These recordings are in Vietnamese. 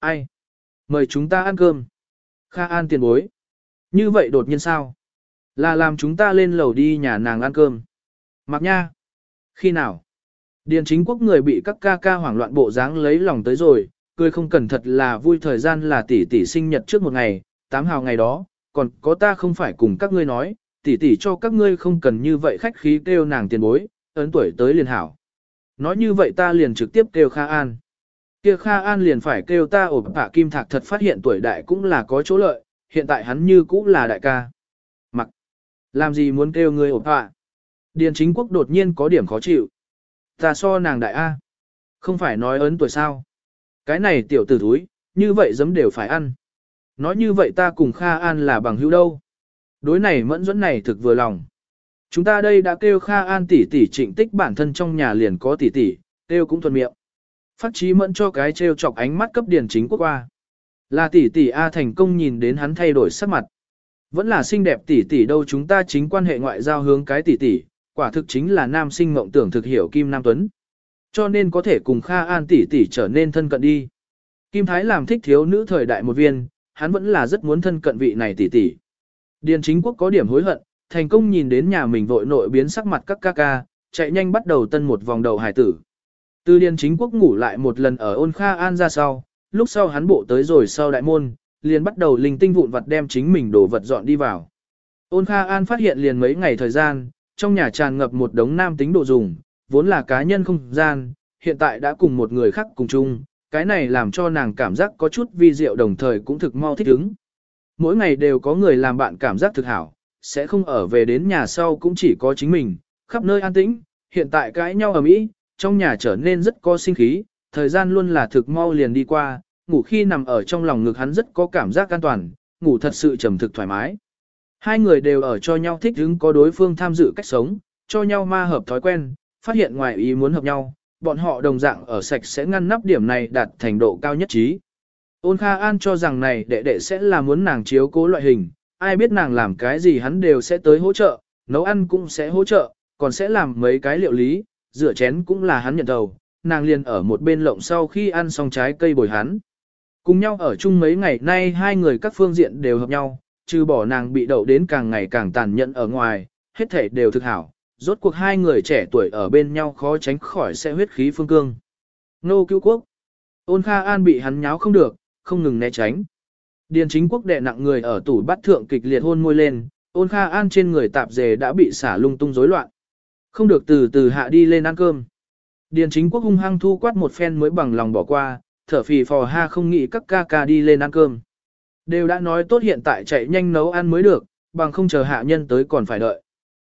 Ai? Mời chúng ta ăn cơm. Kha An tiền bối. Như vậy đột nhiên sao? Là làm chúng ta lên lầu đi nhà nàng ăn cơm. Mặc nha. Khi nào? Điền chính quốc người bị các ca ca hoảng loạn bộ dáng lấy lòng tới rồi, cười không cần thật là vui thời gian là tỷ tỷ sinh nhật trước một ngày, tám hào ngày đó, còn có ta không phải cùng các ngươi nói, tỷ tỷ cho các ngươi không cần như vậy khách khí kêu nàng tiền bối, ấn tuổi tới liền hảo. Nói như vậy ta liền trực tiếp kêu Kha An. Kia Kha An liền phải kêu ta ổ bạ kim thạc thật phát hiện tuổi đại cũng là có chỗ lợi, hiện tại hắn như cũng là đại ca. Mặc, làm gì muốn kêu người ổ bạ? Điền chính quốc đột nhiên có điểm khó chịu. Ta so nàng đại A. Không phải nói ấn tuổi sao. Cái này tiểu tử thúi, như vậy giấm đều phải ăn. Nói như vậy ta cùng Kha An là bằng hữu đâu. Đối này mẫn dẫn này thực vừa lòng. Chúng ta đây đã kêu Kha An tỷ tỷ trịnh tích bản thân trong nhà liền có tỷ tỷ, kêu cũng thuận miệng. Phát trí mẫn cho cái trêu chọc ánh mắt cấp điển chính quốc qua. Là tỷ tỷ A thành công nhìn đến hắn thay đổi sắc mặt. Vẫn là xinh đẹp tỷ tỷ đâu chúng ta chính quan hệ ngoại giao hướng cái tỷ tỷ, quả thực chính là nam sinh mộng tưởng thực hiểu Kim Nam Tuấn. Cho nên có thể cùng Kha An tỷ tỷ trở nên thân cận đi. Kim Thái làm thích thiếu nữ thời đại một viên, hắn vẫn là rất muốn thân cận vị này tỷ tỷ. Điền chính quốc có điểm hối hận, thành công nhìn đến nhà mình vội nội biến sắc mặt các ca ca, chạy nhanh bắt đầu tân một vòng đầu hải tử. Từ điền chính quốc ngủ lại một lần ở ôn Kha An ra sau, lúc sau hắn bộ tới rồi sau đại môn, liền bắt đầu linh tinh vụn vật đem chính mình đồ vật dọn đi vào. Ôn Kha An phát hiện liền mấy ngày thời gian, trong nhà tràn ngập một đống nam tính đồ dùng, vốn là cá nhân không gian, hiện tại đã cùng một người khác cùng chung, cái này làm cho nàng cảm giác có chút vi diệu đồng thời cũng thực mau thích ứng. Mỗi ngày đều có người làm bạn cảm giác thực hảo, sẽ không ở về đến nhà sau cũng chỉ có chính mình, khắp nơi an tĩnh, hiện tại cãi nhau ở Mỹ, trong nhà trở nên rất có sinh khí, thời gian luôn là thực mau liền đi qua, ngủ khi nằm ở trong lòng ngực hắn rất có cảm giác an toàn, ngủ thật sự trầm thực thoải mái. Hai người đều ở cho nhau thích hứng có đối phương tham dự cách sống, cho nhau ma hợp thói quen, phát hiện ngoài ý muốn hợp nhau, bọn họ đồng dạng ở sạch sẽ ngăn nắp điểm này đạt thành độ cao nhất trí. Ôn Kha An cho rằng này đệ đệ sẽ là muốn nàng chiếu cố loại hình, ai biết nàng làm cái gì hắn đều sẽ tới hỗ trợ, nấu ăn cũng sẽ hỗ trợ, còn sẽ làm mấy cái liệu lý, rửa chén cũng là hắn nhận đầu, nàng liền ở một bên lộng sau khi ăn xong trái cây bồi hắn. Cùng nhau ở chung mấy ngày nay hai người các phương diện đều hợp nhau, trừ bỏ nàng bị đậu đến càng ngày càng tàn nhẫn ở ngoài, hết thể đều thực hảo, rốt cuộc hai người trẻ tuổi ở bên nhau khó tránh khỏi sẽ huyết khí phương cương. Nô cứu quốc. Ôn Kha An bị hắn nháo không được, không ngừng né tránh. Điền chính quốc đệ nặng người ở tủ bắt thượng kịch liệt hôn môi lên, ôn Kha An trên người tạp dề đã bị xả lung tung rối loạn. Không được từ từ hạ đi lên ăn cơm. Điền chính quốc hung hăng thu quát một phen mới bằng lòng bỏ qua, thở phì phò ha không nghĩ các ca ca đi lên ăn cơm. Đều đã nói tốt hiện tại chạy nhanh nấu ăn mới được, bằng không chờ hạ nhân tới còn phải đợi.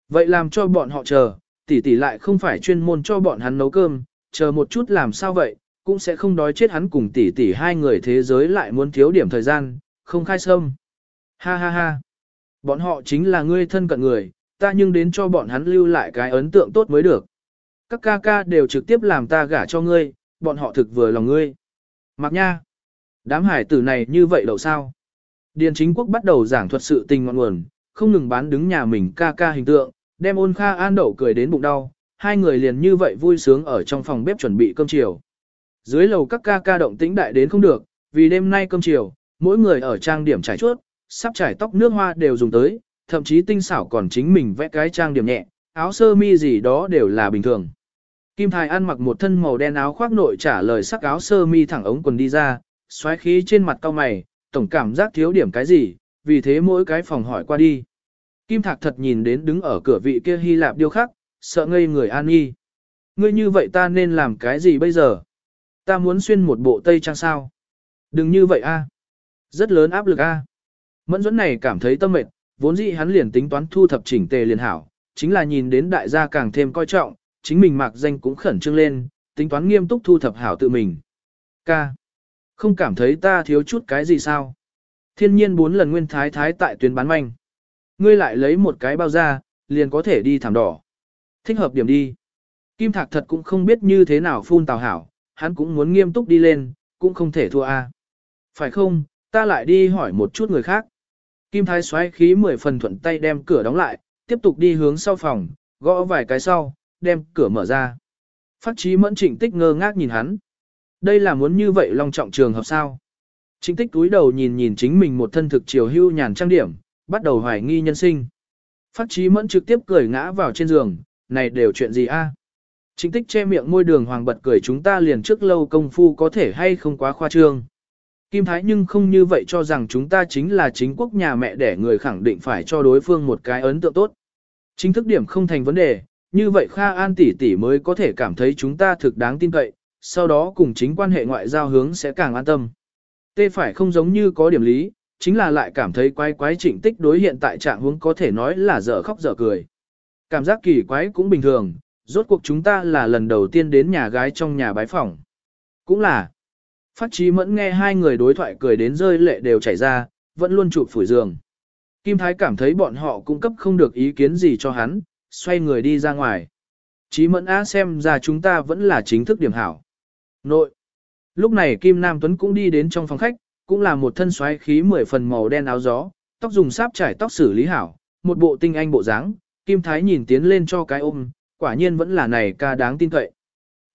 Vậy làm cho bọn họ chờ, tỷ tỷ lại không phải chuyên môn cho bọn hắn nấu cơm, chờ một chút làm sao vậy, cũng sẽ không đói chết hắn cùng tỷ tỷ hai người thế giới lại muốn thiếu điểm thời gian, không khai sâm. Ha ha ha. Bọn họ chính là ngươi thân cận người, ta nhưng đến cho bọn hắn lưu lại cái ấn tượng tốt mới được. Các ca ca đều trực tiếp làm ta gả cho ngươi, bọn họ thực vừa lòng ngươi. Mặc nha. Đám hải tử này như vậy đâu sao? Điền chính quốc bắt đầu giảng thuật sự tình ngọn nguồn, không ngừng bán đứng nhà mình ca ca hình tượng, đem ôn kha an đậu cười đến bụng đau, hai người liền như vậy vui sướng ở trong phòng bếp chuẩn bị cơm chiều. Dưới lầu các ca ca động tĩnh đại đến không được, vì đêm nay cơm chiều, mỗi người ở trang điểm trải chuốt, sắp trải tóc nước hoa đều dùng tới, thậm chí tinh xảo còn chính mình vẽ cái trang điểm nhẹ, áo sơ mi gì đó đều là bình thường. Kim Thái ăn mặc một thân màu đen áo khoác nội trả lời sắc áo sơ mi thẳng ống quần đi ra, xoáy khí trên mặt cao mày, tổng cảm giác thiếu điểm cái gì, vì thế mỗi cái phòng hỏi qua đi. Kim Thạc thật nhìn đến đứng ở cửa vị kia Hy Lạp điêu khắc, sợ ngây người an nghi. Ngươi như vậy ta nên làm cái gì bây giờ? Ta muốn xuyên một bộ tây trang sao? Đừng như vậy a. Rất lớn áp lực a. Mẫn dẫn này cảm thấy tâm mệt, vốn dĩ hắn liền tính toán thu thập chỉnh tề liền hảo, chính là nhìn đến đại gia càng thêm coi trọng, chính mình mặc danh cũng khẩn trương lên, tính toán nghiêm túc thu thập hảo tự mình. Ca. Không cảm thấy ta thiếu chút cái gì sao? Thiên nhiên bốn lần nguyên thái thái tại tuyến bán manh. Ngươi lại lấy một cái bao ra, liền có thể đi thảm đỏ. Thích hợp điểm đi. Kim Thạc thật cũng không biết như thế nào phun tào hảo, hắn cũng muốn nghiêm túc đi lên, cũng không thể thua a. Phải không, ta lại đi hỏi một chút người khác. Kim Thái xoáy khí mười phần thuận tay đem cửa đóng lại, tiếp tục đi hướng sau phòng, gõ vài cái sau, đem cửa mở ra. Phát trí mẫn trịnh tích ngơ ngác nhìn hắn. Đây là muốn như vậy long trọng trường hợp sao? Trịnh tích túi đầu nhìn nhìn chính mình một thân thực chiều hưu nhàn trang điểm, bắt đầu hoài nghi nhân sinh. Phát trí mẫn trực tiếp cười ngã vào trên giường, này đều chuyện gì a? À? Trịnh tích che miệng môi đường hoàng bật cười chúng ta liền trước lâu công phu có thể hay không quá khoa trương. Kim Thái nhưng không như vậy cho rằng chúng ta chính là chính quốc nhà mẹ để người khẳng định phải cho đối phương một cái ấn tượng tốt. Chính thức điểm không thành vấn đề, như vậy Kha An tỷ tỷ mới có thể cảm thấy chúng ta thực đáng tin cậy, sau đó cùng chính quan hệ ngoại giao hướng sẽ càng an tâm. Tê phải không giống như có điểm lý, chính là lại cảm thấy quái quái trịnh tích đối hiện tại trạng hướng có thể nói là dở khóc dở cười. Cảm giác kỳ quái cũng bình thường, rốt cuộc chúng ta là lần đầu tiên đến nhà gái trong nhà bái phỏng. Cũng là, phát trí mẫn nghe hai người đối thoại cười đến rơi lệ đều chảy ra, vẫn luôn chụp phủi giường. Kim Thái cảm thấy bọn họ cung cấp không được ý kiến gì cho hắn, xoay người đi ra ngoài. Chí mẫn á xem ra chúng ta vẫn là chính thức điểm hảo. Nội. Lúc này Kim Nam Tuấn cũng đi đến trong phòng khách, cũng là một thân xoáy khí mười phần màu đen áo gió, tóc dùng sáp trải tóc xử lý hảo, một bộ tinh anh bộ dáng. Kim Thái nhìn tiến lên cho cái ôm, quả nhiên vẫn là này ca đáng tin cậy.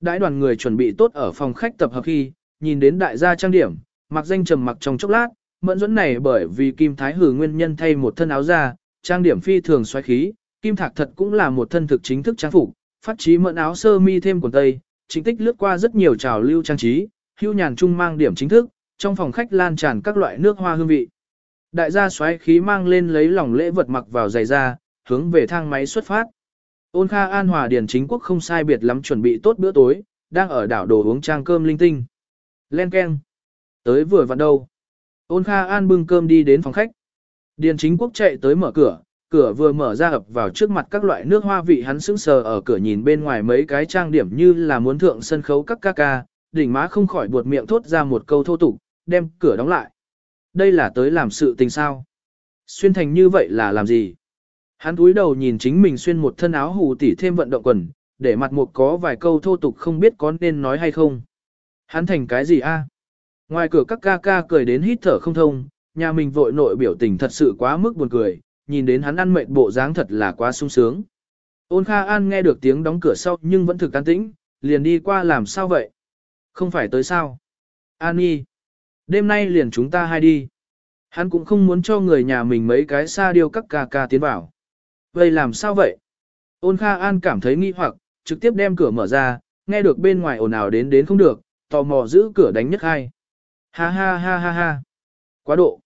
Đãi đoàn người chuẩn bị tốt ở phòng khách tập hợp khi, nhìn đến đại gia trang điểm, mặc danh trầm mặc trong chốc lát, mẫn dẫn này bởi vì Kim Thái hử nguyên nhân thay một thân áo ra, trang điểm phi thường xoáy khí, Kim Thạc thật cũng là một thân thực chính thức trang phục, phát trí mẫn áo sơ mi thêm quần tây, chính tích lướt qua rất nhiều trào lưu trang trí, hưu nhàn trung mang điểm chính thức, trong phòng khách lan tràn các loại nước hoa hương vị. Đại gia xoáy khí mang lên lấy lòng lễ vật mặc vào giày ra, hướng về thang máy xuất phát. Ôn Kha An Hòa Điền chính quốc không sai biệt lắm chuẩn bị tốt bữa tối, đang ở đảo đồ uống trang cơm linh tinh. Len Ken. Tới vừa vặn đâu. Ôn Kha An bưng cơm đi đến phòng khách. Điền chính quốc chạy tới mở cửa, cửa vừa mở ra ập vào trước mặt các loại nước hoa vị hắn sững sờ ở cửa nhìn bên ngoài mấy cái trang điểm như là muốn thượng sân khấu các ca ca, đỉnh má không khỏi buột miệng thốt ra một câu thô tục, đem cửa đóng lại. Đây là tới làm sự tình sao? Xuyên thành như vậy là làm gì? Hắn túi đầu nhìn chính mình xuyên một thân áo hù tỉ thêm vận động quần, để mặt một có vài câu thô tục không biết có nên nói hay không. Hắn thành cái gì a? Ngoài cửa các ca ca cười đến hít thở không thông, nhà mình vội nội biểu tình thật sự quá mức buồn cười, nhìn đến hắn ăn mệt bộ dáng thật là quá sung sướng. Ôn Kha An nghe được tiếng đóng cửa sau nhưng vẫn thực an tĩnh, liền đi qua làm sao vậy? Không phải tới sao? An Nhi, đêm nay liền chúng ta hai đi. Hắn cũng không muốn cho người nhà mình mấy cái xa điêu các ca ca tiến vào. Vậy làm sao vậy? Ôn Kha An cảm thấy nghi hoặc, trực tiếp đem cửa mở ra, nghe được bên ngoài ồn ào đến đến không được, tò mò giữ cửa đánh nhất hai. Ha ha ha ha ha. Quá độ.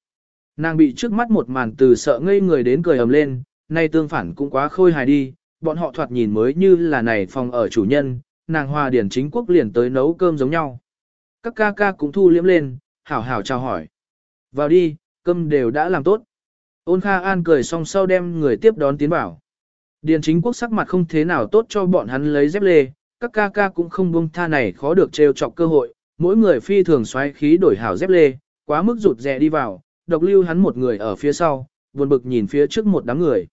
Nàng bị trước mắt một màn từ sợ ngây người đến cười ầm lên, nay tương phản cũng quá khôi hài đi, bọn họ thoạt nhìn mới như là này phòng ở chủ nhân, nàng hòa điển chính quốc liền tới nấu cơm giống nhau. Các ca ca cũng thu liếm lên, hảo hảo chào hỏi. Vào đi, cơm đều đã làm tốt. Ôn Kha An cười xong sau đem người tiếp đón tiến bảo. Điền chính quốc sắc mặt không thế nào tốt cho bọn hắn lấy dép lê, các ca ca cũng không buông tha này khó được trêu chọc cơ hội, mỗi người phi thường xoáy khí đổi hảo dép lê, quá mức rụt rè đi vào, độc lưu hắn một người ở phía sau, buồn bực nhìn phía trước một đám người.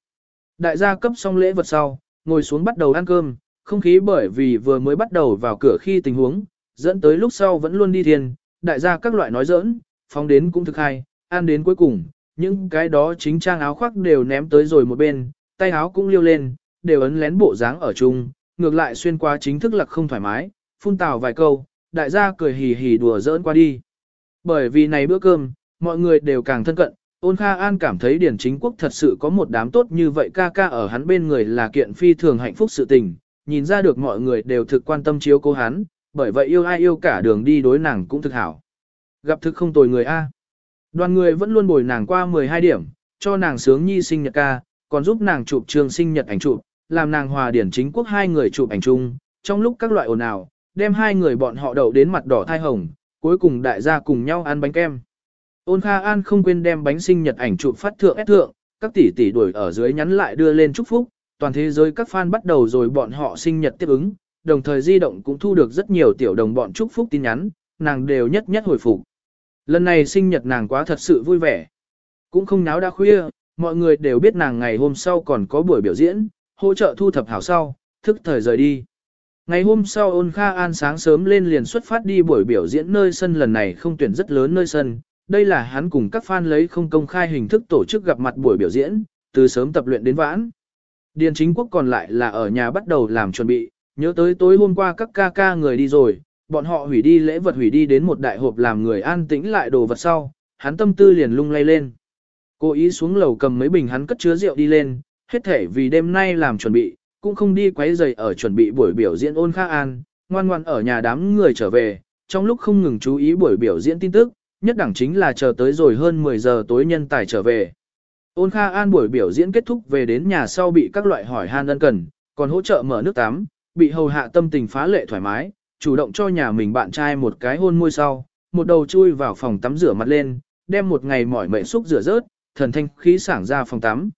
Đại gia cấp xong lễ vật sau, ngồi xuống bắt đầu ăn cơm, không khí bởi vì vừa mới bắt đầu vào cửa khi tình huống, dẫn tới lúc sau vẫn luôn đi thiền, đại gia các loại nói giỡn, phóng đến cũng thực hay, ăn đến cuối cùng, những cái đó chính trang áo khoác đều ném tới rồi một bên, tay áo cũng liêu lên, đều ấn lén bộ dáng ở chung, ngược lại xuyên qua chính thức lạc không thoải mái, phun tào vài câu, đại gia cười hì hì đùa giỡn qua đi. Bởi vì này bữa cơm, mọi người đều càng thân cận, ôn Kha An cảm thấy Điển Chính Quốc thật sự có một đám tốt như vậy ca ca ở hắn bên người là kiện phi thường hạnh phúc sự tình, nhìn ra được mọi người đều thực quan tâm chiếu cố hắn, bởi vậy yêu ai yêu cả đường đi đối nàng cũng thực hảo. Gặp thực không tồi người A. Đoàn người vẫn luôn bồi nàng qua 12 điểm, cho nàng sướng nhi sinh nhật ca, còn giúp nàng chụp trường sinh nhật ảnh chụp, làm nàng hòa điển chính quốc hai người chụp ảnh chung, trong lúc các loại ồn ào, đem hai người bọn họ đậu đến mặt đỏ thai hồng, cuối cùng đại gia cùng nhau ăn bánh kem. Ôn Kha An không quên đem bánh sinh nhật ảnh chụp phát thượng ép thượng, các tỷ tỷ đuổi ở dưới nhắn lại đưa lên chúc phúc, toàn thế giới các fan bắt đầu rồi bọn họ sinh nhật tiếp ứng, đồng thời di động cũng thu được rất nhiều tiểu đồng bọn chúc phúc tin nhắn, nàng đều nhất nhất hồi phục. Lần này sinh nhật nàng quá thật sự vui vẻ. Cũng không náo đã khuya, mọi người đều biết nàng ngày hôm sau còn có buổi biểu diễn, hỗ trợ thu thập hảo sau, thức thời rời đi. Ngày hôm sau ôn Kha An sáng sớm lên liền xuất phát đi buổi biểu diễn nơi sân lần này không tuyển rất lớn nơi sân, đây là hắn cùng các fan lấy không công khai hình thức tổ chức gặp mặt buổi biểu diễn, từ sớm tập luyện đến vãn. Điền chính quốc còn lại là ở nhà bắt đầu làm chuẩn bị, nhớ tới tối hôm qua các ca ca người đi rồi, Bọn họ hủy đi lễ vật hủy đi đến một đại hộp làm người an tĩnh lại đồ vật sau, hắn tâm tư liền lung lay lên. Cố ý xuống lầu cầm mấy bình hắn cất chứa rượu đi lên, hết thể vì đêm nay làm chuẩn bị, cũng không đi quấy giày ở chuẩn bị buổi biểu diễn ôn kha an, ngoan ngoan ở nhà đám người trở về, trong lúc không ngừng chú ý buổi biểu diễn tin tức, nhất đẳng chính là chờ tới rồi hơn 10 giờ tối nhân tài trở về. Ôn Kha An buổi biểu diễn kết thúc về đến nhà sau bị các loại hỏi han ân cần, còn hỗ trợ mở nước tắm, bị hầu hạ tâm tình phá lệ thoải mái, chủ động cho nhà mình bạn trai một cái hôn môi sau, một đầu chui vào phòng tắm rửa mặt lên, đem một ngày mỏi mệt xúc rửa rớt, thần thanh khí sảng ra phòng tắm.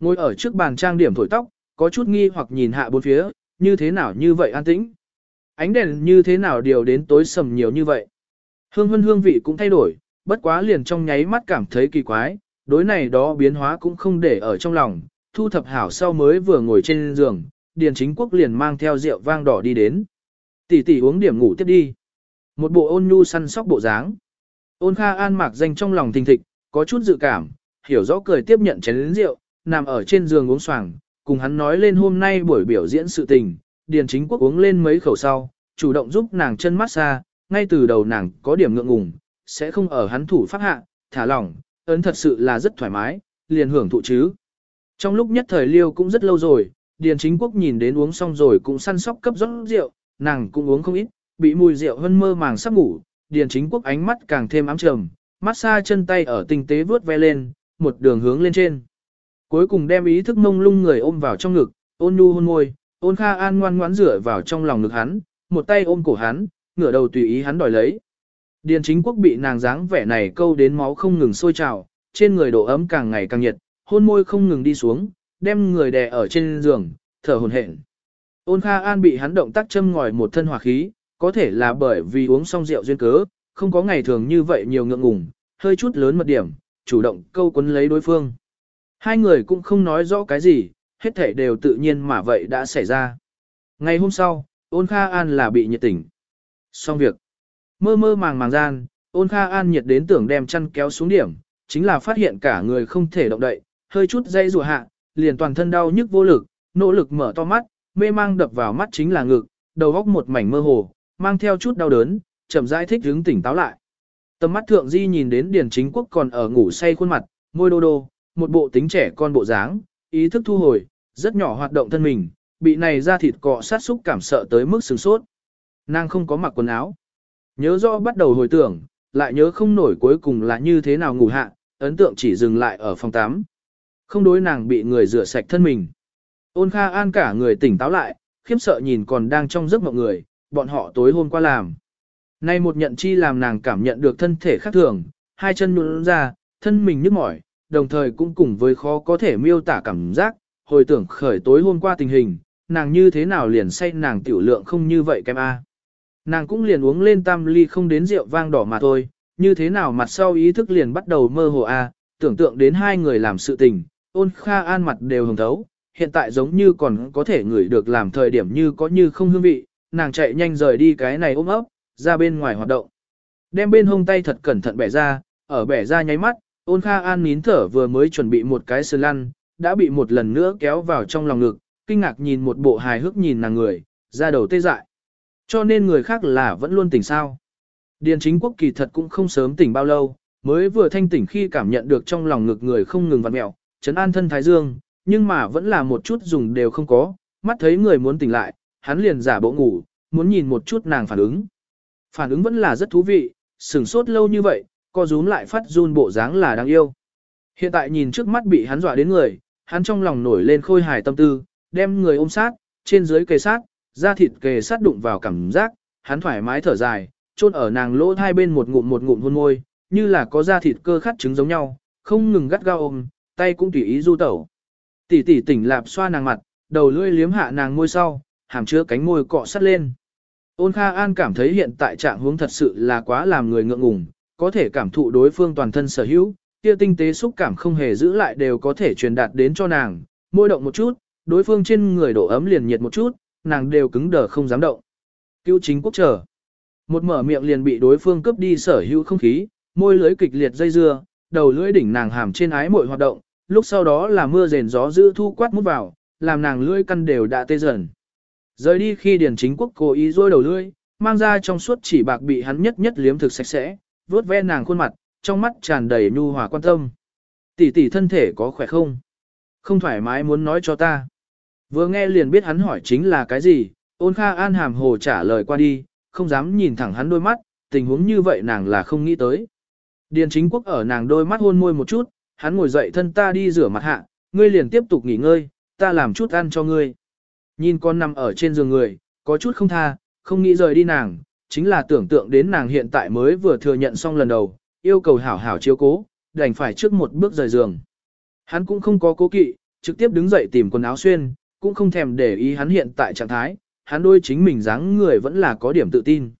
Ngồi ở trước bàn trang điểm thổi tóc, có chút nghi hoặc nhìn hạ bốn phía, như thế nào như vậy an tĩnh. Ánh đèn như thế nào điều đến tối sầm nhiều như vậy. Hương hương hương vị cũng thay đổi, bất quá liền trong nháy mắt cảm thấy kỳ quái, đối này đó biến hóa cũng không để ở trong lòng, thu thập hảo sau mới vừa ngồi trên giường, Điền Chính Quốc liền mang theo rượu vang đỏ đi đến. Tỷ tỷ uống điểm ngủ tiếp đi. Một bộ ôn nhu săn sóc bộ dáng. Ôn Kha An mạc danh trong lòng thình thịch, có chút dự cảm, hiểu rõ cười tiếp nhận chén rượu, nằm ở trên giường uống xoàng, cùng hắn nói lên hôm nay buổi biểu diễn sự tình, Điền Chính Quốc uống lên mấy khẩu sau, chủ động giúp nàng chân mát xa, ngay từ đầu nàng có điểm ngượng ngùng, sẽ không ở hắn thủ pháp hạ, thả lỏng, ấn thật sự là rất thoải mái, liền hưởng thụ chứ. Trong lúc nhất thời liêu cũng rất lâu rồi, Điền Chính Quốc nhìn đến uống xong rồi cũng săn sóc cấp rót rượu, nàng cũng uống không ít, bị mùi rượu hơn mơ màng sắp ngủ, Điền Chính Quốc ánh mắt càng thêm ám trầm, mát xa chân tay ở tinh tế vướt ve lên, một đường hướng lên trên. Cuối cùng đem ý thức mông lung người ôm vào trong ngực, ôn nhu hôn môi, ôn kha an ngoan ngoãn rửa vào trong lòng ngực hắn, một tay ôm cổ hắn, ngửa đầu tùy ý hắn đòi lấy. Điền chính quốc bị nàng dáng vẻ này câu đến máu không ngừng sôi trào, trên người độ ấm càng ngày càng nhiệt, hôn môi không ngừng đi xuống, đem người đè ở trên giường, thở hổn hển. Ôn Kha An bị hắn động tác châm ngòi một thân hỏa khí, có thể là bởi vì uống xong rượu duyên cớ, không có ngày thường như vậy nhiều ngượng ngùng, hơi chút lớn mật điểm, chủ động câu quấn lấy đối phương. Hai người cũng không nói rõ cái gì, hết thể đều tự nhiên mà vậy đã xảy ra. Ngày hôm sau, ôn Kha An là bị nhiệt tỉnh. Xong việc. Mơ mơ màng màng gian, ôn Kha An nhiệt đến tưởng đem chăn kéo xuống điểm, chính là phát hiện cả người không thể động đậy, hơi chút dây rùa hạ, liền toàn thân đau nhức vô lực, nỗ lực mở to mắt, mê mang đập vào mắt chính là ngực, đầu góc một mảnh mơ hồ, mang theo chút đau đớn, chậm rãi thích hướng tỉnh táo lại. Tầm mắt thượng di nhìn đến Điền Chính Quốc còn ở ngủ say khuôn mặt, môi đô đô, một bộ tính trẻ con bộ dáng, ý thức thu hồi, rất nhỏ hoạt động thân mình, bị này ra thịt cọ sát xúc cảm sợ tới mức sừng sốt. Nàng không có mặc quần áo. Nhớ rõ bắt đầu hồi tưởng, lại nhớ không nổi cuối cùng là như thế nào ngủ hạ, ấn tượng chỉ dừng lại ở phòng 8. Không đối nàng bị người rửa sạch thân mình. Ôn Kha An cả người tỉnh táo lại, khiếp sợ nhìn còn đang trong giấc mộng người, bọn họ tối hôm qua làm. Nay một nhận chi làm nàng cảm nhận được thân thể khác thường, hai chân nhũn ra, thân mình nhức mỏi, đồng thời cũng cùng với khó có thể miêu tả cảm giác, hồi tưởng khởi tối hôm qua tình hình, nàng như thế nào liền say nàng tiểu lượng không như vậy kem a. Nàng cũng liền uống lên tam ly không đến rượu vang đỏ mà thôi, như thế nào mặt sau ý thức liền bắt đầu mơ hồ a, tưởng tượng đến hai người làm sự tình, ôn kha an mặt đều hồng thấu, hiện tại giống như còn có thể ngửi được làm thời điểm như có như không hương vị, nàng chạy nhanh rời đi cái này ôm ấp, ra bên ngoài hoạt động. Đem bên hông tay thật cẩn thận bẻ ra, ở bẻ ra nháy mắt, ôn kha an nín thở vừa mới chuẩn bị một cái sờ lăn, đã bị một lần nữa kéo vào trong lòng ngực, kinh ngạc nhìn một bộ hài hước nhìn nàng người, ra đầu tê dại. Cho nên người khác là vẫn luôn tỉnh sao. Điền chính quốc kỳ thật cũng không sớm tỉnh bao lâu, mới vừa thanh tỉnh khi cảm nhận được trong lòng ngực người không ngừng vặn mẹo, chấn an thân thái dương, nhưng mà vẫn là một chút dùng đều không có, mắt thấy người muốn tỉnh lại, hắn liền giả bộ ngủ, muốn nhìn một chút nàng phản ứng. Phản ứng vẫn là rất thú vị, sừng sốt lâu như vậy, co rúm lại phát run bộ dáng là đáng yêu. Hiện tại nhìn trước mắt bị hắn dọa đến người, hắn trong lòng nổi lên khôi hài tâm tư, đem người ôm sát, trên dưới kề sát, da thịt kề sát đụng vào cảm giác, hắn thoải mái thở dài, chôn ở nàng lỗ hai bên một ngụm một ngụm hôn môi, như là có da thịt cơ khát trứng giống nhau, không ngừng gắt gao ôm, tay cũng tùy ý du tẩu. Tỷ tỷ tỉnh lạp xoa nàng mặt, đầu lưỡi liếm hạ nàng môi sau, hàm chứa cánh môi cọ sát lên. Ôn Kha An cảm thấy hiện tại trạng huống thật sự là quá làm người ngượng ngùng, có thể cảm thụ đối phương toàn thân sở hữu, kia tinh tế xúc cảm không hề giữ lại đều có thể truyền đạt đến cho nàng, môi động một chút, đối phương trên người độ ấm liền nhiệt một chút, nàng đều cứng đờ không dám động. Cứu chính quốc trở. Một mở miệng liền bị đối phương cướp đi sở hữu không khí, môi lưới kịch liệt dây dưa, đầu lưỡi đỉnh nàng hàm trên ái mội hoạt động, lúc sau đó là mưa rền gió giữ thu quát mút vào, làm nàng lưỡi căn đều đã tê dần. Rời đi khi Điền Chính Quốc cố ý rôi đầu lưỡi, mang ra trong suốt chỉ bạc bị hắn nhất nhất liếm thực sạch sẽ, vuốt ve nàng khuôn mặt, trong mắt tràn đầy nhu hòa quan tâm. Tỷ tỷ thân thể có khỏe không? Không thoải mái muốn nói cho ta. Vừa nghe liền biết hắn hỏi chính là cái gì, ôn kha an hàm hồ trả lời qua đi, không dám nhìn thẳng hắn đôi mắt, tình huống như vậy nàng là không nghĩ tới. Điền chính quốc ở nàng đôi mắt hôn môi một chút, hắn ngồi dậy thân ta đi rửa mặt hạ, ngươi liền tiếp tục nghỉ ngơi, ta làm chút ăn cho ngươi. Nhìn con nằm ở trên giường người, có chút không tha, không nghĩ rời đi nàng, chính là tưởng tượng đến nàng hiện tại mới vừa thừa nhận xong lần đầu, yêu cầu hảo hảo chiếu cố, đành phải trước một bước rời giường. Hắn cũng không có cố kỵ, trực tiếp đứng dậy tìm quần áo xuyên, cũng không thèm để ý hắn hiện tại trạng thái, hắn đôi chính mình dáng người vẫn là có điểm tự tin.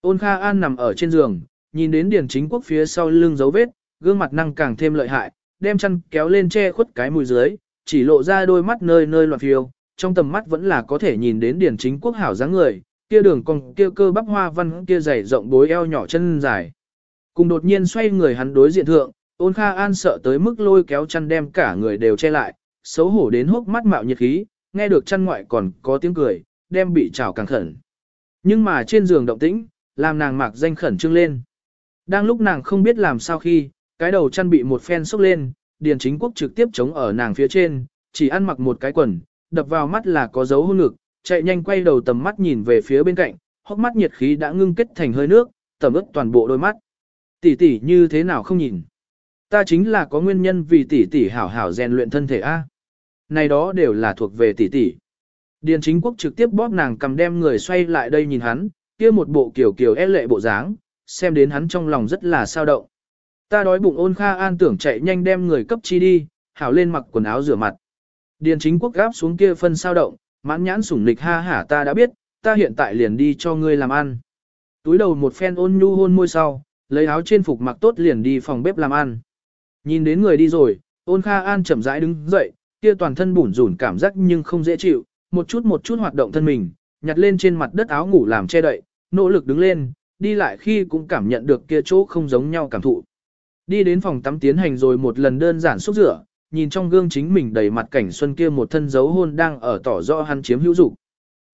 Ôn Kha An nằm ở trên giường, nhìn đến Điền Chính Quốc phía sau lưng dấu vết, gương mặt năng càng thêm lợi hại, đem chăn kéo lên che khuất cái mùi dưới, chỉ lộ ra đôi mắt nơi nơi loạn phiêu, trong tầm mắt vẫn là có thể nhìn đến Điền Chính Quốc hảo dáng người, kia đường cong kia cơ bắp hoa văn kia dày rộng bối eo nhỏ chân dài. Cùng đột nhiên xoay người hắn đối diện thượng, ôn kha an sợ tới mức lôi kéo chăn đem cả người đều che lại, xấu hổ đến hốc mắt mạo nhiệt khí, nghe được chăn ngoại còn có tiếng cười, đem bị trào càng khẩn. Nhưng mà trên giường động tĩnh, làm nàng mạc danh khẩn trương lên. Đang lúc nàng không biết làm sao khi, cái đầu chăn bị một phen sốc lên, Điền Chính Quốc trực tiếp chống ở nàng phía trên, chỉ ăn mặc một cái quần, đập vào mắt là có dấu hôn ngực, chạy nhanh quay đầu tầm mắt nhìn về phía bên cạnh, hốc mắt nhiệt khí đã ngưng kết thành hơi nước, tầm ướt toàn bộ đôi mắt. Tỷ tỷ như thế nào không nhìn? Ta chính là có nguyên nhân vì tỷ tỷ hảo hảo rèn luyện thân thể a. Này đó đều là thuộc về tỷ tỷ. Điền chính quốc trực tiếp bóp nàng cầm đem người xoay lại đây nhìn hắn, kia một bộ kiểu kiểu e lệ bộ dáng, xem đến hắn trong lòng rất là sao động. Ta đói bụng ôn kha an tưởng chạy nhanh đem người cấp chi đi, hảo lên mặc quần áo rửa mặt. Điền chính quốc gáp xuống kia phân sao động, mãn nhãn sủng nịch ha hả ta đã biết, ta hiện tại liền đi cho ngươi làm ăn. Túi đầu một phen ôn nhu hôn môi sau, lấy áo trên phục mặc tốt liền đi phòng bếp làm ăn. Nhìn đến người đi rồi, ôn kha an chậm rãi đứng dậy, kia toàn thân bủn rủn cảm giác nhưng không dễ chịu, một chút một chút hoạt động thân mình, nhặt lên trên mặt đất áo ngủ làm che đậy, nỗ lực đứng lên, đi lại khi cũng cảm nhận được kia chỗ không giống nhau cảm thụ. Đi đến phòng tắm tiến hành rồi một lần đơn giản xúc rửa, nhìn trong gương chính mình đầy mặt cảnh xuân kia một thân dấu hôn đang ở tỏ rõ hắn chiếm hữu dục.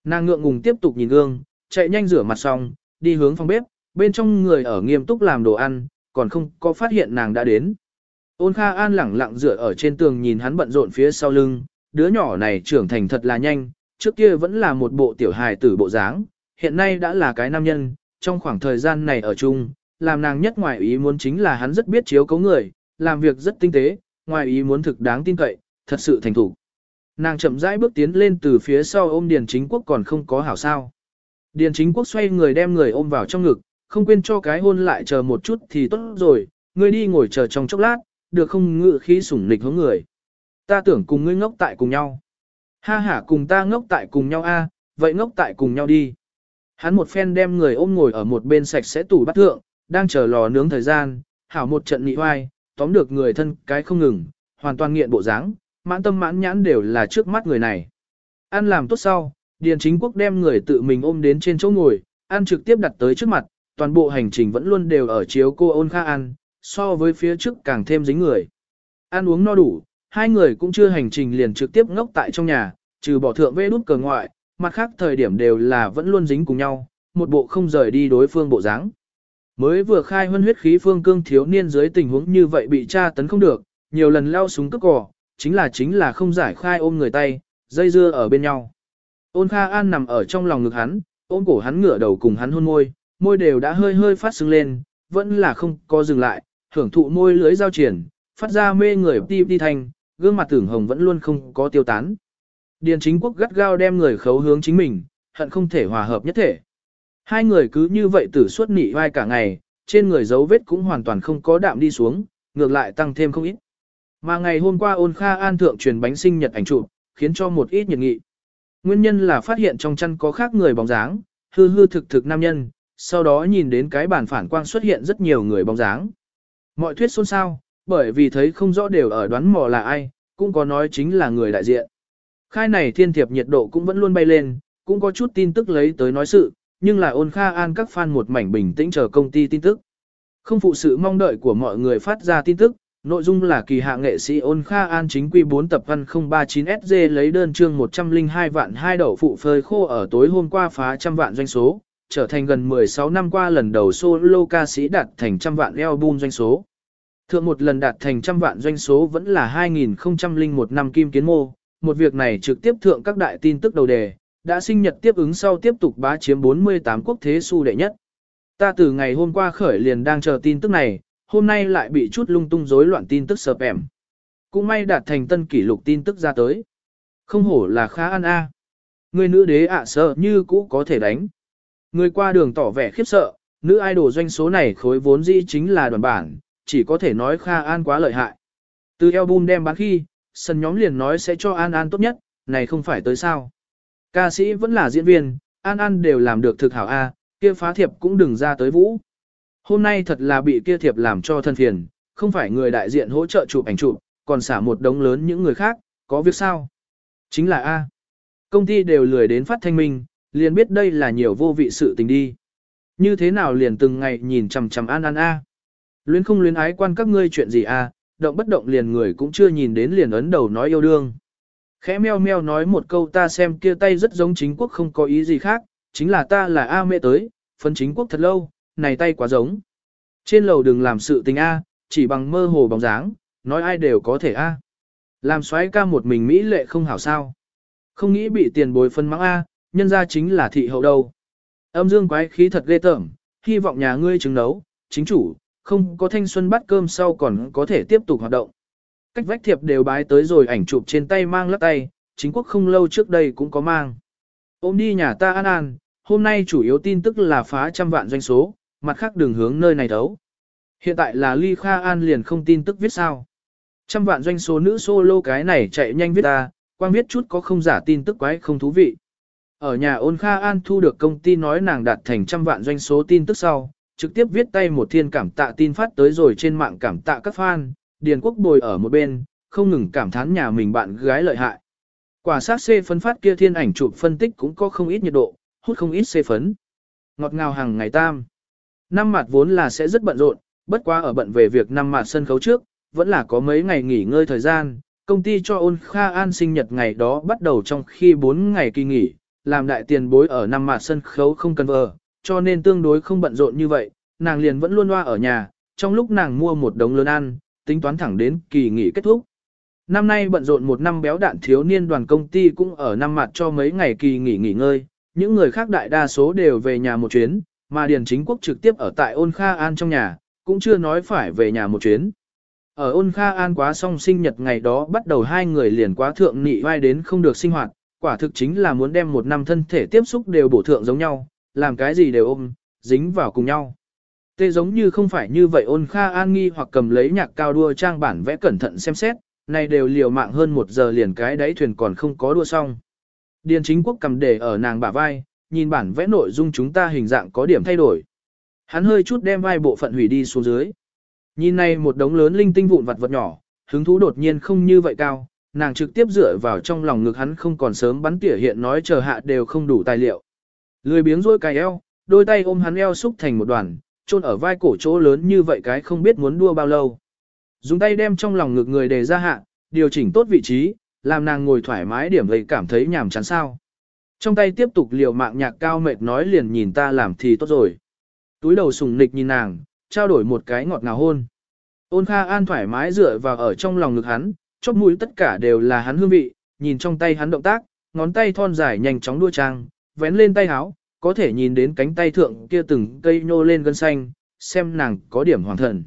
Nàng ngượng ngùng tiếp tục nhìn gương, chạy nhanh rửa mặt xong, đi hướng phòng bếp, bên trong người ở nghiêm túc làm đồ ăn, còn không có phát hiện nàng đã đến. Ôn Kha An lẳng lặng dựa ở trên tường nhìn hắn bận rộn phía sau lưng, đứa nhỏ này trưởng thành thật là nhanh, trước kia vẫn là một bộ tiểu hài tử bộ dáng, hiện nay đã là cái nam nhân, trong khoảng thời gian này ở chung, làm nàng nhất ngoài ý muốn chính là hắn rất biết chiếu cấu người, làm việc rất tinh tế, ngoài ý muốn thực đáng tin cậy, thật sự thành thủ. Nàng chậm rãi bước tiến lên từ phía sau ôm Điền Chính Quốc còn không có hảo sao. Điền Chính Quốc xoay người đem người ôm vào trong ngực, không quên cho cái hôn lại chờ một chút thì tốt rồi, ngươi đi ngồi chờ trong chốc lát, được không ngự khí sủng nịch hướng người. Ta tưởng cùng ngươi ngốc tại cùng nhau. Ha ha cùng ta ngốc tại cùng nhau a, vậy ngốc tại cùng nhau đi. Hắn một phen đem người ôm ngồi ở một bên sạch sẽ tủ bát thượng, đang chờ lò nướng thời gian, hảo một trận nị hoai, tóm được người thân cái không ngừng, hoàn toàn nghiện bộ dáng, mãn tâm mãn nhãn đều là trước mắt người này. Ăn làm tốt sau, Điền Chính Quốc đem người tự mình ôm đến trên chỗ ngồi, ăn trực tiếp đặt tới trước mặt, toàn bộ hành trình vẫn luôn đều ở chiếu cô ôn kha ăn, so với phía trước càng thêm dính người. Ăn uống no đủ, hai người cũng chưa hành trình liền trực tiếp ngốc tại trong nhà, trừ bỏ thượng vê đút cờ ngoại, mặt khác thời điểm đều là vẫn luôn dính cùng nhau, một bộ không rời đi đối phương bộ dáng. Mới vừa khai huân huyết khí phương cương thiếu niên dưới tình huống như vậy bị tra tấn không được, nhiều lần leo súng cướp cỏ, chính là chính là không giải khai ôm người tay, dây dưa ở bên nhau. Ôn Kha An nằm ở trong lòng ngực hắn, ôm cổ hắn ngửa đầu cùng hắn hôn môi, môi đều đã hơi hơi phát sưng lên, vẫn là không có dừng lại, hưởng thụ môi lưới giao triển, phát ra mê người ti ti thanh, gương mặt tưởng hồng vẫn luôn không có tiêu tán. Điền chính quốc gắt gao đem người khấu hướng chính mình, hận không thể hòa hợp nhất thể. Hai người cứ như vậy tử suốt nị vai cả ngày, trên người dấu vết cũng hoàn toàn không có đạm đi xuống, ngược lại tăng thêm không ít. Mà ngày hôm qua ôn kha an thượng truyền bánh sinh nhật ảnh chụp, khiến cho một ít nhiệt nghị. Nguyên nhân là phát hiện trong chăn có khác người bóng dáng, hư hư thực thực nam nhân, sau đó nhìn đến cái bản phản quang xuất hiện rất nhiều người bóng dáng. Mọi thuyết xôn xao, bởi vì thấy không rõ đều ở đoán mò là ai, cũng có nói chính là người đại diện. Khai này thiên thiệp nhiệt độ cũng vẫn luôn bay lên, cũng có chút tin tức lấy tới nói sự, nhưng là ôn kha an các fan một mảnh bình tĩnh chờ công ty tin tức. Không phụ sự mong đợi của mọi người phát ra tin tức, nội dung là kỳ hạ nghệ sĩ ôn kha an chính quy 4 tập văn 039SG lấy đơn chương 102 vạn hai đậu phụ phơi khô ở tối hôm qua phá trăm vạn doanh số, trở thành gần 16 năm qua lần đầu solo ca sĩ đạt thành trăm vạn album doanh số. Thượng một lần đạt thành trăm vạn doanh số vẫn là 2001 năm Kim Kiến Mô, một việc này trực tiếp thượng các đại tin tức đầu đề, đã sinh nhật tiếp ứng sau tiếp tục bá chiếm 48 quốc thế su đệ nhất. Ta từ ngày hôm qua khởi liền đang chờ tin tức này, hôm nay lại bị chút lung tung rối loạn tin tức sợp ẻm. Cũng may đạt thành tân kỷ lục tin tức ra tới. Không hổ là khá ăn a. Người nữ đế ạ sợ như cũ có thể đánh. Người qua đường tỏ vẻ khiếp sợ, nữ idol doanh số này khối vốn dĩ chính là đoàn bản, chỉ có thể nói Kha An quá lợi hại. Từ album đem bán khi, sân nhóm liền nói sẽ cho An An tốt nhất, này không phải tới sao. Ca sĩ vẫn là diễn viên, An An đều làm được thực hảo A, kia phá thiệp cũng đừng ra tới vũ. Hôm nay thật là bị kia thiệp làm cho thân phiền, không phải người đại diện hỗ trợ chụp ảnh chụp, còn xả một đống lớn những người khác, có việc sao? Chính là A. Công ty đều lười đến phát thanh minh, liền biết đây là nhiều vô vị sự tình đi. Như thế nào liền từng ngày nhìn chằm chằm An An A. Luyến không luyến ái quan các ngươi chuyện gì A, động bất động liền người cũng chưa nhìn đến liền ấn đầu nói yêu đương. Khẽ meo meo nói một câu ta xem kia tay rất giống chính quốc không có ý gì khác, chính là ta là A mẹ tới, phân chính quốc thật lâu, này tay quá giống. Trên lầu đừng làm sự tình A, chỉ bằng mơ hồ bóng dáng, nói ai đều có thể A. Làm xoáy ca một mình Mỹ lệ không hảo sao. Không nghĩ bị tiền bồi phân mắng A, nhân ra chính là thị hậu đâu. Âm dương quái khí thật ghê tởm, hy vọng nhà ngươi chứng nấu, chính chủ, không có thanh xuân bắt cơm sau còn có thể tiếp tục hoạt động. Cách vách thiệp đều bái tới rồi ảnh chụp trên tay mang lắc tay, chính quốc không lâu trước đây cũng có mang. Ôm đi nhà ta an an, hôm nay chủ yếu tin tức là phá trăm vạn doanh số, mặt khác đường hướng nơi này thấu. Hiện tại là Ly Kha An liền không tin tức viết sao. Trăm vạn doanh số nữ solo cái này chạy nhanh viết ta, quang viết chút có không giả tin tức quái không thú vị. Ở nhà ôn Kha An thu được công ty nói nàng đạt thành trăm vạn doanh số tin tức sau, trực tiếp viết tay một thiên cảm tạ tin phát tới rồi trên mạng cảm tạ các fan, Điền Quốc bồi ở một bên, không ngừng cảm thán nhà mình bạn gái lợi hại. Quả sát C phân phát kia thiên ảnh chụp phân tích cũng có không ít nhiệt độ, hút không ít C phấn. Ngọt ngào hàng ngày tam. Năm mặt vốn là sẽ rất bận rộn, bất quá ở bận về việc năm mặt sân khấu trước, vẫn là có mấy ngày nghỉ ngơi thời gian. Công ty cho ôn Kha An sinh nhật ngày đó bắt đầu trong khi 4 ngày kỳ nghỉ, làm đại tiền bối ở năm mặt sân khấu không cần vờ, cho nên tương đối không bận rộn như vậy, nàng liền vẫn luôn loa ở nhà, trong lúc nàng mua một đống lớn ăn, tính toán thẳng đến kỳ nghỉ kết thúc. Năm nay bận rộn một năm béo đạn thiếu niên đoàn công ty cũng ở năm mặt cho mấy ngày kỳ nghỉ nghỉ ngơi, những người khác đại đa số đều về nhà một chuyến, mà Điền Chính Quốc trực tiếp ở tại Ôn Kha An trong nhà, cũng chưa nói phải về nhà một chuyến. Ở Ôn Kha An quá xong sinh nhật ngày đó bắt đầu hai người liền quá thượng nị vai đến không được sinh hoạt, quả thực chính là muốn đem một năm thân thể tiếp xúc đều bổ thượng giống nhau, làm cái gì đều ôm, dính vào cùng nhau. Tê giống như không phải như vậy ôn kha an nghi hoặc cầm lấy nhạc cao đua trang bản vẽ cẩn thận xem xét, này đều liều mạng hơn một giờ liền cái đáy thuyền còn không có đua xong. Điền chính quốc cầm để ở nàng bả vai, nhìn bản vẽ nội dung chúng ta hình dạng có điểm thay đổi. Hắn hơi chút đem vai bộ phận hủy đi xuống dưới. Nhìn này một đống lớn linh tinh vụn vặt vật nhỏ, hứng thú đột nhiên không như vậy cao, nàng trực tiếp dựa vào trong lòng ngực hắn không còn sớm bắn tỉa hiện nói chờ hạ đều không đủ tài liệu. Lười biếng rôi cài eo, đôi tay ôm hắn eo xúc thành một đoàn, chôn ở vai cổ chỗ lớn như vậy cái không biết muốn đua bao lâu. Dùng tay đem trong lòng ngực người đề ra hạ, điều chỉnh tốt vị trí, làm nàng ngồi thoải mái điểm vậy cảm thấy nhàm chán sao. Trong tay tiếp tục liều mạng nhạc cao mệt nói liền nhìn ta làm thì tốt rồi. Túi đầu sùng nịch nhìn nàng, trao đổi một cái ngọt ngào hôn. Ôn Kha An thoải mái dựa vào ở trong lòng ngực hắn, chóp mũi tất cả đều là hắn hương vị, nhìn trong tay hắn động tác, ngón tay thon dài nhanh chóng đua trang, vén lên tay háo, có thể nhìn đến cánh tay thượng kia từng cây nhô lên gân xanh, xem nàng có điểm hoàng thần.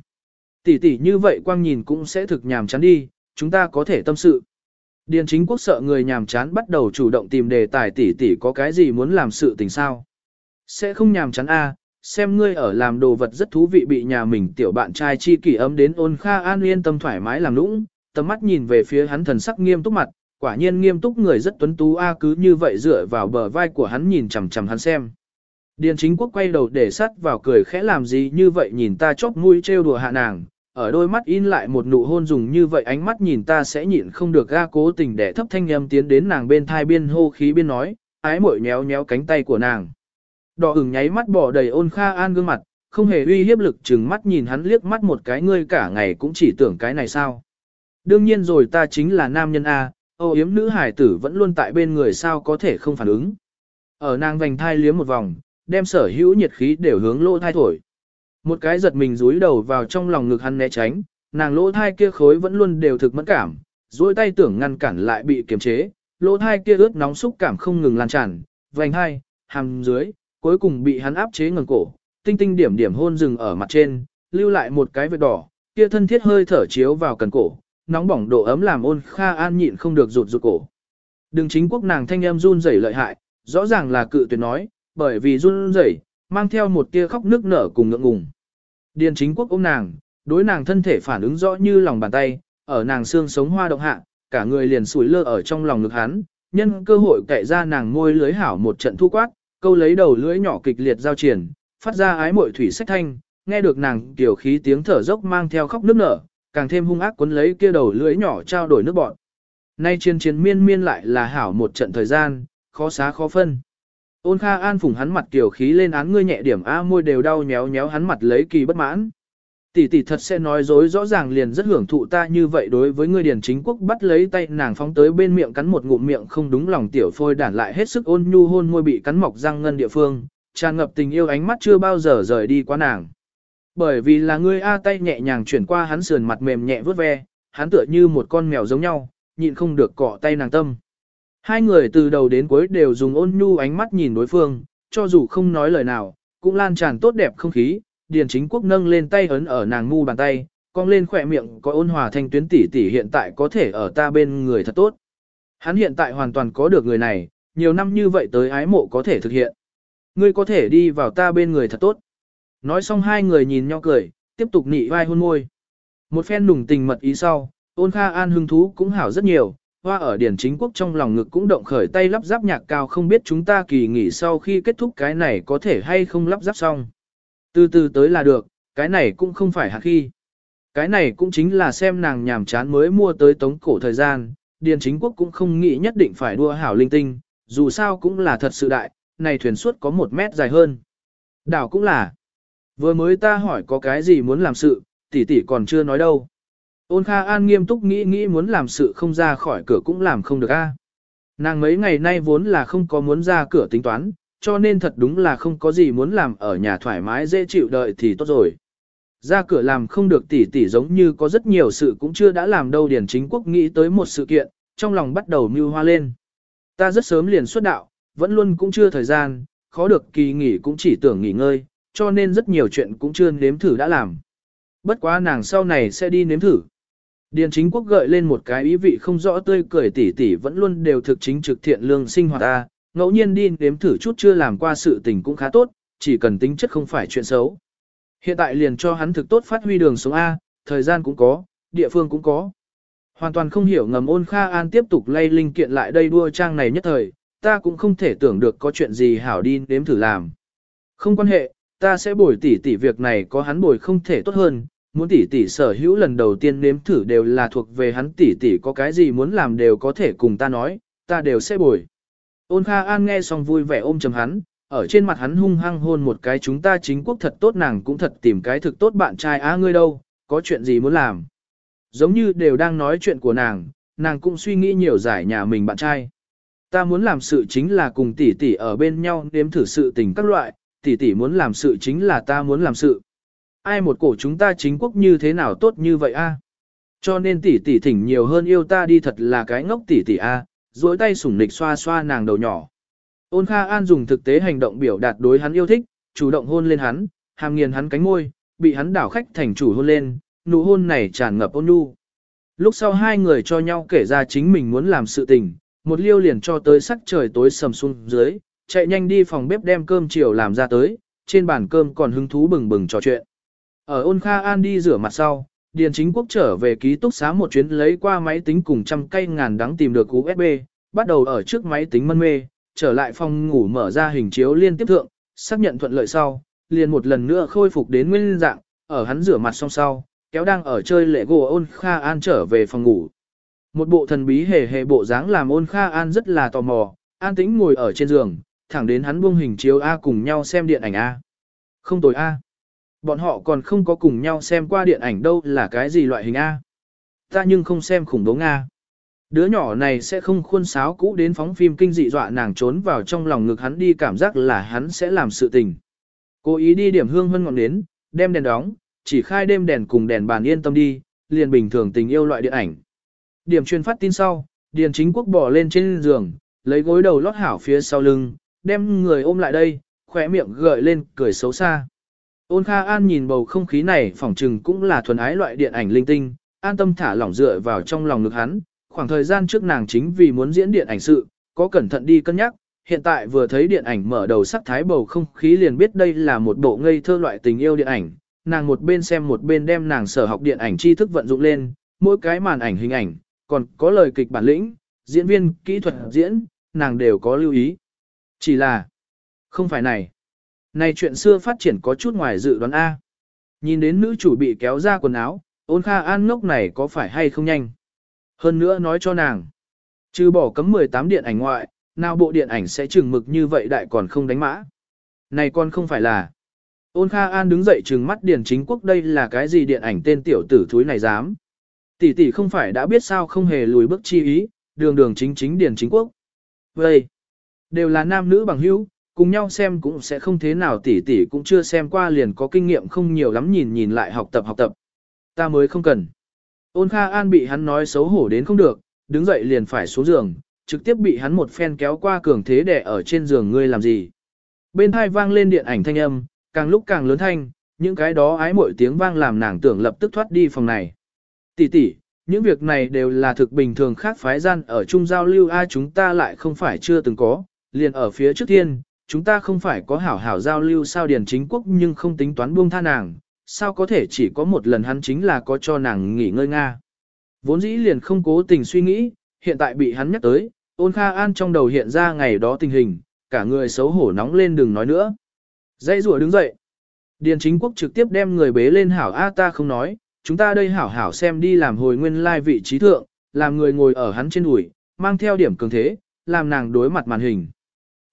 Tỷ tỷ như vậy quang nhìn cũng sẽ thực nhàm chán đi, chúng ta có thể tâm sự. Điền chính quốc sợ người nhàm chán bắt đầu chủ động tìm đề tài tỷ tỷ có cái gì muốn làm sự tình sao. Sẽ không nhàm chán a, xem ngươi ở làm đồ vật rất thú vị bị nhà mình tiểu bạn trai chi kỷ ấm đến ôn kha an yên tâm thoải mái làm nũng, tầm mắt nhìn về phía hắn thần sắc nghiêm túc mặt, quả nhiên nghiêm túc người rất tuấn tú a cứ như vậy dựa vào bờ vai của hắn nhìn chằm chằm hắn xem. Điền chính quốc quay đầu để sắt vào cười khẽ làm gì như vậy nhìn ta chóp mũi trêu đùa hạ nàng, ở đôi mắt in lại một nụ hôn dùng như vậy ánh mắt nhìn ta sẽ nhịn không được ga cố tình để thấp thanh âm tiến đến nàng bên thai biên hô khí biên nói, ái mội nhéo nhéo cánh tay của nàng. Đỏ ửng nháy mắt bỏ đầy ôn kha an gương mặt, không hề uy hiếp lực chừng mắt nhìn hắn liếc mắt một cái ngươi cả ngày cũng chỉ tưởng cái này sao. Đương nhiên rồi ta chính là nam nhân A, âu yếm nữ hải tử vẫn luôn tại bên người sao có thể không phản ứng. Ở nàng vành thai liếm một vòng, đem sở hữu nhiệt khí đều hướng lỗ thai thổi. Một cái giật mình rúi đầu vào trong lòng ngực hắn né tránh, nàng lỗ thai kia khối vẫn luôn đều thực mẫn cảm, duỗi tay tưởng ngăn cản lại bị kiềm chế, lỗ thai kia ướt nóng xúc cảm không ngừng lan tràn, vành hai, hàm dưới, cuối cùng bị hắn áp chế ngẩng cổ, tinh tinh điểm điểm hôn dừng ở mặt trên, lưu lại một cái vết đỏ, kia thân thiết hơi thở chiếu vào cần cổ, nóng bỏng độ ấm làm ôn kha an nhịn không được rụt rụt cổ. Đừng chính quốc nàng thanh em run rẩy lợi hại, rõ ràng là cự tuyệt nói, bởi vì run rẩy, mang theo một tia khóc nước nở cùng ngượng ngùng. Điền chính quốc ôm nàng, đối nàng thân thể phản ứng rõ như lòng bàn tay, ở nàng xương sống hoa động hạ, cả người liền sủi lơ ở trong lòng ngực hắn, nhân cơ hội cậy ra nàng môi lưới hảo một trận thu quát, câu lấy đầu lưỡi nhỏ kịch liệt giao triển, phát ra ái muội thủy sách thanh, nghe được nàng tiểu khí tiếng thở dốc mang theo khóc nước nở, càng thêm hung ác cuốn lấy kia đầu lưỡi nhỏ trao đổi nước bọn. Nay chiến chiến miên miên lại là hảo một trận thời gian, khó xá khó phân. Ôn Kha An phủng hắn mặt tiểu khí lên án ngươi nhẹ điểm a môi đều đau nhéo nhéo hắn mặt lấy kỳ bất mãn. Tỷ tỷ thật sẽ nói dối rõ ràng liền rất hưởng thụ ta như vậy đối với ngươi điển chính quốc bắt lấy tay nàng phóng tới bên miệng cắn một ngụm miệng không đúng lòng tiểu phôi đản lại hết sức ôn nhu hôn môi bị cắn mọc răng ngân địa phương, tràn ngập tình yêu ánh mắt chưa bao giờ rời đi qua nàng. Bởi vì là ngươi A tay nhẹ nhàng chuyển qua hắn sườn mặt mềm nhẹ vớt ve, hắn tựa như một con mèo giống nhau, nhịn không được cọ tay nàng tâm. Hai người từ đầu đến cuối đều dùng ôn nhu ánh mắt nhìn đối phương, cho dù không nói lời nào, cũng lan tràn tốt đẹp không khí. Điền chính quốc nâng lên tay ấn ở nàng ngu bàn tay, cong lên khỏe miệng có ôn hòa thanh tuyến tỷ tỷ hiện tại có thể ở ta bên người thật tốt. Hắn hiện tại hoàn toàn có được người này, nhiều năm như vậy tới ái mộ có thể thực hiện. Ngươi có thể đi vào ta bên người thật tốt. Nói xong hai người nhìn nhau cười, tiếp tục nị vai hôn môi. Một phen nùng tình mật ý sau, ôn kha an hứng thú cũng hảo rất nhiều, hoa ở điển chính quốc trong lòng ngực cũng động khởi tay lắp ráp nhạc cao không biết chúng ta kỳ nghỉ sau khi kết thúc cái này có thể hay không lắp ráp xong. Từ từ tới là được, cái này cũng không phải hạt khi. Cái này cũng chính là xem nàng nhàm chán mới mua tới tống cổ thời gian, điền chính quốc cũng không nghĩ nhất định phải đua hảo linh tinh, dù sao cũng là thật sự đại, này thuyền suốt có một mét dài hơn. Đảo cũng là, vừa mới ta hỏi có cái gì muốn làm sự, tỷ tỷ còn chưa nói đâu. Ôn Kha An nghiêm túc nghĩ nghĩ muốn làm sự không ra khỏi cửa cũng làm không được a. Nàng mấy ngày nay vốn là không có muốn ra cửa tính toán, cho nên thật đúng là không có gì muốn làm ở nhà thoải mái dễ chịu đợi thì tốt rồi. Ra cửa làm không được tỉ tỉ giống như có rất nhiều sự cũng chưa đã làm đâu Điển Chính Quốc nghĩ tới một sự kiện, trong lòng bắt đầu mưu hoa lên. Ta rất sớm liền xuất đạo, vẫn luôn cũng chưa thời gian, khó được kỳ nghỉ cũng chỉ tưởng nghỉ ngơi, cho nên rất nhiều chuyện cũng chưa nếm thử đã làm. Bất quá nàng sau này sẽ đi nếm thử. Điền chính quốc gợi lên một cái ý vị không rõ tươi cười tỉ tỉ vẫn luôn đều thực chính trực thiện lương sinh hoạt ta, ngẫu nhiên đi nếm thử chút chưa làm qua sự tình cũng khá tốt, chỉ cần tính chất không phải chuyện xấu. Hiện tại liền cho hắn thực tốt phát huy đường sống A, thời gian cũng có, địa phương cũng có. Hoàn toàn không hiểu ngầm ôn Kha An tiếp tục lay linh kiện lại đây đua trang này nhất thời, ta cũng không thể tưởng được có chuyện gì hảo đi nếm thử làm. Không quan hệ, ta sẽ bồi tỉ tỉ việc này có hắn bồi không thể tốt hơn, muốn tỷ tỷ sở hữu lần đầu tiên nếm thử đều là thuộc về hắn tỷ tỷ có cái gì muốn làm đều có thể cùng ta nói, ta đều sẽ bồi. Ôn Kha An nghe xong vui vẻ ôm chầm hắn, ở trên mặt hắn hung hăng hôn một cái chúng ta chính quốc thật tốt nàng cũng thật tìm cái thực tốt bạn trai á ngươi đâu, có chuyện gì muốn làm. Giống như đều đang nói chuyện của nàng, nàng cũng suy nghĩ nhiều giải nhà mình bạn trai. Ta muốn làm sự chính là cùng tỷ tỷ ở bên nhau nếm thử sự tình các loại, tỷ tỷ muốn làm sự chính là ta muốn làm sự. Ai một cổ chúng ta chính quốc như thế nào tốt như vậy a? Cho nên tỷ tỷ thỉnh nhiều hơn yêu ta đi thật là cái ngốc tỷ tỷ a, duỗi tay sủng nịch xoa xoa nàng đầu nhỏ. Ôn Kha An dùng thực tế hành động biểu đạt đối hắn yêu thích, chủ động hôn lên hắn, hàm nghiền hắn cánh môi, bị hắn đảo khách thành chủ hôn lên, nụ hôn này tràn ngập ôn nhu. Lúc sau hai người cho nhau kể ra chính mình muốn làm sự tình, một liêu liền cho tới sắc trời tối sầm xuống dưới, chạy nhanh đi phòng bếp đem cơm chiều làm ra tới, trên bàn cơm còn hứng thú bừng bừng trò chuyện. Ở ôn Kha An đi rửa mặt sau, Điền Chính Quốc trở về ký túc xá một chuyến lấy qua máy tính cùng trăm cây ngàn đắng tìm được USB, bắt đầu ở trước máy tính mân mê, trở lại phòng ngủ mở ra hình chiếu liên tiếp thượng, xác nhận thuận lợi sau, liền một lần nữa khôi phục đến nguyên dạng, ở hắn rửa mặt xong sau, kéo đang ở chơi lệ gồ ôn Kha An trở về phòng ngủ. Một bộ thần bí hề hề bộ dáng làm ôn Kha An rất là tò mò, an tĩnh ngồi ở trên giường, thẳng đến hắn buông hình chiếu A cùng nhau xem điện ảnh A. Không tồi A. Bọn họ còn không có cùng nhau xem qua điện ảnh đâu là cái gì loại hình A. Ta nhưng không xem khủng bố Nga. Đứa nhỏ này sẽ không khuôn sáo cũ đến phóng phim kinh dị dọa nàng trốn vào trong lòng ngực hắn đi cảm giác là hắn sẽ làm sự tình. Cố ý đi điểm hương hơn ngọn nến, đem đèn đóng, chỉ khai đêm đèn cùng đèn bàn yên tâm đi, liền bình thường tình yêu loại điện ảnh. Điểm truyền phát tin sau, Điền Chính Quốc bỏ lên trên giường, lấy gối đầu lót hảo phía sau lưng, đem người ôm lại đây, khỏe miệng gợi lên, cười xấu xa. Ôn Kha An nhìn bầu không khí này phỏng trừng cũng là thuần ái loại điện ảnh linh tinh, an tâm thả lỏng dựa vào trong lòng ngực hắn, khoảng thời gian trước nàng chính vì muốn diễn điện ảnh sự, có cẩn thận đi cân nhắc, hiện tại vừa thấy điện ảnh mở đầu sắc thái bầu không khí liền biết đây là một bộ ngây thơ loại tình yêu điện ảnh, nàng một bên xem một bên đem nàng sở học điện ảnh tri thức vận dụng lên, mỗi cái màn ảnh hình ảnh, còn có lời kịch bản lĩnh, diễn viên, kỹ thuật diễn, nàng đều có lưu ý. Chỉ là, không phải này. Này chuyện xưa phát triển có chút ngoài dự đoán A. Nhìn đến nữ chủ bị kéo ra quần áo, ôn kha an ngốc này có phải hay không nhanh. Hơn nữa nói cho nàng, trừ bỏ cấm 18 điện ảnh ngoại, nào bộ điện ảnh sẽ chừng mực như vậy đại còn không đánh mã. Này con không phải là. Ôn Kha An đứng dậy trừng mắt Điền Chính Quốc đây là cái gì điện ảnh tên tiểu tử thúi này dám. Tỷ tỷ không phải đã biết sao không hề lùi bước chi ý, đường đường chính chính Điền Chính Quốc. Vậy, đều là nam nữ bằng hữu, cùng nhau xem cũng sẽ không thế nào tỷ tỷ cũng chưa xem qua liền có kinh nghiệm không nhiều lắm nhìn nhìn lại học tập học tập. Ta mới không cần. Ôn Kha An bị hắn nói xấu hổ đến không được, đứng dậy liền phải xuống giường, trực tiếp bị hắn một phen kéo qua cường thế đè ở trên giường ngươi làm gì. Bên thai vang lên điện ảnh thanh âm, càng lúc càng lớn thanh, những cái đó ái mỗi tiếng vang làm nàng tưởng lập tức thoát đi phòng này. Tỷ tỷ, những việc này đều là thực bình thường khác phái gian ở chung giao lưu ai chúng ta lại không phải chưa từng có, liền ở phía trước tiên, chúng ta không phải có hảo hảo giao lưu sao điền chính quốc nhưng không tính toán buông tha nàng, sao có thể chỉ có một lần hắn chính là có cho nàng nghỉ ngơi Nga. Vốn dĩ liền không cố tình suy nghĩ, hiện tại bị hắn nhắc tới, ôn kha an trong đầu hiện ra ngày đó tình hình, cả người xấu hổ nóng lên đừng nói nữa. Dây rùa đứng dậy. Điền chính quốc trực tiếp đem người bế lên hảo A ta không nói, chúng ta đây hảo hảo xem đi làm hồi nguyên lai vị trí thượng, làm người ngồi ở hắn trên đùi, mang theo điểm cường thế, làm nàng đối mặt màn hình.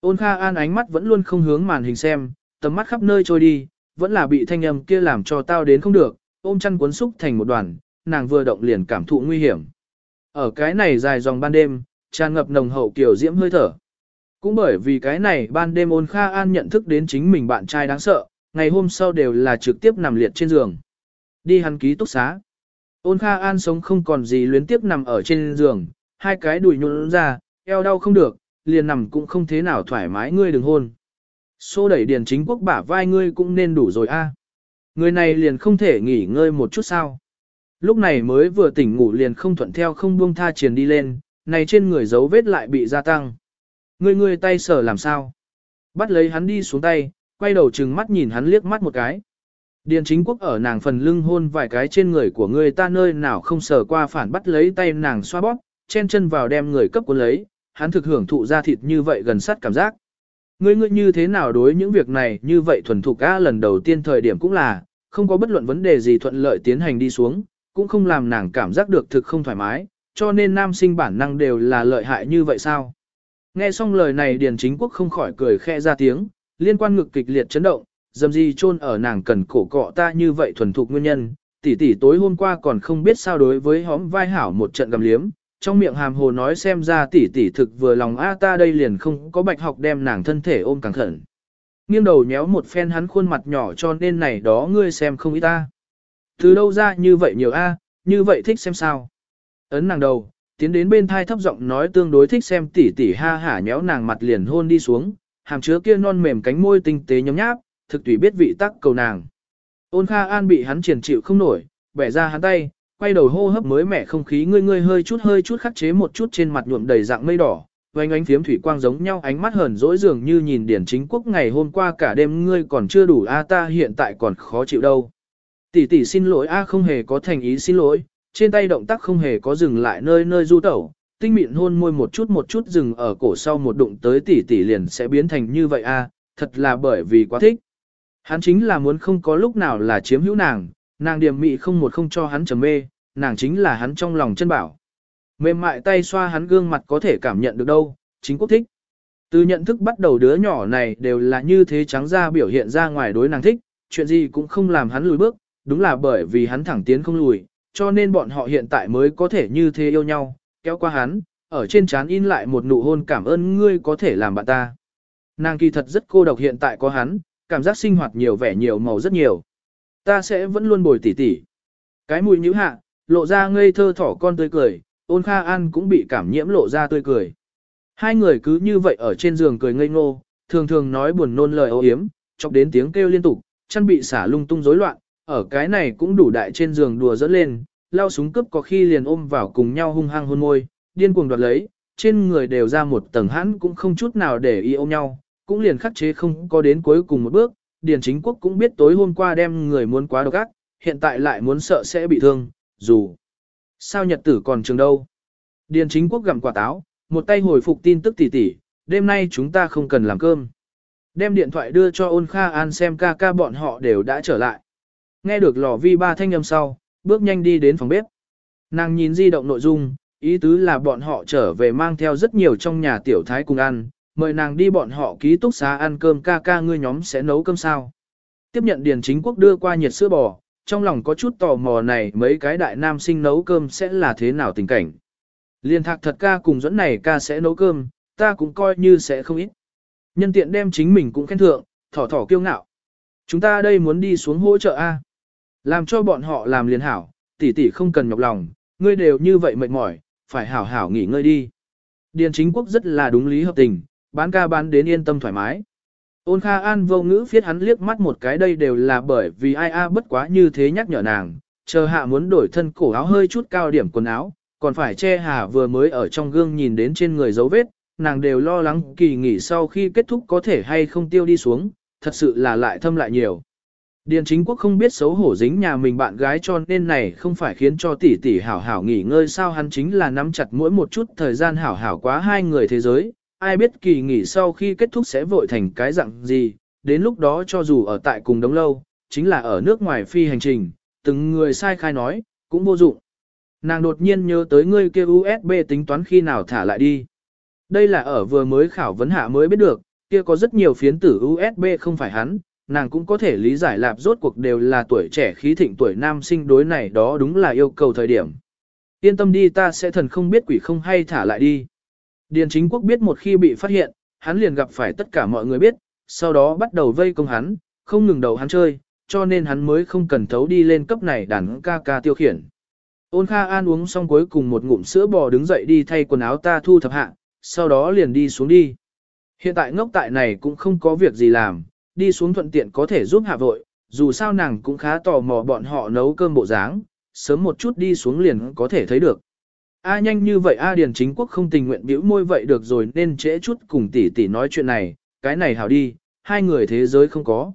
Ôn Kha An ánh mắt vẫn luôn không hướng màn hình xem, tầm mắt khắp nơi trôi đi, vẫn là bị thanh âm kia làm cho tao đến không được, ôm chăn cuốn xúc thành một đoàn, nàng vừa động liền cảm thụ nguy hiểm. Ở cái này dài dòng ban đêm, tràn ngập nồng hậu kiểu diễm hơi thở. Cũng bởi vì cái này ban đêm ôn Kha An nhận thức đến chính mình bạn trai đáng sợ, ngày hôm sau đều là trực tiếp nằm liệt trên giường. Đi hắn ký túc xá. Ôn Kha An sống không còn gì luyến tiếp nằm ở trên giường, hai cái đùi nhuận ra, eo đau không được, liền nằm cũng không thế nào thoải mái ngươi đừng hôn. Xô đẩy điền chính quốc bả vai ngươi cũng nên đủ rồi a. Người này liền không thể nghỉ ngơi một chút sao. Lúc này mới vừa tỉnh ngủ liền không thuận theo không buông tha triển đi lên, này trên người dấu vết lại bị gia tăng. Ngươi ngươi tay sở làm sao? Bắt lấy hắn đi xuống tay, quay đầu trừng mắt nhìn hắn liếc mắt một cái. Điền chính quốc ở nàng phần lưng hôn vài cái trên người của ngươi ta nơi nào không sờ qua phản bắt lấy tay nàng xoa bóp, chen chân vào đem người cấp cuốn lấy, hắn thực hưởng thụ ra thịt như vậy gần sát cảm giác. Ngươi ngươi như thế nào đối những việc này như vậy thuần thục á lần đầu tiên thời điểm cũng là, không có bất luận vấn đề gì thuận lợi tiến hành đi xuống, cũng không làm nàng cảm giác được thực không thoải mái, cho nên nam sinh bản năng đều là lợi hại như vậy sao? Nghe xong lời này Điền Chính Quốc không khỏi cười khẽ ra tiếng, liên quan ngực kịch liệt chấn động, dầm gì chôn ở nàng cần cổ cọ ta như vậy thuần thục nguyên nhân, tỷ tỷ tối hôm qua còn không biết sao đối với hóm vai hảo một trận gầm liếm, trong miệng hàm hồ nói xem ra tỷ tỷ thực vừa lòng a ta đây liền không có bạch học đem nàng thân thể ôm càng khẩn. Nghiêng đầu nhéo một phen hắn khuôn mặt nhỏ cho nên này đó ngươi xem không ý ta. Từ đâu ra như vậy nhiều a, như vậy thích xem sao. Ấn nàng đầu, tiến đến bên thai thấp giọng nói tương đối thích xem tỷ tỷ ha hả nhéo nàng mặt liền hôn đi xuống, hàm chứa kia non mềm cánh môi tinh tế nhấm nháp, thực tùy biết vị tắc cầu nàng. Ôn Kha An bị hắn triển chịu không nổi, bẻ ra hắn tay, quay đầu hô hấp mới mẻ không khí ngươi ngươi hơi chút hơi chút khắc chế một chút trên mặt nhuộm đầy dạng mây đỏ, oanh ánh phiếm thủy quang giống nhau ánh mắt hờn dỗi dường như nhìn điển chính quốc ngày hôm qua cả đêm ngươi còn chưa đủ a ta hiện tại còn khó chịu đâu. Tỷ tỷ xin lỗi a không hề có thành ý xin lỗi, trên tay động tác không hề có dừng lại nơi nơi du tẩu, tinh mịn hôn môi một chút một chút dừng ở cổ sau một đụng tới tỷ tỷ liền sẽ biến thành như vậy a, thật là bởi vì quá thích. Hắn chính là muốn không có lúc nào là chiếm hữu nàng, nàng điểm mị không một không cho hắn trầm mê, nàng chính là hắn trong lòng chân bảo. Mềm mại tay xoa hắn gương mặt có thể cảm nhận được đâu, chính quốc thích. Từ nhận thức bắt đầu đứa nhỏ này đều là như thế trắng ra biểu hiện ra ngoài đối nàng thích, chuyện gì cũng không làm hắn lùi bước, đúng là bởi vì hắn thẳng tiến không lùi, cho nên bọn họ hiện tại mới có thể như thế yêu nhau, kéo qua hắn, ở trên trán in lại một nụ hôn cảm ơn ngươi có thể làm bạn ta. Nàng kỳ thật rất cô độc hiện tại có hắn, cảm giác sinh hoạt nhiều vẻ nhiều màu rất nhiều. Ta sẽ vẫn luôn bồi tỉ tỉ. Cái mùi nhữ hạ, lộ ra ngây thơ thỏ con tươi cười, ôn kha an cũng bị cảm nhiễm lộ ra tươi cười. Hai người cứ như vậy ở trên giường cười ngây ngô, thường thường nói buồn nôn lời âu yếm, chọc đến tiếng kêu liên tục, chăn bị xả lung tung rối loạn, ở cái này cũng đủ đại trên giường đùa dẫn lên, lao súng cướp có khi liền ôm vào cùng nhau hung hăng hôn môi, điên cuồng đoạt lấy, trên người đều ra một tầng hãn cũng không chút nào để ý ôm nhau, cũng liền khắc chế không có đến cuối cùng một bước, Điền Chính Quốc cũng biết tối hôm qua đem người muốn quá độc ác, hiện tại lại muốn sợ sẽ bị thương, dù sao nhật tử còn trường đâu. Điền Chính Quốc gặm quả táo, một tay hồi phục tin tức tỉ tỉ, đêm nay chúng ta không cần làm cơm. Đem điện thoại đưa cho ôn Kha An xem ca ca bọn họ đều đã trở lại. Nghe được lò vi ba thanh âm sau, bước nhanh đi đến phòng bếp. Nàng nhìn di động nội dung, ý tứ là bọn họ trở về mang theo rất nhiều trong nhà tiểu thái cùng ăn, mời nàng đi bọn họ ký túc xá ăn cơm ca ca ngươi nhóm sẽ nấu cơm sao. Tiếp nhận Điền Chính Quốc đưa qua nhiệt sữa bò, trong lòng có chút tò mò này mấy cái đại nam sinh nấu cơm sẽ là thế nào tình cảnh. Liên thạc thật ca cùng dẫn này ca sẽ nấu cơm, ta cũng coi như sẽ không ít. Nhân tiện đem chính mình cũng khen thượng, thỏ thỏ kiêu ngạo. Chúng ta đây muốn đi xuống hỗ trợ A. Làm cho bọn họ làm liền hảo, tỷ tỷ không cần nhọc lòng, ngươi đều như vậy mệt mỏi, phải hảo hảo nghỉ ngơi đi. Điền chính quốc rất là đúng lý hợp tình, bán ca bán đến yên tâm thoải mái. Ôn Kha An vô ngữ phiết hắn liếc mắt một cái đây đều là bởi vì ai a bất quá như thế nhắc nhở nàng, chờ hạ muốn đổi thân cổ áo hơi chút cao điểm quần áo, còn phải che hà vừa mới ở trong gương nhìn đến trên người dấu vết, nàng đều lo lắng kỳ nghỉ sau khi kết thúc có thể hay không tiêu đi xuống, thật sự là lại thâm lại nhiều. Điền chính quốc không biết xấu hổ dính nhà mình bạn gái cho nên này không phải khiến cho tỷ tỷ hảo hảo nghỉ ngơi sao hắn chính là nắm chặt mỗi một chút thời gian hảo hảo quá hai người thế giới, ai biết kỳ nghỉ sau khi kết thúc sẽ vội thành cái dạng gì, đến lúc đó cho dù ở tại cùng đống lâu, chính là ở nước ngoài phi hành trình, từng người sai khai nói, cũng vô dụng. Nàng đột nhiên nhớ tới ngươi kia USB tính toán khi nào thả lại đi. Đây là ở vừa mới khảo vấn hạ mới biết được, kia có rất nhiều phiến tử USB không phải hắn, nàng cũng có thể lý giải lạp rốt cuộc đều là tuổi trẻ khí thịnh tuổi nam sinh đối này đó đúng là yêu cầu thời điểm. Yên tâm đi ta sẽ thần không biết quỷ không hay thả lại đi. Điền chính quốc biết một khi bị phát hiện, hắn liền gặp phải tất cả mọi người biết, sau đó bắt đầu vây công hắn, không ngừng đầu hắn chơi, cho nên hắn mới không cần thấu đi lên cấp này đàn ca ca tiêu khiển. Ôn Kha An uống xong cuối cùng một ngụm sữa bò đứng dậy đi thay quần áo ta thu thập hạ, sau đó liền đi xuống đi. Hiện tại ngốc tại này cũng không có việc gì làm, đi xuống thuận tiện có thể giúp hạ vội, dù sao nàng cũng khá tò mò bọn họ nấu cơm bộ dáng, sớm một chút đi xuống liền có thể thấy được. A nhanh như vậy A Điền chính quốc không tình nguyện bĩu môi vậy được rồi nên trễ chút cùng tỷ tỷ nói chuyện này, cái này hảo đi, hai người thế giới không có.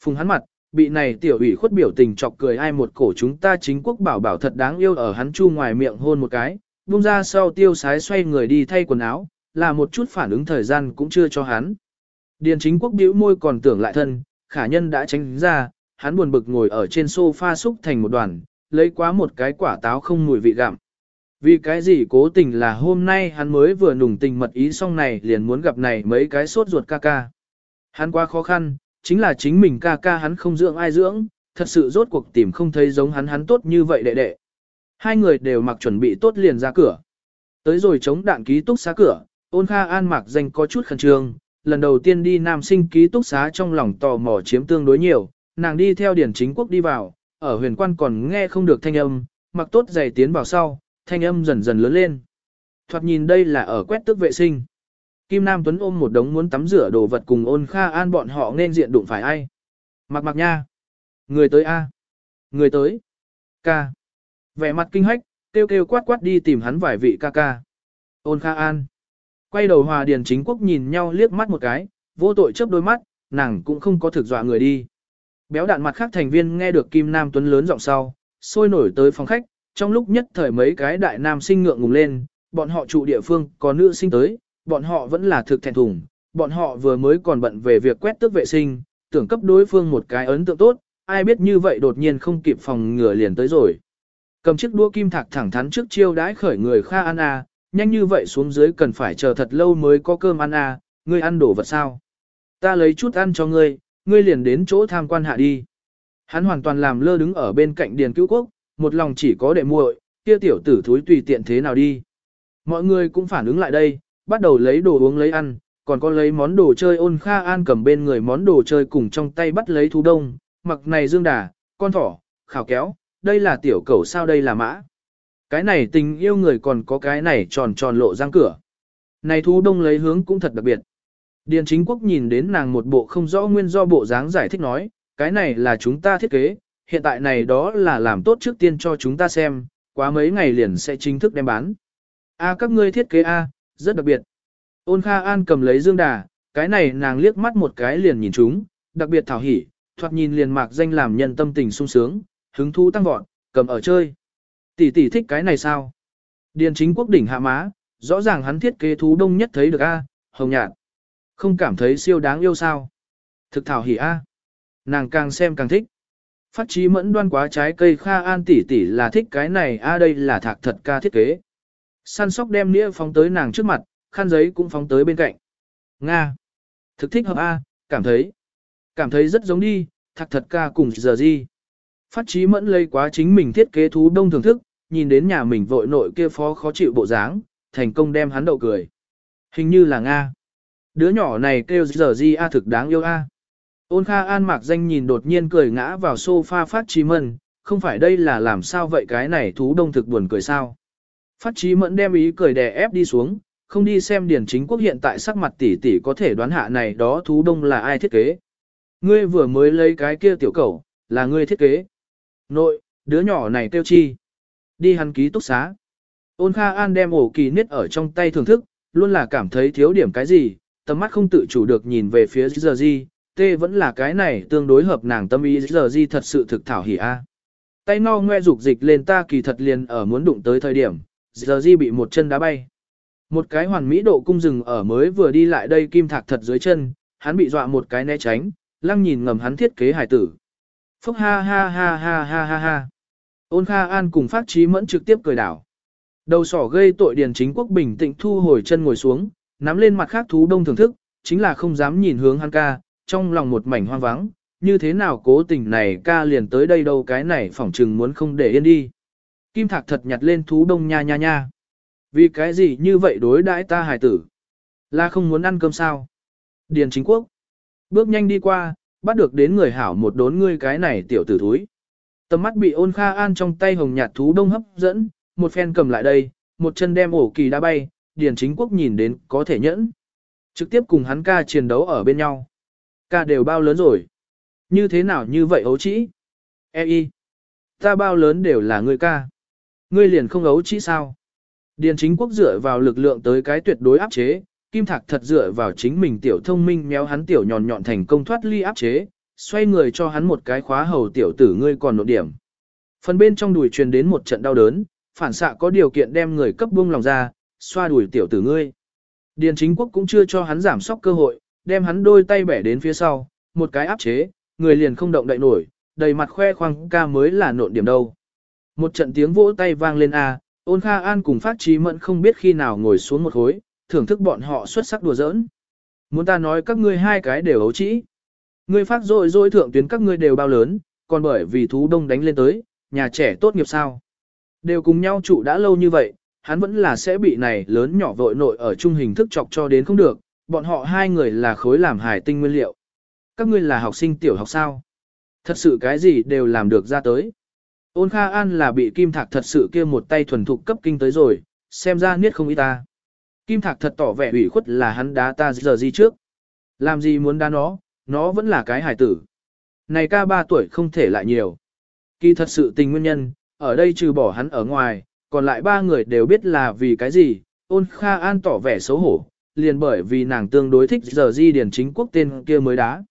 Phùng hắn mặt, bị này tiểu ủy khuất biểu tình chọc cười ai một cổ chúng ta chính quốc bảo bảo thật đáng yêu ở hắn chu ngoài miệng hôn một cái, buông ra sau tiêu sái xoay người đi thay quần áo, là một chút phản ứng thời gian cũng chưa cho hắn. Điền chính quốc bĩu môi còn tưởng lại thân, khả nhân đã tránh ra, hắn buồn bực ngồi ở trên sofa xúc thành một đoàn, lấy quá một cái quả táo không mùi vị gặm. Vì cái gì cố tình là hôm nay hắn mới vừa nùng tình mật ý xong này liền muốn gặp này mấy cái sốt ruột ca ca. Hắn quá khó khăn, chính là chính mình ca ca hắn không dưỡng ai dưỡng, thật sự rốt cuộc tìm không thấy giống hắn hắn tốt như vậy đệ đệ. Hai người đều mặc chuẩn bị tốt liền ra cửa. Tới rồi chống đạn ký túc xá cửa, ôn kha an mặc danh có chút khẩn trương, lần đầu tiên đi nam sinh ký túc xá trong lòng tò mò chiếm tương đối nhiều, nàng đi theo điển chính quốc đi vào, ở huyền quan còn nghe không được thanh âm, mặc tốt giày tiến vào sau, thanh âm dần dần lớn lên. Thoạt nhìn đây là ở quét tước vệ sinh. Kim Nam Tuấn ôm một đống muốn tắm rửa đồ vật cùng ôn kha an bọn họ nên diện đụng phải ai. Mặc mặc nha. Người tới A. Người tới. Ca. Vẻ mặt kinh hách, kêu kêu quát quát đi tìm hắn vài vị ca ca. Ôn kha an. Quay đầu hòa điền chính quốc nhìn nhau liếc mắt một cái, vô tội chớp đôi mắt, nàng cũng không có thực dọa người đi. Béo đạn mặt khác thành viên nghe được Kim Nam Tuấn lớn giọng sau, sôi nổi tới phòng khách, trong lúc nhất thời mấy cái đại nam sinh ngượng ngùng lên, bọn họ trụ địa phương có nữ sinh tới, bọn họ vẫn là thực thẹn thùng, bọn họ vừa mới còn bận về việc quét tước vệ sinh, tưởng cấp đối phương một cái ấn tượng tốt, ai biết như vậy đột nhiên không kịp phòng ngừa liền tới rồi. Cầm chiếc đũa kim thạc thẳng thắn trước chiêu đãi khởi người Kha An A, nhanh như vậy xuống dưới cần phải chờ thật lâu mới có cơm ăn A, ngươi ăn đổ vật sao? Ta lấy chút ăn cho ngươi, ngươi liền đến chỗ tham quan hạ đi. Hắn hoàn toàn làm lơ đứng ở bên cạnh Điền Cứu Quốc, một lòng chỉ có đệ muội, kia tiểu tử thúi tùy tiện thế nào đi. Mọi người cũng phản ứng lại đây, bắt đầu lấy đồ uống lấy ăn, còn có lấy món đồ chơi ôn kha an cầm bên người món đồ chơi cùng trong tay bắt lấy thú đông, mặc này dương đà, con thỏ, khảo kéo, đây là tiểu cẩu sao đây là mã. Cái này tình yêu người còn có cái này tròn tròn lộ răng cửa. Này thú đông lấy hướng cũng thật đặc biệt. Điền chính quốc nhìn đến nàng một bộ không rõ nguyên do bộ dáng giải thích nói, cái này là chúng ta thiết kế, hiện tại này đó là làm tốt trước tiên cho chúng ta xem, quá mấy ngày liền sẽ chính thức đem bán. A các ngươi thiết kế A, rất đặc biệt. Ôn Kha An cầm lấy dương đà, cái này nàng liếc mắt một cái liền nhìn chúng, đặc biệt thảo hỉ, thoạt nhìn liền mạc danh làm nhân tâm tình sung sướng, hứng thú tăng vọt, cầm ở chơi. Tỷ tỷ thích cái này sao? Điền chính quốc đỉnh hạ má, rõ ràng hắn thiết kế thú đông nhất thấy được A, hồng nhạt. Không cảm thấy siêu đáng yêu sao? Thực thảo hỉ A. Nàng càng xem càng thích. Phát trí mẫn đoan quá trái cây Kha An tỷ tỷ là thích cái này A đây là thạc thật ca thiết kế. Săn sóc đem nĩa phóng tới nàng trước mặt, khăn giấy cũng phóng tới bên cạnh. Nga. Thực thích hợp A, cảm thấy. Cảm thấy rất giống đi, thạc thật ca cùng giờ gì. Phát trí mẫn lây quá chính mình thiết kế thú đông thưởng thức, nhìn đến nhà mình vội nội kia phó khó chịu bộ dáng, thành công đem hắn đậu cười. Hình như là Nga. Đứa nhỏ này kêu giờ gì A thực đáng yêu A. Ôn Kha An mạc danh nhìn đột nhiên cười ngã vào sofa phát trí mẫn, không phải đây là làm sao vậy cái này thú đông thực buồn cười sao. Phát trí mẫn đem ý cười đè ép đi xuống, không đi xem điển chính quốc hiện tại sắc mặt tỷ tỷ có thể đoán hạ này đó thú đông là ai thiết kế. Ngươi vừa mới lấy cái kia tiểu cầu, là ngươi thiết kế. Nội, đứa nhỏ này kêu chi. Đi hắn ký túc xá. Ôn Kha An đem ổ kỳ niết ở trong tay thưởng thức, luôn là cảm thấy thiếu điểm cái gì, tầm mắt không tự chủ được nhìn về phía giờ gì, tê vẫn là cái này tương đối hợp nàng tâm ý giờ di thật sự thực thảo hỉ a. À. Tay no ngoe dục dịch lên ta kỳ thật liền ở muốn đụng tới thời điểm, giờ di bị một chân đá bay. Một cái hoàn mỹ độ cung rừng ở mới vừa đi lại đây kim thạc thật dưới chân, hắn bị dọa một cái né tránh, lăng nhìn ngầm hắn thiết kế hải tử. Phúc ha ha ha ha ha ha ha. Ôn Kha An cùng phát trí mẫn trực tiếp cười đảo. Đầu sỏ gây tội điền chính quốc bình tĩnh thu hồi chân ngồi xuống, nắm lên mặt khác thú đông thưởng thức, chính là không dám nhìn hướng hắn ca, trong lòng một mảnh hoang vắng, như thế nào cố tình này ca liền tới đây đâu cái này phỏng chừng muốn không để yên đi. Kim Thạc thật nhặt lên thú đông nha nha nha. Vì cái gì như vậy đối đãi ta hài tử? Là không muốn ăn cơm sao? Điền chính quốc. Bước nhanh đi qua, bắt được đến người hảo một đốn ngươi cái này tiểu tử thúi. Tầm mắt bị ôn kha an trong tay hồng nhạt thú đông hấp dẫn, một phen cầm lại đây, một chân đem ổ kỳ đã bay, điền chính quốc nhìn đến có thể nhẫn. Trực tiếp cùng hắn ca chiến đấu ở bên nhau. Ca đều bao lớn rồi. Như thế nào như vậy ấu trĩ? E y. Ta bao lớn đều là ngươi ca. Ngươi liền không ấu trĩ sao? Điền chính quốc dựa vào lực lượng tới cái tuyệt đối áp chế, kim thạc thật dựa vào chính mình tiểu thông minh méo hắn tiểu nhọn nhọn thành công thoát ly áp chế, xoay người cho hắn một cái khóa hầu tiểu tử ngươi còn nộ điểm. Phần bên trong đùi truyền đến một trận đau đớn, phản xạ có điều kiện đem người cấp buông lòng ra, xoa đùi tiểu tử ngươi. Điền chính quốc cũng chưa cho hắn giảm sóc cơ hội, đem hắn đôi tay bẻ đến phía sau, một cái áp chế, người liền không động đậy nổi, đầy mặt khoe khoang ca mới là nộn điểm đâu. Một trận tiếng vỗ tay vang lên A, ôn kha an cùng phát trí mẫn không biết khi nào ngồi xuống một khối, thưởng thức bọn họ xuất sắc đùa giỡn. Muốn ta nói các ngươi hai cái đều ấu trĩ. Ngươi phát rồi rồi thượng tuyến các ngươi đều bao lớn, còn bởi vì thú đông đánh lên tới, nhà trẻ tốt nghiệp sao. Đều cùng nhau trụ đã lâu như vậy, hắn vẫn là sẽ bị này lớn nhỏ vội nội ở chung hình thức chọc cho đến không được, bọn họ hai người là khối làm hải tinh nguyên liệu. Các ngươi là học sinh tiểu học sao? Thật sự cái gì đều làm được ra tới. Ôn Kha An là bị Kim Thạc thật sự kia một tay thuần thục cấp kinh tới rồi, xem ra niết không ý ta. Kim Thạc thật tỏ vẻ ủy khuất là hắn đá ta giờ gì trước. Làm gì muốn đá nó, nó vẫn là cái hải tử. Này ca ba tuổi không thể lại nhiều. Kỳ thật sự tình nguyên nhân, ở đây trừ bỏ hắn ở ngoài, còn lại ba người đều biết là vì cái gì, ôn Kha An tỏ vẻ xấu hổ, liền bởi vì nàng tương đối thích giờ di điển chính quốc tên kia mới đá.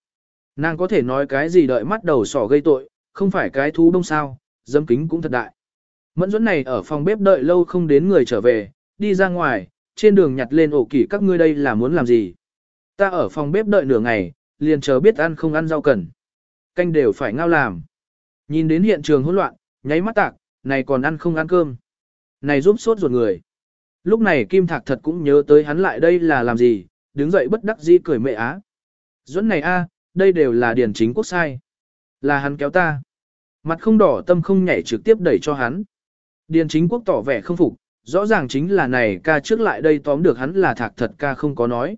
Nàng có thể nói cái gì đợi mắt đầu sỏ gây tội, không phải cái thú đông sao, dâm kính cũng thật đại. Mẫn dẫn này ở phòng bếp đợi lâu không đến người trở về, đi ra ngoài, trên đường nhặt lên ổ kỷ các ngươi đây là muốn làm gì. Ta ở phòng bếp đợi nửa ngày, liền chờ biết ăn không ăn rau cần. Canh đều phải ngao làm. Nhìn đến hiện trường hỗn loạn, nháy mắt tạc, này còn ăn không ăn cơm. Này giúp sốt ruột người. Lúc này Kim Thạc thật cũng nhớ tới hắn lại đây là làm gì, đứng dậy bất đắc dĩ cười mẹ á. duẫn này a, đây đều là điển chính quốc sai. Là hắn kéo ta. Mặt không đỏ tâm không nhảy trực tiếp đẩy cho hắn. Điền chính quốc tỏ vẻ không phục, Rõ ràng chính là này ca trước lại đây tóm được hắn là thạc thật ca không có nói.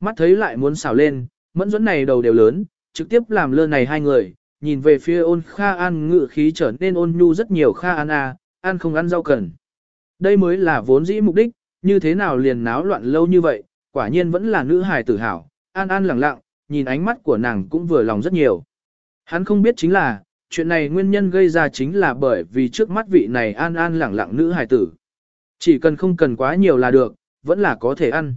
Mắt thấy lại muốn xào lên, mẫn duẫn này đầu đều lớn, trực tiếp làm lơ này hai người, nhìn về phía ôn Kha An ngự khí trở nên ôn nhu rất nhiều Kha An à, ăn không ăn rau cần. Đây mới là vốn dĩ mục đích, như thế nào liền náo loạn lâu như vậy, quả nhiên vẫn là nữ hài tử hảo, An An lẳng lặng, nhìn ánh mắt của nàng cũng vừa lòng rất nhiều. Hắn không biết chính là, chuyện này nguyên nhân gây ra chính là bởi vì trước mắt vị này An An lẳng lặng nữ hài tử. Chỉ cần không cần quá nhiều là được, vẫn là có thể ăn.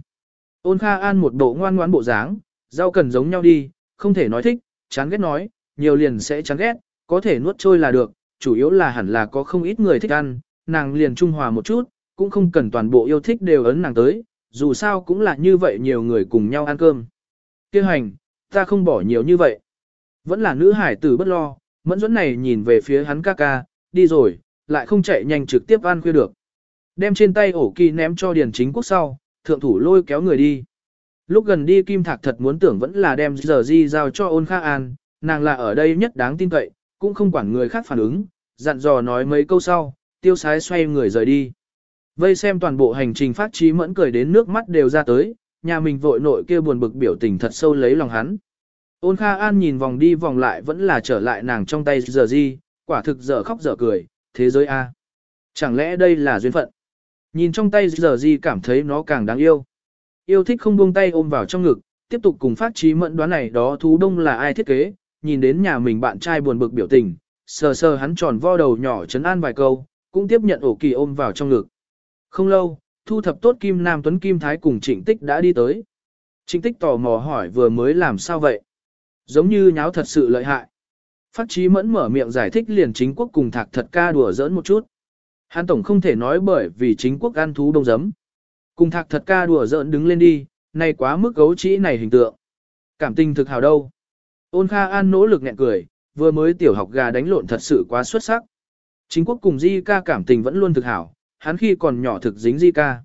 Ôn Kha An một bộ ngoan ngoãn bộ dáng, rau cần giống nhau đi, không thể nói thích, chán ghét nói, nhiều liền sẽ chán ghét, có thể nuốt trôi là được, chủ yếu là hẳn là có không ít người thích ăn, nàng liền trung hòa một chút, cũng không cần toàn bộ yêu thích đều ấn nàng tới, dù sao cũng là như vậy nhiều người cùng nhau ăn cơm. Kêu hành, ta không bỏ nhiều như vậy. Vẫn là nữ hải tử bất lo, mẫn dẫn này nhìn về phía hắn ca ca, đi rồi, lại không chạy nhanh trực tiếp ăn khuya được. Đem trên tay ổ kỳ ném cho điền chính quốc sau, thượng thủ lôi kéo người đi. Lúc gần đi Kim Thạc thật muốn tưởng vẫn là đem giờ di giao cho ôn kha an, nàng là ở đây nhất đáng tin cậy, cũng không quản người khác phản ứng, dặn dò nói mấy câu sau, tiêu sái xoay người rời đi. Vây xem toàn bộ hành trình phát trí mẫn cười đến nước mắt đều ra tới, nhà mình vội nội kia buồn bực biểu tình thật sâu lấy lòng hắn. Ôn Kha An nhìn vòng đi vòng lại vẫn là trở lại nàng trong tay giờ di, quả thực giờ khóc giờ cười, thế giới A. Chẳng lẽ đây là duyên phận? Nhìn trong tay giờ di cảm thấy nó càng đáng yêu. Yêu thích không buông tay ôm vào trong ngực, tiếp tục cùng phát trí mẫn đoán này đó thú đông là ai thiết kế, nhìn đến nhà mình bạn trai buồn bực biểu tình, sờ sờ hắn tròn vo đầu nhỏ chấn an vài câu, cũng tiếp nhận ổ kỳ ôm vào trong ngực. Không lâu, thu thập tốt Kim Nam Tuấn Kim Thái cùng Trịnh Tích đã đi tới. Trịnh Tích tò mò hỏi vừa mới làm sao vậy? Giống như nháo thật sự lợi hại. Phát trí mẫn mở miệng giải thích liền chính quốc cùng thạc thật ca đùa giỡn một chút. Hàn Tổng không thể nói bởi vì chính quốc ăn thú đông giấm. Cùng thạc thật ca đùa giỡn đứng lên đi, này quá mức gấu trĩ này hình tượng. Cảm tình thực hào đâu. Ôn Kha An nỗ lực nhẹn cười, vừa mới tiểu học gà đánh lộn thật sự quá xuất sắc. Chính quốc cùng Di ca cảm tình vẫn luôn thực hảo, hắn khi còn nhỏ thực dính Di ca.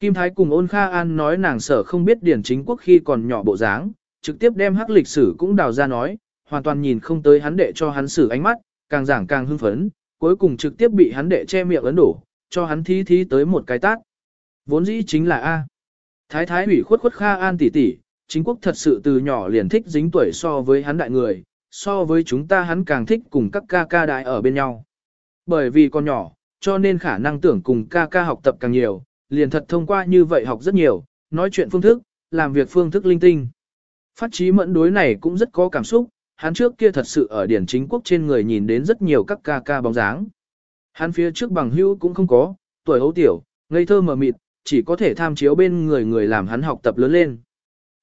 Kim Thái cùng ôn Kha An nói nàng sở không biết điển chính quốc khi còn nhỏ bộ dáng, trực tiếp đem hắc lịch sử cũng đào ra nói, hoàn toàn nhìn không tới hắn đệ cho hắn xử ánh mắt, càng giảng càng hưng phấn, cuối cùng trực tiếp bị hắn đệ che miệng ấn đổ, cho hắn thí thí tới một cái tát. Vốn dĩ chính là A. Thái thái ủy khuất khuất Kha An tỷ tỷ, chính quốc thật sự từ nhỏ liền thích dính tuổi so với hắn đại người, so với chúng ta hắn càng thích cùng các ca ca đại ở bên nhau. Bởi vì con nhỏ, cho nên khả năng tưởng cùng ca ca học tập càng nhiều, liền thật thông qua như vậy học rất nhiều, nói chuyện phương thức, làm việc phương thức linh tinh. Phát trí mẫn đối này cũng rất có cảm xúc, hắn trước kia thật sự ở điển chính quốc trên người nhìn đến rất nhiều các ca ca bóng dáng. Hắn phía trước bằng hữu cũng không có, tuổi hấu tiểu, ngây thơ mờ mịt, chỉ có thể tham chiếu bên người người làm hắn học tập lớn lên.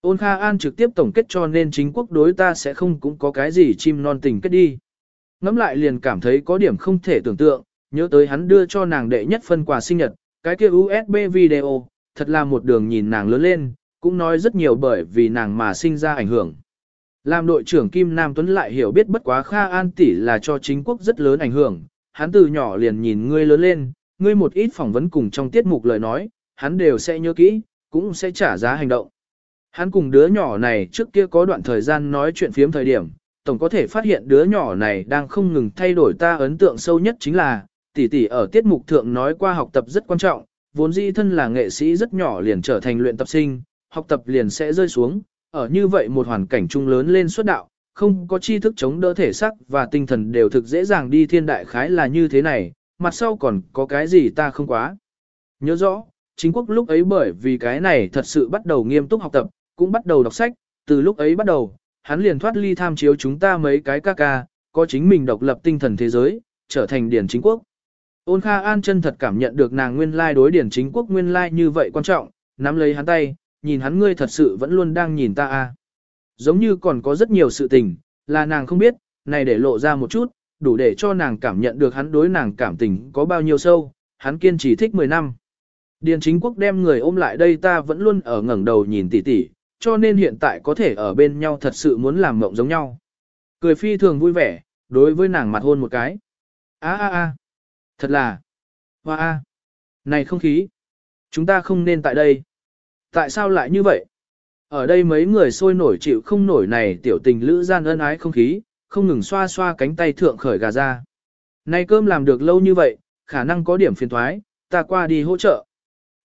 Ôn Kha An trực tiếp tổng kết cho nên chính quốc đối ta sẽ không cũng có cái gì chim non tình kết đi. Ngắm lại liền cảm thấy có điểm không thể tưởng tượng, nhớ tới hắn đưa cho nàng đệ nhất phân quà sinh nhật, cái kia USB video, thật là một đường nhìn nàng lớn lên, cũng nói rất nhiều bởi vì nàng mà sinh ra ảnh hưởng. Làm đội trưởng Kim Nam Tuấn lại hiểu biết bất quá Kha An tỷ là cho chính quốc rất lớn ảnh hưởng, hắn từ nhỏ liền nhìn ngươi lớn lên, ngươi một ít phỏng vấn cùng trong tiết mục lời nói, hắn đều sẽ nhớ kỹ, cũng sẽ trả giá hành động. Hắn cùng đứa nhỏ này trước kia có đoạn thời gian nói chuyện phiếm thời điểm, tổng có thể phát hiện đứa nhỏ này đang không ngừng thay đổi ta ấn tượng sâu nhất chính là, tỷ tỷ ở tiết mục thượng nói qua học tập rất quan trọng, vốn dĩ thân là nghệ sĩ rất nhỏ liền trở thành luyện tập sinh, học tập liền sẽ rơi xuống, ở như vậy một hoàn cảnh trung lớn lên xuất đạo, không có tri thức chống đỡ thể sắc và tinh thần đều thực dễ dàng đi thiên đại khái là như thế này, mặt sau còn có cái gì ta không quá. Nhớ rõ, chính quốc lúc ấy bởi vì cái này thật sự bắt đầu nghiêm túc học tập, cũng bắt đầu đọc sách, từ lúc ấy bắt đầu, hắn liền thoát ly tham chiếu chúng ta mấy cái ca ca, có chính mình độc lập tinh thần thế giới, trở thành điển chính quốc. Ôn Kha An chân thật cảm nhận được nàng nguyên lai đối điển chính quốc nguyên lai như vậy quan trọng, nắm lấy hắn tay, nhìn hắn ngươi thật sự vẫn luôn đang nhìn ta a. Giống như còn có rất nhiều sự tình, là nàng không biết, này để lộ ra một chút, đủ để cho nàng cảm nhận được hắn đối nàng cảm tình có bao nhiêu sâu, hắn kiên trì thích 10 năm. Điền chính quốc đem người ôm lại đây ta vẫn luôn ở ngẩng đầu nhìn tỷ tỷ cho nên hiện tại có thể ở bên nhau thật sự muốn làm mộng giống nhau. Cười phi thường vui vẻ, đối với nàng mặt hôn một cái. a a a thật là, hoa a, này không khí, chúng ta không nên tại đây. Tại sao lại như vậy? Ở đây mấy người sôi nổi chịu không nổi này tiểu tình lữ gian ân ái không khí, không ngừng xoa xoa cánh tay thượng khởi gà ra. Này cơm làm được lâu như vậy, khả năng có điểm phiền thoái, ta qua đi hỗ trợ.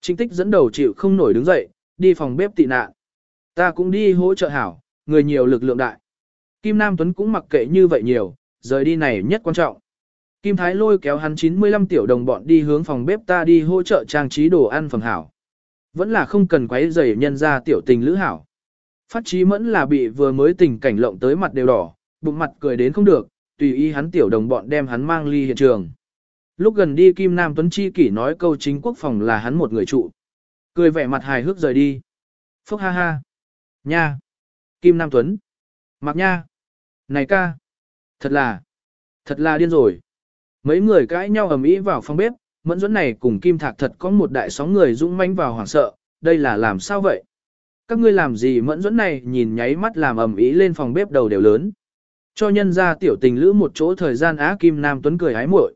trinh tích dẫn đầu chịu không nổi đứng dậy, đi phòng bếp tị nạn. Ta cũng đi hỗ trợ hảo, người nhiều lực lượng đại. Kim Nam Tuấn cũng mặc kệ như vậy nhiều, rời đi này nhất quan trọng. Kim Thái lôi kéo hắn 95 tiểu đồng bọn đi hướng phòng bếp ta đi hỗ trợ trang trí đồ ăn phẩm hảo. Vẫn là không cần quấy rầy nhân ra tiểu tình lữ hảo. Phát trí mẫn là bị vừa mới tình cảnh lộng tới mặt đều đỏ, bụng mặt cười đến không được, tùy ý hắn tiểu đồng bọn đem hắn mang ly hiện trường. Lúc gần đi Kim Nam Tuấn Chi kỷ nói câu chính quốc phòng là hắn một người trụ. Cười vẻ mặt hài hước rời đi. Phúc ha ha. Nha. Kim Nam Tuấn. Mặc nha. Này ca. Thật là. Thật là điên rồi. Mấy người cãi nhau ầm ĩ vào phòng bếp, mẫn dẫn này cùng Kim Thạc thật có một đại sóng người dũng manh vào hoảng sợ, đây là làm sao vậy? Các ngươi làm gì mẫn dẫn này nhìn nháy mắt làm ầm ĩ lên phòng bếp đầu đều lớn. Cho nhân ra tiểu tình lữ một chỗ thời gian á Kim Nam Tuấn cười hái muội.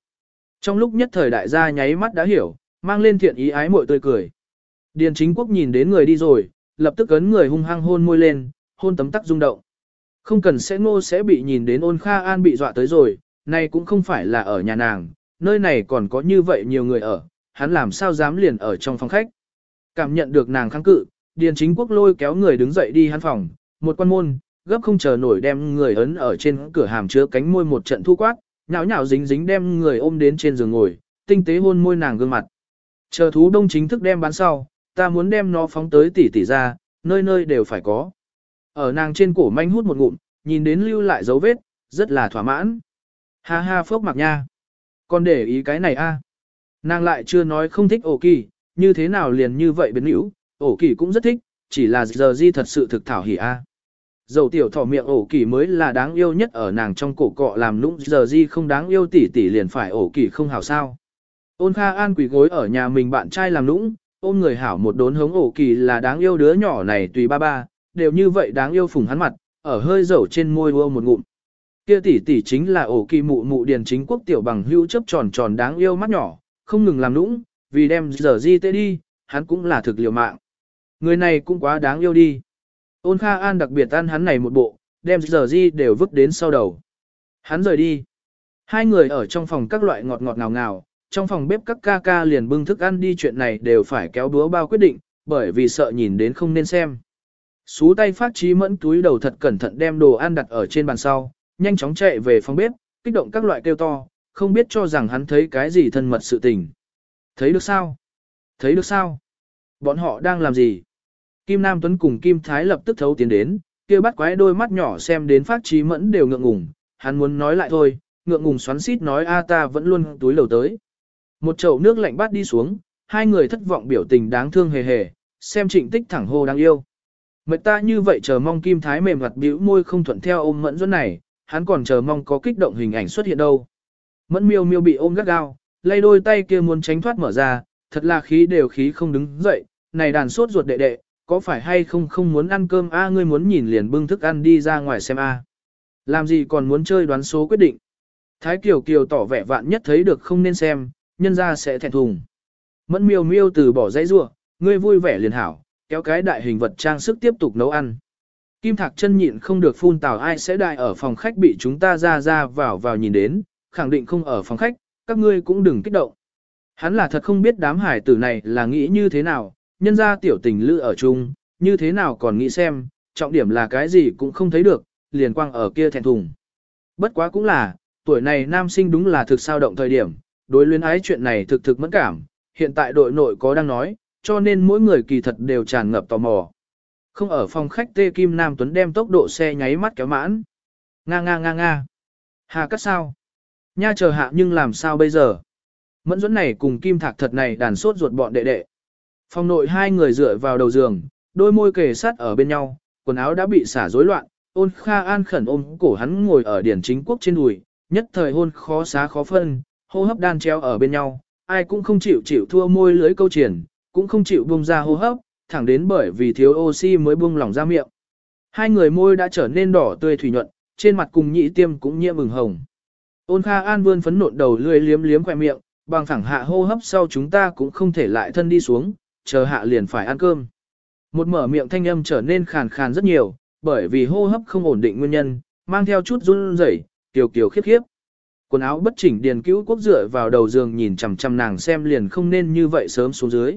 Trong lúc nhất thời đại gia nháy mắt đã hiểu, mang lên thiện ý ái muội tươi cười. Điền chính quốc nhìn đến người đi rồi, lập tức ấn người hung hăng hôn môi lên, hôn tấm tắc rung động. Không cần sẽ ngô sẽ bị nhìn đến ôn kha an bị dọa tới rồi, này cũng không phải là ở nhà nàng, nơi này còn có như vậy nhiều người ở, hắn làm sao dám liền ở trong phòng khách. Cảm nhận được nàng kháng cự, Điền chính quốc lôi kéo người đứng dậy đi hắn phòng, một quan môn, gấp không chờ nổi đem người ấn ở trên cửa hàm chứa cánh môi một trận thu quát, nhào nhào dính dính đem người ôm đến trên giường ngồi, tinh tế hôn môi nàng gương mặt. Chờ thú đông chính thức đem bán sau, ta muốn đem nó phóng tới tỉ tỉ ra, nơi nơi đều phải có. Ở nàng trên cổ manh hút một ngụm, nhìn đến lưu lại dấu vết, rất là thỏa mãn. Ha ha phốc mặc nha. Con để ý cái này a. Nàng lại chưa nói không thích ổ kỳ, như thế nào liền như vậy biến hữu, ổ kỳ cũng rất thích, chỉ là giờ di thật sự thực thảo hỉ a. Dầu tiểu thỏ miệng ổ kỳ mới là đáng yêu nhất ở nàng trong cổ cọ làm nũng giờ di không đáng yêu tỉ tỉ liền phải ổ kỳ không hảo sao. Ôn Kha An quỳ gối ở nhà mình bạn trai làm nũng, ôm người hảo một đốn hống ổ kỳ là đáng yêu đứa nhỏ này tùy ba ba, đều như vậy đáng yêu phùng hắn mặt, ở hơi dầu trên môi ua một ngụm. Kia tỷ tỷ chính là ổ kỳ mụ mụ điền chính quốc tiểu bằng hữu chấp tròn tròn đáng yêu mắt nhỏ, không ngừng làm nũng, vì đem giờ di tê đi, hắn cũng là thực liều mạng. Người này cũng quá đáng yêu đi. Ôn Kha An đặc biệt ăn hắn này một bộ, đem giờ di đều vứt đến sau đầu. Hắn rời đi. Hai người ở trong phòng các loại ngọt ngọt ngào ngào, trong phòng bếp các ca ca liền bưng thức ăn đi chuyện này đều phải kéo búa bao quyết định, bởi vì sợ nhìn đến không nên xem. Xú tay phát trí mẫn túi đầu thật cẩn thận đem đồ ăn đặt ở trên bàn sau, nhanh chóng chạy về phòng bếp, kích động các loại kêu to, không biết cho rằng hắn thấy cái gì thân mật sự tình. Thấy được sao? Thấy được sao? Bọn họ đang làm gì? Kim Nam Tuấn cùng Kim Thái lập tức thấu tiến đến, kia bắt quái đôi mắt nhỏ xem đến phát trí mẫn đều ngượng ngùng, hắn muốn nói lại thôi, ngượng ngùng xoắn xít nói a ta vẫn luôn túi lầu tới. Một chậu nước lạnh bát đi xuống, hai người thất vọng biểu tình đáng thương hề hề, xem trịnh tích thẳng hô đáng yêu. Mệt ta như vậy chờ mong Kim Thái mềm mặt bĩu môi không thuận theo ôm mẫn dẫn này, hắn còn chờ mong có kích động hình ảnh xuất hiện đâu. Mẫn miêu miêu bị ôm gắt gao, lay đôi tay kia muốn tránh thoát mở ra, thật là khí đều khí không đứng dậy, này đàn sốt ruột đệ đệ, có phải hay không không muốn ăn cơm a ngươi muốn nhìn liền bưng thức ăn đi ra ngoài xem a Làm gì còn muốn chơi đoán số quyết định. Thái Kiều Kiều tỏ vẻ vạn nhất thấy được không nên xem, nhân ra sẽ thẹn thùng. Mẫn miêu miêu từ bỏ dãy rua, ngươi vui vẻ liền hảo, kéo cái đại hình vật trang sức tiếp tục nấu ăn. Kim Thạc chân nhịn không được phun tào ai sẽ đại ở phòng khách bị chúng ta ra ra vào vào nhìn đến, khẳng định không ở phòng khách, các ngươi cũng đừng kích động. Hắn là thật không biết đám hải tử này là nghĩ như thế nào, nhân ra tiểu tình lữ ở chung, như thế nào còn nghĩ xem, trọng điểm là cái gì cũng không thấy được, liền quang ở kia thẹn thùng. Bất quá cũng là, tuổi này nam sinh đúng là thực sao động thời điểm, đối luyến ái chuyện này thực thực mẫn cảm, hiện tại đội nội có đang nói, cho nên mỗi người kỳ thật đều tràn ngập tò mò. Không ở phòng khách Tê Kim Nam Tuấn đem tốc độ xe nháy mắt kéo mãn. Nga nga nga nga. Hà cắt sao? Nha chờ hạ nhưng làm sao bây giờ? Mẫn dẫn này cùng Kim Thạc thật này đàn sốt ruột bọn đệ đệ. Phòng nội hai người dựa vào đầu giường, đôi môi kề sát ở bên nhau, quần áo đã bị xả rối loạn, ôn kha an khẩn ôm cổ hắn ngồi ở điển chính quốc trên đùi, nhất thời hôn khó xá khó phân, hô hấp đan treo ở bên nhau, ai cũng không chịu chịu thua môi lưới câu triển, cũng không chịu buông ra hô hấp, thẳng đến bởi vì thiếu oxy mới buông lỏng ra miệng. Hai người môi đã trở nên đỏ tươi thủy nhuận, trên mặt cùng nhị tiêm cũng nhiễm ửng hồng. Ôn Kha An vươn phấn nộn đầu lưỡi liếm liếm khóe miệng, bằng thẳng hạ hô hấp sau chúng ta cũng không thể lại thân đi xuống, chờ hạ liền phải ăn cơm. Một mở miệng thanh âm trở nên khàn khàn rất nhiều, bởi vì hô hấp không ổn định nguyên nhân, mang theo chút run rẩy, kiều kiều khiếp khiếp. Quần áo bất chỉnh điền cứu quốc dựa vào đầu giường nhìn chằm chằm nàng xem liền không nên như vậy sớm xuống dưới.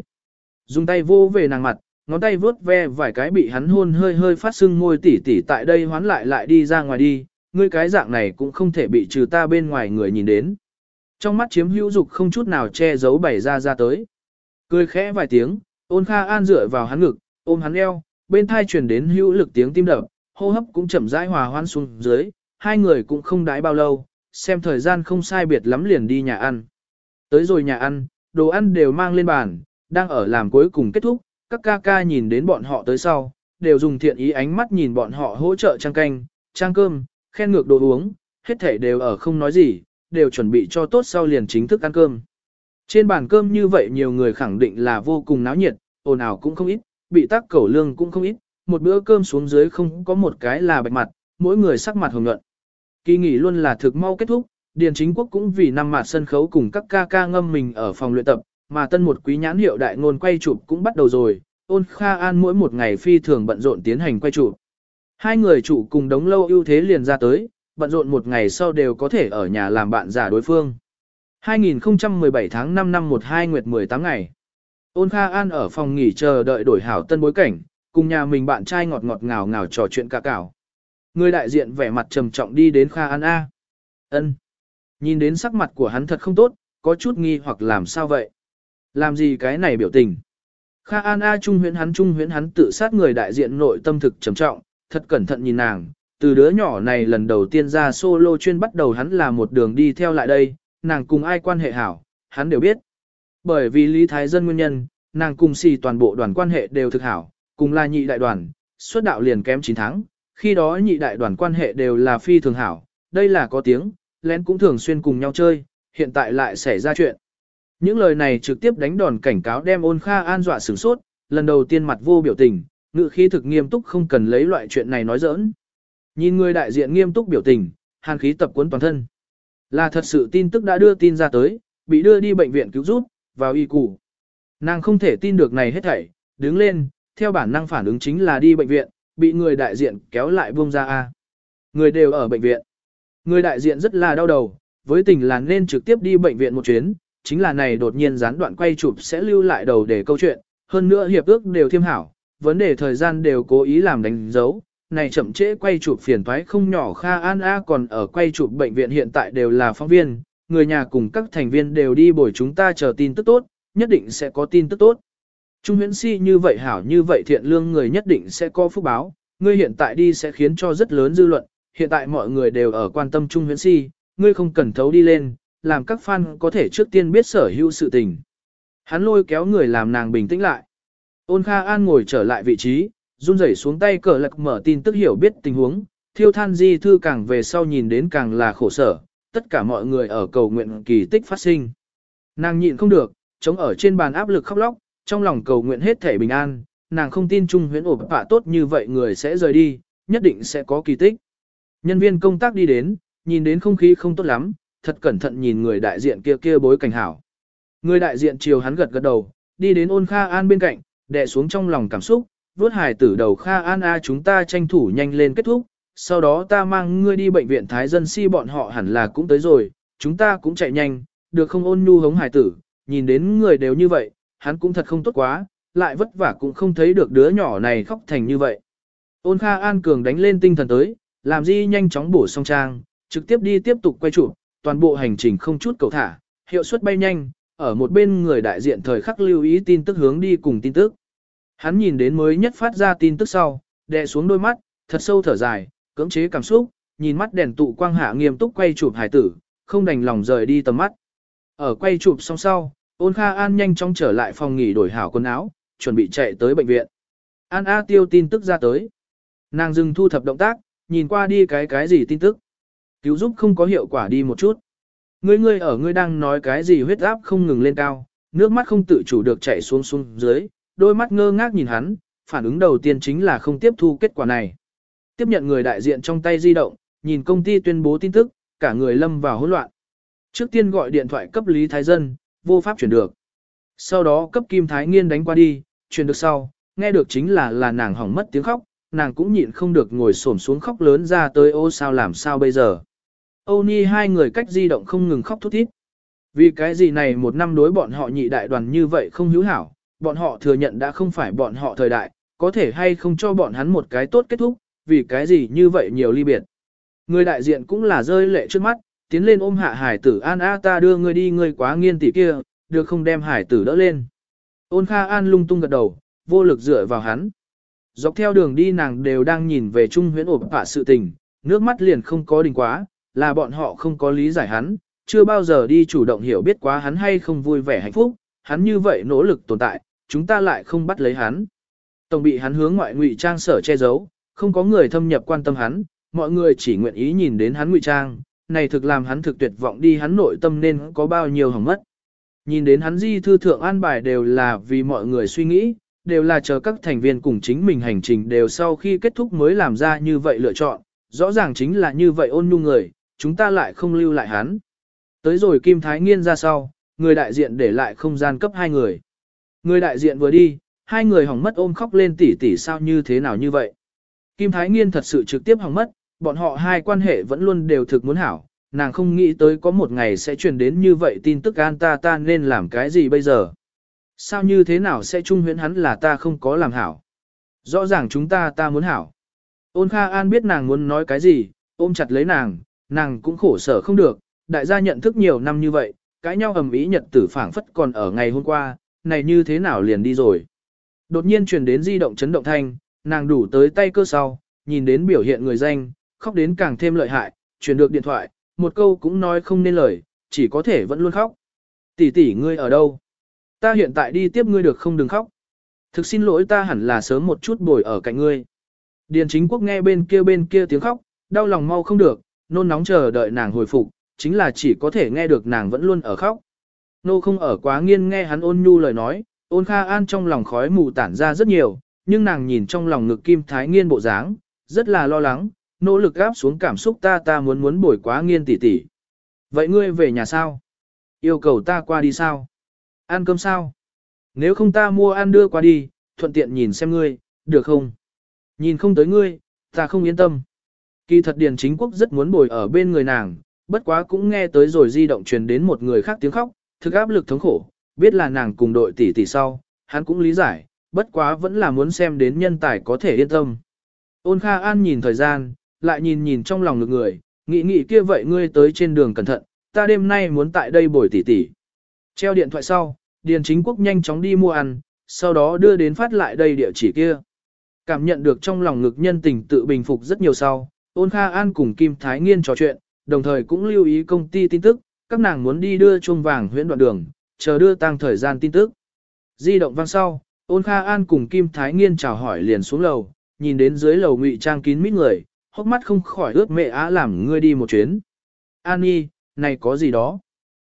Dùng tay vô về nàng mặt, ngón tay vướt ve vài cái bị hắn hôn hơi hơi phát sưng môi tỉ tỉ tại đây hoán lại lại đi ra ngoài đi, ngươi cái dạng này cũng không thể bị trừ ta bên ngoài người nhìn đến. Trong mắt chiếm hữu dục không chút nào che giấu bày ra ra tới. Cười khẽ vài tiếng, ôn kha an dựa vào hắn ngực, ôm hắn eo, bên thai truyền đến hữu lực tiếng tim đập, hô hấp cũng chậm rãi hòa hoan xuống dưới, hai người cũng không đái bao lâu, xem thời gian không sai biệt lắm liền đi nhà ăn. Tới rồi nhà ăn, đồ ăn đều mang lên bàn, đang ở làm cuối cùng kết thúc, các ca ca nhìn đến bọn họ tới sau, đều dùng thiện ý ánh mắt nhìn bọn họ hỗ trợ trang canh, trang cơm, khen ngược đồ uống, hết thể đều ở không nói gì, đều chuẩn bị cho tốt sau liền chính thức ăn cơm. Trên bàn cơm như vậy nhiều người khẳng định là vô cùng náo nhiệt, ồn ào cũng không ít, bị tắc cẩu lương cũng không ít, một bữa cơm xuống dưới không có một cái là bạch mặt, mỗi người sắc mặt hồng nhuận. Kỳ nghỉ luôn là thực mau kết thúc, Điền Chính Quốc cũng vì năm mặt sân khấu cùng các ca ca ngâm mình ở phòng luyện tập, mà tân một quý nhãn hiệu đại ngôn quay chụp cũng bắt đầu rồi, ôn Kha An mỗi một ngày phi thường bận rộn tiến hành quay chụp. Hai người chủ cùng đống lâu ưu thế liền ra tới, bận rộn một ngày sau đều có thể ở nhà làm bạn giả đối phương. 2017 tháng 5 năm 12 nguyệt 18 ngày. Ôn Kha An ở phòng nghỉ chờ đợi đổi hảo tân bối cảnh, cùng nhà mình bạn trai ngọt ngọt ngào ngào trò chuyện cả cảo. Người đại diện vẻ mặt trầm trọng đi đến Kha An A. ân Nhìn đến sắc mặt của hắn thật không tốt, có chút nghi hoặc làm sao vậy? Làm gì cái này biểu tình? Kha An A trung huyễn hắn trung huyễn hắn tự sát người đại diện nội tâm thực trầm trọng, thật cẩn thận nhìn nàng, từ đứa nhỏ này lần đầu tiên ra solo chuyên bắt đầu hắn là một đường đi theo lại đây, nàng cùng ai quan hệ hảo, hắn đều biết. Bởi vì Lý Thái Dân nguyên nhân, nàng cùng xì toàn bộ đoàn quan hệ đều thực hảo, cùng là nhị đại đoàn, xuất đạo liền kém 9 tháng, khi đó nhị đại đoàn quan hệ đều là phi thường hảo, đây là có tiếng, lén cũng thường xuyên cùng nhau chơi, hiện tại lại xảy ra chuyện. Những lời này trực tiếp đánh đòn cảnh cáo đem ôn kha an dọa sửng sốt, lần đầu tiên mặt vô biểu tình, ngự khí thực nghiêm túc không cần lấy loại chuyện này nói giỡn. Nhìn người đại diện nghiêm túc biểu tình, hàn khí tập cuốn toàn thân. Là thật sự tin tức đã đưa tin ra tới, bị đưa đi bệnh viện cứu giúp, vào y củ. Nàng không thể tin được này hết thảy, đứng lên, theo bản năng phản ứng chính là đi bệnh viện, bị người đại diện kéo lại buông ra A. Người đều ở bệnh viện. Người đại diện rất là đau đầu, với tình là nên trực tiếp đi bệnh viện một chuyến, chính là này đột nhiên gián đoạn quay chụp sẽ lưu lại đầu để câu chuyện, hơn nữa hiệp ước đều thiêm hảo, vấn đề thời gian đều cố ý làm đánh dấu, này chậm trễ quay chụp phiền toái không nhỏ Kha An A còn ở quay chụp bệnh viện hiện tại đều là phóng viên, người nhà cùng các thành viên đều đi bồi chúng ta chờ tin tức tốt, nhất định sẽ có tin tức tốt. Trung huyễn si như vậy hảo như vậy thiện lương người nhất định sẽ có phúc báo, ngươi hiện tại đi sẽ khiến cho rất lớn dư luận, hiện tại mọi người đều ở quan tâm Trung huyễn si, ngươi không cần thấu đi lên, làm các fan có thể trước tiên biết sở hữu sự tình. Hắn lôi kéo người làm nàng bình tĩnh lại. Ôn Kha An ngồi trở lại vị trí, run rẩy xuống tay cờ lạc mở tin tức hiểu biết tình huống, thiêu than di thư càng về sau nhìn đến càng là khổ sở, tất cả mọi người ở cầu nguyện kỳ tích phát sinh. Nàng nhịn không được, chống ở trên bàn áp lực khóc lóc, trong lòng cầu nguyện hết thể bình an, nàng không tin Trung huyễn ổ bạ tốt như vậy người sẽ rời đi, nhất định sẽ có kỳ tích. Nhân viên công tác đi đến, nhìn đến không khí không tốt lắm, thật cẩn thận nhìn người đại diện kia kia bối cảnh hảo. Người đại diện chiều hắn gật gật đầu, đi đến ôn Kha An bên cạnh, đè xuống trong lòng cảm xúc, vuốt hài tử đầu Kha An A chúng ta tranh thủ nhanh lên kết thúc, sau đó ta mang ngươi đi bệnh viện Thái Dân Si bọn họ hẳn là cũng tới rồi, chúng ta cũng chạy nhanh, được không ôn nhu hống hài tử, nhìn đến người đều như vậy, hắn cũng thật không tốt quá, lại vất vả cũng không thấy được đứa nhỏ này khóc thành như vậy. Ôn Kha An Cường đánh lên tinh thần tới, làm gì nhanh chóng bổ song trang, trực tiếp đi tiếp tục quay chụp, toàn bộ hành trình không chút cầu thả, hiệu suất bay nhanh, ở một bên người đại diện thời khắc lưu ý tin tức hướng đi cùng tin tức. Hắn nhìn đến mới nhất phát ra tin tức sau, đè xuống đôi mắt, thật sâu thở dài, cưỡng chế cảm xúc, nhìn mắt đèn tụ quang hạ nghiêm túc quay chụp hải tử, không đành lòng rời đi tầm mắt. Ở quay chụp xong sau, ôn Kha An nhanh chóng trở lại phòng nghỉ đổi hảo quần áo, chuẩn bị chạy tới bệnh viện. An A tiêu tin tức ra tới. Nàng dừng thu thập động tác, nhìn qua đi cái cái gì tin tức. Cứu giúp không có hiệu quả đi một chút. Ngươi ngươi ở ngươi đang nói cái gì huyết áp không ngừng lên cao, nước mắt không tự chủ được chảy xuống xuống dưới, đôi mắt ngơ ngác nhìn hắn, phản ứng đầu tiên chính là không tiếp thu kết quả này. Tiếp nhận người đại diện trong tay di động, nhìn công ty tuyên bố tin tức, cả người lâm vào hỗn loạn. Trước tiên gọi điện thoại cấp Lý Thái Dân, vô pháp chuyển được. Sau đó cấp Kim Thái Nghiên đánh qua đi, chuyển được sau, nghe được chính là là nàng hỏng mất tiếng khóc, nàng cũng nhịn không được ngồi xổm xuống khóc lớn ra tới ô sao làm sao bây giờ. Âu Ni hai người cách di động không ngừng khóc thút thít. Vì cái gì này một năm đối bọn họ nhị đại đoàn như vậy không hữu hảo, bọn họ thừa nhận đã không phải bọn họ thời đại, có thể hay không cho bọn hắn một cái tốt kết thúc, vì cái gì như vậy nhiều ly biệt. Người đại diện cũng là rơi lệ trước mắt, tiến lên ôm hạ hải tử an a ta đưa ngươi đi ngươi quá nghiên tỷ kia, được không đem hải tử đỡ lên. Ôn Kha An lung tung gật đầu, vô lực dựa vào hắn. Dọc theo đường đi nàng đều đang nhìn về Trung huyễn ổn hạ sự tình, nước mắt liền không có đình quá, là bọn họ không có lý giải hắn, chưa bao giờ đi chủ động hiểu biết quá hắn hay không vui vẻ hạnh phúc, hắn như vậy nỗ lực tồn tại, chúng ta lại không bắt lấy hắn. Tổng bị hắn hướng ngoại ngụy trang sở che giấu, không có người thâm nhập quan tâm hắn, mọi người chỉ nguyện ý nhìn đến hắn ngụy trang, này thực làm hắn thực tuyệt vọng đi hắn nội tâm nên có bao nhiêu hỏng mất. Nhìn đến hắn di thư thượng an bài đều là vì mọi người suy nghĩ, đều là chờ các thành viên cùng chính mình hành trình đều sau khi kết thúc mới làm ra như vậy lựa chọn, rõ ràng chính là như vậy ôn nhu người, chúng ta lại không lưu lại hắn. Tới rồi Kim Thái Nghiên ra sau, người đại diện để lại không gian cấp hai người. Người đại diện vừa đi, hai người hỏng mất ôm khóc lên tỉ tỉ sao như thế nào như vậy. Kim Thái Nghiên thật sự trực tiếp hỏng mất, bọn họ hai quan hệ vẫn luôn đều thực muốn hảo, nàng không nghĩ tới có một ngày sẽ truyền đến như vậy tin tức an ta ta nên làm cái gì bây giờ. Sao như thế nào sẽ trung huyễn hắn là ta không có làm hảo. Rõ ràng chúng ta ta muốn hảo. Ôn Kha An biết nàng muốn nói cái gì, ôm chặt lấy nàng, nàng cũng khổ sở không được, đại gia nhận thức nhiều năm như vậy, cãi nhau ầm ĩ nhật tử phảng phất còn ở ngày hôm qua, này như thế nào liền đi rồi. Đột nhiên truyền đến di động chấn động thanh, nàng đủ tới tay cơ sau, nhìn đến biểu hiện người danh, khóc đến càng thêm lợi hại, truyền được điện thoại, một câu cũng nói không nên lời, chỉ có thể vẫn luôn khóc. Tỷ tỷ ngươi ở đâu? Ta hiện tại đi tiếp ngươi được không đừng khóc. Thực xin lỗi ta hẳn là sớm một chút bồi ở cạnh ngươi. Điền chính quốc nghe bên kia bên kia tiếng khóc, đau lòng mau không được, nôn nóng chờ đợi nàng hồi phục, chính là chỉ có thể nghe được nàng vẫn luôn ở khóc. Nô không ở quá nghiên nghe hắn ôn nhu lời nói, ôn kha an trong lòng khói mù tản ra rất nhiều, nhưng nàng nhìn trong lòng ngực kim thái nghiên bộ dáng, rất là lo lắng, nỗ lực gáp xuống cảm xúc ta ta muốn muốn bồi quá nghiên tỷ tỷ. Vậy ngươi về nhà sao? Yêu cầu ta qua đi sao? Ăn cơm sao? Nếu không ta mua ăn đưa qua đi, thuận tiện nhìn xem ngươi, được không? Nhìn không tới ngươi, ta không yên tâm. Kỳ thật Điền Chính Quốc rất muốn bồi ở bên người nàng, bất quá cũng nghe tới rồi di động truyền đến một người khác tiếng khóc, thực áp lực thống khổ, biết là nàng cùng đội tỷ tỷ sau, hắn cũng lý giải, bất quá vẫn là muốn xem đến nhân tài có thể yên tâm. Ôn Kha An nhìn thời gian, lại nhìn nhìn trong lòng ngực người, nghĩ nghĩ kia vậy ngươi tới trên đường cẩn thận, ta đêm nay muốn tại đây bồi tỷ tỷ. Treo điện thoại sau, Điền Chính Quốc nhanh chóng đi mua ăn, sau đó đưa đến phát lại đây địa chỉ kia. Cảm nhận được trong lòng ngực nhân tình tự bình phục rất nhiều sau, ôn Kha An cùng Kim Thái Nghiên trò chuyện, đồng thời cũng lưu ý công ty tin tức, các nàng muốn đi đưa chuông vàng huyện đoạn đường, chờ đưa tăng thời gian tin tức. Di động vang sau, ôn Kha An cùng Kim Thái Nghiên chào hỏi liền xuống lầu, nhìn đến dưới lầu ngụy trang kín mít người, hốc mắt không khỏi ướt mẹ á làm ngươi đi một chuyến. An Nhi, này có gì đó?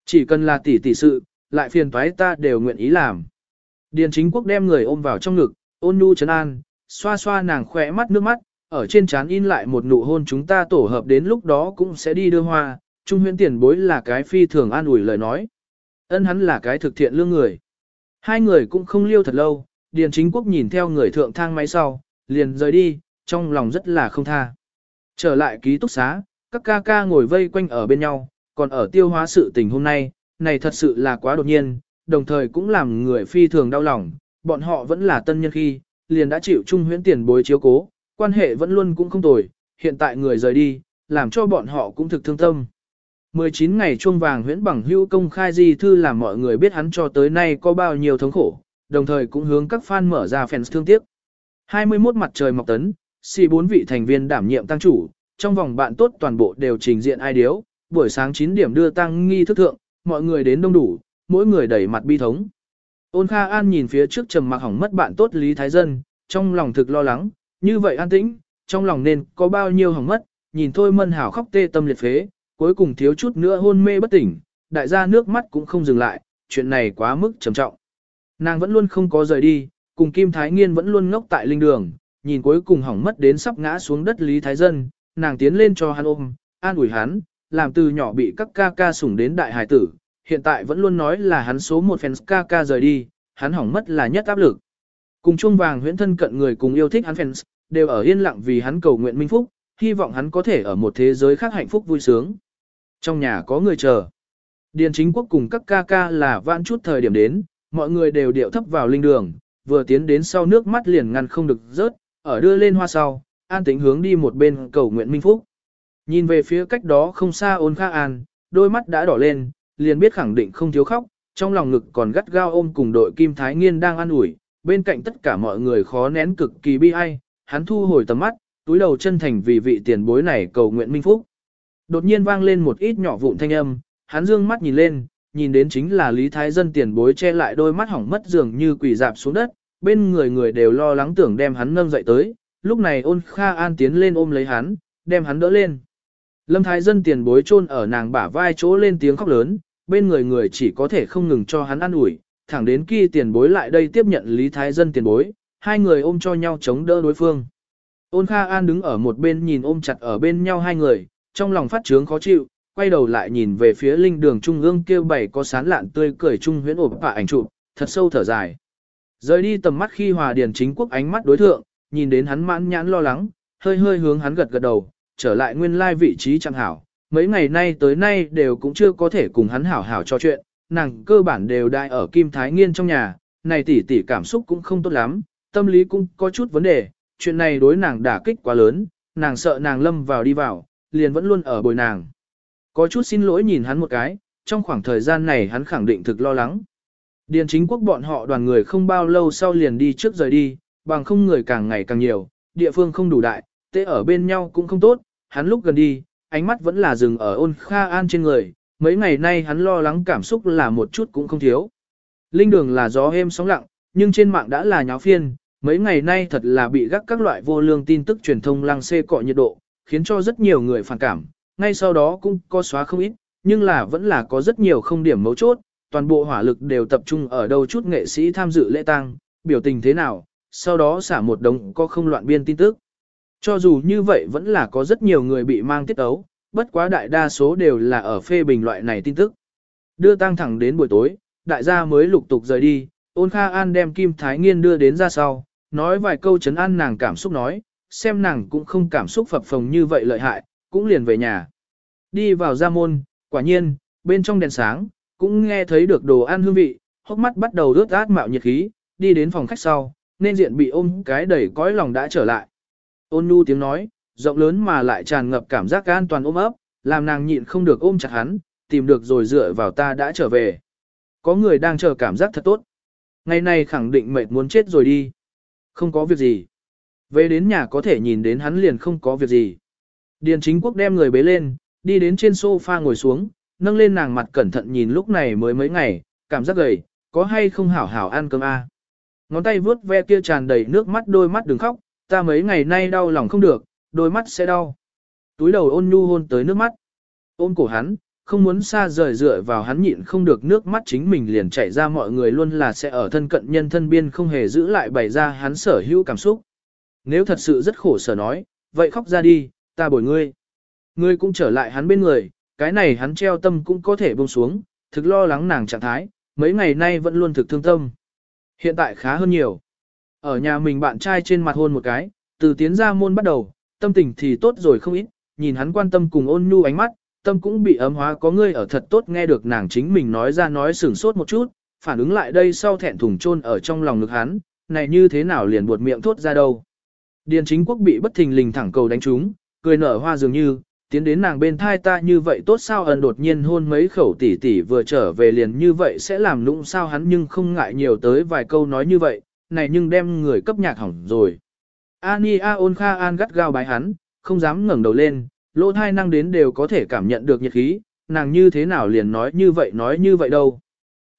Chỉ cần là tỷ tỷ sự, lại phiền toái ta đều nguyện ý làm. Điền chính quốc đem người ôm vào trong ngực, ôn nhu trấn an, xoa xoa nàng khỏe mắt nước mắt, ở trên trán in lại một nụ hôn chúng ta tổ hợp đến lúc đó cũng sẽ đi đưa hoa, trung huyễn tiền bối là cái phi thường an ủi lời nói. Ân hắn là cái thực thiện lương người. Hai người cũng không liêu thật lâu, Điền chính quốc nhìn theo người thượng thang máy sau, liền rời đi, trong lòng rất là không tha. Trở lại ký túc xá, các ca ca ngồi vây quanh ở bên nhau, còn ở tiêu hóa sự tình hôm nay, này thật sự là quá đột nhiên, đồng thời cũng làm người phi thường đau lòng, bọn họ vẫn là tân nhân khi, liền đã chịu trung huyễn tiền bối chiếu cố, quan hệ vẫn luôn cũng không tồi, hiện tại người rời đi, làm cho bọn họ cũng thực thương tâm. 19 ngày chuông vàng huyễn bằng hữu công khai di thư làm mọi người biết hắn cho tới nay có bao nhiêu thống khổ, đồng thời cũng hướng các fan mở ra fans thương tiếc. 21 mặt trời mọc tấn, xì bốn vị thành viên đảm nhiệm tăng chủ, trong vòng bạn tốt toàn bộ đều trình diện ai điếu, buổi sáng 9 điểm đưa tăng nghi thức thượng, mọi người đến đông đủ, mỗi người đẩy mặt bi thống. Ôn Kha An nhìn phía trước trầm mặc hỏng mất bạn tốt Lý Thái Dân, trong lòng thực lo lắng, như vậy an tĩnh, trong lòng nên có bao nhiêu hỏng mất, nhìn thôi mân hảo khóc tê tâm liệt phế, cuối cùng thiếu chút nữa hôn mê bất tỉnh, đại gia nước mắt cũng không dừng lại, chuyện này quá mức trầm trọng. Nàng vẫn luôn không có rời đi, cùng Kim Thái Nghiên vẫn luôn ngốc tại linh đường, nhìn cuối cùng hỏng mất đến sắp ngã xuống đất Lý Thái Dân, nàng tiến lên cho hắn ôm, an ủi hắn, làm từ nhỏ bị các ca ca sủng đến đại hải tử, hiện tại vẫn luôn nói là hắn số một fans ca ca rời đi, hắn hỏng mất là nhất áp lực. Cùng chung vàng huyễn thân cận người cùng yêu thích hắn fans, đều ở yên lặng vì hắn cầu nguyện minh phúc, hy vọng hắn có thể ở một thế giới khác hạnh phúc vui sướng. Trong nhà có người chờ. Điền chính quốc cùng các ca ca là vãn chút thời điểm đến, mọi người đều điệu thấp vào linh đường, vừa tiến đến sau nước mắt liền ngăn không được rớt, ở đưa lên hoa sau, an tĩnh hướng đi một bên cầu nguyện minh phúc. Nhìn về phía cách đó không xa ôn kha an, đôi mắt đã đỏ lên, liền biết khẳng định không thiếu khóc, trong lòng ngực còn gắt gao ôm cùng đội kim thái nghiên đang an ủi, bên cạnh tất cả mọi người khó nén cực kỳ bi ai, hắn thu hồi tầm mắt, túi đầu chân thành vì vị tiền bối này cầu nguyện minh phúc. Đột nhiên vang lên một ít nhỏ vụn thanh âm, hắn dương mắt nhìn lên, nhìn đến chính là Lý Thái Dân tiền bối che lại đôi mắt hỏng mất dường như quỷ dạp xuống đất, bên người người đều lo lắng tưởng đem hắn nâng dậy tới, lúc này ôn kha an tiến lên ôm lấy hắn, đem hắn đỡ lên. Lâm Thái Dân tiền bối chôn ở nàng bả vai chỗ lên tiếng khóc lớn, bên người người chỉ có thể không ngừng cho hắn ăn ủi, thẳng đến khi tiền bối lại đây tiếp nhận Lý Thái Dân tiền bối, hai người ôm cho nhau chống đỡ đối phương. Ôn Kha An đứng ở một bên nhìn ôm chặt ở bên nhau hai người, trong lòng phát trướng khó chịu, quay đầu lại nhìn về phía linh đường trung ương kêu bảy có sán lạn tươi cười trung huyễn ộp và ảnh chụp, thật sâu thở dài. Rời đi tầm mắt khi hòa điền chính quốc ánh mắt đối thượng, nhìn đến hắn mãn nhãn lo lắng, hơi hơi hướng hắn gật gật đầu, trở lại nguyên lai vị trí chẳng hảo. Mấy ngày nay tới nay đều cũng chưa có thể cùng hắn hảo hảo trò chuyện, nàng cơ bản đều đại ở Kim Thái Nghiên trong nhà, này tỷ tỷ cảm xúc cũng không tốt lắm, tâm lý cũng có chút vấn đề, chuyện này đối nàng đả kích quá lớn, nàng sợ nàng lâm vào đi vào, liền vẫn luôn ở bồi nàng. Có chút xin lỗi nhìn hắn một cái, trong khoảng thời gian này hắn khẳng định thực lo lắng. Điền chính quốc bọn họ đoàn người không bao lâu sau liền đi trước rời đi, bằng không người càng ngày càng nhiều, địa phương không đủ đại, tế ở bên nhau cũng không tốt, hắn lúc gần đi, ánh mắt vẫn là dừng ở ôn kha an trên người, mấy ngày nay hắn lo lắng cảm xúc là một chút cũng không thiếu. Linh đường là gió êm sóng lặng, nhưng trên mạng đã là nháo phiên, mấy ngày nay thật là bị gắt các loại vô lương tin tức truyền thông lăng xê cọ nhiệt độ, khiến cho rất nhiều người phản cảm, ngay sau đó cũng có xóa không ít, nhưng là vẫn là có rất nhiều không điểm mấu chốt, toàn bộ hỏa lực đều tập trung ở đâu chút nghệ sĩ tham dự lễ tang, biểu tình thế nào, sau đó xả một đống có không loạn biên tin tức. Cho dù như vậy vẫn là có rất nhiều người bị mang tiết ấu, bất quá đại đa số đều là ở phê bình loại này tin tức. Đưa tang thẳng đến buổi tối, đại gia mới lục tục rời đi, ôn kha an đem Kim Thái Nghiên đưa đến ra sau, nói vài câu chấn an nàng cảm xúc nói, xem nàng cũng không cảm xúc phập phồng như vậy lợi hại, cũng liền về nhà. Đi vào gia môn, quả nhiên, bên trong đèn sáng, cũng nghe thấy được đồ ăn hương vị, hốc mắt bắt đầu rớt át mạo nhiệt khí, đi đến phòng khách sau, nên diện bị ôm cái đẩy cõi lòng đã trở lại. Ôn nhu tiếng nói, rộng lớn mà lại tràn ngập cảm giác an toàn ôm ấp, làm nàng nhịn không được ôm chặt hắn, tìm được rồi dựa vào ta đã trở về. Có người đang chờ cảm giác thật tốt. Ngày này khẳng định mệt muốn chết rồi đi. Không có việc gì. Về đến nhà có thể nhìn đến hắn liền không có việc gì. Điền chính quốc đem người bế lên, đi đến trên sofa ngồi xuống, nâng lên nàng mặt cẩn thận nhìn lúc này mới mấy ngày, cảm giác gầy, có hay không hảo hảo ăn cơm a? À? Ngón tay vuốt ve kia tràn đầy nước mắt đôi mắt đừng khóc, ta mấy ngày nay đau lòng không được, đôi mắt sẽ đau. Túi đầu ôn nhu hôn tới nước mắt. Ôm cổ hắn, không muốn xa rời dựa vào hắn nhịn không được nước mắt chính mình liền chảy ra mọi người luôn là sẽ ở thân cận nhân thân biên không hề giữ lại bày ra hắn sở hữu cảm xúc. Nếu thật sự rất khổ sở nói, vậy khóc ra đi, ta bồi ngươi. Ngươi cũng trở lại hắn bên người, cái này hắn treo tâm cũng có thể buông xuống, thực lo lắng nàng trạng thái, mấy ngày nay vẫn luôn thực thương tâm. Hiện tại khá hơn nhiều. Ở nhà mình bạn trai trên mặt hôn một cái, từ tiến ra môn bắt đầu, tâm tình thì tốt rồi không ít, nhìn hắn quan tâm cùng ôn nhu ánh mắt, tâm cũng bị ấm hóa có ngươi ở thật tốt nghe được nàng chính mình nói ra nói sửng sốt một chút, phản ứng lại đây sau thẹn thùng chôn ở trong lòng ngực hắn, này như thế nào liền buột miệng thốt ra đâu. Điền chính quốc bị bất thình lình thẳng cầu đánh trúng, cười nở hoa dường như, tiến đến nàng bên thai ta như vậy tốt sao ân đột nhiên hôn mấy khẩu tỉ tỉ vừa trở về liền như vậy sẽ làm lũng sao hắn nhưng không ngại nhiều tới vài câu nói như vậy, này nhưng đem người cấp nhạc hỏng rồi. Ani A ôn kha an gắt gao bái hắn, không dám ngẩng đầu lên, lỗ thai năng đến đều có thể cảm nhận được nhiệt khí, nàng như thế nào liền nói như vậy nói như vậy đâu.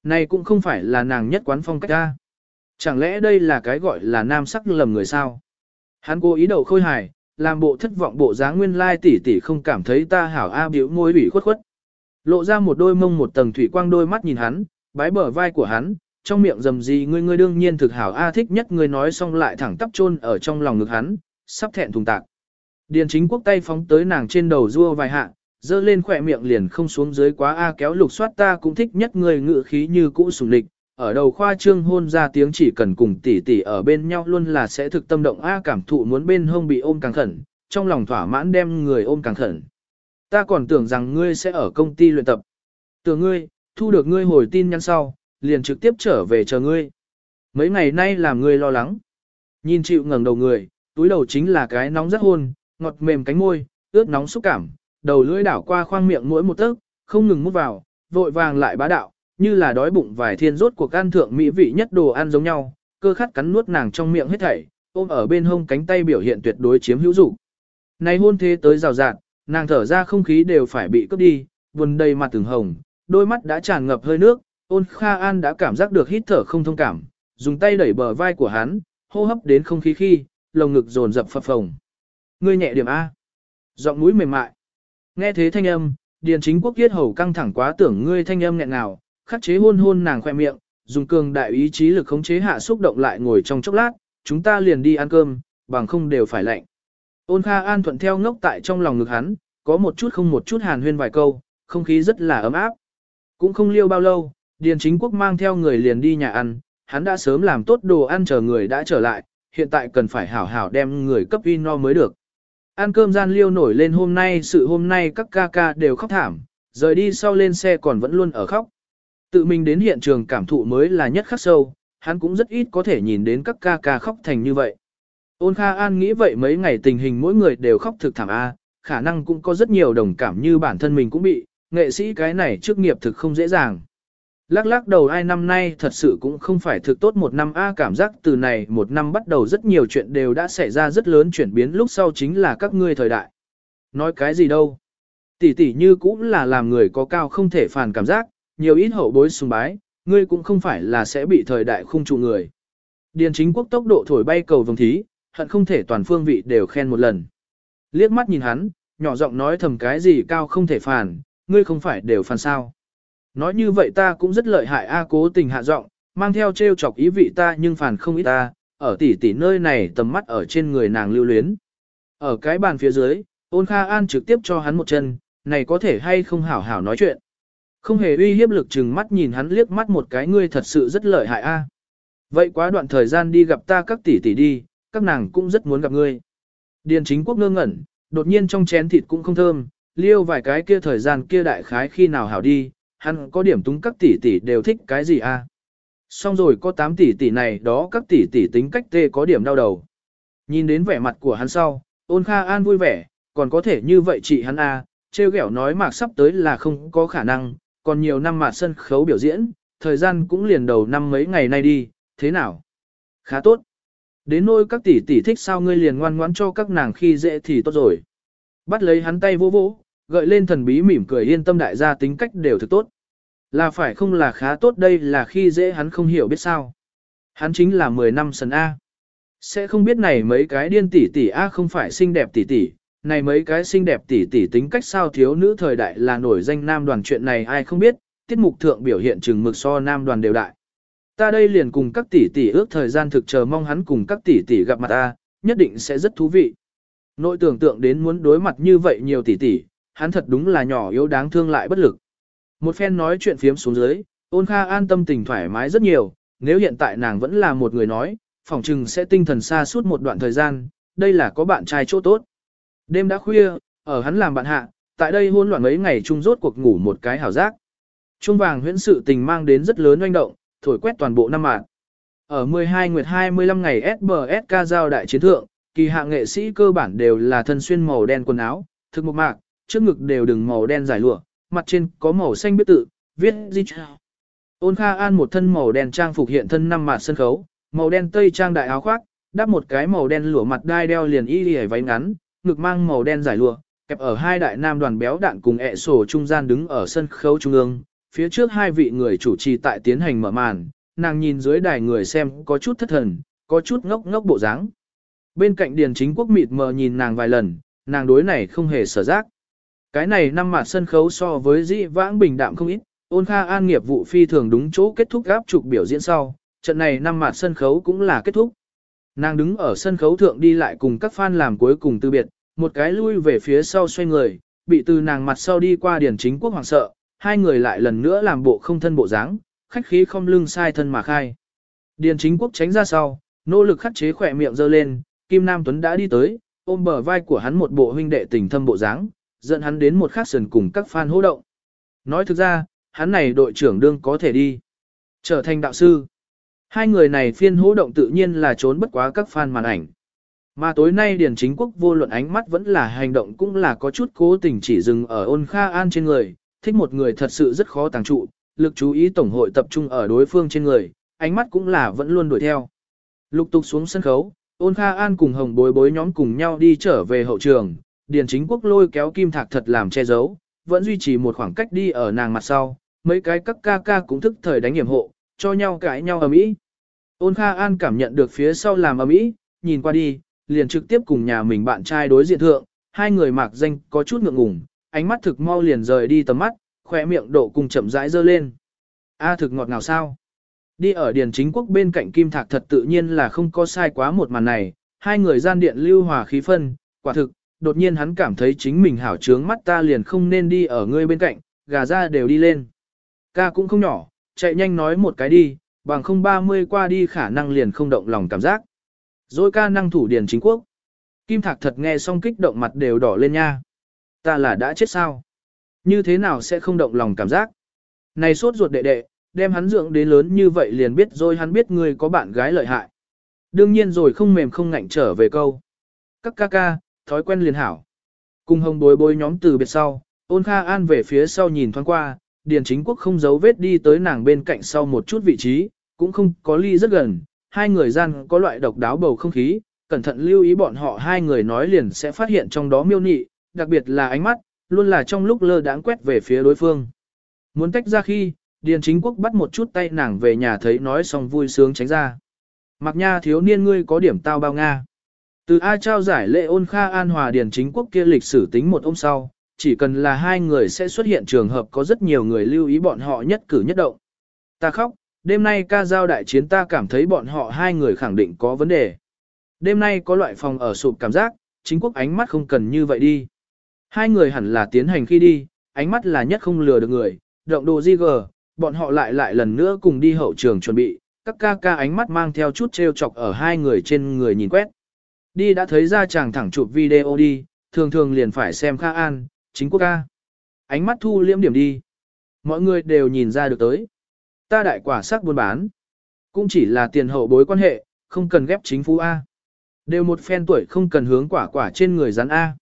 Này cũng không phải là nàng nhất quán phong cách ta. Chẳng lẽ đây là cái gọi là nam sắc lầm người sao? Hắn cố ý đầu khôi hài, làm bộ thất vọng bộ dáng nguyên lai tỷ tỷ không cảm thấy ta hảo a biểu môi ủy khuất khuất. Lộ ra một đôi mông một tầng thủy quang đôi mắt nhìn hắn, bái bờ vai của hắn, trong miệng rầm gì ngươi ngươi đương nhiên thực hảo a thích nhất ngươi nói xong lại thẳng tắp chôn ở trong lòng ngực hắn, sắp thẹn thùng tạc. Điền chính quốc tay phóng tới nàng trên đầu rua vài hạ, dơ lên khỏe miệng liền không xuống dưới quá a kéo lục soát ta cũng thích nhất người ngự khí như cũ sùng lịch, ở đầu khoa trương hôn ra tiếng chỉ cần cùng tỷ tỷ ở bên nhau luôn là sẽ thực tâm động a cảm thụ muốn bên hông bị ôm càng khẩn, trong lòng thỏa mãn đem người ôm càng khẩn. Ta còn tưởng rằng ngươi sẽ ở công ty luyện tập. Tưởng ngươi, thu được ngươi hồi tin nhắn sau, liền trực tiếp trở về chờ ngươi. Mấy ngày nay làm ngươi lo lắng. Nhìn chịu ngẩng đầu người, túi đầu chính là cái nóng rất hôn, ngọt mềm cánh môi, ướt nóng xúc cảm, đầu lưỡi đảo qua khoang miệng mỗi một tấc, không ngừng mút vào, vội vàng lại bá đạo, như là đói bụng vài thiên rốt cuộc ăn thượng mỹ vị nhất đồ ăn giống nhau, cơ khát cắn nuốt nàng trong miệng hết thảy, ôm ở bên hông cánh tay biểu hiện tuyệt đối chiếm hữu dục. Này hôn thế tới rào rạt, nàng thở ra không khí đều phải bị cướp đi, buồn đầy mặt từng hồng, đôi mắt đã tràn ngập hơi nước, ôn Kha An đã cảm giác được hít thở không thông cảm, dùng tay đẩy bờ vai của hắn, hô hấp đến không khí khi, lồng ngực dồn dập phập phồng. Ngươi nhẹ điểm A. Giọng mũi mềm mại. Nghe thế thanh âm, Điền chính quốc yết hầu căng thẳng quá tưởng ngươi thanh âm nghẹn nào, khắc chế hôn hôn nàng khoe miệng, dùng cường đại ý chí lực khống chế hạ xúc động lại ngồi trong chốc lát, chúng ta liền đi ăn cơm, bằng không đều phải lạnh. Ôn Kha An thuận theo ngốc tại trong lòng ngực hắn, có một chút không một chút hàn huyên vài câu, không khí rất là ấm áp. Cũng không liêu bao lâu, Điền chính quốc mang theo người liền đi nhà ăn, hắn đã sớm làm tốt đồ ăn chờ người đã trở lại, hiện tại cần phải hảo hảo đem người cấp uy no mới được. Ăn cơm gian liêu nổi lên hôm nay sự hôm nay các ca ca đều khóc thảm, rời đi sau lên xe còn vẫn luôn ở khóc. Tự mình đến hiện trường cảm thụ mới là nhất khắc sâu, hắn cũng rất ít có thể nhìn đến các ca ca khóc thành như vậy. Ôn Kha An nghĩ vậy mấy ngày tình hình mỗi người đều khóc thực thảm A, khả năng cũng có rất nhiều đồng cảm như bản thân mình cũng bị, nghệ sĩ cái này trước nghiệp thực không dễ dàng. Lắc lắc đầu ai năm nay thật sự cũng không phải thực tốt một năm A cảm giác từ này một năm bắt đầu rất nhiều chuyện đều đã xảy ra rất lớn chuyển biến lúc sau chính là các ngươi thời đại. Nói cái gì đâu. Tỷ tỷ như cũng là làm người có cao không thể phản cảm giác, nhiều ít hậu bối sùng bái, ngươi cũng không phải là sẽ bị thời đại khung trụ người. Điền chính quốc tốc độ thổi bay cầu vồng thí, hận không thể toàn phương vị đều khen một lần. Liếc mắt nhìn hắn, nhỏ giọng nói thầm cái gì cao không thể phản, ngươi không phải đều phản sao. Nói như vậy ta cũng rất lợi hại a cố tình hạ giọng, mang theo trêu chọc ý vị ta nhưng phản không ít ta, ở tỷ tỷ nơi này tầm mắt ở trên người nàng lưu luyến. Ở cái bàn phía dưới, ôn kha an trực tiếp cho hắn một chân, này có thể hay không hảo hảo nói chuyện. Không hề uy hiếp lực chừng mắt nhìn hắn liếc mắt một cái ngươi thật sự rất lợi hại a. Vậy quá đoạn thời gian đi gặp ta các tỷ tỷ đi, các nàng cũng rất muốn gặp ngươi. Điền chính quốc ngơ ngẩn, đột nhiên trong chén thịt cũng không thơm, liêu vài cái kia thời gian kia đại khái khi nào hảo đi, hắn có điểm túng các tỷ tỷ đều thích cái gì a? Xong rồi có 8 tỷ tỷ này đó các tỷ tỷ tính cách tê có điểm đau đầu. Nhìn đến vẻ mặt của hắn sau, ôn kha an vui vẻ, còn có thể như vậy chị hắn a, trêu ghẹo nói mạc sắp tới là không có khả năng, còn nhiều năm mà sân khấu biểu diễn, thời gian cũng liền đầu năm mấy ngày nay đi, thế nào? Khá tốt. Đến nôi các tỷ tỷ thích sao ngươi liền ngoan ngoãn cho các nàng khi dễ thì tốt rồi. Bắt lấy hắn tay vô vỗ, gợi lên thần bí mỉm cười yên tâm đại gia tính cách đều thực tốt. Là phải không là khá tốt đây là khi dễ hắn không hiểu biết sao. Hắn chính là 10 năm sần A. Sẽ không biết này mấy cái điên tỷ tỷ A không phải xinh đẹp tỷ tỷ, này mấy cái xinh đẹp tỷ tỷ tính cách sao thiếu nữ thời đại là nổi danh nam đoàn chuyện này ai không biết, tiết mục thượng biểu hiện chừng mực so nam đoàn đều đại. Ta đây liền cùng các tỷ tỷ ước thời gian thực chờ mong hắn cùng các tỷ tỷ gặp mặt ta, nhất định sẽ rất thú vị. Nội tưởng tượng đến muốn đối mặt như vậy nhiều tỷ tỷ, hắn thật đúng là nhỏ yếu đáng thương lại bất lực. Một phen nói chuyện phiếm xuống dưới, ôn kha an tâm tình thoải mái rất nhiều, nếu hiện tại nàng vẫn là một người nói, phỏng chừng sẽ tinh thần xa suốt một đoạn thời gian, đây là có bạn trai chỗ tốt. Đêm đã khuya, ở hắn làm bạn hạ, tại đây hôn loạn mấy ngày chung rốt cuộc ngủ một cái hảo giác. Trung vàng huyễn sự tình mang đến rất lớn oanh động, thổi quét toàn bộ năm mạng. Ở 12 nguyệt 25 ngày SBSK giao đại chiến thượng, kỳ hạ nghệ sĩ cơ bản đều là thân xuyên màu đen quần áo, thực một mạc, trước ngực đều đừng màu đen dài lụa, mặt trên có màu xanh biết tự, viết di chào. Ôn Kha An một thân màu đen trang phục hiện thân năm mặt sân khấu, màu đen tây trang đại áo khoác, đắp một cái màu đen lụa mặt đai đeo liền y lìa váy ngắn, ngực mang màu đen dài lụa, kẹp ở hai đại nam đoàn béo đạn cùng ẹ sổ trung gian đứng ở sân khấu trung ương, phía trước hai vị người chủ trì tại tiến hành mở màn, nàng nhìn dưới đài người xem có chút thất thần, có chút ngốc ngốc bộ dáng. Bên cạnh Điền Chính Quốc mịt mờ nhìn nàng vài lần, nàng đối này không hề sở giác. Cái này năm mặt sân khấu so với dĩ vãng bình đạm không ít, ôn kha an nghiệp vụ phi thường đúng chỗ kết thúc gáp trục biểu diễn sau, trận này năm mặt sân khấu cũng là kết thúc. Nàng đứng ở sân khấu thượng đi lại cùng các fan làm cuối cùng từ biệt, một cái lui về phía sau xoay người, bị từ nàng mặt sau đi qua điển chính quốc hoàng sợ, hai người lại lần nữa làm bộ không thân bộ dáng, khách khí không lưng sai thân mà khai. Điền chính quốc tránh ra sau, nỗ lực khắc chế khỏe miệng dơ lên, Kim Nam Tuấn đã đi tới, ôm bờ vai của hắn một bộ huynh đệ tình thâm bộ dáng, dẫn hắn đến một khắc sườn cùng các fan hô động. Nói thực ra, hắn này đội trưởng đương có thể đi. Trở thành đạo sư. Hai người này phiên hỗ động tự nhiên là trốn bất quá các fan màn ảnh. Mà tối nay Điền Chính Quốc vô luận ánh mắt vẫn là hành động cũng là có chút cố tình chỉ dừng ở ôn kha an trên người, thích một người thật sự rất khó tàng trụ, lực chú ý tổng hội tập trung ở đối phương trên người, ánh mắt cũng là vẫn luôn đuổi theo. Lục tục xuống sân khấu, ôn kha an cùng hồng bối bối nhóm cùng nhau đi trở về hậu trường, Điền Chính Quốc lôi kéo kim thạc thật làm che giấu, vẫn duy trì một khoảng cách đi ở nàng mặt sau, mấy cái các ca ca cũng thức thời đánh hiểm hộ, cho nhau cãi nhau ầm ĩ. Ôn Kha An cảm nhận được phía sau làm ầm ĩ, nhìn qua đi, liền trực tiếp cùng nhà mình bạn trai đối diện thượng, hai người mạc danh có chút ngượng ngùng, ánh mắt thực mau liền rời đi tầm mắt, khỏe miệng độ cùng chậm rãi dơ lên. A à, thực ngọt ngào sao? Đi ở Điền Chính Quốc bên cạnh Kim Thạc thật tự nhiên là không có sai quá một màn này, hai người gian điện lưu hòa khí phân, quả thực, đột nhiên hắn cảm thấy chính mình hảo trướng mắt ta liền không nên đi ở ngươi bên cạnh, gà ra đều đi lên. Ca cũng không nhỏ, chạy nhanh nói một cái đi, bằng không 30 qua đi khả năng liền không động lòng cảm giác. Rồi ca năng thủ điền chính quốc. Kim Thạc thật nghe xong kích động mặt đều đỏ lên nha. Ta là đã chết sao? Như thế nào sẽ không động lòng cảm giác? Này sốt ruột đệ đệ, đem hắn dưỡng đến lớn như vậy liền biết rồi hắn biết ngươi có bạn gái lợi hại. Đương nhiên rồi không mềm không ngạnh trở về câu. Các ca ca, thói quen liền hảo. Cùng hồng bối bối nhóm từ biệt sau, ôn kha an về phía sau nhìn thoáng qua, điền chính quốc không giấu vết đi tới nàng bên cạnh sau một chút vị trí, cũng không có ly rất gần, hai người gian có loại độc đáo bầu không khí, cẩn thận lưu ý bọn họ hai người nói liền sẽ phát hiện trong đó miêu nị, đặc biệt là ánh mắt, luôn là trong lúc lơ đãng quét về phía đối phương. Muốn tách ra khi, Điền Chính Quốc bắt một chút tay nàng về nhà thấy nói xong vui sướng tránh ra. Mặc nha thiếu niên ngươi có điểm tao bao Nga. Từ A trao giải lễ ôn kha an hòa Điền Chính Quốc kia lịch sử tính một ông sau, chỉ cần là hai người sẽ xuất hiện trường hợp có rất nhiều người lưu ý bọn họ nhất cử nhất động. Ta khóc, đêm nay ca giao đại chiến ta cảm thấy bọn họ hai người khẳng định có vấn đề. Đêm nay có loại phòng ở sụp cảm giác, chính quốc ánh mắt không cần như vậy đi. Hai người hẳn là tiến hành khi đi, ánh mắt là nhất không lừa được người, động đồ di gờ, bọn họ lại lại lần nữa cùng đi hậu trường chuẩn bị, các ca ca ánh mắt mang theo chút treo chọc ở hai người trên người nhìn quét. Đi đã thấy ra chàng thẳng chụp video đi, thường thường liền phải xem Kha An, chính quốc ca. Ánh mắt thu liễm điểm đi. Mọi người đều nhìn ra được tới. Ta đại quả sắc buôn bán. Cũng chỉ là tiền hậu bối quan hệ, không cần ghép chính phủ A. Đều một phen tuổi không cần hướng quả quả trên người rắn A.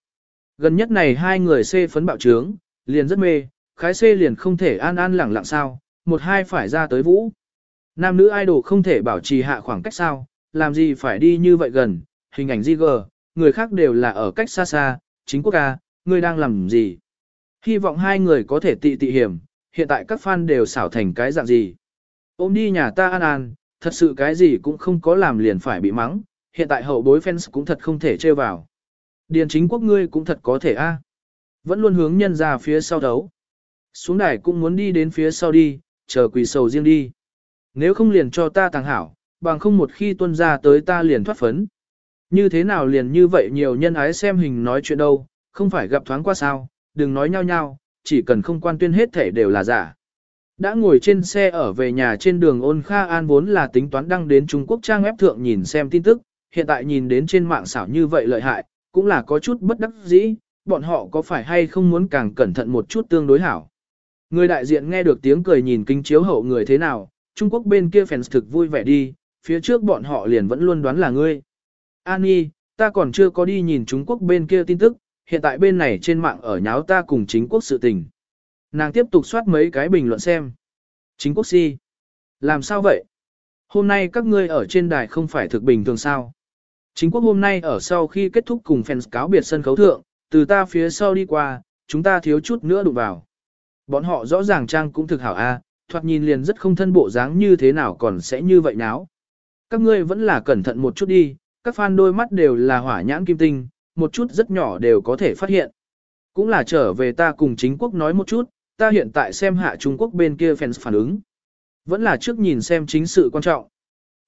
Gần nhất này hai người C phấn bạo trướng, liền rất mê, khái C liền không thể an an lẳng lặng sao, một hai phải ra tới vũ. Nam nữ idol không thể bảo trì hạ khoảng cách sao, làm gì phải đi như vậy gần, hình ảnh di gờ, người khác đều là ở cách xa xa, chính quốc ca, ngươi đang làm gì? Hy vọng hai người có thể tị tị hiểm, hiện tại các fan đều xảo thành cái dạng gì. Ôm đi nhà ta an an, thật sự cái gì cũng không có làm liền phải bị mắng, hiện tại hậu bối fans cũng thật không thể trêu vào. Điền chính quốc ngươi cũng thật có thể a, Vẫn luôn hướng nhân ra phía sau đấu. Xuống đài cũng muốn đi đến phía sau đi, chờ quỳ sầu riêng đi. Nếu không liền cho ta tàng hảo, bằng không một khi tuân ra tới ta liền thoát phấn. Như thế nào liền như vậy nhiều nhân ái xem hình nói chuyện đâu, không phải gặp thoáng qua sao, đừng nói nhau nhau, chỉ cần không quan tuyên hết thể đều là giả. Đã ngồi trên xe ở về nhà trên đường ôn Kha An vốn là tính toán đăng đến Trung Quốc trang web thượng nhìn xem tin tức, hiện tại nhìn đến trên mạng xảo như vậy lợi hại, cũng là có chút bất đắc dĩ, bọn họ có phải hay không muốn càng cẩn thận một chút tương đối hảo. Người đại diện nghe được tiếng cười nhìn kinh chiếu hậu người thế nào, Trung Quốc bên kia fans thực vui vẻ đi, phía trước bọn họ liền vẫn luôn đoán là ngươi. Ani, ta còn chưa có đi nhìn Trung Quốc bên kia tin tức, hiện tại bên này trên mạng ở nháo ta cùng chính quốc sự tình. Nàng tiếp tục soát mấy cái bình luận xem. Chính quốc si. Làm sao vậy? Hôm nay các ngươi ở trên đài không phải thực bình thường sao? Chính quốc hôm nay ở sau khi kết thúc cùng fans cáo biệt sân khấu thượng, từ ta phía sau đi qua, chúng ta thiếu chút nữa đụng vào. Bọn họ rõ ràng trang cũng thực hảo a, thoạt nhìn liền rất không thân bộ dáng như thế nào còn sẽ như vậy náo. Các ngươi vẫn là cẩn thận một chút đi, các fan đôi mắt đều là hỏa nhãn kim tinh, một chút rất nhỏ đều có thể phát hiện. Cũng là trở về ta cùng chính quốc nói một chút, ta hiện tại xem hạ Trung Quốc bên kia fans phản ứng. Vẫn là trước nhìn xem chính sự quan trọng.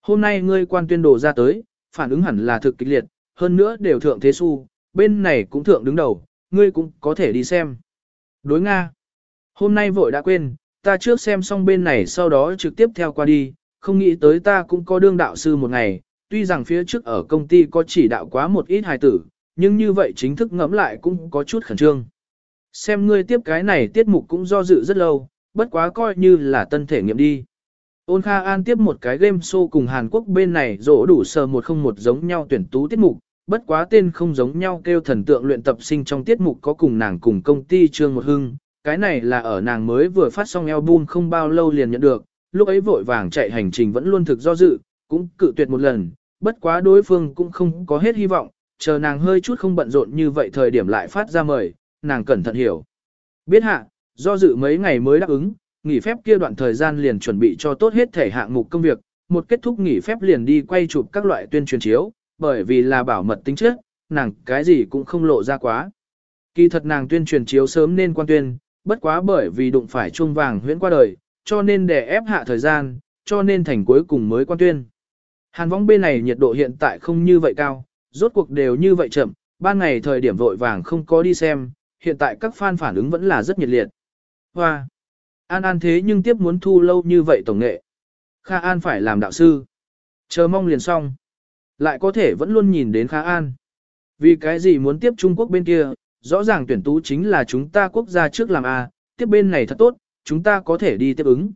Hôm nay ngươi quan tuyên đồ ra tới, phản ứng hẳn là thực kịch liệt, hơn nữa đều thượng thế su, bên này cũng thượng đứng đầu, ngươi cũng có thể đi xem. Đối Nga. Hôm nay vội đã quên, ta trước xem xong bên này sau đó trực tiếp theo qua đi, không nghĩ tới ta cũng có đương đạo sư một ngày, tuy rằng phía trước ở công ty có chỉ đạo quá một ít hài tử, nhưng như vậy chính thức ngẫm lại cũng có chút khẩn trương. Xem ngươi tiếp cái này tiết mục cũng do dự rất lâu, bất quá coi như là tân thể nghiệm đi. Ôn Kha An tiếp một cái game show cùng Hàn Quốc bên này rỗ đủ sờ một không một giống nhau tuyển tú tiết mục, bất quá tên không giống nhau kêu thần tượng luyện tập sinh trong tiết mục có cùng nàng cùng công ty Trương Một Hưng, cái này là ở nàng mới vừa phát xong album không bao lâu liền nhận được, lúc ấy vội vàng chạy hành trình vẫn luôn thực do dự, cũng cự tuyệt một lần, bất quá đối phương cũng không có hết hy vọng, chờ nàng hơi chút không bận rộn như vậy thời điểm lại phát ra mời, nàng cẩn thận hiểu. Biết hạ, do dự mấy ngày mới đáp ứng, nghỉ phép kia đoạn thời gian liền chuẩn bị cho tốt hết thể hạng mục công việc, một kết thúc nghỉ phép liền đi quay chụp các loại tuyên truyền chiếu, bởi vì là bảo mật tính chất, nàng cái gì cũng không lộ ra quá. Kỳ thật nàng tuyên truyền chiếu sớm nên quan tuyên, bất quá bởi vì đụng phải chuông vàng huyễn qua đời, cho nên để ép hạ thời gian, cho nên thành cuối cùng mới quan tuyên. Hàn võng bên này nhiệt độ hiện tại không như vậy cao, rốt cuộc đều như vậy chậm, ban ngày thời điểm vội vàng không có đi xem, hiện tại các fan phản ứng vẫn là rất nhiệt liệt. Hoa! An An thế nhưng tiếp muốn thu lâu như vậy tổng nghệ. Kha An phải làm đạo sư. Chờ mong liền xong. Lại có thể vẫn luôn nhìn đến Kha An. Vì cái gì muốn tiếp Trung Quốc bên kia, rõ ràng tuyển tú chính là chúng ta quốc gia trước làm A, tiếp bên này thật tốt, chúng ta có thể đi tiếp ứng.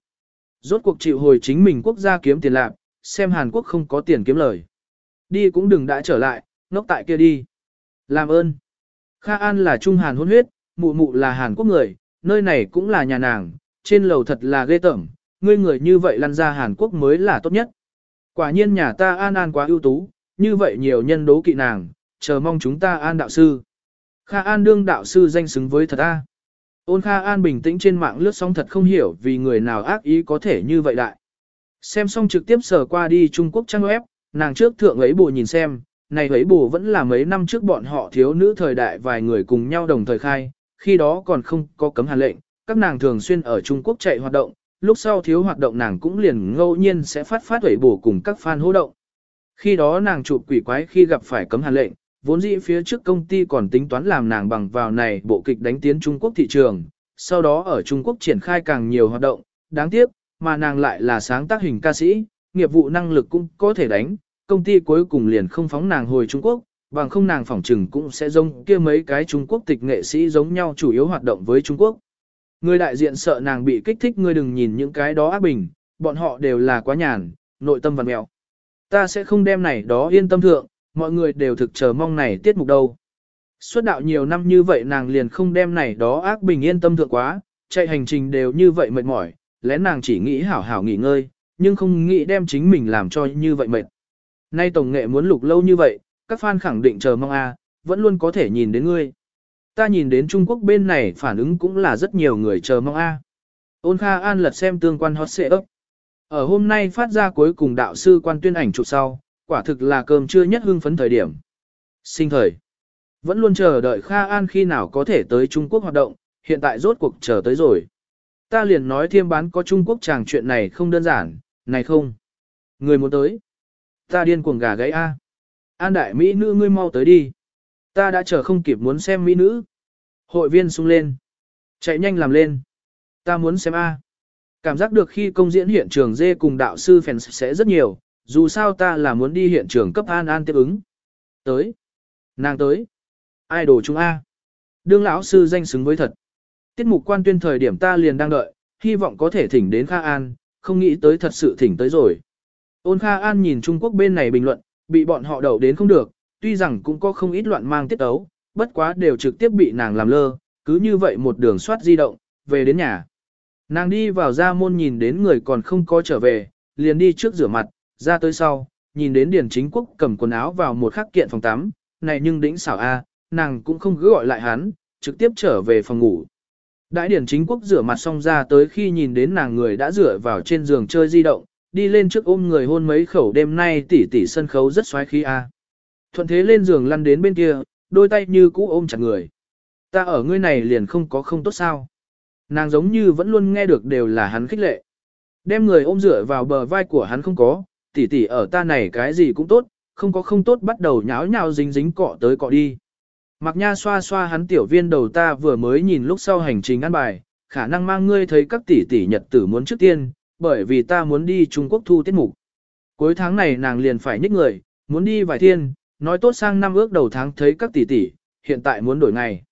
Rốt cuộc chịu hồi chính mình quốc gia kiếm tiền lạc, xem Hàn Quốc không có tiền kiếm lời. Đi cũng đừng đã trở lại, ngốc tại kia đi. Làm ơn. Kha An là Trung Hàn hôn huyết, mụ mụ là Hàn Quốc người, nơi này cũng là nhà nàng, trên lầu thật là ghê tởm, ngươi người như vậy lăn ra Hàn Quốc mới là tốt nhất. Quả nhiên nhà ta An An quá ưu tú, như vậy nhiều nhân đố kỵ nàng, chờ mong chúng ta An đạo sư. Kha An đương đạo sư danh xứng với thật A. Ôn Kha An bình tĩnh trên mạng lướt sóng thật không hiểu vì người nào ác ý có thể như vậy đại. Xem xong trực tiếp sở qua đi Trung Quốc trang web, nàng trước thượng ấy bù nhìn xem, này ấy bù vẫn là mấy năm trước bọn họ thiếu nữ thời đại vài người cùng nhau đồng thời khai, khi đó còn không có cấm hàn lệnh, các nàng thường xuyên ở Trung Quốc chạy hoạt động, lúc sau thiếu hoạt động nàng cũng liền ngẫu nhiên sẽ phát phát ấy bù cùng các fan hô động. Khi đó nàng chụp quỷ quái khi gặp phải cấm hàn lệnh, vốn dĩ phía trước công ty còn tính toán làm nàng bằng vào này bộ kịch đánh tiến Trung Quốc thị trường, sau đó ở Trung Quốc triển khai càng nhiều hoạt động, đáng tiếc, mà nàng lại là sáng tác hình ca sĩ, nghiệp vụ năng lực cũng có thể đánh, công ty cuối cùng liền không phóng nàng hồi Trung Quốc, bằng không nàng phỏng trừng cũng sẽ giống kia mấy cái Trung Quốc tịch nghệ sĩ giống nhau chủ yếu hoạt động với Trung Quốc. Người đại diện sợ nàng bị kích thích ngươi đừng nhìn những cái đó ác bình, bọn họ đều là quá nhàn, nội tâm văn mèo. Ta sẽ không đem này đó yên tâm thượng, mọi người đều thực chờ mong này tiết mục đâu. Xuất đạo nhiều năm như vậy nàng liền không đem này đó ác bình yên tâm thượng quá, chạy hành trình đều như vậy mệt mỏi, lẽ nàng chỉ nghĩ hảo hảo nghỉ ngơi, nhưng không nghĩ đem chính mình làm cho như vậy mệt. Nay tổng nghệ muốn lục lâu như vậy, các fan khẳng định chờ mong a, vẫn luôn có thể nhìn đến ngươi. Ta nhìn đến Trung Quốc bên này phản ứng cũng là rất nhiều người chờ mong a. Ôn Kha An lật xem tương quan hot ấp. Ở hôm nay phát ra cuối cùng đạo sư quan tuyên ảnh chụp sau, quả thực là cơm chưa nhất hưng phấn thời điểm. Sinh thời. Vẫn luôn chờ đợi Kha An khi nào có thể tới Trung Quốc hoạt động, hiện tại rốt cuộc chờ tới rồi. Ta liền nói thiêm bán có Trung Quốc chàng chuyện này không đơn giản, này không. Người muốn tới. Ta điên cuồng gà gáy A. An đại Mỹ nữ ngươi mau tới đi. Ta đã chờ không kịp muốn xem Mỹ nữ. Hội viên sung lên. Chạy nhanh làm lên. Ta muốn xem A. Cảm giác được khi công diễn hiện trường dê cùng đạo sư phèn sẽ rất nhiều, dù sao ta là muốn đi hiện trường cấp an an tiếp ứng. Tới. Nàng tới. Ai đồ chúng A. Đương lão sư danh xứng với thật. Tiết mục quan tuyên thời điểm ta liền đang đợi, hy vọng có thể thỉnh đến Kha An, không nghĩ tới thật sự thỉnh tới rồi. Ôn Kha An nhìn Trung Quốc bên này bình luận, bị bọn họ đậu đến không được, tuy rằng cũng có không ít loạn mang tiết ấu, bất quá đều trực tiếp bị nàng làm lơ, cứ như vậy một đường soát di động, về đến nhà. Nàng đi vào ra môn nhìn đến người còn không có trở về, liền đi trước rửa mặt, ra tới sau, nhìn đến Điền Chính Quốc cầm quần áo vào một khắc kiện phòng tắm, này nhưng đỉnh xảo A, nàng cũng không cứ gọi lại hắn, trực tiếp trở về phòng ngủ. Đại Điền Chính Quốc rửa mặt xong ra tới khi nhìn đến nàng người đã rửa vào trên giường chơi di động, đi lên trước ôm người hôn mấy khẩu đêm nay tỉ tỉ sân khấu rất xoáy khí A. Thuận thế lên giường lăn đến bên kia, đôi tay như cũ ôm chặt người. Ta ở ngươi này liền không có không tốt sao. Nàng giống như vẫn luôn nghe được đều là hắn khích lệ. Đem người ôm dựa vào bờ vai của hắn không có, tỉ tỉ ở ta này cái gì cũng tốt, không có không tốt bắt đầu nháo nhào dính dính cọ tới cọ đi. Mặc nha xoa xoa hắn tiểu viên đầu ta vừa mới nhìn lúc sau hành trình ăn bài, khả năng mang ngươi thấy các tỷ tỷ nhật tử muốn trước tiên, bởi vì ta muốn đi Trung Quốc thu tiết mục. Cuối tháng này nàng liền phải nhích người, muốn đi vài thiên, nói tốt sang năm ước đầu tháng thấy các tỷ tỷ, hiện tại muốn đổi ngày.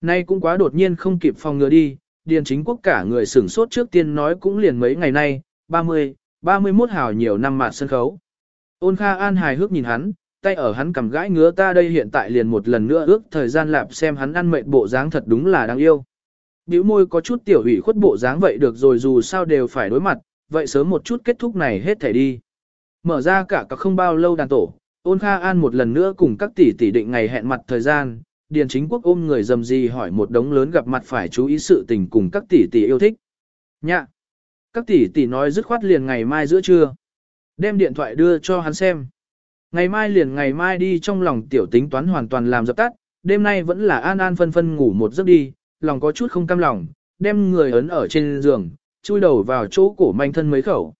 Nay cũng quá đột nhiên không kịp phòng ngừa đi, Điền chính quốc cả người sửng sốt trước tiên nói cũng liền mấy ngày nay, 30, 31 hào nhiều năm mà sân khấu. Ôn Kha An hài hước nhìn hắn, tay ở hắn cầm gãi ngứa ta đây hiện tại liền một lần nữa ước thời gian lạp xem hắn ăn mệt bộ dáng thật đúng là đáng yêu. Biểu môi có chút tiểu hủy khuất bộ dáng vậy được rồi dù sao đều phải đối mặt, vậy sớm một chút kết thúc này hết thể đi. Mở ra cả cả không bao lâu đàn tổ, ôn Kha An một lần nữa cùng các tỷ tỷ định ngày hẹn mặt thời gian, Điền chính quốc ôm người dầm gì hỏi một đống lớn gặp mặt phải chú ý sự tình cùng các tỷ tỷ yêu thích. Nhạ! Các tỷ tỷ nói dứt khoát liền ngày mai giữa trưa. Đem điện thoại đưa cho hắn xem. Ngày mai liền ngày mai đi trong lòng tiểu tính toán hoàn toàn làm dập tắt, đêm nay vẫn là an an phân phân ngủ một giấc đi, lòng có chút không cam lòng, đem người ấn ở trên giường, chui đầu vào chỗ cổ manh thân mấy khẩu.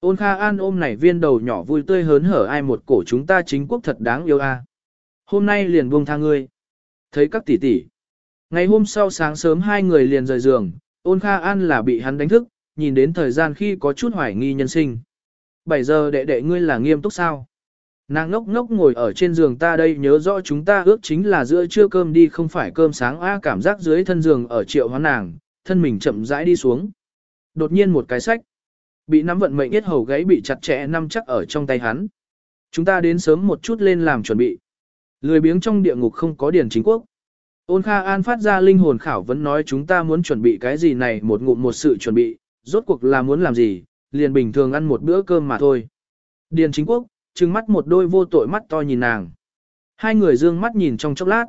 Ôn Kha An ôm này viên đầu nhỏ vui tươi hớn hở ai một cổ chúng ta chính quốc thật đáng yêu a. Hôm nay liền buông tha ngươi. Thấy các tỷ tỷ. Ngày hôm sau sáng sớm hai người liền rời giường, ôn Kha An là bị hắn đánh thức, nhìn đến thời gian khi có chút hoài nghi nhân sinh. 7 giờ đệ đệ ngươi là nghiêm túc sao? Nàng ngốc ngốc ngồi ở trên giường ta đây nhớ rõ chúng ta ước chính là giữa trưa cơm đi không phải cơm sáng a cảm giác dưới thân giường ở triệu hoán nàng, thân mình chậm rãi đi xuống. Đột nhiên một cái sách, bị nắm vận mệnh yết hầu gáy bị chặt chẽ nắm chắc ở trong tay hắn. Chúng ta đến sớm một chút lên làm chuẩn bị. Lười biếng trong địa ngục không có điển chính quốc. Ôn Kha An phát ra linh hồn khảo vẫn nói chúng ta muốn chuẩn bị cái gì này một ngụm một sự chuẩn bị, rốt cuộc là muốn làm gì, liền bình thường ăn một bữa cơm mà thôi. Điền chính quốc, trừng mắt một đôi vô tội mắt to nhìn nàng. Hai người dương mắt nhìn trong chốc lát.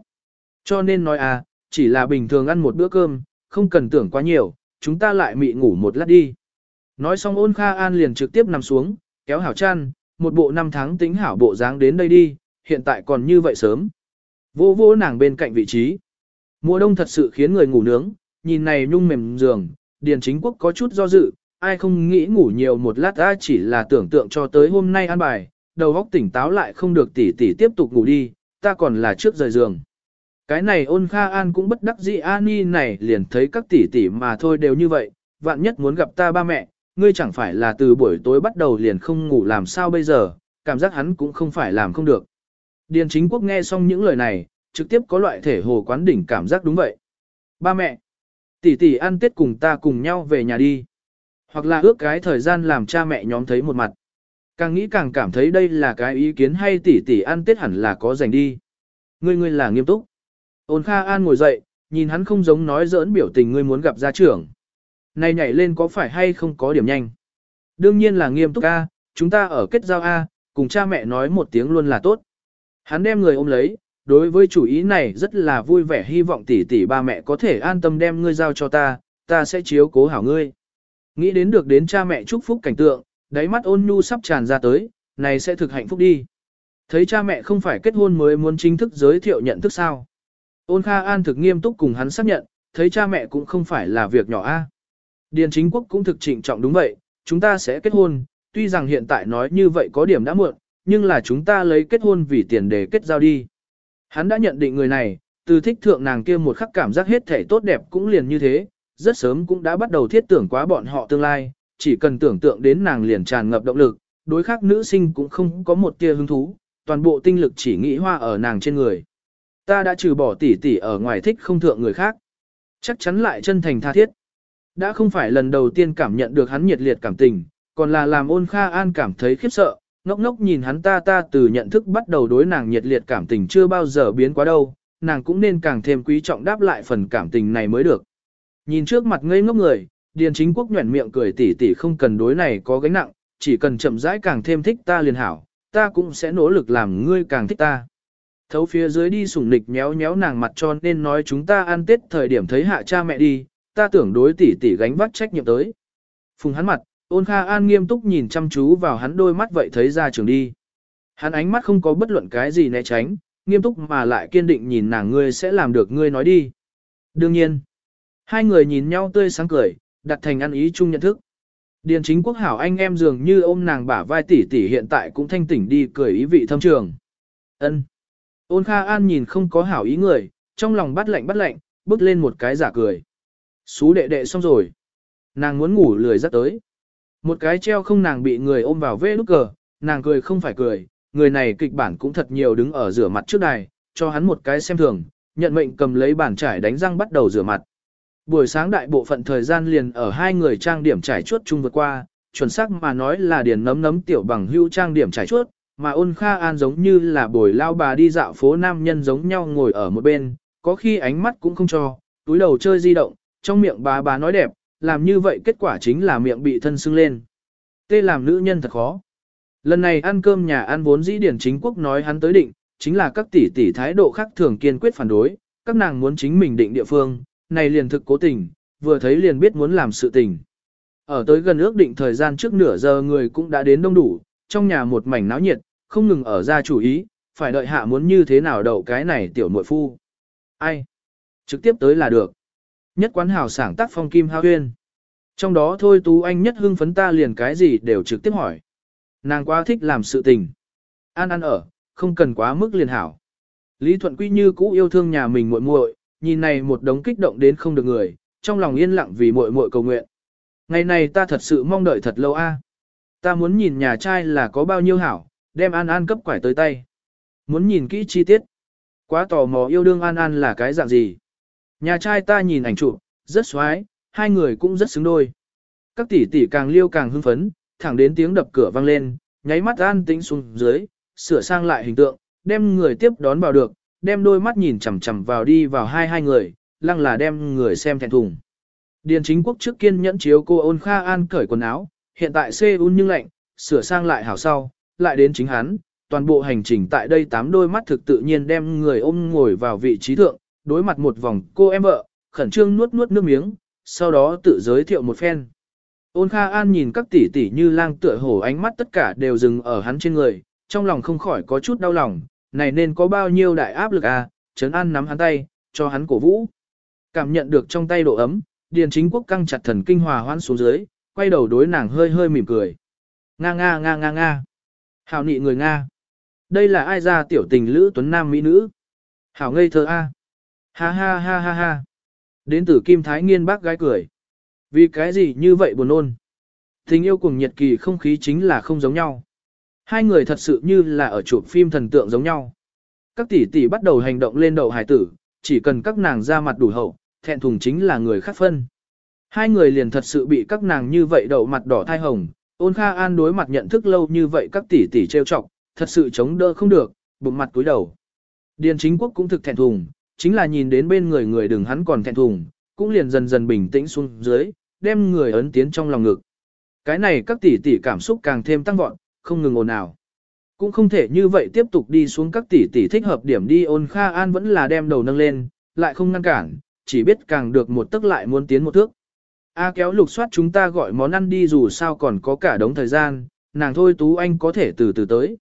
Cho nên nói à, chỉ là bình thường ăn một bữa cơm, không cần tưởng quá nhiều, chúng ta lại mị ngủ một lát đi. Nói xong ôn Kha An liền trực tiếp nằm xuống, kéo hảo chăn, một bộ năm tháng tính hảo bộ dáng đến đây đi, hiện tại còn như vậy sớm. Vô vô nàng bên cạnh vị trí. Mùa đông thật sự khiến người ngủ nướng, nhìn này nhung mềm giường, Điền Chính Quốc có chút do dự, ai không nghĩ ngủ nhiều một lát ra chỉ là tưởng tượng cho tới hôm nay ăn bài, đầu óc tỉnh táo lại không được tỉ tỉ tiếp tục ngủ đi, ta còn là trước rời giường. Cái này ôn kha an cũng bất đắc dĩ Ani này liền thấy các tỷ tỷ mà thôi đều như vậy, vạn nhất muốn gặp ta ba mẹ, ngươi chẳng phải là từ buổi tối bắt đầu liền không ngủ làm sao bây giờ, cảm giác hắn cũng không phải làm không được. Điền chính quốc nghe xong những lời này, trực tiếp có loại thể hồ quán đỉnh cảm giác đúng vậy. Ba mẹ, tỷ tỷ ăn tết cùng ta cùng nhau về nhà đi. Hoặc là ước cái thời gian làm cha mẹ nhóm thấy một mặt. Càng nghĩ càng cảm thấy đây là cái ý kiến hay tỷ tỷ ăn tết hẳn là có dành đi. Ngươi ngươi là nghiêm túc. Ôn Kha An ngồi dậy, nhìn hắn không giống nói giỡn biểu tình ngươi muốn gặp gia trưởng. Này nhảy lên có phải hay không có điểm nhanh? Đương nhiên là nghiêm túc A, chúng ta ở kết giao A, cùng cha mẹ nói một tiếng luôn là tốt. Hắn đem người ôm lấy, đối với chủ ý này rất là vui vẻ hy vọng tỷ tỷ ba mẹ có thể an tâm đem ngươi giao cho ta, ta sẽ chiếu cố hảo ngươi. Nghĩ đến được đến cha mẹ chúc phúc cảnh tượng, đáy mắt ôn nhu sắp tràn ra tới, này sẽ thực hạnh phúc đi. Thấy cha mẹ không phải kết hôn mới muốn chính thức giới thiệu nhận thức sao. Ôn Kha An thực nghiêm túc cùng hắn xác nhận, thấy cha mẹ cũng không phải là việc nhỏ a. Điền chính quốc cũng thực trịnh trọng đúng vậy, chúng ta sẽ kết hôn, tuy rằng hiện tại nói như vậy có điểm đã muộn, nhưng là chúng ta lấy kết hôn vì tiền để kết giao đi. Hắn đã nhận định người này, từ thích thượng nàng kia một khắc cảm giác hết thể tốt đẹp cũng liền như thế, rất sớm cũng đã bắt đầu thiết tưởng quá bọn họ tương lai, chỉ cần tưởng tượng đến nàng liền tràn ngập động lực, đối khác nữ sinh cũng không có một tia hứng thú, toàn bộ tinh lực chỉ nghĩ hoa ở nàng trên người. Ta đã trừ bỏ tỷ tỷ ở ngoài thích không thượng người khác. Chắc chắn lại chân thành tha thiết. Đã không phải lần đầu tiên cảm nhận được hắn nhiệt liệt cảm tình, còn là làm ôn kha an cảm thấy khiếp sợ, ngốc ngốc nhìn hắn ta ta từ nhận thức bắt đầu đối nàng nhiệt liệt cảm tình chưa bao giờ biến quá đâu, nàng cũng nên càng thêm quý trọng đáp lại phần cảm tình này mới được. Nhìn trước mặt ngây ngốc người, Điền chính quốc nhuẩn miệng cười tỉ tỉ không cần đối này có gánh nặng, chỉ cần chậm rãi càng thêm thích ta liền hảo, ta cũng sẽ nỗ lực làm ngươi càng thích ta. Thấu phía dưới đi sủng nịch nhéo nhéo nàng mặt cho nên nói chúng ta ăn tết thời điểm thấy hạ cha mẹ đi, ta tưởng đối tỷ tỷ gánh vác trách nhiệm tới. Phùng hắn mặt, ôn kha an nghiêm túc nhìn chăm chú vào hắn đôi mắt vậy thấy ra trường đi. Hắn ánh mắt không có bất luận cái gì né tránh, nghiêm túc mà lại kiên định nhìn nàng ngươi sẽ làm được ngươi nói đi. Đương nhiên, hai người nhìn nhau tươi sáng cười, đặt thành ăn ý chung nhận thức. Điền chính quốc hảo anh em dường như ôm nàng bả vai tỷ tỷ hiện tại cũng thanh tỉnh đi cười ý vị thâm trường. Ân. Ôn Kha An nhìn không có hảo ý người, trong lòng bắt lạnh bắt lạnh, bước lên một cái giả cười. Xú đệ đệ xong rồi. Nàng muốn ngủ lười rất tới. Một cái treo không nàng bị người ôm vào vê nút cờ, nàng cười không phải cười, người này kịch bản cũng thật nhiều đứng ở rửa mặt trước đài, cho hắn một cái xem thường, nhận mệnh cầm lấy bàn trải đánh răng bắt đầu rửa mặt. Buổi sáng đại bộ phận thời gian liền ở hai người trang điểm trải chuốt chung vượt qua, chuẩn xác mà nói là điền nấm nấm tiểu bằng hưu trang điểm trải chuốt, mà ôn kha an giống như là buổi lao bà đi dạo phố nam nhân giống nhau ngồi ở một bên, có khi ánh mắt cũng không cho, túi đầu chơi di động, trong miệng bà bà nói đẹp, làm như vậy kết quả chính là miệng bị thân sưng lên. Tê làm nữ nhân thật khó. Lần này ăn cơm nhà ăn vốn dĩ điển chính quốc nói hắn tới định, chính là các tỷ tỷ thái độ khác thường kiên quyết phản đối, các nàng muốn chính mình định địa phương, này liền thực cố tình, vừa thấy liền biết muốn làm sự tình. Ở tới gần ước định thời gian trước nửa giờ người cũng đã đến đông đủ, trong nhà một mảnh náo nhiệt, không ngừng ở ra chủ ý, phải đợi hạ muốn như thế nào đậu cái này tiểu muội phu. Ai? Trực tiếp tới là được. Nhất quán hào sảng tác phong kim hao huyên. Trong đó thôi tú anh nhất hưng phấn ta liền cái gì đều trực tiếp hỏi. Nàng quá thích làm sự tình. An ăn ở, không cần quá mức liền hảo. Lý Thuận Quy như cũ yêu thương nhà mình muội muội, nhìn này một đống kích động đến không được người, trong lòng yên lặng vì muội muội cầu nguyện. Ngày này ta thật sự mong đợi thật lâu a. Ta muốn nhìn nhà trai là có bao nhiêu hảo, đem An An cấp quải tới tay. Muốn nhìn kỹ chi tiết. Quá tò mò yêu đương An An là cái dạng gì. Nhà trai ta nhìn ảnh chụp, rất xoái, hai người cũng rất xứng đôi. Các tỷ tỷ càng liêu càng hưng phấn, thẳng đến tiếng đập cửa vang lên, nháy mắt an tĩnh xuống dưới, sửa sang lại hình tượng, đem người tiếp đón vào được, đem đôi mắt nhìn chằm chằm vào đi vào hai hai người, lăng là đem người xem thẹn thùng. Điền chính quốc trước kiên nhẫn chiếu cô ôn kha an cởi quần áo, hiện tại Seoul nhưng lạnh, sửa sang lại hảo sau, lại đến chính hắn, toàn bộ hành trình tại đây tám đôi mắt thực tự nhiên đem người ôm ngồi vào vị trí thượng, đối mặt một vòng cô em vợ, khẩn trương nuốt nuốt nước miếng, sau đó tự giới thiệu một phen. Ôn Kha An nhìn các tỷ tỷ như lang tựa hổ ánh mắt tất cả đều dừng ở hắn trên người, trong lòng không khỏi có chút đau lòng, này nên có bao nhiêu đại áp lực à, Trấn An nắm hắn tay, cho hắn cổ vũ. Cảm nhận được trong tay độ ấm, Điền Chính Quốc căng chặt thần kinh hòa hoãn xuống dưới, quay đầu đối nàng hơi hơi mỉm cười. Nga nga nga nga nga. Hảo nị người Nga. Đây là ai ra tiểu tình lữ tuấn nam mỹ nữ? Hảo ngây thơ a. Ha ha ha ha ha. Đến từ Kim Thái Nghiên bác gái cười. Vì cái gì như vậy buồn ôn? Tình yêu cùng nhiệt kỳ không khí chính là không giống nhau. Hai người thật sự như là ở chụp phim thần tượng giống nhau. Các tỷ tỷ bắt đầu hành động lên đầu hải tử, chỉ cần các nàng ra mặt đủ hậu, thẹn thùng chính là người khác phân. Hai người liền thật sự bị các nàng như vậy đậu mặt đỏ thai hồng, ôn kha an đối mặt nhận thức lâu như vậy các tỷ tỷ trêu chọc, thật sự chống đỡ không được, bụng mặt túi đầu. Điền chính quốc cũng thực thẹn thùng, chính là nhìn đến bên người người đừng hắn còn thẹn thùng, cũng liền dần dần bình tĩnh xuống dưới, đem người ấn tiến trong lòng ngực. Cái này các tỷ tỷ cảm xúc càng thêm tăng vọt, không ngừng ồn ào. Cũng không thể như vậy tiếp tục đi xuống các tỷ tỷ thích hợp điểm đi ôn kha an vẫn là đem đầu nâng lên, lại không ngăn cản, chỉ biết càng được một tức lại muốn tiến một thước. A kéo lục soát chúng ta gọi món ăn đi dù sao còn có cả đống thời gian, nàng thôi Tú Anh có thể từ từ tới.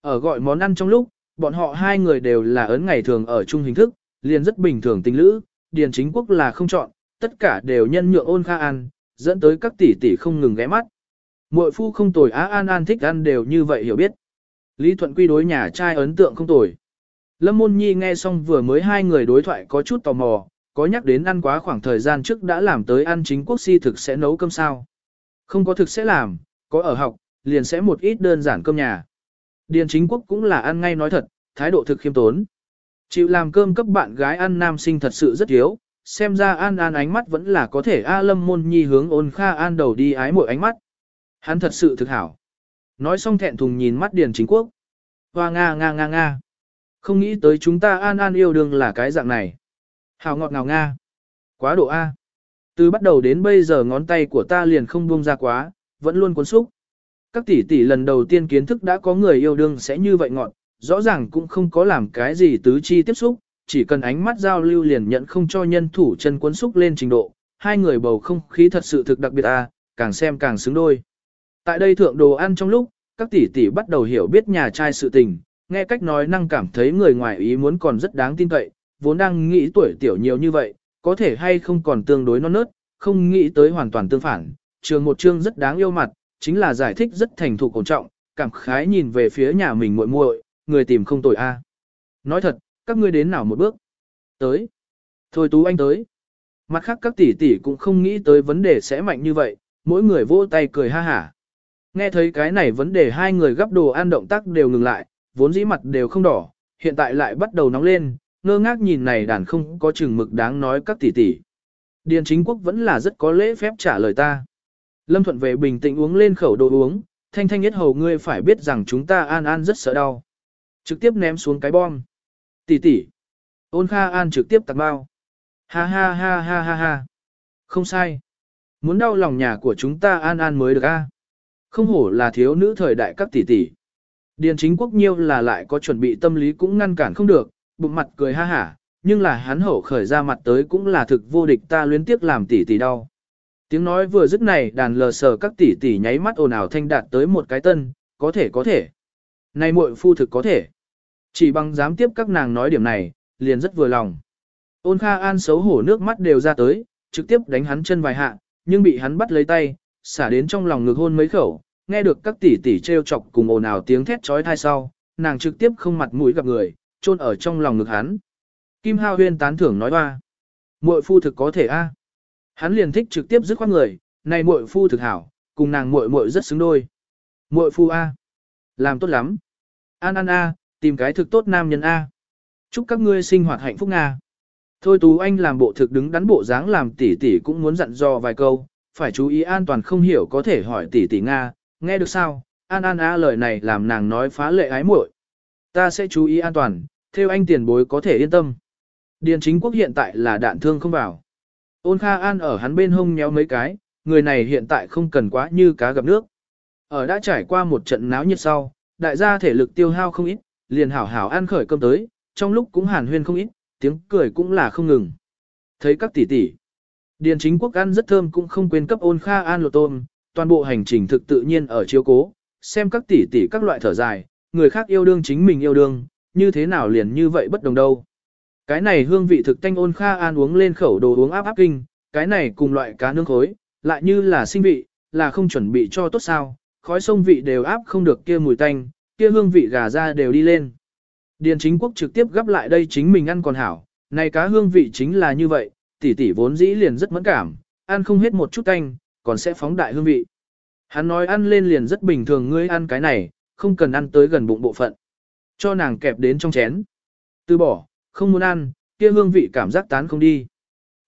Ở gọi món ăn trong lúc, bọn họ hai người đều là ấn ngày thường ở chung hình thức, liền rất bình thường tình lữ, điền chính quốc là không chọn, tất cả đều nhân nhượng ôn kha an, dẫn tới các tỷ tỷ không ngừng ghé mắt. Muội phu không tồi á an an thích ăn đều như vậy hiểu biết. Lý Thuận Quy đối nhà trai ấn tượng không tồi. Lâm Môn Nhi nghe xong vừa mới hai người đối thoại có chút tò mò, có nhắc đến ăn quá khoảng thời gian trước đã làm tới ăn chính quốc si thực sẽ nấu cơm sao. Không có thực sẽ làm, có ở học, liền sẽ một ít đơn giản cơm nhà. Điền chính quốc cũng là ăn ngay nói thật, thái độ thực khiêm tốn. Chịu làm cơm cấp bạn gái ăn nam sinh thật sự rất thiếu, xem ra An An ánh mắt vẫn là có thể A Lâm Môn Nhi hướng ôn kha An đầu đi ái mỗi ánh mắt. Hắn thật sự thực hảo. Nói xong thẹn thùng nhìn mắt Điền Chính Quốc. Hoa nga nga nga nga. Không nghĩ tới chúng ta An An yêu đương là cái dạng này. Hảo ngọt ngào nga. Quá độ A. Từ bắt đầu đến bây giờ ngón tay của ta liền không buông ra quá, vẫn luôn cuốn xúc. Các tỷ tỷ lần đầu tiên kiến thức đã có người yêu đương sẽ như vậy ngọt, rõ ràng cũng không có làm cái gì tứ chi tiếp xúc, chỉ cần ánh mắt giao lưu liền nhận không cho nhân thủ chân cuốn xúc lên trình độ, hai người bầu không khí thật sự thực đặc biệt a, càng xem càng xứng đôi. Tại đây thượng đồ ăn trong lúc, các tỷ tỷ bắt đầu hiểu biết nhà trai sự tình, nghe cách nói năng cảm thấy người ngoài ý muốn còn rất đáng tin cậy, vốn đang nghĩ tuổi tiểu nhiều như vậy, có thể hay không còn tương đối non nớt, không nghĩ tới hoàn toàn tương phản, trường một chương rất đáng yêu mặt, chính là giải thích rất thành thục cổ trọng, cảm khái nhìn về phía nhà mình muội muội, người tìm không tội a. Nói thật, các ngươi đến nào một bước? Tới. Thôi Tú Anh tới. Mặt khác các tỷ tỷ cũng không nghĩ tới vấn đề sẽ mạnh như vậy, mỗi người vỗ tay cười ha hả. Nghe thấy cái này vấn đề hai người gấp đồ ăn động tác đều ngừng lại, vốn dĩ mặt đều không đỏ, hiện tại lại bắt đầu nóng lên, ngơ ngác nhìn này đàn không có chừng mực đáng nói các tỷ tỷ. Điền chính quốc vẫn là rất có lễ phép trả lời ta. Lâm Thuận về bình tĩnh uống lên khẩu đồ uống, thanh thanh nhất hầu ngươi phải biết rằng chúng ta an an rất sợ đau. Trực tiếp ném xuống cái bom. Tỷ tỷ. Ôn Kha An trực tiếp tạc bao. Ha ha ha ha ha ha. Không sai. Muốn đau lòng nhà của chúng ta an an mới được a. Không hổ là thiếu nữ thời đại các tỷ tỷ. Điền chính quốc nhiêu là lại có chuẩn bị tâm lý cũng ngăn cản không được, bụng mặt cười ha hả, nhưng là hắn hổ khởi ra mặt tới cũng là thực vô địch ta luyến tiếc làm tỷ tỷ đau. Tiếng nói vừa dứt này đàn lờ sờ các tỷ tỷ nháy mắt ồn ào thanh đạt tới một cái tân, có thể có thể. Này muội phu thực có thể. Chỉ bằng dám tiếp các nàng nói điểm này, liền rất vừa lòng. Ôn Kha An xấu hổ nước mắt đều ra tới, trực tiếp đánh hắn chân vài hạ, nhưng bị hắn bắt lấy tay, xả đến trong lòng ngực hôn mấy khẩu, nghe được các tỷ tỷ trêu chọc cùng ồn ào tiếng thét chói tai sau, nàng trực tiếp không mặt mũi gặp người, chôn ở trong lòng ngực hắn. Kim Hao Huyên tán thưởng nói hoa, muội phu thực có thể a. Hắn liền thích trực tiếp dứt khoát người, này muội phu thực hảo, cùng nàng muội muội rất xứng đôi. Muội phu a, làm tốt lắm. An An a, tìm cái thực tốt nam nhân a. Chúc các ngươi sinh hoạt hạnh phúc nga. Thôi Tú Anh làm bộ thực đứng đắn bộ dáng làm tỷ tỷ cũng muốn dặn dò vài câu, phải chú ý an toàn không hiểu có thể hỏi tỷ tỷ Nga, nghe được sao? An An A lời này làm nàng nói phá lệ ái muội. Ta sẽ chú ý an toàn, theo anh tiền bối có thể yên tâm. Điền chính quốc hiện tại là đạn thương không vào. Ôn Kha An ở hắn bên hông nhéo mấy cái, người này hiện tại không cần quá như cá gặp nước. Ở đã trải qua một trận náo nhiệt sau, đại gia thể lực tiêu hao không ít, liền hảo hảo ăn khởi cơm tới, trong lúc cũng hàn huyên không ít, tiếng cười cũng là không ngừng. Thấy các tỷ tỷ, Điền chính quốc ăn rất thơm cũng không quên cấp ôn Kha An lột tôm, toàn bộ hành trình thực tự nhiên ở chiếu cố, xem các tỷ tỷ các loại thở dài, người khác yêu đương chính mình yêu đương, như thế nào liền như vậy bất đồng đâu. Cái này hương vị thực tanh ôn Kha An uống lên khẩu đồ uống áp áp kinh, cái này cùng loại cá nướng khối, lại như là sinh vị, là không chuẩn bị cho tốt sao, khói sông vị đều áp không được kia mùi tanh, kia hương vị gà ra đều đi lên. Điền chính quốc trực tiếp gấp lại đây chính mình ăn còn hảo, này cá hương vị chính là như vậy, tỷ tỷ vốn dĩ liền rất mẫn cảm, ăn không hết một chút canh, còn sẽ phóng đại hương vị. Hắn nói ăn lên liền rất bình thường ngươi ăn cái này, không cần ăn tới gần bụng bộ phận. Cho nàng kẹp đến trong chén. Từ bỏ, không muốn ăn, kia hương vị cảm giác tán không đi.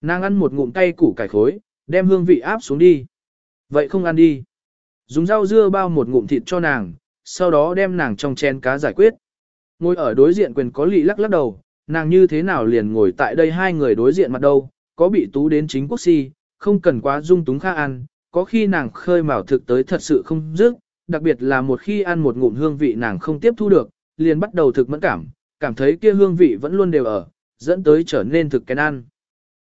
Nàng ăn một ngụm tay củ cải khối, đem hương vị áp xuống đi. Vậy không ăn đi. Dùng rau dưa bao một ngụm thịt cho nàng, sau đó đem nàng trong chén cá giải quyết. Ngồi ở đối diện quyền có lị lắc lắc đầu, nàng như thế nào liền ngồi tại đây hai người đối diện mặt đâu, có bị tú đến chính quốc si, không cần quá dung túng kha ăn, có khi nàng khơi mào thực tới thật sự không dứt, đặc biệt là một khi ăn một ngụm hương vị nàng không tiếp thu được, liền bắt đầu thực mẫn cảm, cảm thấy kia hương vị vẫn luôn đều ở, dẫn tới trở nên thực kén ăn.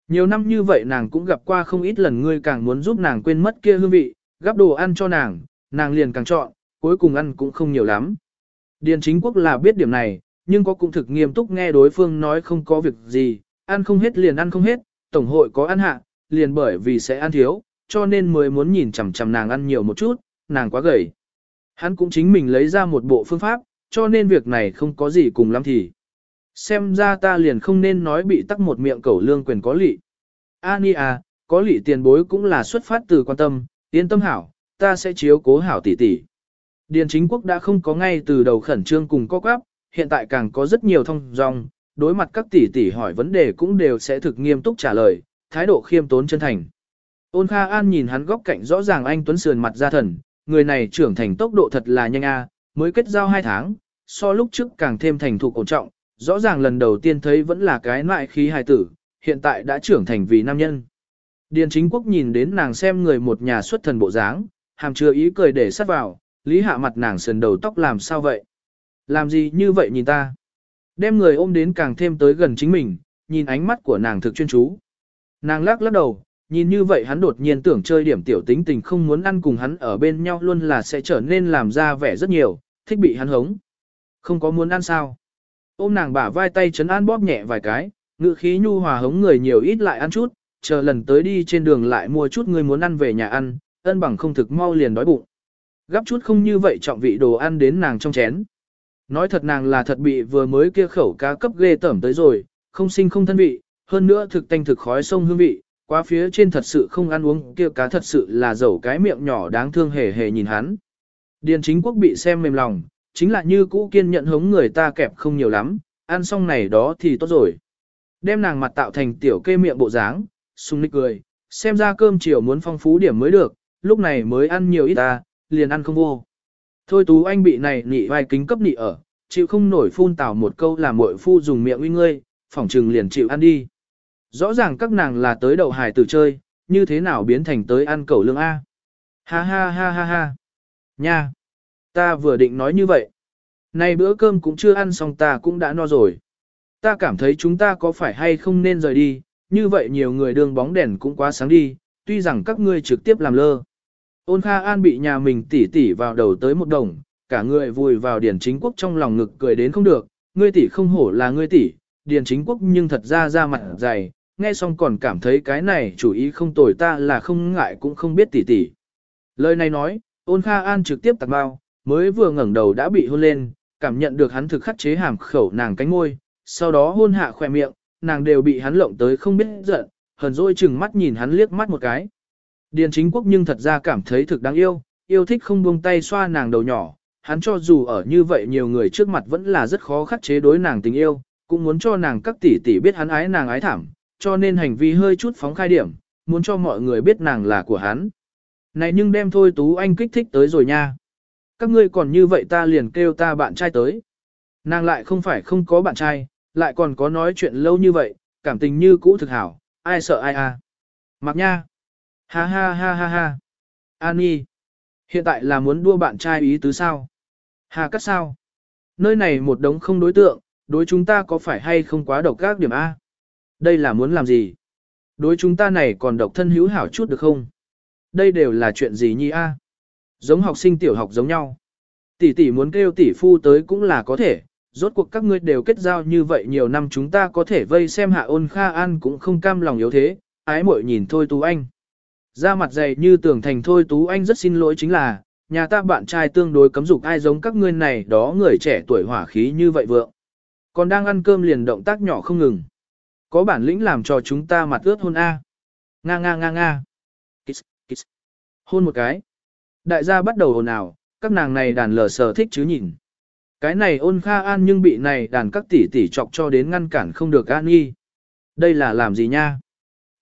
Nhiều năm như vậy nàng cũng gặp qua không ít lần ngươi càng muốn giúp nàng quên mất kia hương vị, gắp đồ ăn cho nàng, nàng liền càng chọn, cuối cùng ăn cũng không nhiều lắm. Điền chính quốc là biết điểm này, nhưng có cũng thực nghiêm túc nghe đối phương nói không có việc gì, ăn không hết liền ăn không hết, tổng hội có ăn hạ, liền bởi vì sẽ ăn thiếu, cho nên mới muốn nhìn chằm chằm nàng ăn nhiều một chút, nàng quá gầy. Hắn cũng chính mình lấy ra một bộ phương pháp, cho nên việc này không có gì cùng lắm thì. Xem ra ta liền không nên nói bị tắc một miệng cẩu lương quyền có lị. Ani à, có lị tiền bối cũng là xuất phát từ quan tâm, yên tâm hảo, ta sẽ chiếu cố hảo tỷ tỷ. Điền chính quốc đã không có ngay từ đầu khẩn trương cùng co quắp, hiện tại càng có rất nhiều thông dòng đối mặt các tỷ tỷ hỏi vấn đề cũng đều sẽ thực nghiêm túc trả lời, thái độ khiêm tốn chân thành. Ôn Kha An nhìn hắn góc cạnh rõ ràng anh Tuấn sườn mặt ra thần, người này trưởng thành tốc độ thật là nhanh a, mới kết giao 2 tháng, so lúc trước càng thêm thành thục ổn trọng, rõ ràng lần đầu tiên thấy vẫn là cái loại khí hài tử, hiện tại đã trưởng thành vì nam nhân. Điền chính quốc nhìn đến nàng xem người một nhà xuất thần bộ dáng, hàm chưa ý cười để sát vào, lý hạ mặt nàng sườn đầu tóc làm sao vậy? Làm gì như vậy nhìn ta? Đem người ôm đến càng thêm tới gần chính mình, nhìn ánh mắt của nàng thực chuyên chú. Nàng lắc lắc đầu, nhìn như vậy hắn đột nhiên tưởng chơi điểm tiểu tính tình không muốn ăn cùng hắn ở bên nhau luôn là sẽ trở nên làm ra vẻ rất nhiều, thích bị hắn hống. Không có muốn ăn sao? Ôm nàng bả vai tay chấn an bóp nhẹ vài cái, ngự khí nhu hòa hống người nhiều ít lại ăn chút, chờ lần tới đi trên đường lại mua chút người muốn ăn về nhà ăn, ân bằng không thực mau liền đói bụng. Gắp chút không như vậy trọng vị đồ ăn đến nàng trong chén. Nói thật nàng là thật bị vừa mới kia khẩu cá cấp ghê tẩm tới rồi, không sinh không thân vị, hơn nữa thực tanh thực khói sông hương vị, qua phía trên thật sự không ăn uống kia cá thật sự là dầu cái miệng nhỏ đáng thương hề hề nhìn hắn. Điền chính quốc bị xem mềm lòng, chính là như cũ kiên nhận hống người ta kẹp không nhiều lắm, ăn xong này đó thì tốt rồi. Đem nàng mặt tạo thành tiểu kê miệng bộ dáng, sung ních cười, xem ra cơm chiều muốn phong phú điểm mới được, lúc này mới ăn nhiều ít ta, liền ăn không vô. Thôi tú anh bị này nị vai kính cấp nị ở, chịu không nổi phun tào một câu là muội phu dùng miệng uy ngươi, phỏng trừng liền chịu ăn đi. Rõ ràng các nàng là tới đầu hải tử chơi, như thế nào biến thành tới ăn cẩu lương A. Ha ha ha ha ha. Nha. Ta vừa định nói như vậy. nay bữa cơm cũng chưa ăn xong ta cũng đã no rồi. Ta cảm thấy chúng ta có phải hay không nên rời đi, như vậy nhiều người đường bóng đèn cũng quá sáng đi, tuy rằng các ngươi trực tiếp làm lơ. Ôn Kha An bị nhà mình tỉ tỉ vào đầu tới một đồng, cả người vùi vào Điền Chính Quốc trong lòng ngực cười đến không được, ngươi tỷ không hổ là ngươi tỷ, Điền Chính Quốc nhưng thật ra ra mặt dày, nghe xong còn cảm thấy cái này chủ ý không tồi ta là không ngại cũng không biết tỉ tỉ. Lời này nói, ôn Kha An trực tiếp tạt bao, mới vừa ngẩng đầu đã bị hôn lên, cảm nhận được hắn thực khắc chế hàm khẩu nàng cánh môi, sau đó hôn hạ khỏe miệng, nàng đều bị hắn lộng tới không biết giận, hờn dỗi chừng mắt nhìn hắn liếc mắt một cái. Điền chính quốc nhưng thật ra cảm thấy thực đáng yêu, yêu thích không buông tay xoa nàng đầu nhỏ, hắn cho dù ở như vậy nhiều người trước mặt vẫn là rất khó khắc chế đối nàng tình yêu, cũng muốn cho nàng các tỷ tỷ biết hắn ái nàng ái thảm, cho nên hành vi hơi chút phóng khai điểm, muốn cho mọi người biết nàng là của hắn. Này nhưng đem thôi Tú Anh kích thích tới rồi nha. Các ngươi còn như vậy ta liền kêu ta bạn trai tới. Nàng lại không phải không có bạn trai, lại còn có nói chuyện lâu như vậy, cảm tình như cũ thực hảo, ai sợ ai à. Mặc nha. Ha ha ha ha ha. Ani. Hiện tại là muốn đua bạn trai ý tứ sao? Hà cắt sao? Nơi này một đống không đối tượng, đối chúng ta có phải hay không quá độc các điểm A? Đây là muốn làm gì? Đối chúng ta này còn độc thân hữu hảo chút được không? Đây đều là chuyện gì nhi A? Giống học sinh tiểu học giống nhau. Tỷ tỷ muốn kêu tỷ phu tới cũng là có thể, rốt cuộc các ngươi đều kết giao như vậy nhiều năm chúng ta có thể vây xem hạ ôn kha an cũng không cam lòng yếu thế, ái muội nhìn thôi tú anh. Ra mặt dày như tưởng thành thôi tú anh rất xin lỗi chính là, nhà ta bạn trai tương đối cấm dục ai giống các ngươi này đó người trẻ tuổi hỏa khí như vậy vượng. Còn đang ăn cơm liền động tác nhỏ không ngừng. Có bản lĩnh làm cho chúng ta mặt ướt hôn A. Nga nga nga nga. Kiss, kiss. Hôn một cái. Đại gia bắt đầu hồn ào, các nàng này đàn lờ sờ thích chứ nhìn. Cái này ôn kha an nhưng bị này đàn các tỷ tỷ chọc cho đến ngăn cản không được an nghi. Đây là làm gì nha?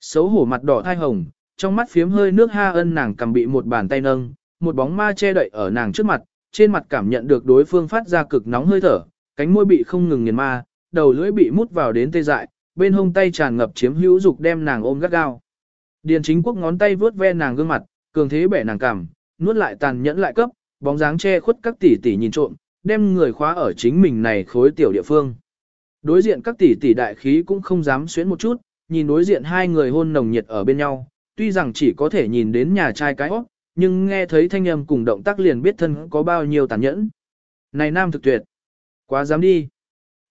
Xấu hổ mặt đỏ thai hồng, trong mắt phiếm hơi nước ha ân nàng cầm bị một bàn tay nâng, một bóng ma che đậy ở nàng trước mặt, trên mặt cảm nhận được đối phương phát ra cực nóng hơi thở, cánh môi bị không ngừng nghiền ma, đầu lưỡi bị mút vào đến tê dại, bên hông tay tràn ngập chiếm hữu dục đem nàng ôm gắt gao. Điền chính quốc ngón tay vướt ve nàng gương mặt, cường thế bẻ nàng cằm, nuốt lại tàn nhẫn lại cấp, bóng dáng che khuất các tỷ tỷ nhìn trộm, đem người khóa ở chính mình này khối tiểu địa phương. Đối diện các tỷ tỷ đại khí cũng không dám xuyến một chút, nhìn đối diện hai người hôn nồng nhiệt ở bên nhau, tuy rằng chỉ có thể nhìn đến nhà trai cái óc, nhưng nghe thấy thanh âm cùng động tác liền biết thân có bao nhiêu tàn nhẫn. Này nam thực tuyệt, quá dám đi.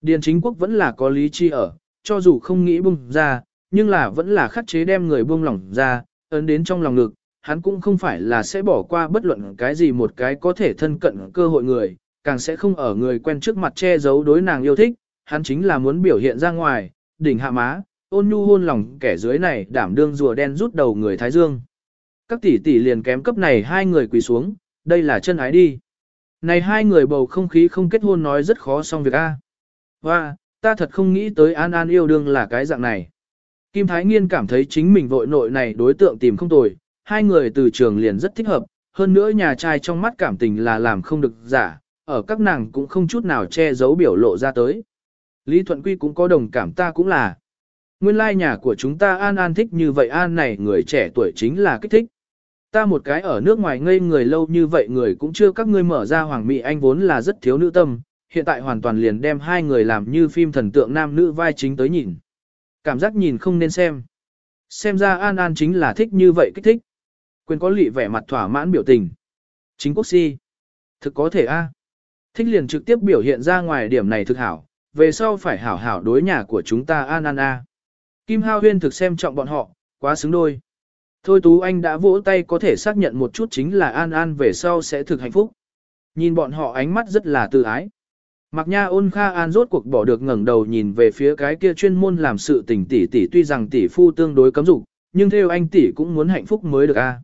Điền chính quốc vẫn là có lý chi ở, cho dù không nghĩ bung ra, nhưng là vẫn là khắc chế đem người buông lỏng ra, ấn đến trong lòng ngực, hắn cũng không phải là sẽ bỏ qua bất luận cái gì một cái có thể thân cận cơ hội người, càng sẽ không ở người quen trước mặt che giấu đối nàng yêu thích, hắn chính là muốn biểu hiện ra ngoài, đỉnh hạ má, ôn nhu hôn lòng kẻ dưới này đảm đương rùa đen rút đầu người Thái Dương. Các tỷ tỷ liền kém cấp này hai người quỳ xuống, đây là chân ái đi. Này hai người bầu không khí không kết hôn nói rất khó xong việc A. Hoa, ta thật không nghĩ tới An An yêu đương là cái dạng này. Kim Thái Nghiên cảm thấy chính mình vội nội này đối tượng tìm không tồi, hai người từ trường liền rất thích hợp, hơn nữa nhà trai trong mắt cảm tình là làm không được giả, ở các nàng cũng không chút nào che giấu biểu lộ ra tới. Lý Thuận Quy cũng có đồng cảm ta cũng là. Nguyên lai nhà của chúng ta An An thích như vậy An này người trẻ tuổi chính là kích thích. Ta một cái ở nước ngoài ngây người lâu như vậy người cũng chưa các ngươi mở ra Hoàng Mỹ Anh vốn là rất thiếu nữ tâm, hiện tại hoàn toàn liền đem hai người làm như phim thần tượng nam nữ vai chính tới nhìn. Cảm giác nhìn không nên xem. Xem ra An An chính là thích như vậy kích thích. Quyền có lị vẻ mặt thỏa mãn biểu tình. Chính quốc si. Thực có thể a à? Thích liền trực tiếp biểu hiện ra ngoài điểm này thực hảo, về sau phải hảo hảo đối nhà của chúng ta An An a. Kim Hao Huyên thực xem trọng bọn họ, quá xứng đôi. Thôi Tú Anh đã vỗ tay có thể xác nhận một chút chính là An An về sau sẽ thực hạnh phúc. Nhìn bọn họ ánh mắt rất là tự ái. Mạc Nha ôn Kha An rốt cuộc bỏ được ngẩng đầu nhìn về phía cái kia chuyên môn làm sự tình tỷ tỷ tuy rằng tỷ phu tương đối cấm dục, nhưng theo anh tỷ cũng muốn hạnh phúc mới được a.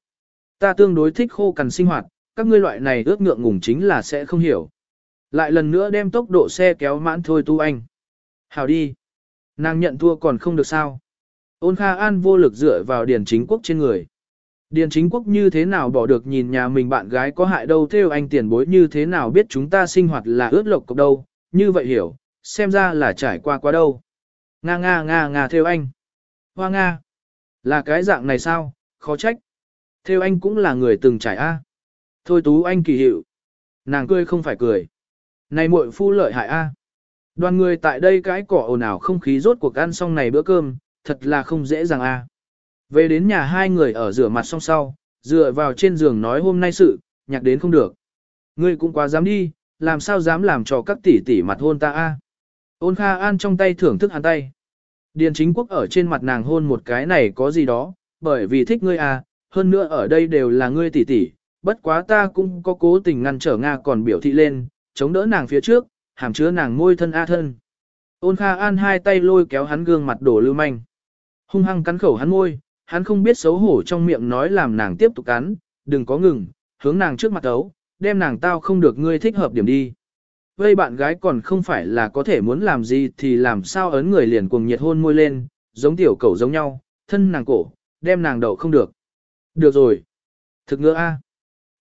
Ta tương đối thích khô cằn sinh hoạt, các ngươi loại này ước ngượng ngùng chính là sẽ không hiểu. Lại lần nữa đem tốc độ xe kéo mãn thôi tu anh. Hảo đi. Nàng nhận thua còn không được sao. Ôn Kha An vô lực dựa vào Điền Chính Quốc trên người. Điền Chính Quốc như thế nào bỏ được nhìn nhà mình bạn gái có hại đâu theo anh tiền bối như thế nào biết chúng ta sinh hoạt là ướt lộc cục đâu, như vậy hiểu, xem ra là trải qua quá đâu. Nga nga nga nga theo anh. Hoa nga. Là cái dạng này sao, khó trách. Theo anh cũng là người từng trải a. Thôi tú anh kỳ hiệu. Nàng cười không phải cười. Này muội phu lợi hại a. Đoàn người tại đây cái cỏ ồn ào không khí rốt cuộc ăn xong này bữa cơm, thật là không dễ dàng a. Về đến nhà hai người ở rửa mặt xong sau, dựa vào trên giường nói hôm nay sự, nhạc đến không được. Ngươi cũng quá dám đi, làm sao dám làm cho các tỷ tỷ mặt hôn ta a? Ôn Kha An trong tay thưởng thức hắn tay. Điền chính quốc ở trên mặt nàng hôn một cái này có gì đó, bởi vì thích ngươi à, hơn nữa ở đây đều là ngươi tỷ tỷ, bất quá ta cũng có cố tình ngăn trở Nga còn biểu thị lên, chống đỡ nàng phía trước, hàm chứa nàng môi thân a thân. Ôn Kha An hai tay lôi kéo hắn gương mặt đổ lưu manh. Hung hăng cắn khẩu hắn môi, hắn không biết xấu hổ trong miệng nói làm nàng tiếp tục cắn, đừng có ngừng, hướng nàng trước mặt ấu, đem nàng tao không được ngươi thích hợp điểm đi. Vây bạn gái còn không phải là có thể muốn làm gì thì làm sao ấn người liền cuồng nhiệt hôn môi lên, giống tiểu cẩu giống nhau, thân nàng cổ, đem nàng đậu không được. Được rồi. Thực ngựa A.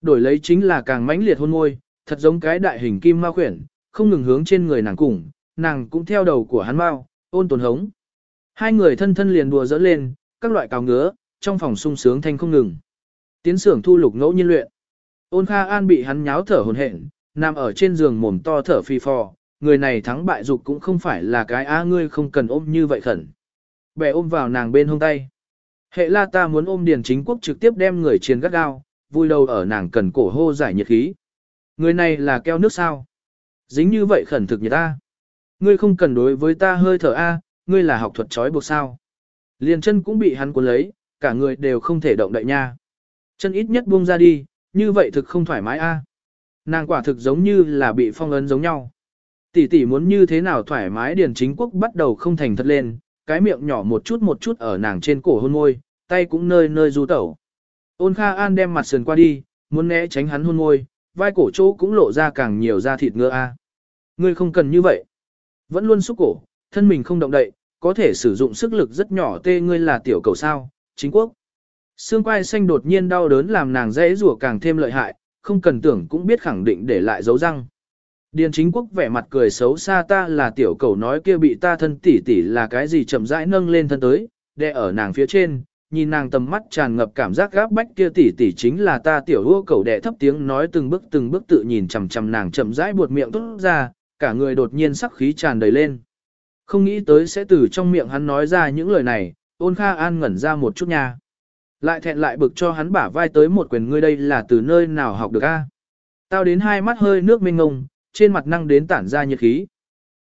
Đổi lấy chính là càng mãnh liệt hôn môi, thật giống cái đại hình kim ma khuyển, không ngừng hướng trên người nàng cùng, nàng cũng theo đầu của hắn mau, ôn tồn hống. Hai người thân thân liền đùa dỡ lên, các loại cào ngứa, trong phòng sung sướng thanh không ngừng. Tiến sưởng thu lục ngẫu nhiên luyện. Ôn Kha An bị hắn nháo thở hồn hển, nằm ở trên giường mồm to thở phi phò, người này thắng bại dục cũng không phải là cái á ngươi không cần ôm như vậy khẩn. Bẻ ôm vào nàng bên hông tay. Hệ la ta muốn ôm điền chính quốc trực tiếp đem người chiến gắt gao, vui đầu ở nàng cần cổ hô giải nhiệt khí. Người này là keo nước sao? Dính như vậy khẩn thực như ta. Ngươi không cần đối với ta hơi thở A, ngươi là học thuật trói buộc sao. Liền chân cũng bị hắn cuốn lấy, cả người đều không thể động đậy nha. Chân ít nhất buông ra đi, như vậy thực không thoải mái A. Nàng quả thực giống như là bị phong ấn giống nhau. Tỷ tỷ muốn như thế nào thoải mái điền chính quốc bắt đầu không thành thật lên, cái miệng nhỏ một chút một chút ở nàng trên cổ hôn môi, tay cũng nơi nơi du tẩu. Ôn Kha An đem mặt sườn qua đi, muốn né tránh hắn hôn môi, vai cổ chỗ cũng lộ ra càng nhiều da thịt ngựa a. Ngươi không cần như vậy. Vẫn luôn xúc cổ, thân mình không động đậy, có thể sử dụng sức lực rất nhỏ tê ngươi là tiểu cầu sao, chính quốc. Xương quai xanh đột nhiên đau đớn làm nàng dễ rủa càng thêm lợi hại, không cần tưởng cũng biết khẳng định để lại dấu răng. Điền chính quốc vẻ mặt cười xấu xa ta là tiểu cầu nói kia bị ta thân tỷ tỷ là cái gì chậm rãi nâng lên thân tới, đè ở nàng phía trên, nhìn nàng tầm mắt tràn ngập cảm giác gáp bách kia tỷ tỷ chính là ta tiểu hua cầu đẻ thấp tiếng nói từng bước từng bước tự nhìn chằm chằm nàng chậm rãi buột miệng tốt ra, cả người đột nhiên sắc khí tràn đầy lên. Không nghĩ tới sẽ từ trong miệng hắn nói ra những lời này, ôn kha an ngẩn ra một chút nha. Lại thẹn lại bực cho hắn bả vai tới một quyền ngươi đây là từ nơi nào học được a? Tao đến hai mắt hơi nước mênh ngông, trên mặt năng đến tản ra nhiệt khí.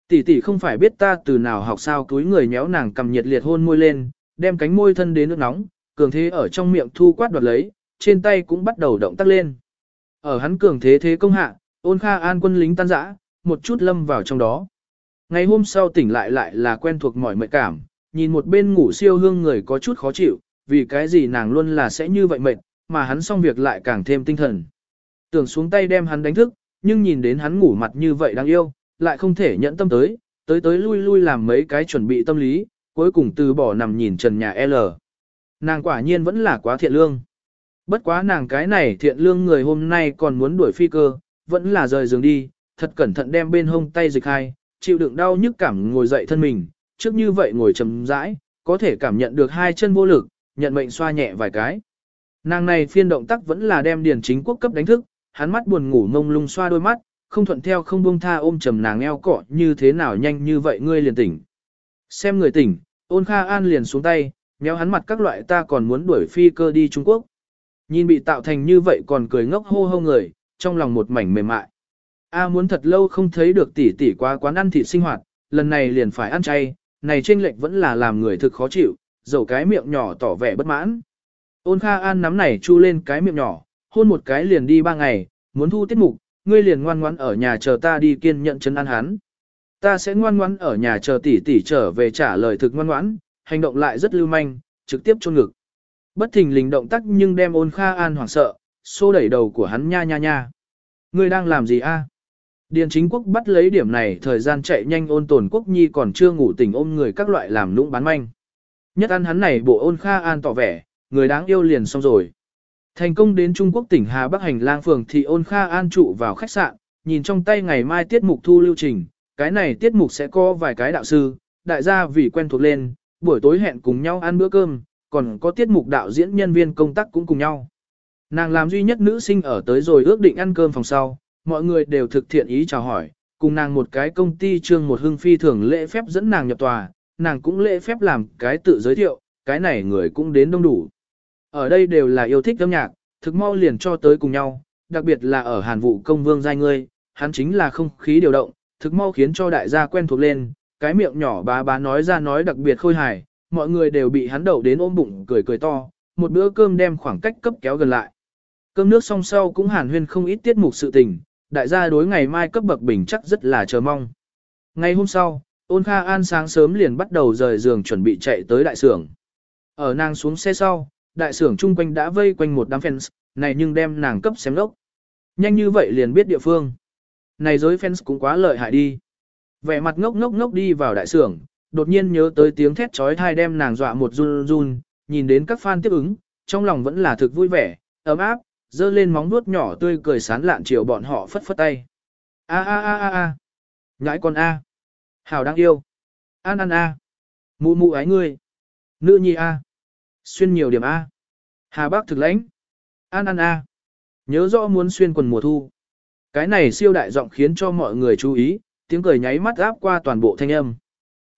Tỷ tỷ không phải biết ta từ nào học sao túi người nhéo nàng cầm nhiệt liệt hôn môi lên, đem cánh môi thân đến nước nóng, cường thế ở trong miệng thu quát đoạt lấy, trên tay cũng bắt đầu động tác lên. Ở hắn cường thế thế công hạ, ôn kha an quân lính tan rã, một chút lâm vào trong đó. Ngày hôm sau tỉnh lại lại là quen thuộc mỏi mệt cảm, nhìn một bên ngủ siêu hương người có chút khó chịu, vì cái gì nàng luôn là sẽ như vậy mệt, mà hắn xong việc lại càng thêm tinh thần. Tưởng xuống tay đem hắn đánh thức, nhưng nhìn đến hắn ngủ mặt như vậy đáng yêu, lại không thể nhẫn tâm tới, tới tới lui lui làm mấy cái chuẩn bị tâm lý, cuối cùng từ bỏ nằm nhìn trần nhà L. Nàng quả nhiên vẫn là quá thiện lương. Bất quá nàng cái này thiện lương người hôm nay còn muốn đuổi phi cơ, vẫn là rời giường đi, thật cẩn thận đem bên hông tay dịch hai, chịu đựng đau nhức cảm ngồi dậy thân mình, trước như vậy ngồi chầm rãi, có thể cảm nhận được hai chân vô lực, nhận mệnh xoa nhẹ vài cái. Nàng này phiên động tác vẫn là đem điền chính quốc cấp đánh thức, hắn mắt buồn ngủ mông lung xoa đôi mắt, không thuận theo không buông tha ôm trầm nàng eo cọ như thế nào nhanh như vậy ngươi liền tỉnh. Xem người tỉnh, ôn kha an liền xuống tay, méo hắn mặt các loại ta còn muốn đuổi phi cơ đi Trung Quốc. Nhìn bị tạo thành như vậy còn cười ngốc hô hô người, trong lòng một mảnh mềm mại. A muốn thật lâu không thấy được tỷ tỷ qua quán ăn thịt sinh hoạt, lần này liền phải ăn chay, này chênh lệch vẫn là làm người thực khó chịu, dầu cái miệng nhỏ tỏ vẻ bất mãn. Ôn Kha An nắm này chu lên cái miệng nhỏ, hôn một cái liền đi ba ngày, muốn thu tiết mục, ngươi liền ngoan ngoãn ở nhà chờ ta đi kiên nhận chân ăn hắn. Ta sẽ ngoan ngoãn ở nhà chờ tỷ tỷ trở về trả lời thực ngoan ngoãn, hành động lại rất lưu manh, trực tiếp chôn ngực. Bất thình lình động tác nhưng đem ôn Kha An hoảng sợ, xô đẩy đầu của hắn nha nha nha. Ngươi đang làm gì a? Điền chính quốc bắt lấy điểm này thời gian chạy nhanh ôn tồn quốc nhi còn chưa ngủ tỉnh ôm người các loại làm nũng bán manh. Nhất ăn hắn này bộ ôn kha an tỏ vẻ, người đáng yêu liền xong rồi. Thành công đến Trung Quốc tỉnh Hà Bắc hành lang phường thì ôn kha an trụ vào khách sạn, nhìn trong tay ngày mai tiết mục thu lưu trình, cái này tiết mục sẽ có vài cái đạo sư, đại gia vì quen thuộc lên, buổi tối hẹn cùng nhau ăn bữa cơm, còn có tiết mục đạo diễn nhân viên công tác cũng cùng nhau. Nàng làm duy nhất nữ sinh ở tới rồi ước định ăn cơm phòng sau, mọi người đều thực thiện ý chào hỏi, cùng nàng một cái công ty trương một hưng phi thường lễ phép dẫn nàng nhập tòa, nàng cũng lễ phép làm cái tự giới thiệu, cái này người cũng đến đông đủ. Ở đây đều là yêu thích âm nhạc, thực mau liền cho tới cùng nhau, đặc biệt là ở hàn vụ công vương giai ngươi, hắn chính là không khí điều động, thực mau khiến cho đại gia quen thuộc lên, cái miệng nhỏ bá bá nói ra nói đặc biệt khôi hài, mọi người đều bị hắn đậu đến ôm bụng cười cười to, một bữa cơm đem khoảng cách cấp kéo gần lại. Cơm nước xong sau cũng hàn huyên không ít tiết mục sự tình, đại gia đối ngày mai cấp bậc bình chắc rất là chờ mong. Ngày hôm sau, ôn kha an sáng sớm liền bắt đầu rời giường chuẩn bị chạy tới đại sưởng. Ở nàng xuống xe sau, đại sưởng chung quanh đã vây quanh một đám fans, này nhưng đem nàng cấp xem lốc. Nhanh như vậy liền biết địa phương. Này giới fans cũng quá lợi hại đi. Vẻ mặt ngốc ngốc ngốc đi vào đại sưởng, đột nhiên nhớ tới tiếng thét trói thai đem nàng dọa một run run, nhìn đến các fan tiếp ứng, trong lòng vẫn là thực vui vẻ, ấm áp, dơ lên móng nuốt nhỏ tươi cười sán lạn chiều bọn họ phất phất tay. A a a a a. Nhãi con a. Hảo đang yêu. An an a. Mụ mụ ái ngươi. Nữ nhi a. Xuyên nhiều điểm a. Hà bác thực lãnh. An an a. Nhớ rõ muốn xuyên quần mùa thu. Cái này siêu đại giọng khiến cho mọi người chú ý, tiếng cười nháy mắt áp qua toàn bộ thanh âm.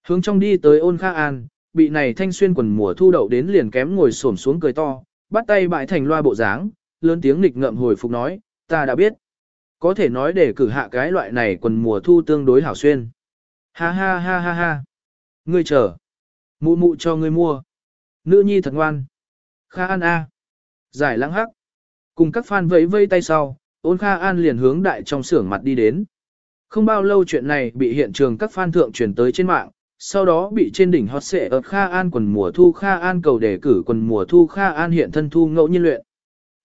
Hướng trong đi tới ôn kha an, bị này thanh xuyên quần mùa thu đậu đến liền kém ngồi xổm xuống cười to, bắt tay bại thành loa bộ dáng, lớn tiếng nghịch ngợm hồi phục nói, ta đã biết. Có thể nói để cử hạ cái loại này quần mùa thu tương đối hảo xuyên. Ha ha ha ha ha. Ngươi chờ. Mụ mụ cho ngươi mua. Nữ nhi thật ngoan. Kha An A. Giải lãng hắc. Cùng các fan vẫy vây tay sau, ôn Kha An liền hướng đại trong xưởng mặt đi đến. Không bao lâu chuyện này bị hiện trường các fan thượng truyền tới trên mạng, sau đó bị trên đỉnh hot xệ ở Kha An quần mùa thu Kha An cầu đề cử quần mùa thu Kha An hiện thân thu ngẫu nhiên luyện.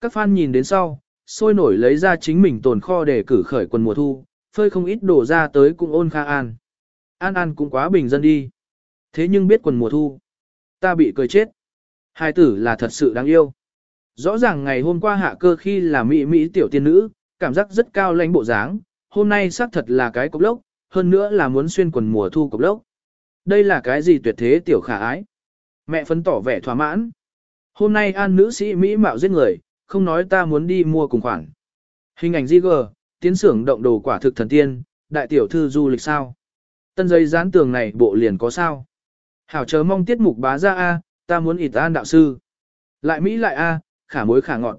Các fan nhìn đến sau, sôi nổi lấy ra chính mình tồn kho để cử khởi quần mùa thu, phơi không ít đổ ra tới cũng ôn Kha An. An An cũng quá bình dân đi. Thế nhưng biết quần mùa thu. Ta bị cười chết. Hai tử là thật sự đáng yêu. Rõ ràng ngày hôm qua hạ cơ khi là mỹ mỹ tiểu tiên nữ, cảm giác rất cao lãnh bộ dáng, hôm nay xác thật là cái cục lốc, hơn nữa là muốn xuyên quần mùa thu cục lốc. Đây là cái gì tuyệt thế tiểu khả ái? Mẹ phấn tỏ vẻ thỏa mãn. Hôm nay an nữ sĩ Mỹ mạo giết người, không nói ta muốn đi mua cùng khoản. Hình ảnh di gờ, tiến xưởng động đồ quả thực thần tiên, đại tiểu thư du lịch sao? Tân giấy dán tường này bộ liền có sao? Hảo chớ mong tiết mục bá ra A, ta muốn ịt an đạo sư. Lại Mỹ lại A, khả mối khả ngọn.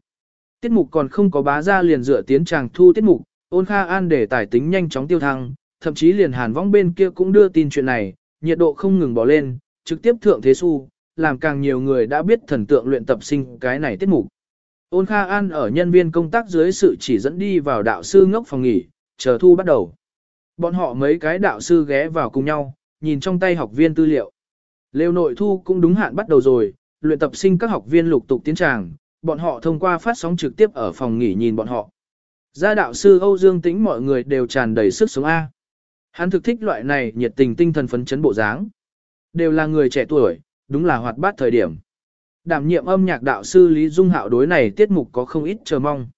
Tiết mục còn không có bá ra liền dựa tiến tràng thu tiết mục, ôn kha an để tài tính nhanh chóng tiêu thăng, thậm chí liền hàn vong bên kia cũng đưa tin chuyện này, nhiệt độ không ngừng bỏ lên, trực tiếp thượng thế su, làm càng nhiều người đã biết thần tượng luyện tập sinh cái này tiết mục. Ôn Kha An ở nhân viên công tác dưới sự chỉ dẫn đi vào đạo sư ngốc phòng nghỉ, chờ thu bắt đầu. Bọn họ mấy cái đạo sư ghé vào cùng nhau, nhìn trong tay học viên tư liệu. Lêu nội thu cũng đúng hạn bắt đầu rồi, luyện tập sinh các học viên lục tục tiến tràng, bọn họ thông qua phát sóng trực tiếp ở phòng nghỉ nhìn bọn họ. Gia đạo sư Âu Dương Tĩnh mọi người đều tràn đầy sức sống A. Hắn thực thích loại này nhiệt tình tinh thần phấn chấn bộ dáng. Đều là người trẻ tuổi, đúng là hoạt bát thời điểm. Đảm nhiệm âm nhạc đạo sư Lý Dung Hạo đối này tiết mục có không ít chờ mong.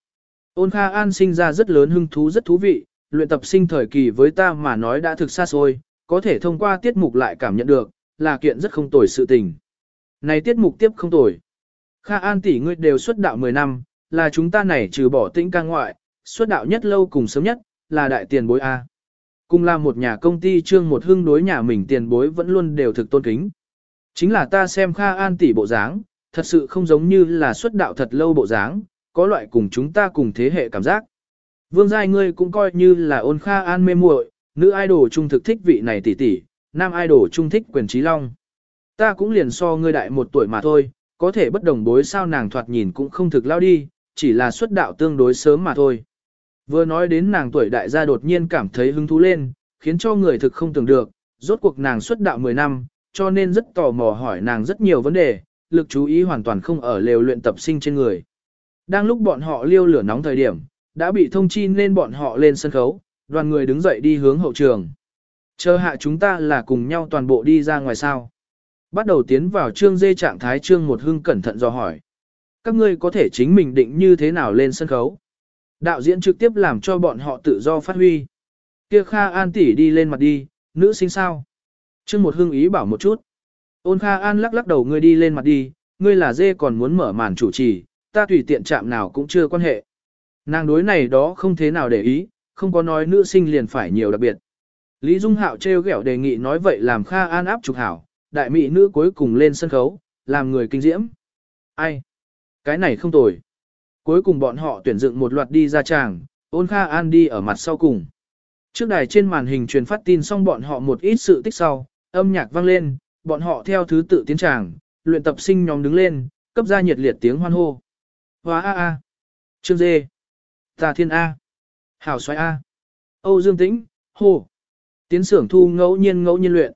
Ôn Kha An sinh ra rất lớn hứng thú rất thú vị, luyện tập sinh thời kỳ với ta mà nói đã thực xa xôi, có thể thông qua tiết mục lại cảm nhận được, là kiện rất không tồi sự tình. Này tiết mục tiếp không tồi. Kha An tỷ ngươi đều xuất đạo 10 năm, là chúng ta này trừ bỏ tĩnh ca ngoại, xuất đạo nhất lâu cùng sớm nhất, là đại tiền bối A. Cùng là một nhà công ty trương một hưng đối nhà mình tiền bối vẫn luôn đều thực tôn kính. Chính là ta xem Kha An tỷ bộ dáng, thật sự không giống như là xuất đạo thật lâu bộ dáng, có loại cùng chúng ta cùng thế hệ cảm giác. Vương Giai ngươi cũng coi như là ôn Kha An mê muội, nữ idol trung thực thích vị này tỷ tỷ, nam idol trung thích quyền trí long. Ta cũng liền so ngươi đại một tuổi mà thôi, có thể bất đồng bối sao nàng thoạt nhìn cũng không thực lao đi, chỉ là xuất đạo tương đối sớm mà thôi. Vừa nói đến nàng tuổi đại gia đột nhiên cảm thấy hứng thú lên, khiến cho người thực không tưởng được, rốt cuộc nàng xuất đạo 10 năm, cho nên rất tò mò hỏi nàng rất nhiều vấn đề, lực chú ý hoàn toàn không ở lều luyện tập sinh trên người. Đang lúc bọn họ liêu lửa nóng thời điểm, đã bị thông chi nên bọn họ lên sân khấu, Đoàn người đứng dậy đi hướng hậu trường. Chờ hạ chúng ta là cùng nhau toàn bộ đi ra ngoài sao. Bắt đầu tiến vào trương dê trạng thái trương một hưng cẩn thận dò hỏi. Các ngươi có thể chính mình định như thế nào lên sân khấu. Đạo diễn trực tiếp làm cho bọn họ tự do phát huy. Kia Kha An tỷ đi lên mặt đi, nữ sinh sao? Trương một hưng ý bảo một chút. Ôn Kha An lắc lắc đầu ngươi đi lên mặt đi, ngươi là dê còn muốn mở màn chủ trì, ta tùy tiện chạm nào cũng chưa quan hệ. Nàng đối này đó không thế nào để ý, không có nói nữ sinh liền phải nhiều đặc biệt. Lý Dung Hạo trêu ghẹo đề nghị nói vậy làm Kha An áp trục hảo, đại mỹ nữ cuối cùng lên sân khấu, làm người kinh diễm. Ai? Cái này không tồi. Cuối cùng bọn họ tuyển dựng một loạt đi ra tràng, ôn Kha An đi ở mặt sau cùng. Trước đài trên màn hình truyền phát tin xong bọn họ một ít sự tích sau, âm nhạc vang lên, bọn họ theo thứ tự tiến tràng, luyện tập sinh nhóm đứng lên, cấp ra nhiệt liệt tiếng hoan hô. Hóa A A. Trương Dê. Tà Thiên A. Hảo xoay A. Âu Dương Tĩnh, hô. Tiến sưởng thu ngẫu nhiên ngẫu nhiên luyện.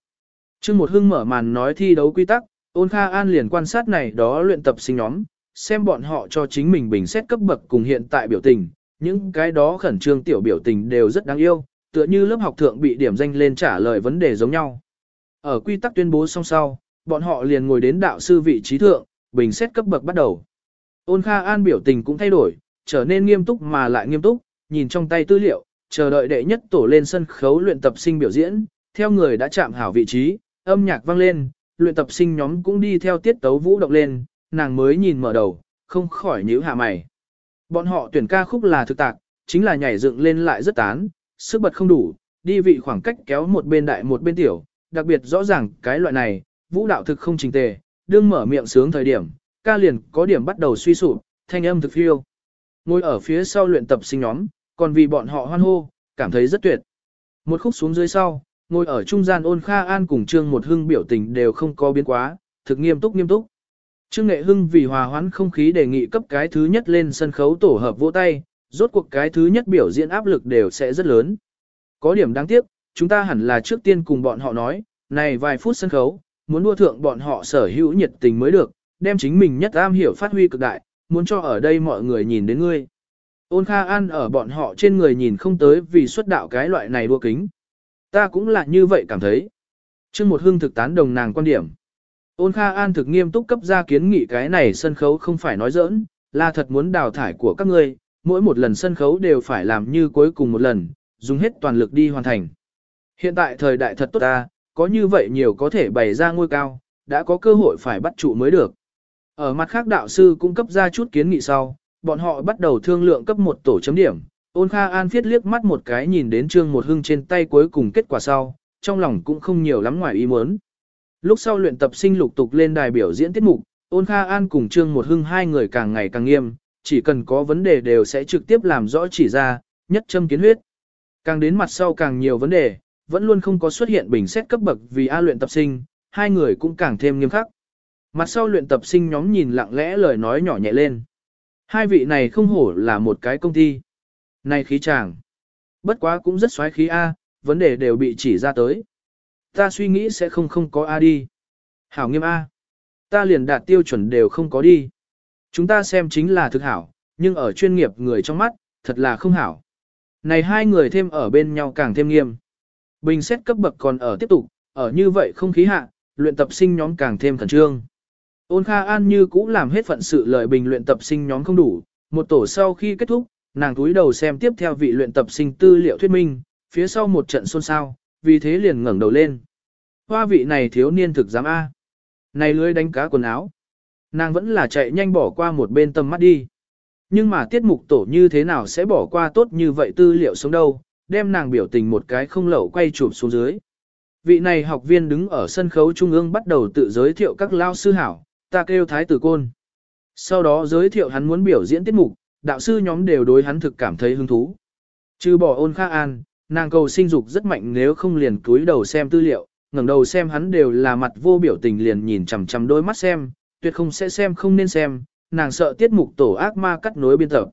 Trương Một Hưng mở màn nói thi đấu quy tắc, ôn Kha An liền quan sát này đó luyện tập sinh nhóm, xem bọn họ cho chính mình bình xét cấp bậc cùng hiện tại biểu tình, những cái đó khẩn trương tiểu biểu tình đều rất đáng yêu, tựa như lớp học thượng bị điểm danh lên trả lời vấn đề giống nhau. Ở quy tắc tuyên bố xong sau, bọn họ liền ngồi đến đạo sư vị trí thượng, bình xét cấp bậc bắt đầu. Ôn Kha An biểu tình cũng thay đổi, trở nên nghiêm túc mà lại nghiêm túc, nhìn trong tay tư liệu, chờ đợi đệ nhất tổ lên sân khấu luyện tập sinh biểu diễn, theo người đã chạm hảo vị trí, âm nhạc vang lên, luyện tập sinh nhóm cũng đi theo tiết tấu vũ động lên, nàng mới nhìn mở đầu, không khỏi nhíu hạ mày. Bọn họ tuyển ca khúc là thực tạc, chính là nhảy dựng lên lại rất tán, sức bật không đủ, đi vị khoảng cách kéo một bên đại một bên tiểu, đặc biệt rõ ràng cái loại này, vũ đạo thực không trình tề, đương mở miệng sướng thời điểm, ca liền có điểm bắt đầu suy sụp, thanh âm thực phiêu. Ngồi ở phía sau luyện tập sinh nhóm, còn vì bọn họ hoan hô, cảm thấy rất tuyệt. Một khúc xuống dưới sau, ngồi ở trung gian ôn kha an cùng trương một hưng biểu tình đều không có biến quá, thực nghiêm túc nghiêm túc. Trương Nghệ Hưng vì hòa hoãn không khí đề nghị cấp cái thứ nhất lên sân khấu tổ hợp vỗ tay, rốt cuộc cái thứ nhất biểu diễn áp lực đều sẽ rất lớn. Có điểm đáng tiếc, chúng ta hẳn là trước tiên cùng bọn họ nói, này vài phút sân khấu, muốn đua thượng bọn họ sở hữu nhiệt tình mới được, đem chính mình nhất am hiểu phát huy cực đại, muốn cho ở đây mọi người nhìn đến ngươi. Ôn Kha An ở bọn họ trên người nhìn không tới vì xuất đạo cái loại này đua kính. Ta cũng là như vậy cảm thấy. Trương một hương thực tán đồng nàng quan điểm. Ôn Kha An thực nghiêm túc cấp ra kiến nghị cái này sân khấu không phải nói giỡn, là thật muốn đào thải của các ngươi, mỗi một lần sân khấu đều phải làm như cuối cùng một lần, dùng hết toàn lực đi hoàn thành. Hiện tại thời đại thật tốt ta, có như vậy nhiều có thể bày ra ngôi cao, đã có cơ hội phải bắt trụ mới được. Ở mặt khác đạo sư cung cấp ra chút kiến nghị sau, bọn họ bắt đầu thương lượng cấp một tổ chấm điểm. Ôn Kha An viết liếc mắt một cái nhìn đến trương một hưng trên tay cuối cùng kết quả sau, trong lòng cũng không nhiều lắm ngoài ý muốn. Lúc sau luyện tập sinh lục tục lên đài biểu diễn tiết mục, Ôn Kha An cùng trương một hưng hai người càng ngày càng nghiêm, chỉ cần có vấn đề đều sẽ trực tiếp làm rõ chỉ ra, nhất châm kiến huyết. Càng đến mặt sau càng nhiều vấn đề, vẫn luôn không có xuất hiện bình xét cấp bậc vì A luyện tập sinh, hai người cũng càng thêm nghiêm khắc. Mặt sau luyện tập sinh nhóm nhìn lặng lẽ lời nói nhỏ nhẹ lên. Hai vị này không hổ là một cái công ty. Này khí chàng. Bất quá cũng rất xoáy khí A, vấn đề đều bị chỉ ra tới. Ta suy nghĩ sẽ không không có A đi. Hảo nghiêm A. Ta liền đạt tiêu chuẩn đều không có đi. Chúng ta xem chính là thực hảo, nhưng ở chuyên nghiệp người trong mắt, thật là không hảo. Này hai người thêm ở bên nhau càng thêm nghiêm. Bình xét cấp bậc còn ở tiếp tục, ở như vậy không khí hạ, luyện tập sinh nhóm càng thêm khẩn trương. Ôn Kha An như cũ làm hết phận sự lợi bình luyện tập sinh nhóm không đủ, một tổ sau khi kết thúc, nàng túi đầu xem tiếp theo vị luyện tập sinh tư liệu thuyết minh, phía sau một trận xôn xao, vì thế liền ngẩng đầu lên. Hoa vị này thiếu niên thực dám A. Này lưới đánh cá quần áo. Nàng vẫn là chạy nhanh bỏ qua một bên tầm mắt đi. Nhưng mà tiết mục tổ như thế nào sẽ bỏ qua tốt như vậy tư liệu sống đâu, đem nàng biểu tình một cái không lẩu quay chụp xuống dưới. Vị này học viên đứng ở sân khấu trung ương bắt đầu tự giới thiệu các lao sư hảo, ta kêu thái tử côn. Sau đó giới thiệu hắn muốn biểu diễn tiết mục, đạo sư nhóm đều đối hắn thực cảm thấy hứng thú. Trừ bỏ ôn kha an, nàng cầu sinh dục rất mạnh nếu không liền cúi đầu xem tư liệu, ngẩng đầu xem hắn đều là mặt vô biểu tình liền nhìn chằm chằm đôi mắt xem, tuyệt không sẽ xem không nên xem, nàng sợ tiết mục tổ ác ma cắt nối biên tập.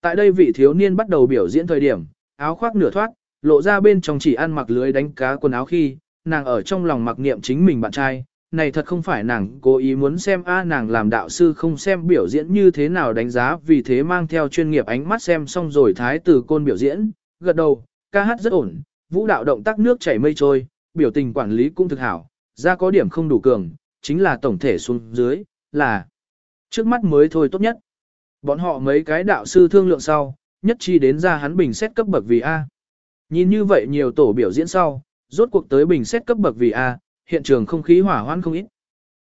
Tại đây vị thiếu niên bắt đầu biểu diễn thời điểm, áo khoác nửa thoát, lộ ra bên trong chỉ ăn mặc lưới đánh cá quần áo khi, nàng ở trong lòng mặc niệm chính mình bạn trai, này thật không phải nàng cố ý muốn xem a nàng làm đạo sư không xem biểu diễn như thế nào đánh giá vì thế mang theo chuyên nghiệp ánh mắt xem xong rồi thái tử côn biểu diễn, gật đầu, ca hát rất ổn, vũ đạo động tác nước chảy mây trôi, biểu tình quản lý cũng thực hảo, ra có điểm không đủ cường, chính là tổng thể xuống dưới, là trước mắt mới thôi tốt nhất. Bọn họ mấy cái đạo sư thương lượng sau, nhất chi đến ra hắn bình xét cấp bậc vì A. Nhìn như vậy nhiều tổ biểu diễn sau, rốt cuộc tới bình xét cấp bậc vì A, hiện trường không khí hỏa hoãn không ít.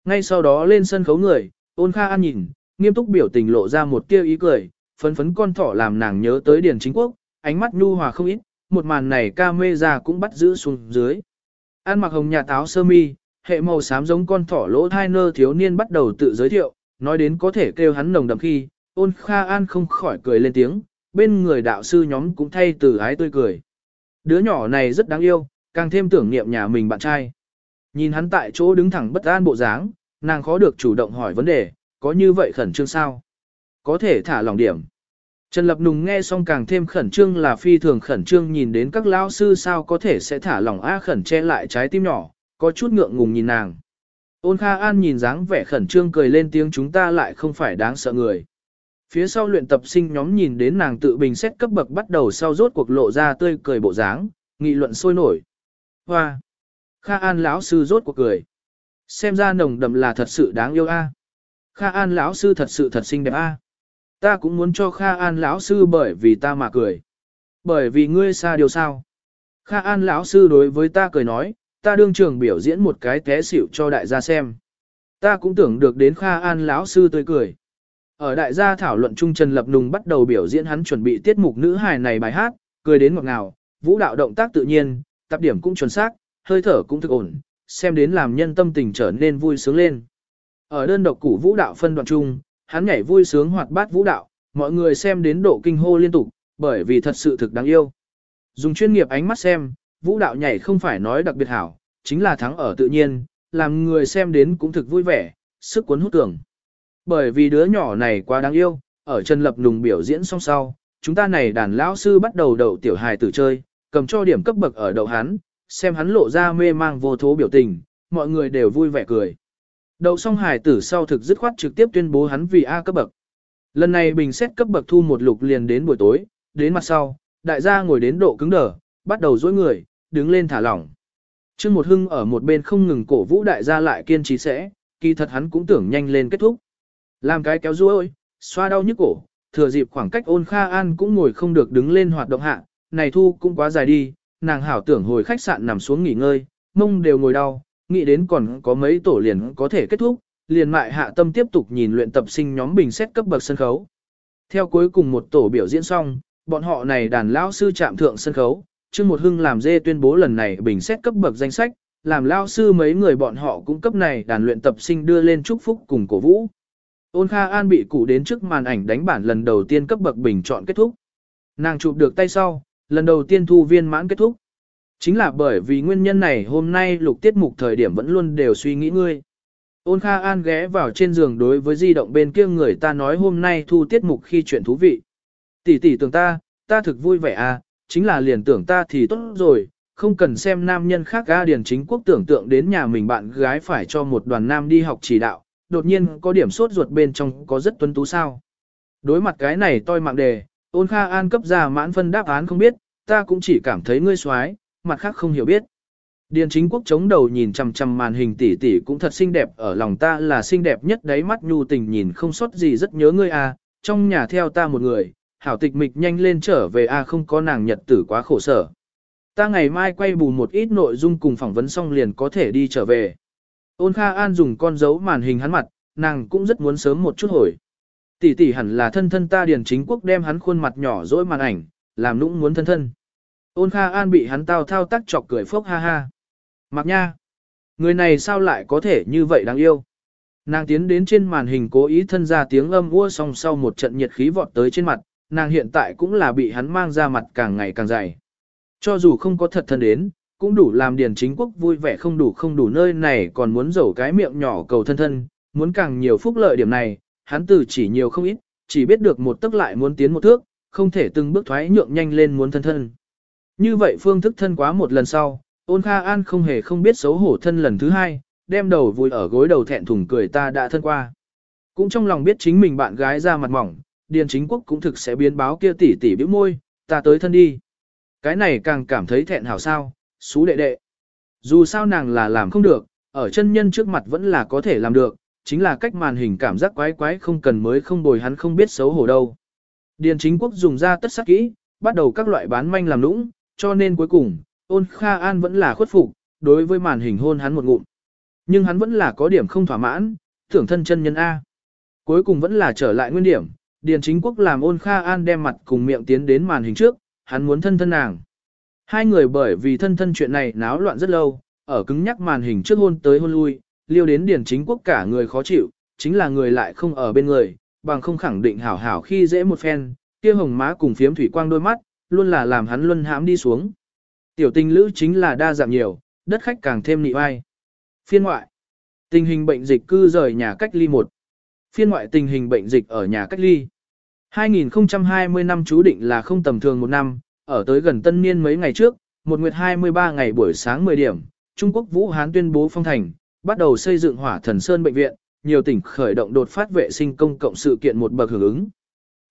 Ngay sau đó lên sân khấu người, ôn kha an nhìn, nghiêm túc biểu tình lộ ra một tiêu ý cười, phấn phấn con thỏ làm nàng nhớ tới Điền Chính Quốc, ánh mắt nhu hòa không ít, một màn này ca mê ra cũng bắt giữ xuống dưới. An mặc hồng nhà táo sơ mi, hệ màu xám giống con thỏ lỗ thai nơ thiếu niên bắt đầu tự giới thiệu, nói đến có thể kêu hắn nồng đậm khi, ôn kha an không khỏi cười lên tiếng, bên người đạo sư nhóm cũng thay từ ái tươi cười. Đứa nhỏ này rất đáng yêu, càng thêm tưởng niệm nhà mình bạn trai. Nhìn hắn tại chỗ đứng thẳng bất an bộ dáng, nàng khó được chủ động hỏi vấn đề, có như vậy khẩn trương sao? Có thể thả lòng điểm. Trần Lập Nùng nghe xong càng thêm khẩn trương là phi thường khẩn trương nhìn đến các lao sư sao có thể sẽ thả lòng A khẩn che lại trái tim nhỏ, có chút ngượng ngùng nhìn nàng. Ôn Kha An nhìn dáng vẻ khẩn trương cười lên tiếng chúng ta lại không phải đáng sợ người. Phía sau luyện tập sinh nhóm nhìn đến nàng tự bình xét cấp bậc bắt đầu sau rốt cuộc lộ ra tươi cười bộ dáng, nghị luận sôi nổi. Hoa! Kha An lão sư rốt cuộc cười. Xem ra nồng đậm là thật sự đáng yêu a. Kha An lão sư thật sự thật xinh đẹp a. Ta cũng muốn cho Kha An lão sư bởi vì ta mà cười. Bởi vì ngươi xa điều sao? Kha An lão sư đối với ta cười nói, ta đương trường biểu diễn một cái té xỉu cho đại gia xem. Ta cũng tưởng được đến Kha An lão sư tươi cười. Ở đại gia thảo luận trung Trần Lập Nùng bắt đầu biểu diễn hắn chuẩn bị tiết mục nữ hài này bài hát, cười đến ngọt ngào, vũ đạo động tác tự nhiên, tập điểm cũng chuẩn xác, hơi thở cũng thực ổn, xem đến làm nhân tâm tình trở nên vui sướng lên. Ở đơn độc củ vũ đạo phân đoạn chung, hắn nhảy vui sướng hoạt bát vũ đạo, mọi người xem đến độ kinh hô liên tục, bởi vì thật sự thực đáng yêu. Dùng chuyên nghiệp ánh mắt xem, vũ đạo nhảy không phải nói đặc biệt hảo, chính là thắng ở tự nhiên, làm người xem đến cũng thực vui vẻ, sức cuốn hút tưởng. Bởi vì đứa nhỏ này quá đáng yêu, ở Trần Lập Nùng biểu diễn xong sau, chúng ta này đàn lão sư bắt đầu đậu tiểu hài tử chơi, cầm cho điểm cấp bậc ở đậu hắn, xem hắn lộ ra mê mang vô thố biểu tình, mọi người đều vui vẻ cười. Đậu xong hài tử sau thực dứt khoát trực tiếp tuyên bố hắn vì A cấp bậc. Lần này bình xét cấp bậc thu một lục liền đến buổi tối, đến mặt sau, đại gia ngồi đến độ cứng đờ, bắt đầu dối người, đứng lên thả lỏng. Trương một hưng ở một bên không ngừng cổ vũ đại gia lại kiên trì sẽ, kỳ thật hắn cũng tưởng nhanh lên kết thúc. Làm cái kéo ruôi, xoa đau nhức cổ, thừa dịp khoảng cách ôn kha an cũng ngồi không được đứng lên hoạt động hạ, này thu cũng quá dài đi, nàng hảo tưởng hồi khách sạn nằm xuống nghỉ ngơi, mông đều ngồi đau, nghĩ đến còn có mấy tổ liền có thể kết thúc, liền mại hạ tâm tiếp tục nhìn luyện tập sinh nhóm bình xét cấp bậc sân khấu. Theo cuối cùng một tổ biểu diễn xong, bọn họ này đàn lão sư chạm thượng sân khấu, Trương Một Hưng làm dê tuyên bố lần này bình xét cấp bậc danh sách, làm lão sư mấy người bọn họ cũng cấp này đàn luyện tập sinh đưa lên chúc phúc cùng cổ vũ. Ôn Kha An bị cụ đến trước màn ảnh đánh bản lần đầu tiên cấp bậc bình chọn kết thúc. Nàng chụp được tay sau, lần đầu tiên thu viên mãn kết thúc. Chính là bởi vì nguyên nhân này hôm nay lục tiết mục thời điểm vẫn luôn đều suy nghĩ ngươi. Ôn Kha An ghé vào trên giường đối với di động bên kia người ta nói hôm nay thu tiết mục khi chuyện thú vị. Tỷ tỷ tưởng ta, ta thực vui vẻ à, chính là liền tưởng ta thì tốt rồi, không cần xem nam nhân khác ga điền chính quốc tưởng tượng đến nhà mình bạn gái phải cho một đoàn nam đi học chỉ đạo, đột nhiên có điểm sốt ruột bên trong có rất tuấn tú sao. Đối mặt cái này tôi mạng đề, ôn Kha An cấp ra mãn phân đáp án không biết, ta cũng chỉ cảm thấy ngươi xoái, mặt khác không hiểu biết. Điền chính quốc chống đầu nhìn chằm chằm màn hình tỷ tỷ cũng thật xinh đẹp ở lòng ta là xinh đẹp nhất đấy mắt nhu tình nhìn không sót gì rất nhớ ngươi à, trong nhà theo ta một người, hảo tịch mịch nhanh lên trở về a à không có nàng nhật tử quá khổ sở. Ta ngày mai quay bù một ít nội dung cùng phỏng vấn xong liền có thể đi trở về. Ôn Kha An dùng con dấu màn hình hắn mặt, nàng cũng rất muốn sớm một chút hồi. Tỷ tỷ hẳn là thân thân ta điền chính quốc đem hắn khuôn mặt nhỏ dỗi màn ảnh, làm nũng muốn thân thân. Ôn Kha An bị hắn tao thao tác chọc cười phốc ha ha. Mặc nha! Người này sao lại có thể như vậy đáng yêu? Nàng tiến đến trên màn hình cố ý thân ra tiếng âm ua song sau một trận nhiệt khí vọt tới trên mặt, nàng hiện tại cũng là bị hắn mang ra mặt càng ngày càng dày. Cho dù không có thật thân đến, cũng đủ làm điền chính quốc vui vẻ không đủ không đủ nơi này còn muốn dầu cái miệng nhỏ cầu thân thân, muốn càng nhiều phúc lợi điểm này, hắn từ chỉ nhiều không ít, chỉ biết được một tức lại muốn tiến một thước, không thể từng bước thoái nhượng nhanh lên muốn thân thân. Như vậy phương thức thân quá một lần sau, ôn kha an không hề không biết xấu hổ thân lần thứ hai, đem đầu vui ở gối đầu thẹn thùng cười ta đã thân qua. Cũng trong lòng biết chính mình bạn gái ra mặt mỏng, điền chính quốc cũng thực sẽ biến báo kia tỉ tỉ bĩu môi, ta tới thân đi. Cái này càng cảm thấy thẹn hảo sao, xú đệ đệ. Dù sao nàng là làm không được, ở chân nhân trước mặt vẫn là có thể làm được, chính là cách màn hình cảm giác quái quái không cần mới không bồi hắn không biết xấu hổ đâu. Điền chính quốc dùng ra tất sắc kỹ, bắt đầu các loại bán manh làm lũng cho nên cuối cùng, ôn Kha An vẫn là khuất phục, đối với màn hình hôn hắn một ngụm. Nhưng hắn vẫn là có điểm không thỏa mãn, tưởng thân chân nhân A. Cuối cùng vẫn là trở lại nguyên điểm, Điền chính quốc làm ôn Kha An đem mặt cùng miệng tiến đến màn hình trước, hắn muốn thân thân nàng. Hai người bởi vì thân thân chuyện này náo loạn rất lâu, ở cứng nhắc màn hình trước hôn tới hôn lui, liêu đến điển chính quốc cả người khó chịu, chính là người lại không ở bên người, bằng không khẳng định hảo hảo khi dễ một phen, kia hồng má cùng phiếm thủy quang đôi mắt, luôn là làm hắn luân hãm đi xuống. Tiểu tình lữ chính là đa dạng nhiều, đất khách càng thêm nị vai. Phiên ngoại. Tình hình bệnh dịch cư rời nhà cách ly 1. Phiên ngoại tình hình bệnh dịch ở nhà cách ly. 2020 năm chú định là không tầm thường một năm, ở tới gần tân niên mấy ngày trước, một nguyệt 23 ngày buổi sáng 10 điểm, Trung Quốc Vũ Hán tuyên bố phong thành, bắt đầu xây dựng hỏa thần sơn bệnh viện, nhiều tỉnh khởi động đột phát vệ sinh công cộng sự kiện một bậc hưởng ứng.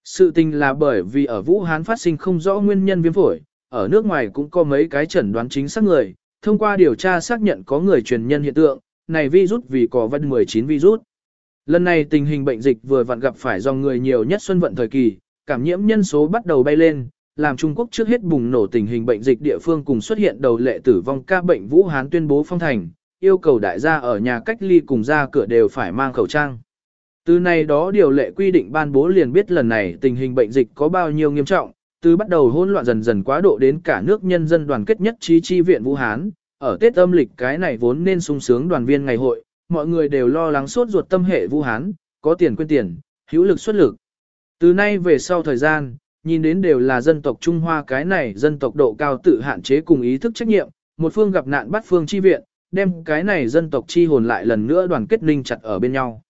Sự tình là bởi vì ở Vũ Hán phát sinh không rõ nguyên nhân viêm phổi, ở nước ngoài cũng có mấy cái chẩn đoán chính xác người, thông qua điều tra xác nhận có người truyền nhân hiện tượng, này virus vì có văn 19 virus. Lần này tình hình bệnh dịch vừa vặn gặp phải dòng người nhiều nhất xuân vận thời kỳ, cảm nhiễm nhân số bắt đầu bay lên, làm Trung Quốc trước hết bùng nổ tình hình bệnh dịch địa phương cùng xuất hiện đầu lệ tử vong ca bệnh Vũ Hán tuyên bố phong thành, yêu cầu đại gia ở nhà cách ly cùng ra cửa đều phải mang khẩu trang. Từ này đó điều lệ quy định ban bố liền biết lần này tình hình bệnh dịch có bao nhiêu nghiêm trọng, từ bắt đầu hỗn loạn dần dần quá độ đến cả nước nhân dân đoàn kết nhất trí chi viện Vũ Hán, ở Tết âm lịch cái này vốn nên sung sướng đoàn viên ngày hội, mọi người đều lo lắng suốt ruột tâm hệ Vũ Hán, có tiền quên tiền, hữu lực xuất lực. Từ nay về sau thời gian, nhìn đến đều là dân tộc Trung Hoa cái này dân tộc độ cao tự hạn chế cùng ý thức trách nhiệm, một phương gặp nạn bắt phương chi viện, đem cái này dân tộc chi hồn lại lần nữa đoàn kết ninh chặt ở bên nhau.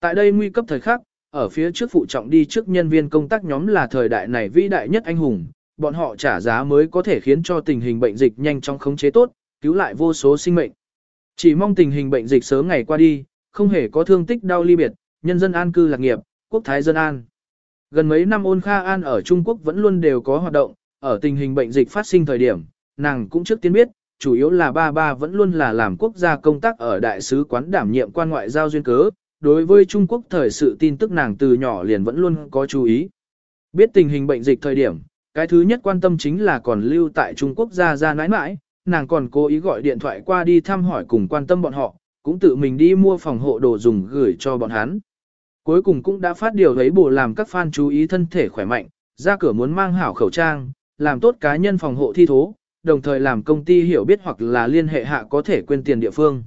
Tại đây nguy cấp thời khắc, ở phía trước phụ trọng đi trước nhân viên công tác nhóm là thời đại này vĩ đại nhất anh hùng, bọn họ trả giá mới có thể khiến cho tình hình bệnh dịch nhanh chóng khống chế tốt, cứu lại vô số sinh mệnh. Chỉ mong tình hình bệnh dịch sớm ngày qua đi, không hề có thương tích đau ly biệt, nhân dân an cư lạc nghiệp, quốc thái dân an. Gần mấy năm ôn Kha An ở Trung Quốc vẫn luôn đều có hoạt động, ở tình hình bệnh dịch phát sinh thời điểm, nàng cũng trước tiên biết, chủ yếu là ba ba vẫn luôn là làm quốc gia công tác ở đại sứ quán đảm nhiệm quan ngoại giao duyên cớ, đối với Trung Quốc thời sự tin tức nàng từ nhỏ liền vẫn luôn có chú ý. Biết tình hình bệnh dịch thời điểm, cái thứ nhất quan tâm chính là còn lưu tại Trung Quốc ra ra nãi nãi, nàng còn cố ý gọi điện thoại qua đi thăm hỏi cùng quan tâm bọn họ, cũng tự mình đi mua phòng hộ đồ dùng gửi cho bọn hắn. Cuối cùng cũng đã phát điều thấy bổ làm các fan chú ý thân thể khỏe mạnh, ra cửa muốn mang hảo khẩu trang, làm tốt cá nhân phòng hộ thi thố, đồng thời làm công ty hiểu biết hoặc là liên hệ hạ có thể quên tiền địa phương.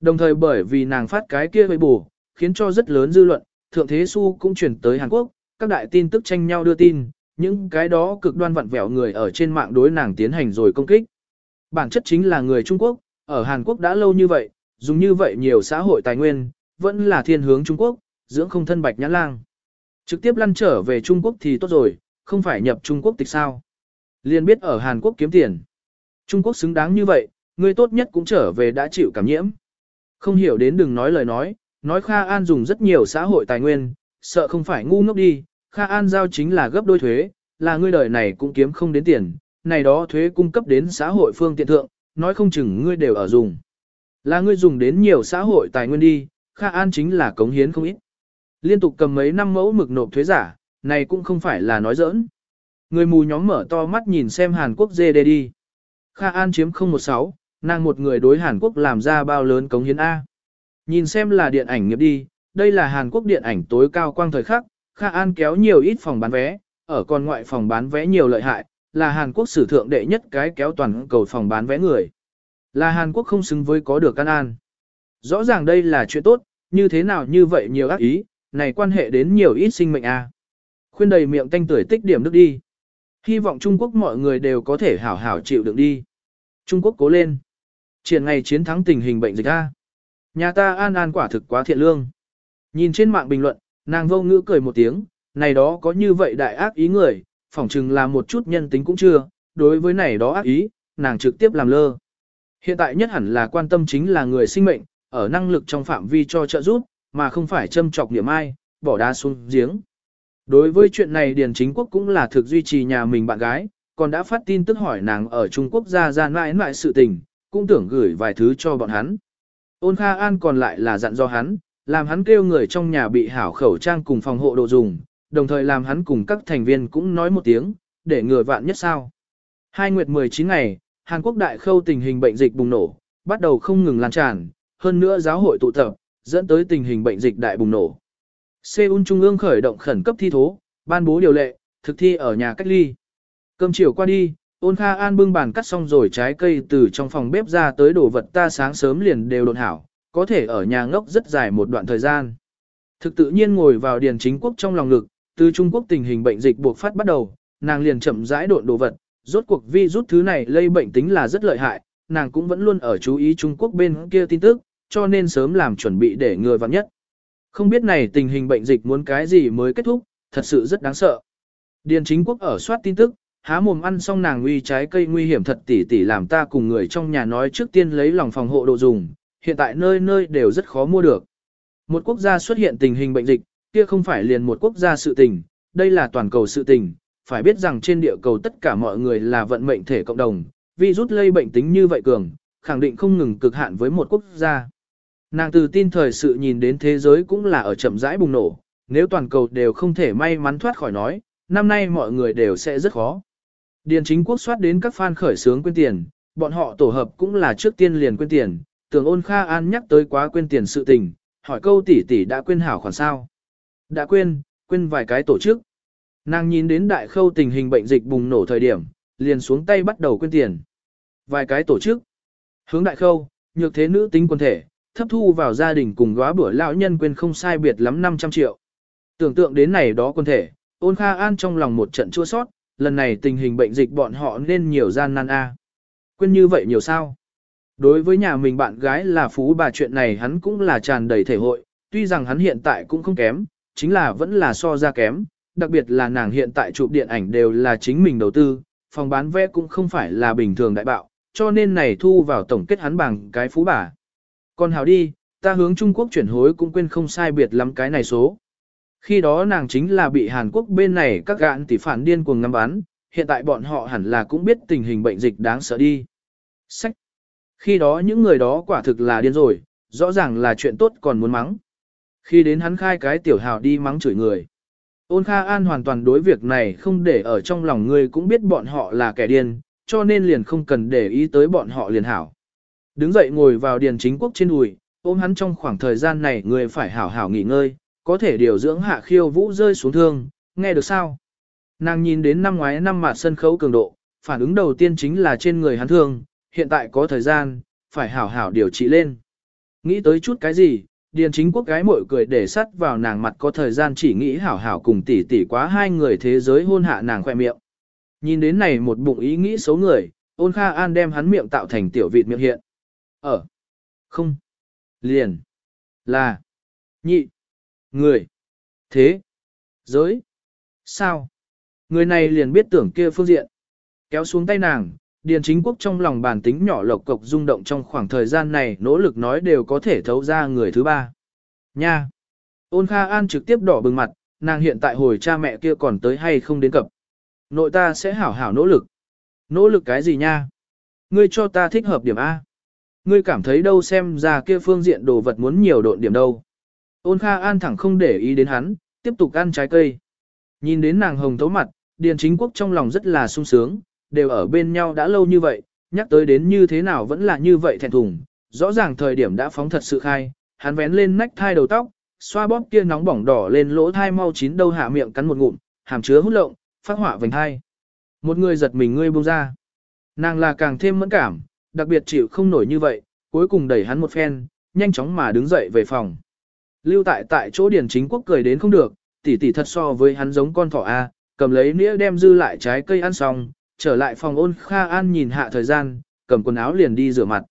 Đồng thời bởi vì nàng phát cái kia với bổ, khiến cho rất lớn dư luận, Thượng Thế Su cũng chuyển tới Hàn Quốc, các đại tin tức tranh nhau đưa tin, những cái đó cực đoan vặn vẹo người ở trên mạng đối nàng tiến hành rồi công kích. Bản chất chính là người Trung Quốc, ở Hàn Quốc đã lâu như vậy, dùng như vậy nhiều xã hội tài nguyên, vẫn là thiên hướng Trung Quốc, dưỡng không thân bạch nhãn lang. Trực tiếp lăn trở về Trung Quốc thì tốt rồi, không phải nhập Trung Quốc tịch sao. Liên biết ở Hàn Quốc kiếm tiền. Trung Quốc xứng đáng như vậy, người tốt nhất cũng trở về đã chịu cảm nhiễm. Không hiểu đến đừng nói lời nói, nói Kha An dùng rất nhiều xã hội tài nguyên, sợ không phải ngu ngốc đi, Kha An giao chính là gấp đôi thuế, là ngươi đời này cũng kiếm không đến tiền, này đó thuế cung cấp đến xã hội phương tiện thượng, nói không chừng ngươi đều ở dùng. Là ngươi dùng đến nhiều xã hội tài nguyên đi, Kha An chính là cống hiến không ít. Liên tục cầm mấy năm mẫu mực nộp thuế giả, này cũng không phải là nói giỡn. Người mù nhóm mở to mắt nhìn xem Hàn Quốc dê đê đi. Kha An chiếm 016, nàng một người đối Hàn Quốc làm ra bao lớn cống hiến A. Nhìn xem là điện ảnh nghiệp đi, đây là Hàn Quốc điện ảnh tối cao quang thời khắc, Kha An kéo nhiều ít phòng bán vé, ở còn ngoại phòng bán vé nhiều lợi hại, là Hàn Quốc sử thượng đệ nhất cái kéo toàn cầu phòng bán vé người. Là Hàn Quốc không xứng với có được căn an. Rõ ràng đây là chuyện tốt, như thế nào như vậy nhiều ác ý, này quan hệ đến nhiều ít sinh mệnh a. Khuyên đầy miệng tanh tuổi tích điểm nước đi. Hy vọng Trung Quốc mọi người đều có thể hảo hảo chịu đựng đi. Trung Quốc cố lên. Triển ngày chiến thắng tình hình bệnh dịch A. Nhà ta an an quả thực quá thiện lương. Nhìn trên mạng bình luận, nàng vô ngữ cười một tiếng, này đó có như vậy đại ác ý người, phỏng chừng là một chút nhân tính cũng chưa, đối với này đó ác ý, nàng trực tiếp làm lơ. Hiện tại nhất hẳn là quan tâm chính là người sinh mệnh, ở năng lực trong phạm vi cho trợ giúp, mà không phải châm chọc niệm ai, bỏ đá xuống giếng. Đối với chuyện này Điền Chính Quốc cũng là thực duy trì nhà mình bạn gái, còn đã phát tin tức hỏi nàng ở Trung Quốc ra ra mãi mãi sự tình, cũng tưởng gửi vài thứ cho bọn hắn. Ôn Kha An còn lại là dặn do hắn, làm hắn kêu người trong nhà bị hảo khẩu trang cùng phòng hộ đồ dùng, đồng thời làm hắn cùng các thành viên cũng nói một tiếng, để ngừa vạn nhất sao. Hai nguyệt 19 ngày, Hàn Quốc đại khâu tình hình bệnh dịch bùng nổ, bắt đầu không ngừng lan tràn, hơn nữa giáo hội tụ tập, dẫn tới tình hình bệnh dịch đại bùng nổ. Seoul Trung ương khởi động khẩn cấp thi thố, ban bố điều lệ, thực thi ở nhà cách ly. Cơm chiều qua đi, ôn kha an bưng bàn cắt xong rồi trái cây từ trong phòng bếp ra tới đồ vật ta sáng sớm liền đều đồn hảo, có thể ở nhà ngốc rất dài một đoạn thời gian. Thực tự nhiên ngồi vào điền chính quốc trong lòng lực, từ Trung Quốc tình hình bệnh dịch buộc phát bắt đầu, nàng liền chậm rãi độn đồ vật, rốt cuộc vi rút thứ này lây bệnh tính là rất lợi hại, nàng cũng vẫn luôn ở chú ý Trung Quốc bên kia tin tức, cho nên sớm làm chuẩn bị để ngừa vạn nhất. Không biết này tình hình bệnh dịch muốn cái gì mới kết thúc, thật sự rất đáng sợ. Điền chính quốc ở soát tin tức, há mồm ăn xong nàng uy trái cây nguy hiểm thật tỉ tỉ làm ta cùng người trong nhà nói trước tiên lấy lòng phòng hộ đồ dùng, hiện tại nơi nơi đều rất khó mua được. Một quốc gia xuất hiện tình hình bệnh dịch, kia không phải liền một quốc gia sự tình, đây là toàn cầu sự tình, phải biết rằng trên địa cầu tất cả mọi người là vận mệnh thể cộng đồng, virus lây bệnh tính như vậy cường, khẳng định không ngừng cực hạn với một quốc gia. Nàng từ tin thời sự nhìn đến thế giới cũng là ở chậm rãi bùng nổ, nếu toàn cầu đều không thể may mắn thoát khỏi nói, năm nay mọi người đều sẽ rất khó. Điền chính quốc soát đến các fan khởi sướng quên tiền, bọn họ tổ hợp cũng là trước tiên liền quên tiền, tưởng ôn Kha An nhắc tới quá quên tiền sự tình, hỏi câu tỷ tỷ đã quên hảo khoản sao. Đã quên, quên vài cái tổ chức. Nàng nhìn đến đại khâu tình hình bệnh dịch bùng nổ thời điểm, liền xuống tay bắt đầu quên tiền. Vài cái tổ chức. Hướng đại khâu, nhược thế nữ tính quân thể, thấp thu vào gia đình cùng góa bữa lão nhân quên không sai biệt lắm 500 triệu. Tưởng tượng đến này đó quân thể, ôn Kha An trong lòng một trận chua sót, lần này tình hình bệnh dịch bọn họ nên nhiều gian nan a. Quên như vậy nhiều sao? Đối với nhà mình bạn gái là phú bà chuyện này hắn cũng là tràn đầy thể hội, tuy rằng hắn hiện tại cũng không kém, chính là vẫn là so ra kém, đặc biệt là nàng hiện tại chụp điện ảnh đều là chính mình đầu tư, phòng bán vé cũng không phải là bình thường đại bạo, cho nên này thu vào tổng kết hắn bằng cái phú bà. Còn hảo đi, ta hướng Trung Quốc chuyển hối cũng quên không sai biệt lắm cái này số. Khi đó nàng chính là bị Hàn Quốc bên này các gạn tỷ phản điên cuồng ngắm bắn, hiện tại bọn họ hẳn là cũng biết tình hình bệnh dịch đáng sợ đi. Sách. Khi đó những người đó quả thực là điên rồi, rõ ràng là chuyện tốt còn muốn mắng. Khi đến hắn khai cái tiểu hào đi mắng chửi người. Ôn Kha An hoàn toàn đối việc này không để ở trong lòng người cũng biết bọn họ là kẻ điên, cho nên liền không cần để ý tới bọn họ liền hảo. Đứng dậy ngồi vào điền chính quốc trên đùi, ôm hắn trong khoảng thời gian này người phải hảo hảo nghỉ ngơi, có thể điều dưỡng hạ khiêu vũ rơi xuống thương, nghe được sao? Nàng nhìn đến năm ngoái năm mà sân khấu cường độ, phản ứng đầu tiên chính là trên người hắn thương, hiện tại có thời gian, phải hảo hảo điều trị lên. Nghĩ tới chút cái gì, điền chính quốc gái mội cười để sắt vào nàng mặt có thời gian chỉ nghĩ hảo hảo cùng tỷ tỷ quá hai người thế giới hôn hạ nàng khoe miệng. Nhìn đến này một bụng ý nghĩ xấu người, ôn kha an đem hắn miệng tạo thành tiểu vịt miệng hiện. Ở. Không. Liền. Là. Nhị. Người. Thế. Giới. Sao? Người này liền biết tưởng kia phương diện. Kéo xuống tay nàng, Điền chính quốc trong lòng bản tính nhỏ lộc cộc rung động trong khoảng thời gian này nỗ lực nói đều có thể thấu ra người thứ ba. Nha! Ôn Kha An trực tiếp đỏ bừng mặt, nàng hiện tại hồi cha mẹ kia còn tới hay không đến cập. Nội ta sẽ hảo hảo nỗ lực. Nỗ lực cái gì nha? Ngươi cho ta thích hợp điểm A. Ngươi cảm thấy đâu xem ra kia phương diện đồ vật muốn nhiều độn điểm đâu. Ôn Kha An thẳng không để ý đến hắn, tiếp tục ăn trái cây. Nhìn đến nàng hồng thấu mặt, Điền chính quốc trong lòng rất là sung sướng, đều ở bên nhau đã lâu như vậy, nhắc tới đến như thế nào vẫn là như vậy thẹn thùng, rõ ràng thời điểm đã phóng thật sự khai, hắn vén lên nách thai đầu tóc, xoa bóp kia nóng bỏng đỏ lên lỗ thai mau chín đâu hạ miệng cắn một ngụm, hàm chứa hút lộng, phát hỏa vành thai. Một người giật mình ngươi buông ra. Nàng là càng thêm mẫn cảm, đặc biệt chịu không nổi như vậy, cuối cùng đẩy hắn một phen, nhanh chóng mà đứng dậy về phòng. Lưu tại tại chỗ Điền chính quốc cười đến không được, tỷ tỷ thật so với hắn giống con thỏ A, cầm lấy nĩa đem dư lại trái cây ăn xong, trở lại phòng ôn Kha An nhìn hạ thời gian, cầm quần áo liền đi rửa mặt.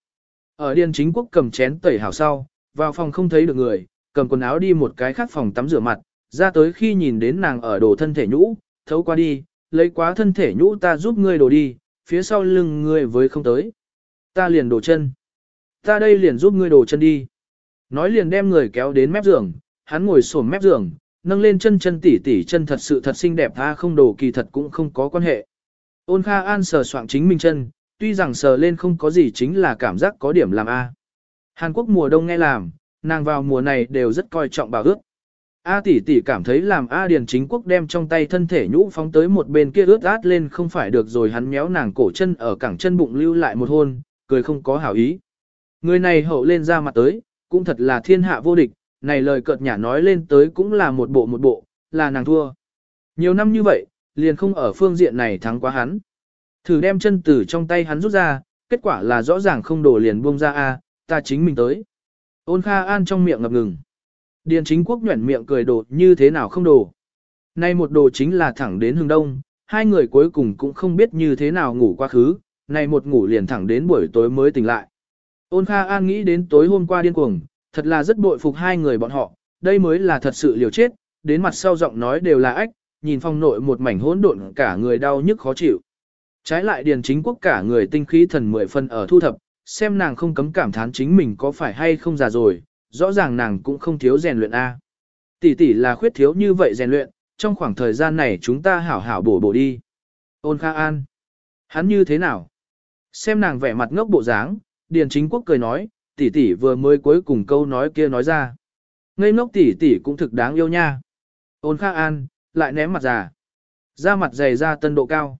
Ở điền chính quốc cầm chén tẩy hảo sau, vào phòng không thấy được người, cầm quần áo đi một cái khác phòng tắm rửa mặt, ra tới khi nhìn đến nàng ở đồ thân thể nhũ, thấu qua đi, lấy quá thân thể nhũ ta giúp ngươi đồ đi, phía sau lưng ngươi với không tới. Ta liền đổ chân. Ta đây liền giúp ngươi đổ chân đi. Nói liền đem người kéo đến mép giường, hắn ngồi xổm mép giường, nâng lên chân chân tỉ tỉ chân thật sự thật xinh đẹp tha không đồ kỳ thật cũng không có quan hệ. Ôn Kha An sờ soạng chính mình chân, tuy rằng sờ lên không có gì chính là cảm giác có điểm làm A. Hàn Quốc mùa đông nghe làm, nàng vào mùa này đều rất coi trọng bảo ước. A tỷ tỷ cảm thấy làm A Điền chính quốc đem trong tay thân thể nhũ phóng tới một bên kia ướt át lên không phải được rồi hắn méo nàng cổ chân ở cẳng chân bụng lưu lại một hôn, cười không có hảo ý. Người này hậu lên ra mặt tới, cũng thật là thiên hạ vô địch, này lời cợt nhả nói lên tới cũng là một bộ một bộ, là nàng thua. Nhiều năm như vậy, liền không ở phương diện này thắng quá hắn. Thử đem chân từ trong tay hắn rút ra, kết quả là rõ ràng không đổ liền buông ra a, ta chính mình tới. Ôn Kha An trong miệng ngập ngừng. Điền chính quốc nhuẩn miệng cười đổ như thế nào không đổ. Nay một đồ chính là thẳng đến hương đông, hai người cuối cùng cũng không biết như thế nào ngủ quá khứ, nay một ngủ liền thẳng đến buổi tối mới tỉnh lại. Ôn Kha An nghĩ đến tối hôm qua điên cuồng, thật là rất bội phục hai người bọn họ, đây mới là thật sự liều chết, đến mặt sau giọng nói đều là ách, nhìn phong nội một mảnh hỗn độn cả người đau nhức khó chịu. Trái lại điền chính quốc cả người tinh khí thần mười phân ở thu thập, xem nàng không cấm cảm thán chính mình có phải hay không già rồi, rõ ràng nàng cũng không thiếu rèn luyện A. Tỷ tỷ là khuyết thiếu như vậy rèn luyện, trong khoảng thời gian này chúng ta hảo hảo bổ bổ đi. Ôn Kha An. Hắn như thế nào? Xem nàng vẻ mặt ngốc bộ dáng, Điền Chính Quốc cười nói, tỷ tỷ vừa mới cuối cùng câu nói kia nói ra. Ngây ngốc tỷ tỷ cũng thực đáng yêu nha. Ôn Kha An, lại ném mặt già. Ra mặt dày ra tân độ cao.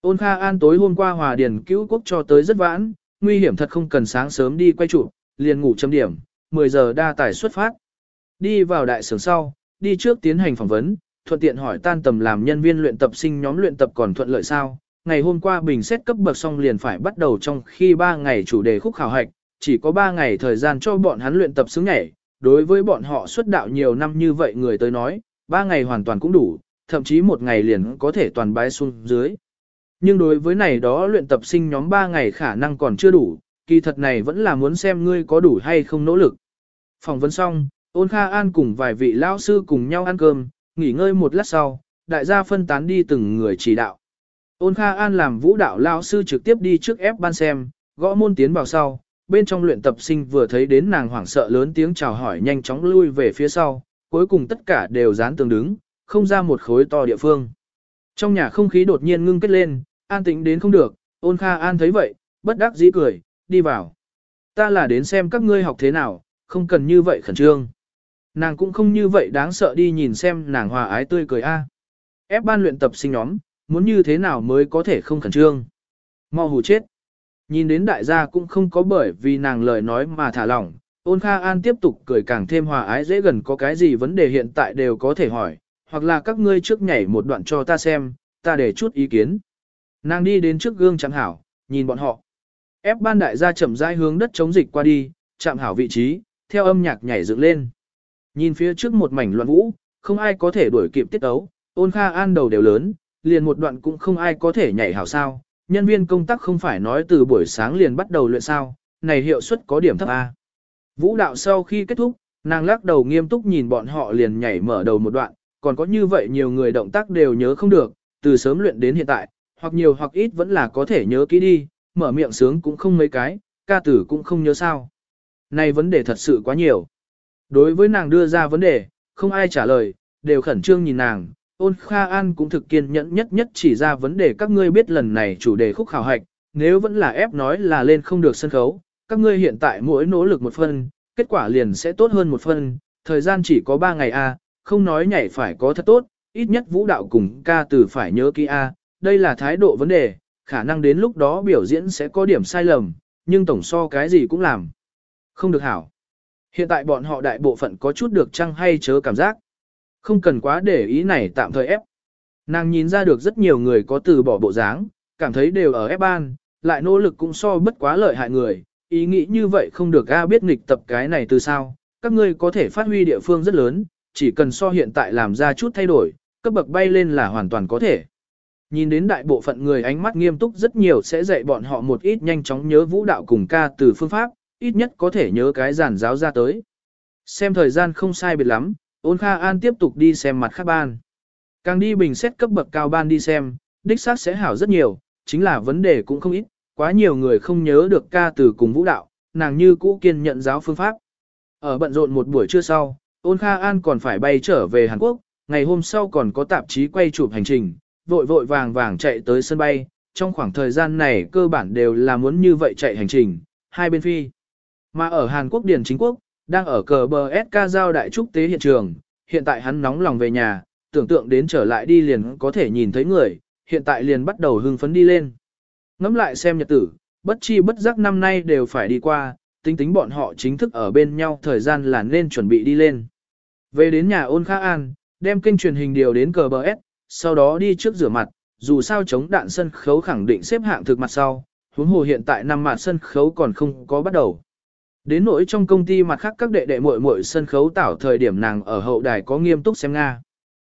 Ôn Kha An tối hôm qua hòa điền cứu quốc cho tới rất vãn, nguy hiểm thật không cần sáng sớm đi quay trụ, liền ngủ chấm điểm, 10 giờ đa tải xuất phát. Đi vào đại sưởng sau, đi trước tiến hành phỏng vấn, thuận tiện hỏi tan tầm làm nhân viên luyện tập sinh nhóm luyện tập còn thuận lợi sao. Ngày hôm qua bình xét cấp bậc xong liền phải bắt đầu trong khi 3 ngày chủ đề khúc khảo hạch, chỉ có 3 ngày thời gian cho bọn hắn luyện tập xứng nhảy. Đối với bọn họ xuất đạo nhiều năm như vậy người tới nói, 3 ngày hoàn toàn cũng đủ, thậm chí một ngày liền có thể toàn bái xuống dưới. Nhưng đối với này đó luyện tập sinh nhóm 3 ngày khả năng còn chưa đủ, kỳ thật này vẫn là muốn xem ngươi có đủ hay không nỗ lực. Phỏng vấn xong, ôn Kha An cùng vài vị lao sư cùng nhau ăn cơm, nghỉ ngơi một lát sau, đại gia phân tán đi từng người chỉ đạo. Ôn Kha An làm vũ đạo lao sư trực tiếp đi trước ép ban xem, gõ môn tiến vào sau, bên trong luyện tập sinh vừa thấy đến nàng hoảng sợ lớn tiếng chào hỏi nhanh chóng lui về phía sau, cuối cùng tất cả đều dán tường đứng, không ra một khối to địa phương. Trong nhà không khí đột nhiên ngưng kết lên, an tĩnh đến không được, ôn Kha An thấy vậy, bất đắc dĩ cười, đi vào. Ta là đến xem các ngươi học thế nào, không cần như vậy khẩn trương. Nàng cũng không như vậy đáng sợ đi nhìn xem nàng hòa ái tươi cười a. Ép ban luyện tập sinh nhóm, muốn như thế nào mới có thể không khẩn trương. Mau hù chết. Nhìn đến đại gia cũng không có bởi vì nàng lời nói mà thả lỏng, ôn kha an tiếp tục cười càng thêm hòa ái dễ gần có cái gì vấn đề hiện tại đều có thể hỏi, hoặc là các ngươi trước nhảy một đoạn cho ta xem, ta để chút ý kiến. Nàng đi đến trước gương chẳng hảo, nhìn bọn họ. Ép ban đại gia chậm rãi hướng đất chống dịch qua đi, chạm hảo vị trí, theo âm nhạc nhảy dựng lên. Nhìn phía trước một mảnh loạn vũ, không ai có thể đuổi kịp tiết ấu, ôn kha an đầu đều lớn, liền một đoạn cũng không ai có thể nhảy hảo sao. Nhân viên công tác không phải nói từ buổi sáng liền bắt đầu luyện sao, này hiệu suất có điểm thấp A. Vũ đạo sau khi kết thúc, nàng lắc đầu nghiêm túc nhìn bọn họ liền nhảy mở đầu một đoạn, còn có như vậy nhiều người động tác đều nhớ không được, từ sớm luyện đến hiện tại, hoặc nhiều hoặc ít vẫn là có thể nhớ kỹ đi, mở miệng sướng cũng không mấy cái, ca tử cũng không nhớ sao. Này vấn đề thật sự quá nhiều. Đối với nàng đưa ra vấn đề, không ai trả lời, đều khẩn trương nhìn nàng. Ôn Kha An cũng thực kiên nhẫn nhất nhất chỉ ra vấn đề các ngươi biết lần này chủ đề khúc khảo hạch, nếu vẫn là ép nói là lên không được sân khấu, các ngươi hiện tại mỗi nỗ lực một phân, kết quả liền sẽ tốt hơn một phân, thời gian chỉ có 3 ngày a, không nói nhảy phải có thật tốt, ít nhất vũ đạo cùng ca từ phải nhớ kỹ a, đây là thái độ vấn đề, khả năng đến lúc đó biểu diễn sẽ có điểm sai lầm, nhưng tổng so cái gì cũng làm. Không được hảo. Hiện tại bọn họ đại bộ phận có chút được chăng hay chớ cảm giác. Không cần quá để ý này tạm thời ép. Nàng nhìn ra được rất nhiều người có từ bỏ bộ dáng, cảm thấy đều ở ép ban, lại nỗ lực cũng so bất quá lợi hại người. Ý nghĩ như vậy không được A biết nghịch tập cái này từ sao. Các ngươi có thể phát huy địa phương rất lớn, chỉ cần so hiện tại làm ra chút thay đổi, cấp bậc bay lên là hoàn toàn có thể. Nhìn đến đại bộ phận người ánh mắt nghiêm túc rất nhiều sẽ dạy bọn họ một ít nhanh chóng nhớ vũ đạo cùng ca từ phương pháp, ít nhất có thể nhớ cái giản giáo ra tới. Xem thời gian không sai biệt lắm, ôn Kha An tiếp tục đi xem mặt khác ban. Càng đi bình xét cấp bậc cao ban đi xem, đích xác sẽ hảo rất nhiều, chính là vấn đề cũng không ít, quá nhiều người không nhớ được ca từ cùng vũ đạo, nàng như cũ kiên nhận giáo phương pháp. Ở bận rộn một buổi trưa sau, ôn Kha An còn phải bay trở về Hàn Quốc, ngày hôm sau còn có tạp chí quay chụp hành trình, vội vội vàng vàng chạy tới sân bay, trong khoảng thời gian này cơ bản đều là muốn như vậy chạy hành trình, hai bên phi. Mà ở Hàn Quốc Điền Chính Quốc, đang ở cờ bờ SK giao đại trúc tế hiện trường, hiện tại hắn nóng lòng về nhà, tưởng tượng đến trở lại đi liền có thể nhìn thấy người, hiện tại liền bắt đầu hưng phấn đi lên. Ngắm lại xem nhật tử, bất chi bất giác năm nay đều phải đi qua, tính tính bọn họ chính thức ở bên nhau thời gian là nên chuẩn bị đi lên. Về đến nhà ôn khá an, đem kênh truyền hình điều đến cờ bờ S, sau đó đi trước rửa mặt, dù sao chống đạn sân khấu khẳng định xếp hạng thực mặt sau, huống hồ hiện tại năm mặt sân khấu còn không có bắt đầu. Đến nỗi trong công ty mặt khác các đệ đệ muội muội sân khấu tảo thời điểm nàng ở hậu đài có nghiêm túc xem Nga.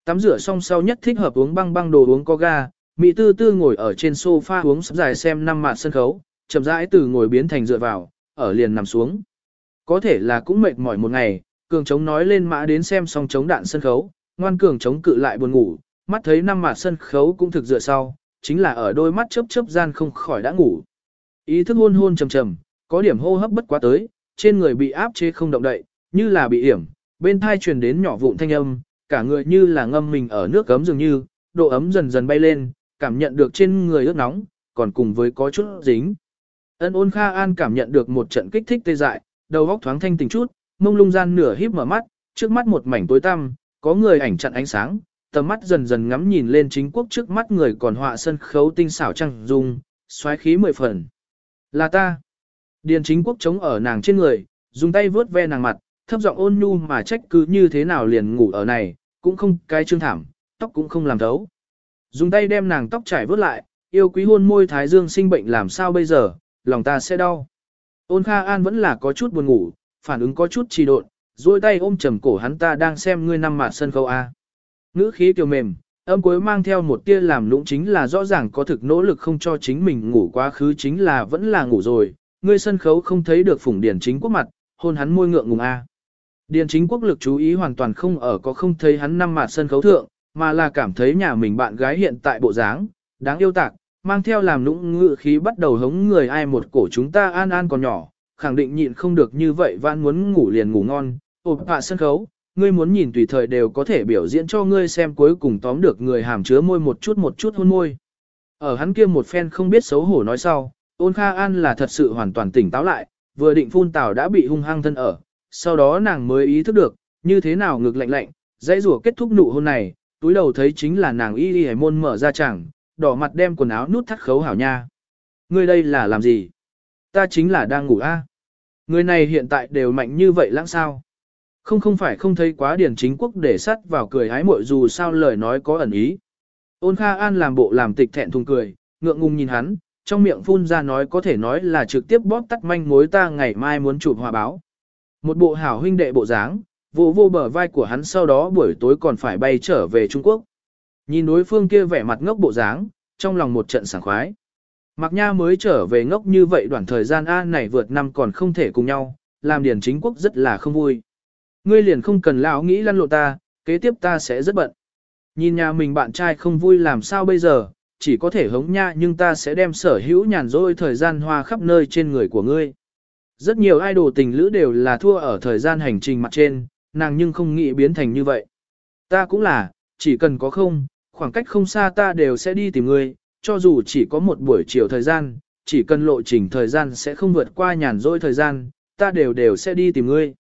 Tắm rửa xong sau nhất thích hợp uống băng băng đồ uống có ga, Mỹ tư tư ngồi ở trên sofa uống sắp dài xem năm mặt sân khấu, chậm rãi từ ngồi biến thành dựa vào, ở liền nằm xuống. Có thể là cũng mệt mỏi một ngày, cường chống nói lên mã đến xem xong chống đạn sân khấu, ngoan cường chống cự lại buồn ngủ, mắt thấy năm mặt sân khấu cũng thực dựa sau, chính là ở đôi mắt chớp chớp gian không khỏi đã ngủ. Ý thức hôn hôn trầm trầm, có điểm hô hấp bất quá tới, trên người bị áp chế không động đậy, như là bị hiểm, bên thai truyền đến nhỏ vụn thanh âm, cả người như là ngâm mình ở nước ấm dường như, độ ấm dần dần bay lên, cảm nhận được trên người ướt nóng, còn cùng với có chút dính. Ân ôn Kha An cảm nhận được một trận kích thích tê dại, đầu óc thoáng thanh tỉnh chút, mông lung gian nửa híp mở mắt, trước mắt một mảnh tối tăm, có người ảnh chặn ánh sáng, tầm mắt dần dần ngắm nhìn lên chính quốc trước mắt người còn họa sân khấu tinh xảo trăng dung, xoáy khí mười phần. Là ta. Điền chính quốc chống ở nàng trên người, dùng tay vướt ve nàng mặt, thấp giọng ôn nhu mà trách cứ như thế nào liền ngủ ở này, cũng không cái trương thảm, tóc cũng không làm thấu. Dùng tay đem nàng tóc trải vớt lại, yêu quý hôn môi thái dương sinh bệnh làm sao bây giờ, lòng ta sẽ đau. Ôn Kha An vẫn là có chút buồn ngủ, phản ứng có chút trì độn, duỗi tay ôm trầm cổ hắn ta đang xem ngươi năm mặt sân khấu A. Ngữ khí kiều mềm, âm cuối mang theo một tia làm lũng chính là rõ ràng có thực nỗ lực không cho chính mình ngủ quá khứ chính là vẫn là ngủ rồi, ngươi sân khấu không thấy được phủng điển chính quốc mặt, hôn hắn môi ngượng ngùng A. Điền chính quốc lực chú ý hoàn toàn không ở có không thấy hắn năm mặt sân khấu thượng, mà là cảm thấy nhà mình bạn gái hiện tại bộ dáng, đáng yêu tạc, mang theo làm nũng ngự khí bắt đầu hống người ai một cổ chúng ta an an còn nhỏ, khẳng định nhịn không được như vậy vãn muốn ngủ liền ngủ ngon, ộp hạ sân khấu, ngươi muốn nhìn tùy thời đều có thể biểu diễn cho ngươi xem cuối cùng tóm được người hàm chứa môi một chút một chút hôn môi. Ở hắn kia một phen không biết xấu hổ nói sau, ôn kha an là thật sự hoàn toàn tỉnh táo lại, vừa định phun tảo đã bị hung hăng thân ở, sau đó nàng mới ý thức được, như thế nào ngực lạnh lạnh, dãy rủa kết thúc nụ hôn này, túi đầu thấy chính là nàng y y hải môn mở ra chẳng, đỏ mặt đem quần áo nút thắt khấu hảo nha. Ngươi đây là làm gì? Ta chính là đang ngủ a. Người này hiện tại đều mạnh như vậy lãng sao? Không không phải không thấy quá điển chính quốc để sắt vào cười hái muội dù sao lời nói có ẩn ý. Ôn Kha An làm bộ làm tịch thẹn thùng cười, ngượng ngùng nhìn hắn, trong miệng phun ra nói có thể nói là trực tiếp bóp tắt manh mối ta ngày mai muốn chụp hòa báo. Một bộ hảo huynh đệ bộ dáng, vô vô bờ vai của hắn sau đó buổi tối còn phải bay trở về Trung Quốc. Nhìn đối phương kia vẻ mặt ngốc bộ dáng, trong lòng một trận sảng khoái. Mạc Nha mới trở về ngốc như vậy đoạn thời gian A này vượt năm còn không thể cùng nhau, làm điển chính quốc rất là không vui. Ngươi liền không cần lão nghĩ lăn lộn ta, kế tiếp ta sẽ rất bận. Nhìn nhà mình bạn trai không vui làm sao bây giờ, chỉ có thể hống nha nhưng ta sẽ đem sở hữu nhàn rỗi thời gian hoa khắp nơi trên người của ngươi. Rất nhiều idol tình lữ đều là thua ở thời gian hành trình mặt trên, nàng nhưng không nghĩ biến thành như vậy. Ta cũng là, chỉ cần có không, khoảng cách không xa ta đều sẽ đi tìm ngươi, cho dù chỉ có một buổi chiều thời gian, chỉ cần lộ trình thời gian sẽ không vượt qua nhàn rỗi thời gian, ta đều đều sẽ đi tìm ngươi.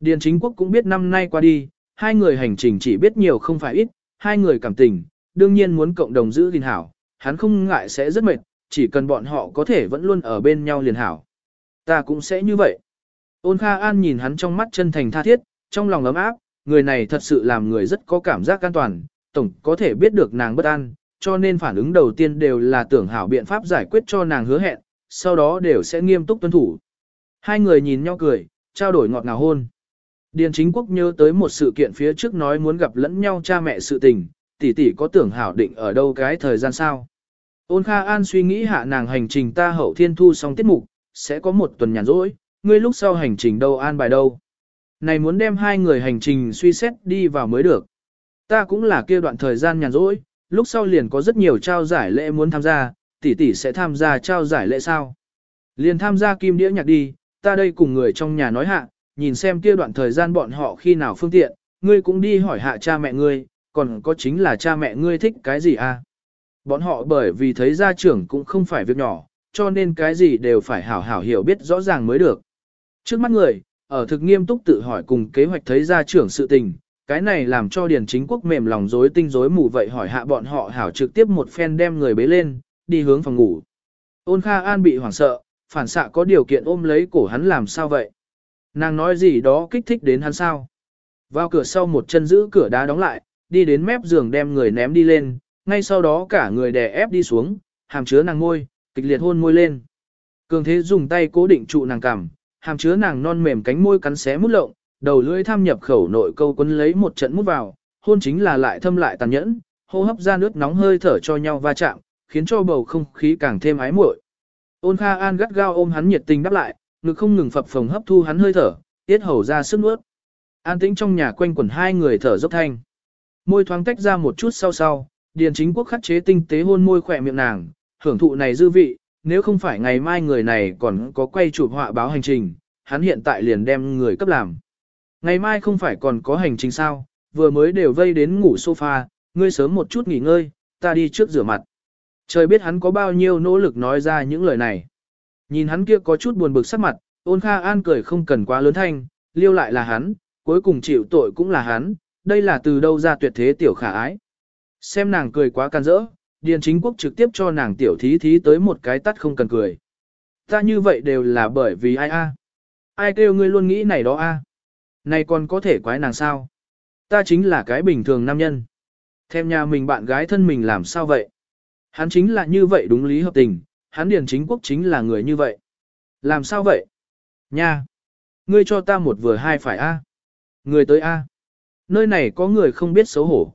Điền chính quốc cũng biết năm nay qua đi, hai người hành trình chỉ biết nhiều không phải ít, hai người cảm tình, đương nhiên muốn cộng đồng giữ gìn hảo, hắn không ngại sẽ rất mệt, chỉ cần bọn họ có thể vẫn luôn ở bên nhau liền hảo. Ta cũng sẽ như vậy. Ôn Kha An nhìn hắn trong mắt chân thành tha thiết, trong lòng ấm áp, người này thật sự làm người rất có cảm giác an toàn, tổng có thể biết được nàng bất an, cho nên phản ứng đầu tiên đều là tưởng hảo biện pháp giải quyết cho nàng hứa hẹn, sau đó đều sẽ nghiêm túc tuân thủ. Hai người nhìn nhau cười, trao đổi ngọt ngào hôn. Điền chính quốc nhớ tới một sự kiện phía trước nói muốn gặp lẫn nhau cha mẹ sự tình, tỷ tỷ có tưởng hảo định ở đâu cái thời gian sao. Ôn Kha An suy nghĩ hạ nàng hành trình ta hậu thiên thu xong tiết mục, sẽ có một tuần nhàn rỗi, ngươi lúc sau hành trình đâu an bài đâu. Này muốn đem hai người hành trình suy xét đi vào mới được. Ta cũng là kia đoạn thời gian nhàn rỗi, lúc sau liền có rất nhiều trao giải lễ muốn tham gia, tỷ tỷ sẽ tham gia trao giải lễ sao. Liền tham gia kim đĩa nhạc đi, ta đây cùng người trong nhà nói hạ, nhìn xem kia đoạn thời gian bọn họ khi nào phương tiện, ngươi cũng đi hỏi hạ cha mẹ ngươi, còn có chính là cha mẹ ngươi thích cái gì à. bọn họ bởi vì thấy gia trưởng cũng không phải việc nhỏ, cho nên cái gì đều phải hảo hảo hiểu biết rõ ràng mới được. Trước mắt người, ở thực nghiêm túc tự hỏi cùng kế hoạch thấy gia trưởng sự tình, cái này làm cho Điền Chính Quốc mềm lòng rối tinh rối mù vậy hỏi hạ bọn họ hảo trực tiếp một phen đem người bế lên, đi hướng phòng ngủ. Ôn Kha An bị hoảng sợ, phản xạ có điều kiện ôm lấy cổ hắn làm sao vậy? Nàng nói gì đó kích thích đến hắn sao? Vào cửa sau một chân giữ cửa đá đóng lại, đi đến mép giường đem người ném đi lên, ngay sau đó cả người đè ép đi xuống, hàm chứa nàng ngôi, kịch liệt hôn môi lên. Cường thế dùng tay cố định trụ nàng cằm, hàm chứa nàng non mềm cánh môi cắn xé mút lộng, đầu lưỡi tham nhập khẩu nội câu quấn lấy một trận mút vào, hôn chính là lại thâm lại tàn nhẫn, hô hấp ra nước nóng hơi thở cho nhau va chạm, khiến cho bầu không khí càng thêm ái muội. Ôn Kha An gắt gao ôm hắn nhiệt tình đáp lại, ngực không ngừng phập phồng hấp thu hắn hơi thở, tiết hầu ra sức nuốt. An tĩnh trong nhà quanh quẩn hai người thở dốc thanh. Môi thoáng tách ra một chút sau sau, Điền Chính Quốc khắc chế tinh tế hôn môi khỏe miệng nàng, hưởng thụ này dư vị, nếu không phải ngày mai người này còn có quay chụp họa báo hành trình, hắn hiện tại liền đem người cấp làm. Ngày mai không phải còn có hành trình sao, vừa mới đều vây đến ngủ sofa, ngươi sớm một chút nghỉ ngơi, ta đi trước rửa mặt. Trời biết hắn có bao nhiêu nỗ lực nói ra những lời này. Nhìn hắn kia có chút buồn bực sắc mặt, ôn kha an cười không cần quá lớn thanh, liêu lại là hắn, cuối cùng chịu tội cũng là hắn, đây là từ đâu ra tuyệt thế tiểu khả ái. Xem nàng cười quá can rỡ, Điền chính quốc trực tiếp cho nàng tiểu thí thí tới một cái tắt không cần cười. Ta như vậy đều là bởi vì ai a? Ai kêu ngươi luôn nghĩ này đó a? Này còn có thể quái nàng sao? Ta chính là cái bình thường nam nhân. Thêm nhà mình bạn gái thân mình làm sao vậy? Hắn chính là như vậy đúng lý hợp tình, hắn điền chính quốc chính là người như vậy. Làm sao vậy? Nha! Ngươi cho ta một vừa hai phải a? Người tới a? Nơi này có người không biết xấu hổ.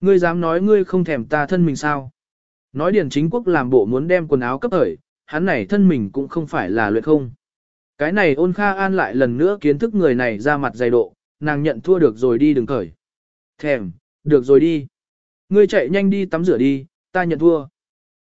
Ngươi dám nói ngươi không thèm ta thân mình sao? Nói điền chính quốc làm bộ muốn đem quần áo cấp thời, hắn này thân mình cũng không phải là luyện không. Cái này ôn kha an lại lần nữa kiến thức người này ra mặt dày độ, nàng nhận thua được rồi đi đừng cởi. Thèm, được rồi đi. Ngươi chạy nhanh đi tắm rửa đi, ta nhận thua.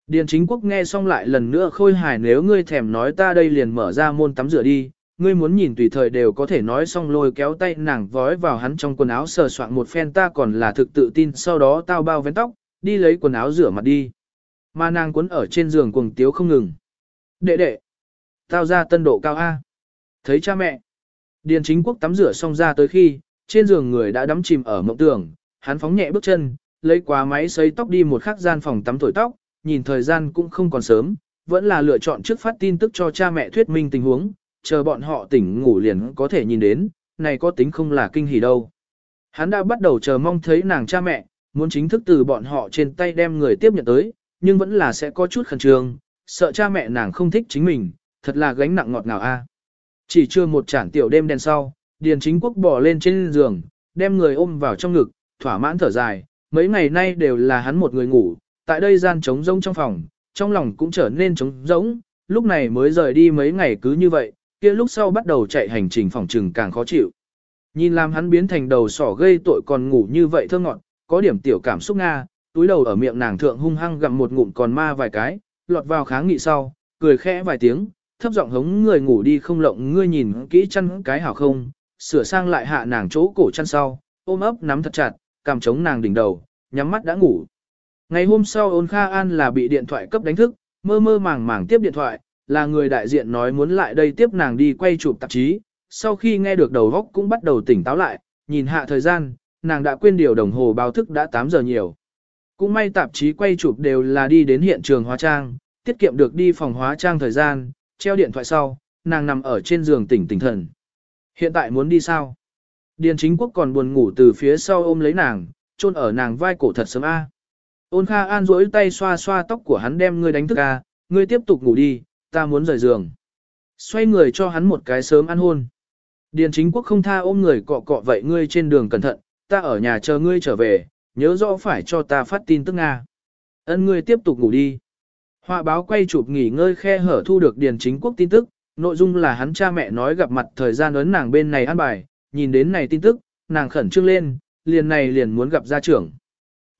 Điền chính quốc nghe xong lại lần nữa khôi hài nếu ngươi thèm nói ta đây liền mở ra môn tắm rửa đi, ngươi muốn nhìn tùy thời đều có thể nói xong lôi kéo tay nàng vói vào hắn trong quần áo sờ soạn một phen ta còn là thực tự tin sau đó tao bao vén tóc, đi lấy quần áo rửa mặt đi. Mà nàng cuốn ở trên giường cuồng tiếu không ngừng. Đệ đệ, tao ra tân độ cao A. Thấy cha mẹ, Điền chính quốc tắm rửa xong ra tới khi, trên giường người đã đắm chìm ở mộng tưởng, hắn phóng nhẹ bước chân, lấy quá máy sấy tóc đi một khắc gian phòng tắm thổi tóc, nhìn thời gian cũng không còn sớm, vẫn là lựa chọn trước phát tin tức cho cha mẹ thuyết minh tình huống, chờ bọn họ tỉnh ngủ liền có thể nhìn đến, này có tính không là kinh hỉ đâu. Hắn đã bắt đầu chờ mong thấy nàng cha mẹ, muốn chính thức từ bọn họ trên tay đem người tiếp nhận tới, nhưng vẫn là sẽ có chút khẩn trương, sợ cha mẹ nàng không thích chính mình, thật là gánh nặng ngọt ngào a. Chỉ chưa một chản tiểu đêm đen sau, Điền Chính Quốc bò lên trên giường, đem người ôm vào trong ngực, thỏa mãn thở dài, mấy ngày nay đều là hắn một người ngủ, tại đây gian trống rỗng trong phòng, trong lòng cũng trở nên trống rỗng, lúc này mới rời đi mấy ngày cứ như vậy, kia lúc sau bắt đầu chạy hành trình phòng trừng càng khó chịu. Nhìn làm hắn biến thành đầu sỏ gây tội còn ngủ như vậy thơ ngọn, có điểm tiểu cảm xúc nga, túi đầu ở miệng nàng thượng hung hăng gặm một ngụm còn ma vài cái, lọt vào kháng nghị sau, cười khẽ vài tiếng, thấp giọng hống người ngủ đi không lộng ngươi nhìn kỹ chăn cái hảo không, sửa sang lại hạ nàng chỗ cổ chăn sau, ôm ấp nắm thật chặt, cảm chống nàng đỉnh đầu, nhắm mắt đã ngủ. Ngày hôm sau ôn Kha An là bị điện thoại cấp đánh thức, mơ mơ màng màng tiếp điện thoại, là người đại diện nói muốn lại đây tiếp nàng đi quay chụp tạp chí, sau khi nghe được đầu góc cũng bắt đầu tỉnh táo lại, nhìn hạ thời gian, nàng đã quên điều đồng hồ báo thức đã 8 giờ nhiều. Cũng may tạp chí quay chụp đều là đi đến hiện trường hóa trang, tiết kiệm được đi phòng hóa trang thời gian, treo điện thoại sau, nàng nằm ở trên giường tỉnh tỉnh thần. Hiện tại muốn đi sao? Điền chính quốc còn buồn ngủ từ phía sau ôm lấy nàng, chôn ở nàng vai cổ thật sớm A. Ôn Kha An duỗi tay xoa xoa tóc của hắn đem ngươi đánh thức A, ngươi tiếp tục ngủ đi, ta muốn rời giường. Xoay người cho hắn một cái sớm ăn hôn. Điền chính quốc không tha ôm người cọ cọ vậy ngươi trên đường cẩn thận, ta ở nhà chờ ngươi trở về, nhớ rõ phải cho ta phát tin tức Nga. Ân ngươi tiếp tục ngủ đi. Họa báo quay chụp nghỉ ngơi khe hở thu được Điền chính quốc tin tức, nội dung là hắn cha mẹ nói gặp mặt thời gian ấn nàng bên này ăn bài, nhìn đến này tin tức, nàng khẩn trương lên, liền này liền muốn gặp gia trưởng.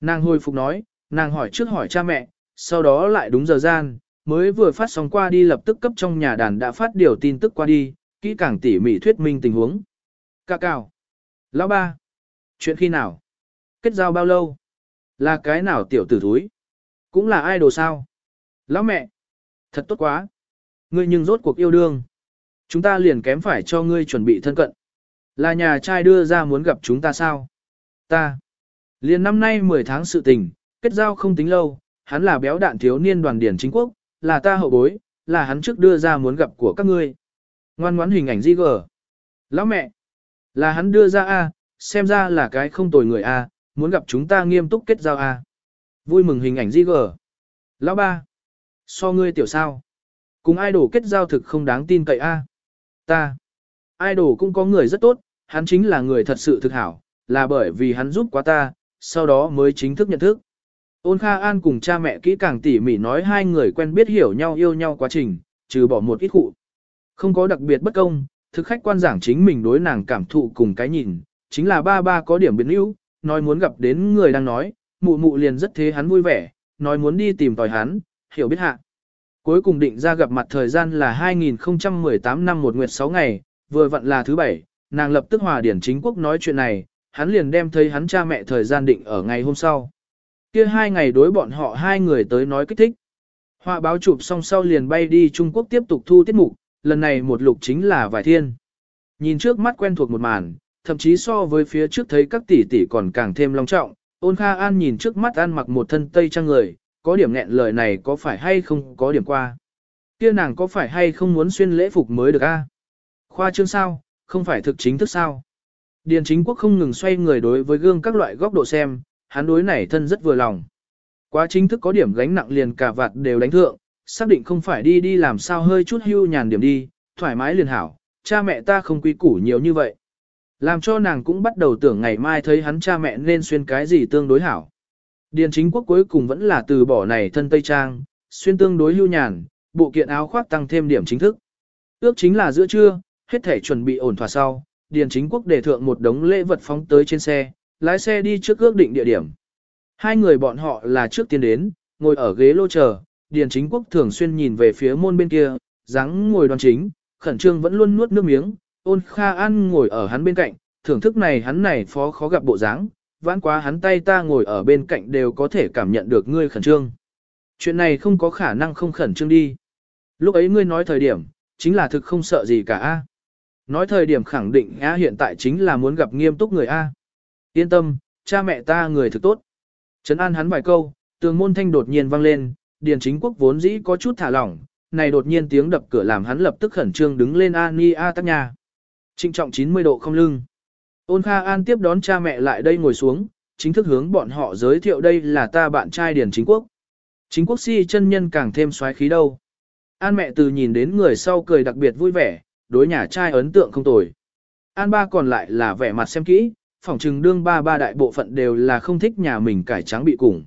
Nàng hồi phục nói, nàng hỏi trước hỏi cha mẹ, sau đó lại đúng giờ gian, mới vừa phát sóng qua đi lập tức cấp trong nhà đàn đã phát điều tin tức qua đi, kỹ càng tỉ mỉ thuyết minh tình huống. Cà cào, Lão ba. Chuyện khi nào? Kết giao bao lâu? Là cái nào tiểu tử thúi? Cũng là ai đồ sao? Lão mẹ! Thật tốt quá! Ngươi nhưng rốt cuộc yêu đương. Chúng ta liền kém phải cho ngươi chuẩn bị thân cận. Là nhà trai đưa ra muốn gặp chúng ta sao? Ta! Liền năm nay 10 tháng sự tình, kết giao không tính lâu, hắn là béo đạn thiếu niên đoàn điển chính quốc, là ta hậu bối, là hắn trước đưa ra muốn gặp của các ngươi. Ngoan ngoãn hình ảnh di gờ. Lão mẹ! Là hắn đưa ra A, xem ra là cái không tồi người A, muốn gặp chúng ta nghiêm túc kết giao A. Vui mừng hình ảnh di gờ. Lão ba! So ngươi tiểu sao? Cùng idol kết giao thực không đáng tin cậy A. Ta! Idol cũng có người rất tốt, hắn chính là người thật sự thực hảo, là bởi vì hắn giúp quá ta, sau đó mới chính thức nhận thức. Ôn Kha An cùng cha mẹ kỹ càng tỉ mỉ nói hai người quen biết hiểu nhau yêu nhau quá trình, trừ bỏ một ít cụ. Không có đặc biệt bất công, thực khách quan giảng chính mình đối nàng cảm thụ cùng cái nhìn, chính là ba ba có điểm biến yếu, nói muốn gặp đến người đang nói, mụ mụ liền rất thế hắn vui vẻ, nói muốn đi tìm tòi hắn, hiểu biết hạ. Cuối cùng định ra gặp mặt thời gian là 2018 năm một nguyệt 6 ngày, vừa vặn là thứ bảy, nàng lập tức hòa điển chính quốc nói chuyện này, hắn liền đem thấy hắn cha mẹ thời gian định ở ngày hôm sau. Kia hai ngày đối bọn họ hai người tới nói kích thích. Họa báo chụp xong sau liền bay đi Trung Quốc tiếp tục thu tiết mục, lần này một lục chính là vài thiên. Nhìn trước mắt quen thuộc một màn, thậm chí so với phía trước thấy các tỷ tỷ còn càng thêm long trọng, ôn kha an nhìn trước mắt ăn mặc một thân tây trang người, có điểm nghẹn lời này có phải hay không có điểm qua. Kia nàng có phải hay không muốn xuyên lễ phục mới được a? Khoa trương sao, không phải thực chính thức sao? Điền chính quốc không ngừng xoay người đối với gương các loại góc độ xem, hắn đối này thân rất vừa lòng. Quá chính thức có điểm gánh nặng liền cả vạt đều đánh thượng, xác định không phải đi đi làm sao hơi chút hưu nhàn điểm đi, thoải mái liền hảo, cha mẹ ta không quy củ nhiều như vậy. Làm cho nàng cũng bắt đầu tưởng ngày mai thấy hắn cha mẹ nên xuyên cái gì tương đối hảo. Điền chính quốc cuối cùng vẫn là từ bỏ này thân Tây Trang, xuyên tương đối hưu nhàn, bộ kiện áo khoác tăng thêm điểm chính thức. Ước chính là giữa trưa, hết thể chuẩn bị ổn thỏa sau, Điền chính quốc đề thượng một đống lễ vật phóng tới trên xe, lái xe đi trước ước định địa điểm. Hai người bọn họ là trước tiên đến, ngồi ở ghế lô chờ, Điền chính quốc thường xuyên nhìn về phía môn bên kia, dáng ngồi đoan chính, khẩn trương vẫn luôn nuốt nước miếng, ôn kha an ngồi ở hắn bên cạnh, thưởng thức này hắn này phó khó gặp bộ dáng, vãn quá hắn tay ta ngồi ở bên cạnh đều có thể cảm nhận được ngươi khẩn trương. Chuyện này không có khả năng không khẩn trương đi. Lúc ấy ngươi nói thời điểm, chính là thực không sợ gì cả a. Nói thời điểm khẳng định A hiện tại chính là muốn gặp nghiêm túc người A. Yên tâm, cha mẹ ta người thực tốt. Trấn an hắn vài câu, tường môn thanh đột nhiên vang lên, điền chính quốc vốn dĩ có chút thả lỏng, này đột nhiên tiếng đập cửa làm hắn lập tức khẩn trương đứng lên a ni a tắc nhà. Trinh trọng 90 độ không lưng. Ôn Kha An tiếp đón cha mẹ lại đây ngồi xuống, chính thức hướng bọn họ giới thiệu đây là ta bạn trai Điền Chính Quốc. Chính Quốc si chân nhân càng thêm xoáy khí đâu. An mẹ từ nhìn đến người sau cười đặc biệt vui vẻ, đối nhà trai ấn tượng không tồi. An ba còn lại là vẻ mặt xem kỹ, phỏng trừng đương ba ba đại bộ phận đều là không thích nhà mình cải trắng bị cùng.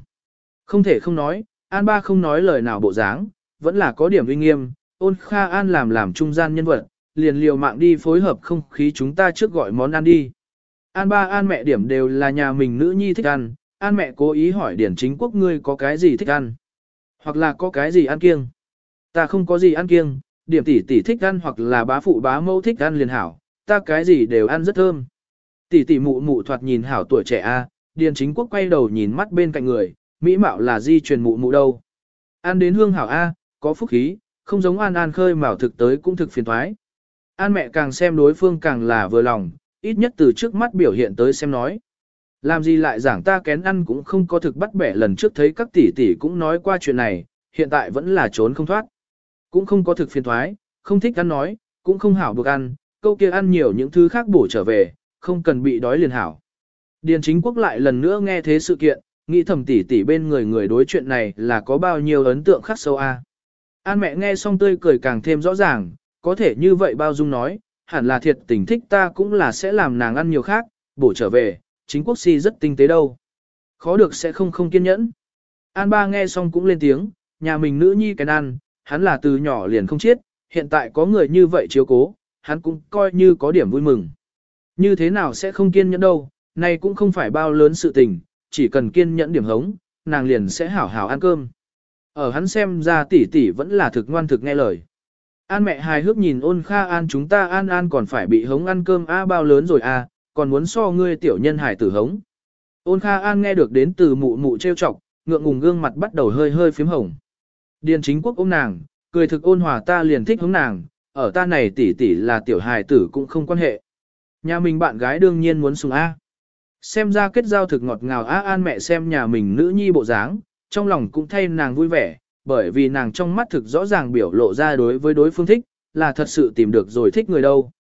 Không thể không nói, An ba không nói lời nào bộ dáng, vẫn là có điểm uy nghiêm, ôn kha an làm làm trung gian nhân vật, liền liều mạng đi phối hợp không khí chúng ta trước gọi món ăn đi. An ba an mẹ điểm đều là nhà mình nữ nhi thích ăn, an mẹ cố ý hỏi điển chính quốc ngươi có cái gì thích ăn, hoặc là có cái gì ăn kiêng. Ta không có gì ăn kiêng, điểm tỷ tỷ thích ăn hoặc là bá phụ bá mẫu thích ăn liền hảo, ta cái gì đều ăn rất thơm. Tỷ tỷ mụ mụ thoạt nhìn hảo tuổi trẻ a, điền chính quốc quay đầu nhìn mắt bên cạnh người, mỹ mạo là di truyền mụ mụ đâu. Ăn đến hương hảo a, có phúc khí, không giống an an khơi mào thực tới cũng thực phiền toái, An mẹ càng xem đối phương càng là vừa lòng, ít nhất từ trước mắt biểu hiện tới xem nói. Làm gì lại giảng ta kén ăn cũng không có thực bắt bẻ lần trước thấy các tỷ tỷ cũng nói qua chuyện này, hiện tại vẫn là trốn không thoát. Cũng không có thực phiền thoái, không thích ăn nói, cũng không hảo được ăn, câu kia ăn nhiều những thứ khác bổ trở về, không cần bị đói liền hảo. Điền chính quốc lại lần nữa nghe thế sự kiện, nghĩ thầm tỷ tỷ bên người người đối chuyện này là có bao nhiêu ấn tượng khắc sâu a. An mẹ nghe xong tươi cười càng thêm rõ ràng, có thể như vậy bao dung nói, hẳn là thiệt tình thích ta cũng là sẽ làm nàng ăn nhiều khác, bổ trở về, chính quốc si rất tinh tế đâu. Khó được sẽ không không kiên nhẫn. An ba nghe xong cũng lên tiếng, nhà mình nữ nhi cái ăn, hắn là từ nhỏ liền không chết, hiện tại có người như vậy chiếu cố, hắn cũng coi như có điểm vui mừng. Như thế nào sẽ không kiên nhẫn đâu, này cũng không phải bao lớn sự tình, chỉ cần kiên nhẫn điểm hống, nàng liền sẽ hảo hảo ăn cơm. Ở hắn xem ra tỷ tỷ vẫn là thực ngoan thực nghe lời. An mẹ hài hước nhìn ôn kha an chúng ta an an còn phải bị hống ăn cơm a bao lớn rồi a, còn muốn so ngươi tiểu nhân hải tử hống. Ôn kha an nghe được đến từ mụ mụ trêu chọc, ngượng ngùng gương mặt bắt đầu hơi hơi phím hồng. Điền chính quốc ôm nàng, cười thực ôn hòa ta liền thích hống nàng, ở ta này tỷ tỷ là tiểu hài tử cũng không quan hệ. Nhà mình bạn gái đương nhiên muốn sùng A. Xem ra kết giao thực ngọt ngào a an mẹ xem nhà mình nữ nhi bộ dáng, trong lòng cũng thay nàng vui vẻ, bởi vì nàng trong mắt thực rõ ràng biểu lộ ra đối với đối phương thích, là thật sự tìm được rồi thích người đâu.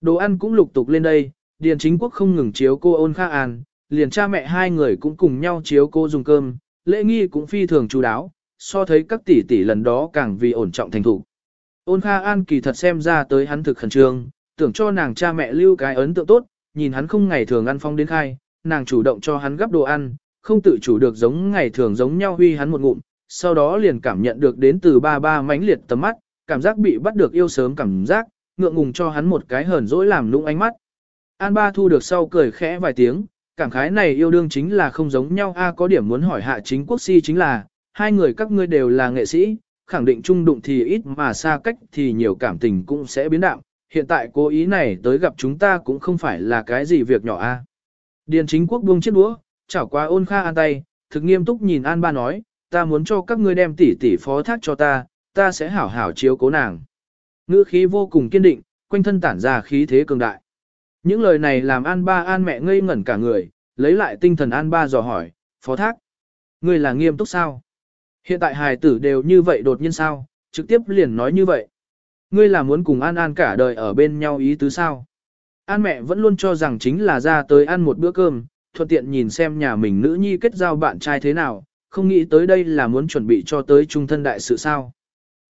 Đồ ăn cũng lục tục lên đây, Điền Chính Quốc không ngừng chiếu cô ôn kha an, liền cha mẹ hai người cũng cùng nhau chiếu cô dùng cơm, lễ nghi cũng phi thường chú đáo, so thấy các tỷ tỷ lần đó càng vì ổn trọng thành thủ. Ôn Kha An kỳ thật xem ra tới hắn thực khẩn trương, tưởng cho nàng cha mẹ lưu cái ấn tượng tốt, nhìn hắn không ngày thường ăn phong đến khai, nàng chủ động cho hắn gấp đồ ăn, không tự chủ được giống ngày thường giống nhau huy hắn một ngụm, sau đó liền cảm nhận được đến từ ba ba mãnh liệt tầm mắt, cảm giác bị bắt được yêu sớm cảm giác, ngượng ngùng cho hắn một cái hờn dỗi làm lung ánh mắt. An ba thu được sau cười khẽ vài tiếng, cảm khái này yêu đương chính là không giống nhau a có điểm muốn hỏi hạ chính quốc si chính là, hai người các ngươi đều là nghệ sĩ, khẳng định trung đụng thì ít mà xa cách thì nhiều cảm tình cũng sẽ biến đạo, hiện tại cố ý này tới gặp chúng ta cũng không phải là cái gì việc nhỏ a. Điền chính quốc buông chiếc đũa, chảo qua ôn kha an tay, thực nghiêm túc nhìn an ba nói, ta muốn cho các ngươi đem tỷ tỷ phó thác cho ta, ta sẽ hảo hảo chiếu cố nàng. Ngữ khí vô cùng kiên định, quanh thân tản ra khí thế cường đại. Những lời này làm an ba an mẹ ngây ngẩn cả người, lấy lại tinh thần an ba dò hỏi, phó thác. Ngươi là nghiêm túc sao? Hiện tại hài tử đều như vậy đột nhiên sao, trực tiếp liền nói như vậy. Ngươi là muốn cùng An An cả đời ở bên nhau ý tứ sao? An mẹ vẫn luôn cho rằng chính là ra tới ăn một bữa cơm, thuận tiện nhìn xem nhà mình nữ nhi kết giao bạn trai thế nào, không nghĩ tới đây là muốn chuẩn bị cho tới trung thân đại sự sao.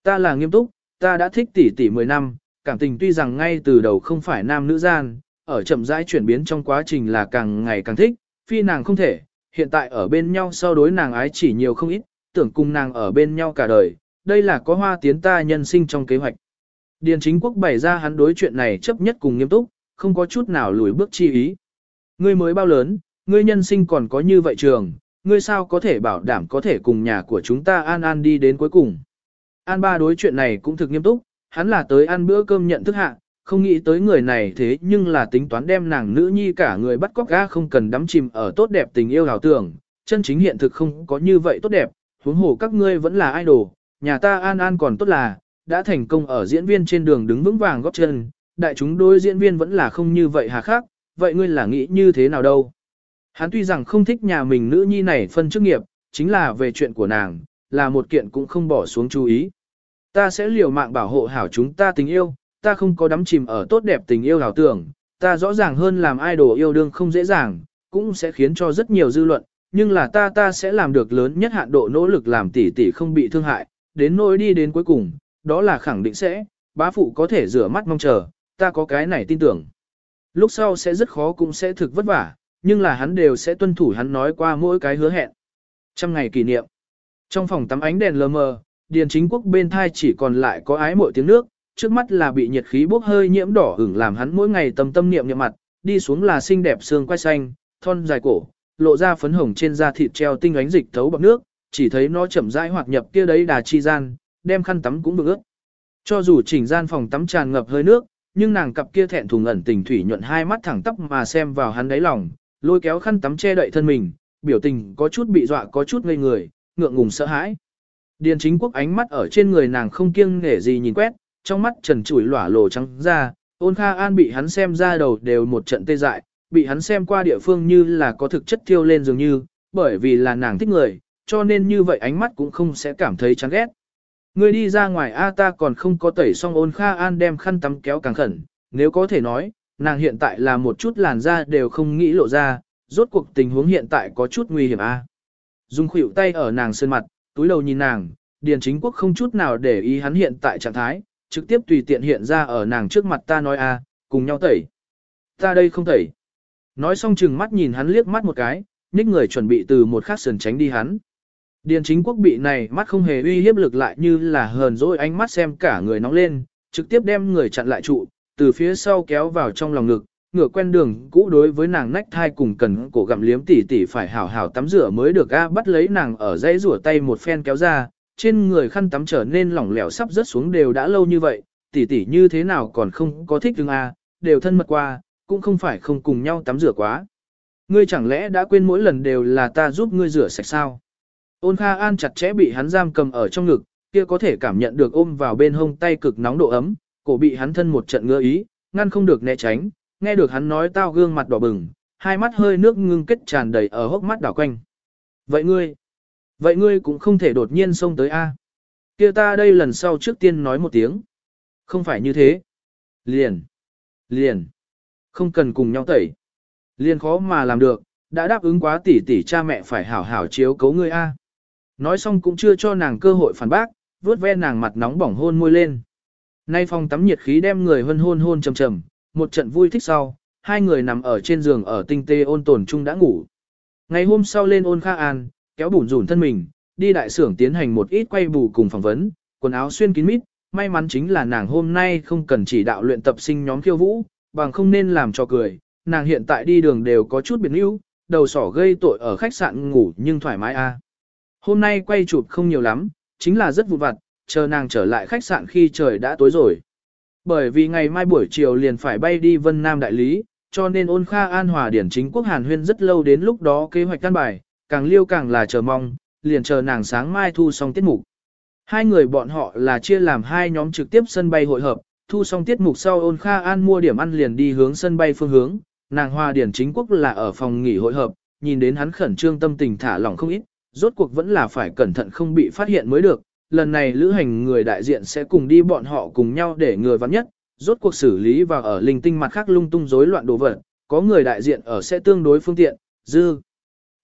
Ta là nghiêm túc, ta đã thích tỷ tỷ 10 năm, cảm tình tuy rằng ngay từ đầu không phải nam nữ gian, ở chậm rãi chuyển biến trong quá trình là càng ngày càng thích, phi nàng không thể, hiện tại ở bên nhau so đối nàng ái chỉ nhiều không ít, tưởng cùng nàng ở bên nhau cả đời, đây là có hoa tiến ta nhân sinh trong kế hoạch. Điền chính quốc bày ra hắn đối chuyện này chấp nhất cùng nghiêm túc, không có chút nào lùi bước chi ý. Ngươi mới bao lớn, ngươi nhân sinh còn có như vậy trường, ngươi sao có thể bảo đảm có thể cùng nhà của chúng ta an an đi đến cuối cùng. An ba đối chuyện này cũng thực nghiêm túc, hắn là tới ăn bữa cơm nhận thức hạ, không nghĩ tới người này thế nhưng là tính toán đem nàng nữ nhi cả người bắt cóc ga không cần đắm chìm ở tốt đẹp tình yêu hào tưởng, chân chính hiện thực không có như vậy tốt đẹp, huống hồ các ngươi vẫn là idol, nhà ta an an còn tốt là, đã thành công ở diễn viên trên đường đứng vững vàng góp chân, đại chúng đôi diễn viên vẫn là không như vậy hà khắc, vậy ngươi là nghĩ như thế nào đâu? Hắn tuy rằng không thích nhà mình nữ nhi này phân chức nghiệp, chính là về chuyện của nàng, là một kiện cũng không bỏ xuống chú ý. Ta sẽ liều mạng bảo hộ hảo chúng ta tình yêu, ta không có đắm chìm ở tốt đẹp tình yêu hảo tưởng, ta rõ ràng hơn làm idol yêu đương không dễ dàng, cũng sẽ khiến cho rất nhiều dư luận, nhưng là ta ta sẽ làm được lớn nhất hạn độ nỗ lực làm tỷ tỷ không bị thương hại, đến nỗi đi đến cuối cùng, đó là khẳng định sẽ, bá phụ có thể rửa mắt mong chờ, ta có cái này tin tưởng. Lúc sau sẽ rất khó cũng sẽ thực vất vả, nhưng là hắn đều sẽ tuân thủ hắn nói qua mỗi cái hứa hẹn. Trăm ngày kỷ niệm. Trong phòng tắm ánh đèn lờ mờ, điền chính quốc bên thai chỉ còn lại có ái mội tiếng nước, trước mắt là bị nhiệt khí bốc hơi nhiễm đỏ ửng làm hắn mỗi ngày tâm tâm niệm niệm mặt, đi xuống là xinh đẹp xương quai xanh, thon dài cổ, lộ ra phấn hồng trên da thịt treo tinh ánh dịch thấu bọc nước, chỉ thấy nó chậm rãi hoạt nhập kia đấy đà chi gian, đem khăn tắm cũng bực ướt. Cho dù chỉnh gian phòng tắm tràn ngập hơi nước, nhưng nàng cặp kia thẹn thùng ẩn tình thủy nhuận hai mắt thẳng tắp mà xem vào hắn đáy lòng, lôi kéo khăn tắm che đậy thân mình, biểu tình có chút bị dọa có chút ngây người, ngượng ngùng sợ hãi. Điền chính quốc ánh mắt ở trên người nàng không kiêng nể gì nhìn quét, trong mắt trần trụi lỏa lồ trắng ra, ôn kha an bị hắn xem ra đầu đều một trận tê dại, bị hắn xem qua địa phương như là có thực chất thiêu lên dường như, bởi vì là nàng thích người, cho nên như vậy ánh mắt cũng không sẽ cảm thấy chán ghét. Ngươi đi ra ngoài A ta còn không có tẩy xong ôn kha an đem khăn tắm kéo càng khẩn, nếu có thể nói, nàng hiện tại là một chút làn da đều không nghĩ lộ ra, rốt cuộc tình huống hiện tại có chút nguy hiểm A. Dung khuỷu tay ở nàng sơn mặt, túi đầu nhìn nàng, Điền chính quốc không chút nào để ý hắn hiện tại trạng thái, trực tiếp tùy tiện hiện ra ở nàng trước mặt ta nói A, cùng nhau tẩy. Ta đây không tẩy. Nói xong chừng mắt nhìn hắn liếc mắt một cái, nhích người chuẩn bị từ một khắc sườn tránh đi hắn. Điền chính quốc bị này mắt không hề uy hiếp lực lại như là hờn dỗi ánh mắt xem cả người nóng lên, trực tiếp đem người chặn lại trụ, từ phía sau kéo vào trong lòng ngực, ngửa quen đường cũ đối với nàng nách thai cùng cần cổ gặm liếm tỉ tỉ phải hảo hảo tắm rửa mới được a bắt lấy nàng ở dãy rửa tay một phen kéo ra, trên người khăn tắm trở nên lỏng lẻo sắp rớt xuống đều đã lâu như vậy, tỉ tỉ như thế nào còn không có thích đứng a, đều thân mật qua, cũng không phải không cùng nhau tắm rửa quá. Ngươi chẳng lẽ đã quên mỗi lần đều là ta giúp ngươi rửa sạch sao? Ôn Kha An chặt chẽ bị hắn giam cầm ở trong ngực, kia có thể cảm nhận được ôm vào bên hông tay cực nóng độ ấm, cổ bị hắn thân một trận ngứa ý, ngăn không được né tránh, nghe được hắn nói tao gương mặt đỏ bừng, hai mắt hơi nước ngưng kết tràn đầy ở hốc mắt đảo quanh. Vậy ngươi, vậy ngươi cũng không thể đột nhiên xông tới a. Kia ta đây lần sau trước tiên nói một tiếng. Không phải như thế. Liền, liền, không cần cùng nhau tẩy. Liền khó mà làm được, đã đáp ứng quá tỷ tỷ cha mẹ phải hảo hảo chiếu cấu ngươi a. Nói xong cũng chưa cho nàng cơ hội phản bác, vuốt ve nàng mặt nóng bỏng hôn môi lên. Nay phòng tắm nhiệt khí đem người hân hôn hôn trầm trầm, một trận vui thích sau, hai người nằm ở trên giường ở tinh tê ôn tồn chung đã ngủ. Ngày hôm sau lên ôn kha an, kéo bùn rủn thân mình, đi đại sưởng tiến hành một ít quay bù cùng phỏng vấn, quần áo xuyên kín mít, may mắn chính là nàng hôm nay không cần chỉ đạo luyện tập sinh nhóm khiêu vũ, bằng không nên làm cho cười, nàng hiện tại đi đường đều có chút biệt níu, đầu sỏ gây tội ở khách sạn ngủ nhưng thoải mái a. Hôm nay quay chụp không nhiều lắm, chính là rất vụn vặt, chờ nàng trở lại khách sạn khi trời đã tối rồi. Bởi vì ngày mai buổi chiều liền phải bay đi Vân Nam đại lý, cho nên ôn kha an hòa điển chính quốc Hàn Huyên rất lâu đến lúc đó kế hoạch căn bài, càng liêu càng là chờ mong, liền chờ nàng sáng mai thu xong tiết mục. Hai người bọn họ là chia làm hai nhóm trực tiếp sân bay hội hợp, thu xong tiết mục sau ôn kha an mua điểm ăn liền đi hướng sân bay phương hướng, nàng hòa điển chính quốc là ở phòng nghỉ hội hợp, nhìn đến hắn khẩn trương tâm tình thả lỏng không ít, rốt cuộc vẫn là phải cẩn thận không bị phát hiện mới được. Lần này lữ hành người đại diện sẽ cùng đi bọn họ cùng nhau để người vắn nhất, rốt cuộc xử lý và ở linh tinh mặt khác lung tung rối loạn đồ vật, có người đại diện ở sẽ tương đối phương tiện, dư.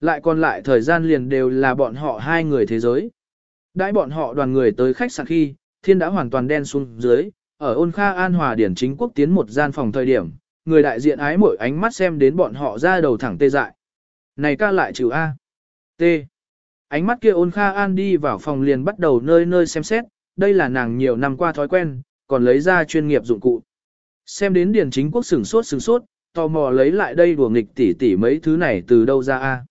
Lại còn lại thời gian liền đều là bọn họ hai người thế giới. Đãi bọn họ đoàn người tới khách sạn khi, thiên đã hoàn toàn đen xuống dưới, ở ôn kha an hòa điển chính quốc tiến một gian phòng thời điểm, người đại diện ái mỗi ánh mắt xem đến bọn họ ra đầu thẳng tê dại. Này ca lại chịu A. T. Ánh mắt kia ôn kha an đi vào phòng liền bắt đầu nơi nơi xem xét, đây là nàng nhiều năm qua thói quen, còn lấy ra chuyên nghiệp dụng cụ. Xem đến điển chính quốc sửng sốt sửng sốt, tò mò lấy lại đây đùa nghịch tỉ tỉ mấy thứ này từ đâu ra a?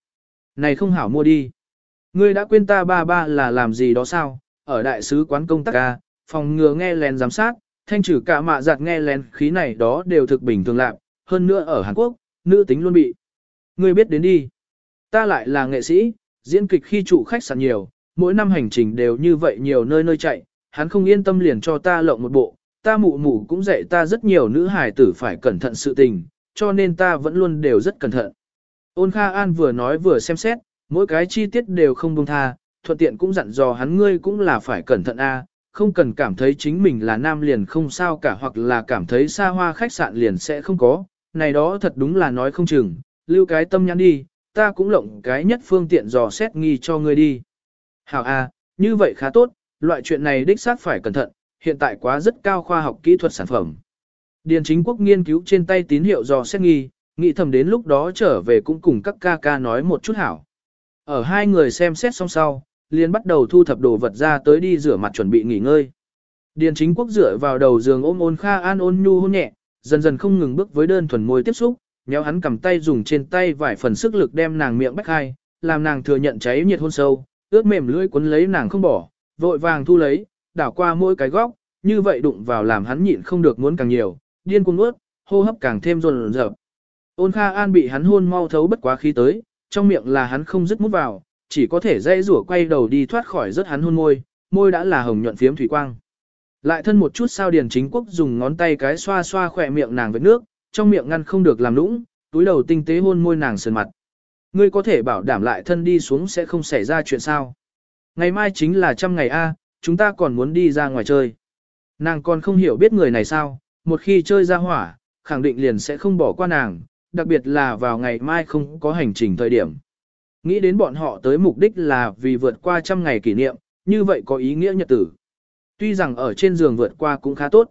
Này không hảo mua đi. Ngươi đã quên ta ba ba là làm gì đó sao? Ở đại sứ quán công tác a, phòng ngừa nghe lén giám sát, thanh trừ cả mạ giặt nghe lén khí này đó đều thực bình thường lạc, hơn nữa ở Hàn Quốc, nữ tính luôn bị. Ngươi biết đến đi. Ta lại là nghệ sĩ, diễn kịch khi trụ khách sạn nhiều, mỗi năm hành trình đều như vậy nhiều nơi nơi chạy, hắn không yên tâm liền cho ta lộng một bộ, ta mụ mụ cũng dạy ta rất nhiều nữ hài tử phải cẩn thận sự tình, cho nên ta vẫn luôn đều rất cẩn thận. Ôn Kha An vừa nói vừa xem xét, mỗi cái chi tiết đều không buông tha, thuận tiện cũng dặn dò hắn ngươi cũng là phải cẩn thận a, không cần cảm thấy chính mình là nam liền không sao cả hoặc là cảm thấy xa hoa khách sạn liền sẽ không có, này đó thật đúng là nói không chừng, lưu cái tâm nhắn đi, ta cũng lộng cái nhất phương tiện dò xét nghi cho ngươi đi. Hảo a, như vậy khá tốt, loại chuyện này đích xác phải cẩn thận, hiện tại quá rất cao khoa học kỹ thuật sản phẩm. Điền chính quốc nghiên cứu trên tay tín hiệu dò xét nghi, nghĩ thầm đến lúc đó trở về cũng cùng các ca ca nói một chút hảo. Ở hai người xem xét xong sau, liền bắt đầu thu thập đồ vật ra tới đi rửa mặt chuẩn bị nghỉ ngơi. Điền chính quốc dựa vào đầu giường ôm ôn kha an ôn nhu hôn nhẹ, dần dần không ngừng bước với đơn thuần môi tiếp xúc, nhéo hắn cầm tay dùng trên tay vài phần sức lực đem nàng miệng bách hai, làm nàng thừa nhận cháy nhiệt hôn sâu, ướt mềm lưỡi cuốn lấy nàng không bỏ, vội vàng thu lấy, đảo qua mỗi cái góc, như vậy đụng vào làm hắn nhịn không được muốn càng nhiều, điên cuồng nuốt hô hấp càng thêm rồn rợp. Ôn Kha An bị hắn hôn mau thấu bất quá khí tới, trong miệng là hắn không dứt mút vào, chỉ có thể dây rủa quay đầu đi thoát khỏi rất hắn hôn môi, môi đã là hồng nhuận phiếm thủy quang. Lại thân một chút sao điền chính quốc dùng ngón tay cái xoa xoa khỏe miệng nàng với nước, trong miệng ngăn không được làm lũng, túi đầu tinh tế hôn môi nàng sườn mặt. Ngươi có thể bảo đảm lại thân đi xuống sẽ không xảy ra chuyện sao. Ngày mai chính là trăm ngày A, chúng ta còn muốn đi ra ngoài chơi. Nàng còn không hiểu biết người này sao, một khi chơi ra hỏa, khẳng định liền sẽ không bỏ qua nàng, đặc biệt là vào ngày mai không có hành trình thời điểm. Nghĩ đến bọn họ tới mục đích là vì vượt qua trăm ngày kỷ niệm, như vậy có ý nghĩa nhật tử. Tuy rằng ở trên giường vượt qua cũng khá tốt.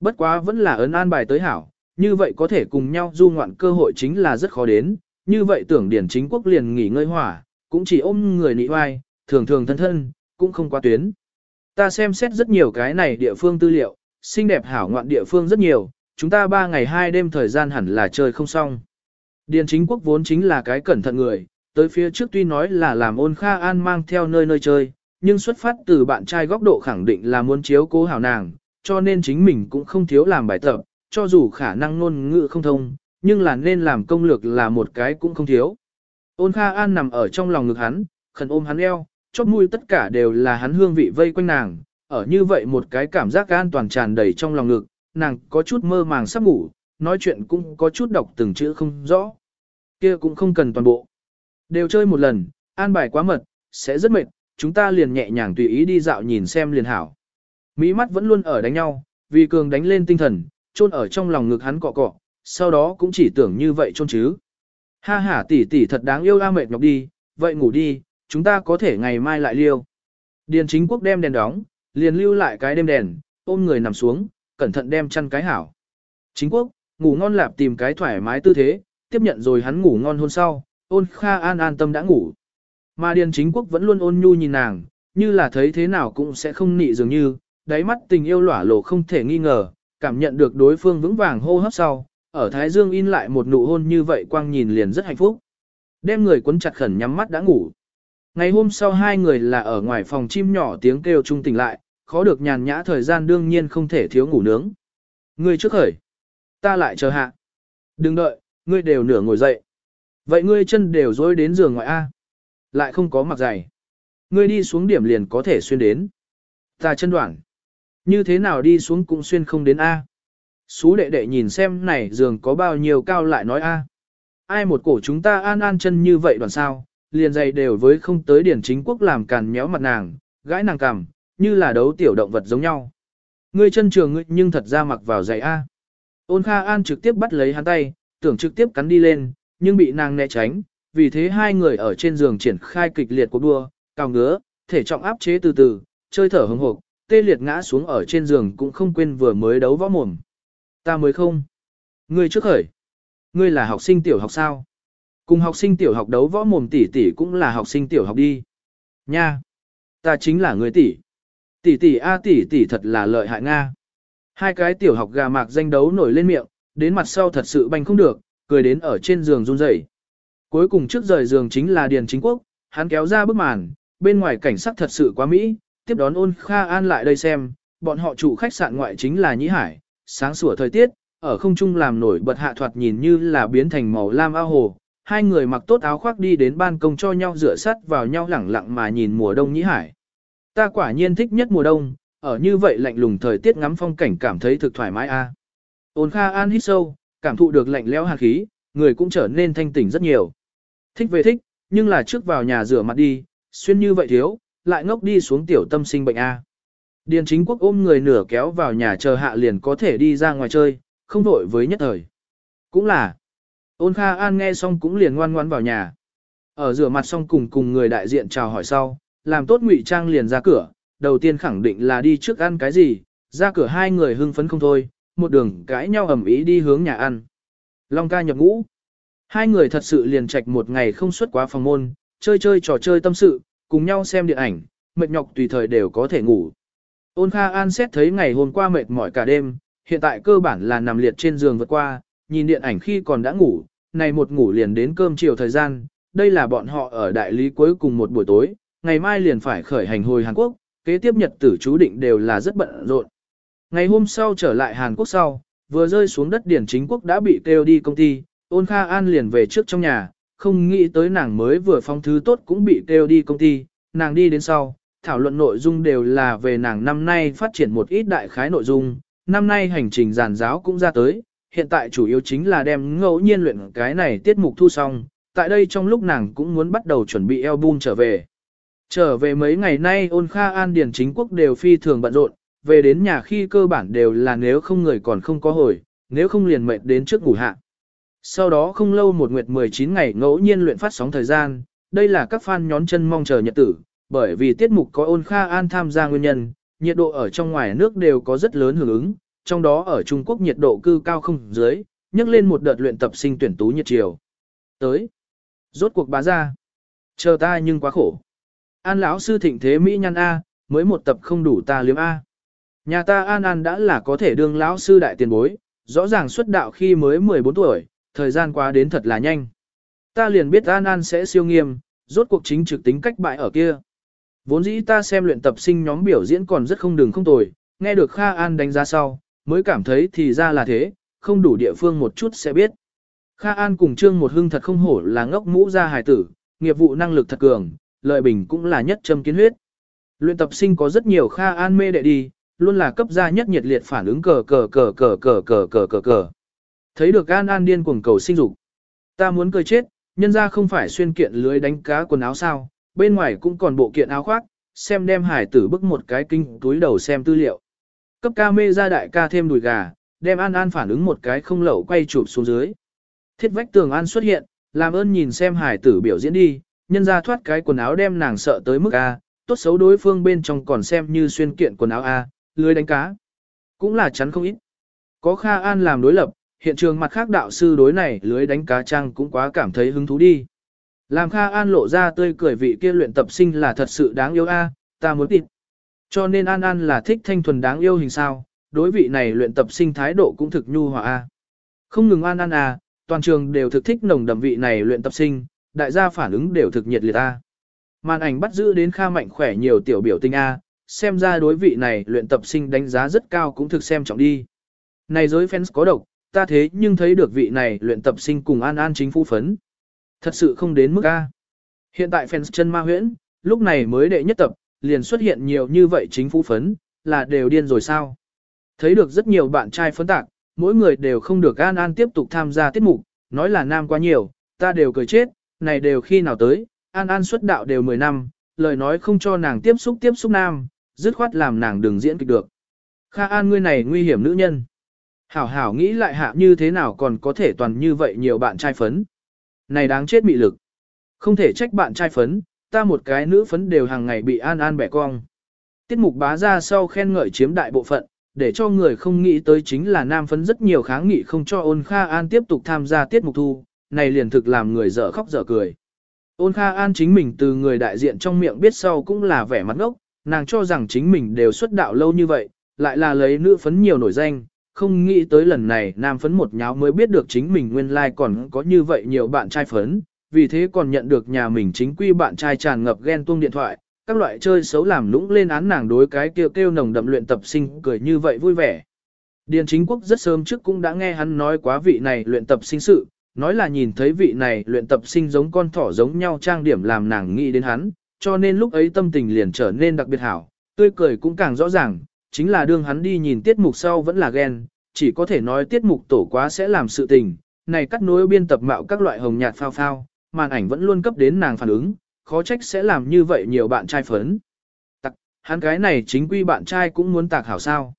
Bất quá vẫn là ấn an bài tới hảo, như vậy có thể cùng nhau du ngoạn cơ hội chính là rất khó đến, như vậy tưởng điển chính quốc liền nghỉ ngơi hỏa, cũng chỉ ôm người nị vai, thường thường thân thân, cũng không qua tuyến. Ta xem xét rất nhiều cái này địa phương tư liệu, xinh đẹp hảo ngoạn địa phương rất nhiều, chúng ta ba ngày hai đêm thời gian hẳn là chơi không xong. Điền chính quốc vốn chính là cái cẩn thận người, tới phía trước tuy nói là làm ôn kha an mang theo nơi nơi chơi, nhưng xuất phát từ bạn trai góc độ khẳng định là muốn chiếu cố hảo nàng, cho nên chính mình cũng không thiếu làm bài tập, cho dù khả năng ngôn ngữ không thông, nhưng là nên làm công lược là một cái cũng không thiếu. Ôn kha an nằm ở trong lòng ngực hắn, khẩn ôm hắn eo, chóp mũi tất cả đều là hắn hương vị vây quanh nàng, ở như vậy một cái cảm giác an toàn tràn đầy trong lòng ngực, nàng có chút mơ màng sắp ngủ, nói chuyện cũng có chút đọc từng chữ không rõ. Kia cũng không cần toàn bộ. Đều chơi một lần, an bài quá mật, sẽ rất mệt, chúng ta liền nhẹ nhàng tùy ý đi dạo nhìn xem liền hảo. Mỹ mắt vẫn luôn ở đánh nhau, vì cường đánh lên tinh thần, chôn ở trong lòng ngực hắn cọ cọ, sau đó cũng chỉ tưởng như vậy chôn chứ. Ha ha tỷ tỷ thật đáng yêu a mệt nhọc đi, vậy ngủ đi, chúng ta có thể ngày mai lại liêu. Điền chính quốc đem đèn đóng, liền lưu lại cái đêm đèn, ôm người nằm xuống, cẩn thận đem chăn cái hảo. Chính quốc, ngủ ngon lạp tìm cái thoải mái tư thế, tiếp nhận rồi hắn ngủ ngon hôn sau, ôn kha an an tâm đã ngủ. Mà Điền chính quốc vẫn luôn ôn nhu nhìn nàng, như là thấy thế nào cũng sẽ không nị dường như, đáy mắt tình yêu lỏa lộ không thể nghi ngờ, cảm nhận được đối phương vững vàng hô hấp sau, ở Thái Dương in lại một nụ hôn như vậy quang nhìn liền rất hạnh phúc. Đem người quấn chặt khẩn nhắm mắt đã ngủ. Ngày hôm sau hai người là ở ngoài phòng chim nhỏ tiếng kêu trung tỉnh lại, khó được nhàn nhã thời gian đương nhiên không thể thiếu ngủ nướng. Ngươi trước khởi. Ta lại chờ hạ. Đừng đợi, ngươi đều nửa ngồi dậy. Vậy ngươi chân đều dối đến giường ngoại A. Lại không có mặc giày. Ngươi đi xuống điểm liền có thể xuyên đến. Ta chân đoạn. Như thế nào đi xuống cũng xuyên không đến A. Xú đệ đệ nhìn xem này giường có bao nhiêu cao lại nói A. Ai một cổ chúng ta an an chân như vậy đoàn sao, liền dày đều với không tới điển chính quốc làm càn méo mặt nàng, gãi nàng cằm, như là đấu tiểu động vật giống nhau. Ngươi chân trường ngươi nhưng thật ra mặc vào giày A. Ôn Kha An trực tiếp bắt lấy hắn tay, tưởng trực tiếp cắn đi lên, nhưng bị nàng né tránh, vì thế hai người ở trên giường triển khai kịch liệt cuộc đua, cao ngứa, thể trọng áp chế từ từ, chơi thở hứng hộp, tê liệt ngã xuống ở trên giường cũng không quên vừa mới đấu võ mồm. Ta mới không. Ngươi trước khởi. Ngươi là học sinh tiểu học sao? Cùng học sinh tiểu học đấu võ mồm tỷ tỷ cũng là học sinh tiểu học đi. Nha. Ta chính là người tỷ. Tỷ tỷ a tỷ tỷ thật là lợi hại Nga. Hai cái tiểu học gà mạc danh đấu nổi lên miệng, đến mặt sau thật sự banh không được, cười đến ở trên giường run rẩy. Cuối cùng trước rời giường chính là Điền Chính Quốc, hắn kéo ra bức màn, bên ngoài cảnh sắc thật sự quá mỹ, tiếp đón ôn Kha An lại đây xem, bọn họ chủ khách sạn ngoại chính là Nhĩ Hải, sáng sủa thời tiết, ở không trung làm nổi bật hạ thoạt nhìn như là biến thành màu lam ao hồ. Hai người mặc tốt áo khoác đi đến ban công cho nhau rửa sắt vào nhau lẳng lặng mà nhìn mùa đông Nhĩ Hải. Ta quả nhiên thích nhất mùa đông, ở như vậy lạnh lùng thời tiết ngắm phong cảnh cảm thấy thực thoải mái a. Ôn Kha An hít sâu, cảm thụ được lạnh lẽo hàn khí, người cũng trở nên thanh tỉnh rất nhiều. Thích về thích, nhưng là trước vào nhà rửa mặt đi, xuyên như vậy thiếu, lại ngốc đi xuống tiểu tâm sinh bệnh A. Điền chính quốc ôm người nửa kéo vào nhà chờ hạ liền có thể đi ra ngoài chơi, không vội với nhất thời. Cũng là, ôn Kha An nghe xong cũng liền ngoan ngoan vào nhà. Ở rửa mặt xong cùng cùng người đại diện chào hỏi sau, làm tốt ngụy trang liền ra cửa, đầu tiên khẳng định là đi trước ăn cái gì, ra cửa hai người hưng phấn không thôi, một đường cãi nhau ẩm ý đi hướng nhà ăn. Long ca nhập ngũ. Hai người thật sự liền trạch một ngày không xuất quá phòng môn, chơi chơi trò chơi tâm sự, cùng nhau xem điện ảnh, mệt nhọc tùy thời đều có thể ngủ. Ôn Kha An xét thấy ngày hôm qua mệt mỏi cả đêm, hiện tại cơ bản là nằm liệt trên giường vượt qua, nhìn điện ảnh khi còn đã ngủ, này một ngủ liền đến cơm chiều thời gian, đây là bọn họ ở đại lý cuối cùng một buổi tối, ngày mai liền phải khởi hành hồi Hàn Quốc, kế tiếp nhật tử chú định đều là rất bận rộn. Ngày hôm sau trở lại Hàn Quốc sau, vừa rơi xuống đất điển chính quốc đã bị kêu đi công ty, ôn Kha An liền về trước trong nhà, không nghĩ tới nàng mới vừa phong thứ tốt cũng bị kêu đi công ty, nàng đi đến sau, thảo luận nội dung đều là về nàng năm nay phát triển một ít đại khái nội dung, năm nay hành trình giàn giáo cũng ra tới, hiện tại chủ yếu chính là đem ngẫu nhiên luyện cái này tiết mục thu xong, tại đây trong lúc nàng cũng muốn bắt đầu chuẩn bị album trở về. Trở về mấy ngày nay ôn Kha An Điền chính quốc đều phi thường bận rộn, về đến nhà khi cơ bản đều là nếu không người còn không có hồi, nếu không liền mệt đến trước ngủ hạ. Sau đó không lâu một nguyệt 19 ngày ngẫu nhiên luyện phát sóng thời gian, đây là các fan nhón chân mong chờ nhật tử, bởi vì tiết mục có ôn Kha An tham gia nguyên nhân, nhiệt độ ở trong ngoài nước đều có rất lớn hưởng ứng, trong đó ở Trung Quốc nhiệt độ cư cao không dưới, nhấc lên một đợt luyện tập sinh tuyển tú nhiệt chiều. Tới. Rốt cuộc bá ra. Chờ ta nhưng quá khổ. An lão sư thịnh thế Mỹ nhăn A, mới một tập không đủ ta liếm A. Nhà ta An An đã là có thể đương lão sư đại tiền bối, rõ ràng xuất đạo khi mới 14 tuổi, thời gian qua đến thật là nhanh. Ta liền biết An An sẽ siêu nghiêm, rốt cuộc chính trực tính cách bại ở kia. Vốn dĩ ta xem luyện tập sinh nhóm biểu diễn còn rất không đường không tồi, nghe được Kha An đánh giá sau, mới cảm thấy thì ra là thế, không đủ địa phương một chút sẽ biết. Kha An cùng Trương một hưng thật không hổ là ngốc mũ ra hài tử, nghiệp vụ năng lực thật cường, lợi bình cũng là nhất châm kiến huyết. Luyện tập sinh có rất nhiều kha an mê đệ đi, luôn là cấp gia nhất nhiệt liệt phản ứng cờ cờ cờ cờ cờ cờ cờ cờ cờ. Thấy được an an điên cuồng cầu sinh dục. Ta muốn cười chết, nhân ra không phải xuyên kiện lưới đánh cá quần áo sao, bên ngoài cũng còn bộ kiện áo khoác, xem đem hải tử bức một cái kinh túi đầu xem tư liệu. Cấp ca mê ra đại ca thêm đùi gà, đem an an phản ứng một cái không lẩu quay chụp xuống dưới. Thiết vách tường an xuất hiện, làm ơn nhìn xem hải tử biểu diễn đi, nhân ra thoát cái quần áo đem nàng sợ tới mức A, tốt xấu đối phương bên trong còn xem như xuyên kiện quần áo A, lưới đánh cá. Cũng là chắn không ít. Có Kha An làm đối lập, hiện trường mặt khác đạo sư đối này lưới đánh cá trăng cũng quá cảm thấy hứng thú đi. Làm Kha An lộ ra tươi cười vị kia luyện tập sinh là thật sự đáng yêu a, ta muốn tịt. Cho nên An An là thích thanh thuần đáng yêu hình sao, đối vị này luyện tập sinh thái độ cũng thực nhu hòa a. Không ngừng An An à, toàn trường đều thực thích nồng đậm vị này luyện tập sinh, đại gia phản ứng đều thực nhiệt liệt a. Màn ảnh bắt giữ đến Kha Mạnh khỏe nhiều tiểu biểu tinh a, xem ra đối vị này luyện tập sinh đánh giá rất cao cũng thực xem trọng đi. Này giới fans có độc, ta thế nhưng thấy được vị này luyện tập sinh cùng An An chính phu phấn. Thật sự không đến mức A. Hiện tại fans chân ma huyễn, lúc này mới đệ nhất tập, liền xuất hiện nhiều như vậy chính phu phấn, là đều điên rồi sao. Thấy được rất nhiều bạn trai phấn tạc, mỗi người đều không được An An tiếp tục tham gia tiết mục, nói là nam quá nhiều, ta đều cười chết, này đều khi nào tới, An An xuất đạo đều 10 năm, lời nói không cho nàng tiếp xúc tiếp xúc nam, dứt khoát làm nàng đừng diễn kịch được. Kha An ngươi này nguy hiểm nữ nhân. Hảo hảo nghĩ lại hạ như thế nào còn có thể toàn như vậy nhiều bạn trai phấn. Này đáng chết bị lực. Không thể trách bạn trai phấn, ta một cái nữ phấn đều hàng ngày bị an an bẻ cong. Tiết mục bá ra sau khen ngợi chiếm đại bộ phận, để cho người không nghĩ tới chính là nam phấn rất nhiều kháng nghị không cho ôn Kha An tiếp tục tham gia tiết mục thu, này liền thực làm người dở khóc dở cười. Ôn Kha An chính mình từ người đại diện trong miệng biết sau cũng là vẻ mặt ngốc, nàng cho rằng chính mình đều xuất đạo lâu như vậy, lại là lấy nữ phấn nhiều nổi danh, không nghĩ tới lần này nam phấn một nháo mới biết được chính mình nguyên lai like còn có như vậy nhiều bạn trai phấn, vì thế còn nhận được nhà mình chính quy bạn trai tràn ngập ghen tuông điện thoại, các loại chơi xấu làm lũng lên án nàng đối cái kêu kêu nồng đậm luyện tập sinh cười như vậy vui vẻ. Điền chính quốc rất sớm trước cũng đã nghe hắn nói quá vị này luyện tập sinh sự, nói là nhìn thấy vị này luyện tập sinh giống con thỏ giống nhau trang điểm làm nàng nghĩ đến hắn, cho nên lúc ấy tâm tình liền trở nên đặc biệt hảo, tươi cười cũng càng rõ ràng, chính là đương hắn đi nhìn tiết mục sau vẫn là ghen, chỉ có thể nói tiết mục tổ quá sẽ làm sự tình, này cắt nối biên tập mạo các loại hồng nhạt phao phao, màn ảnh vẫn luôn cấp đến nàng phản ứng, khó trách sẽ làm như vậy nhiều bạn trai phấn. Tặc, hắn cái này chính quy bạn trai cũng muốn tạc hảo sao.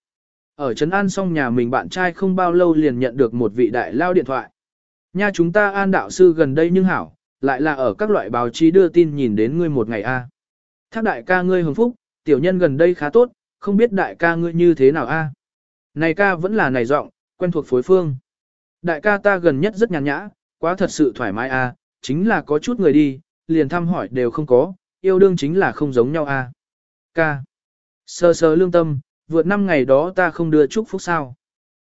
Ở Trấn An xong nhà mình bạn trai không bao lâu liền nhận được một vị đại lao điện thoại. Nha chúng ta an đạo sư gần đây nhưng hảo, lại là ở các loại báo chí đưa tin nhìn đến ngươi một ngày a. Thác đại ca ngươi hưng phúc, tiểu nhân gần đây khá tốt, không biết đại ca ngươi như thế nào a? Này ca vẫn là này giọng, quen thuộc phối phương. Đại ca ta gần nhất rất nhàn nhã, quá thật sự thoải mái a, chính là có chút người đi, liền thăm hỏi đều không có, yêu đương chính là không giống nhau a. Ca. Sơ sơ lương tâm, vượt năm ngày đó ta không đưa chúc phúc sao.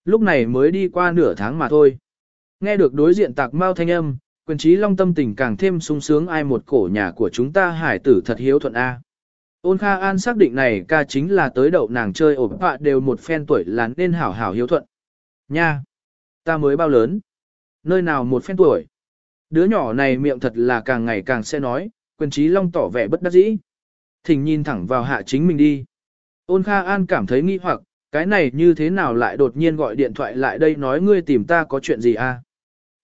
Lúc này mới đi qua nửa tháng mà thôi. Nghe được đối diện tạc mau thanh âm, quyền trí long tâm tình càng thêm sung sướng ai một cổ nhà của chúng ta hải tử thật hiếu thuận A. Ôn Kha An xác định này ca chính là tới đậu nàng chơi ổn họa đều một phen tuổi là nên hảo hảo hiếu thuận. Nha! Ta mới bao lớn? Nơi nào một phen tuổi? Đứa nhỏ này miệng thật là càng ngày càng sẽ nói, quyền trí long tỏ vẻ bất đắc dĩ. Thỉnh nhìn thẳng vào hạ chính mình đi. Ôn Kha An cảm thấy nghi hoặc, cái này như thế nào lại đột nhiên gọi điện thoại lại đây nói ngươi tìm ta có chuyện gì à?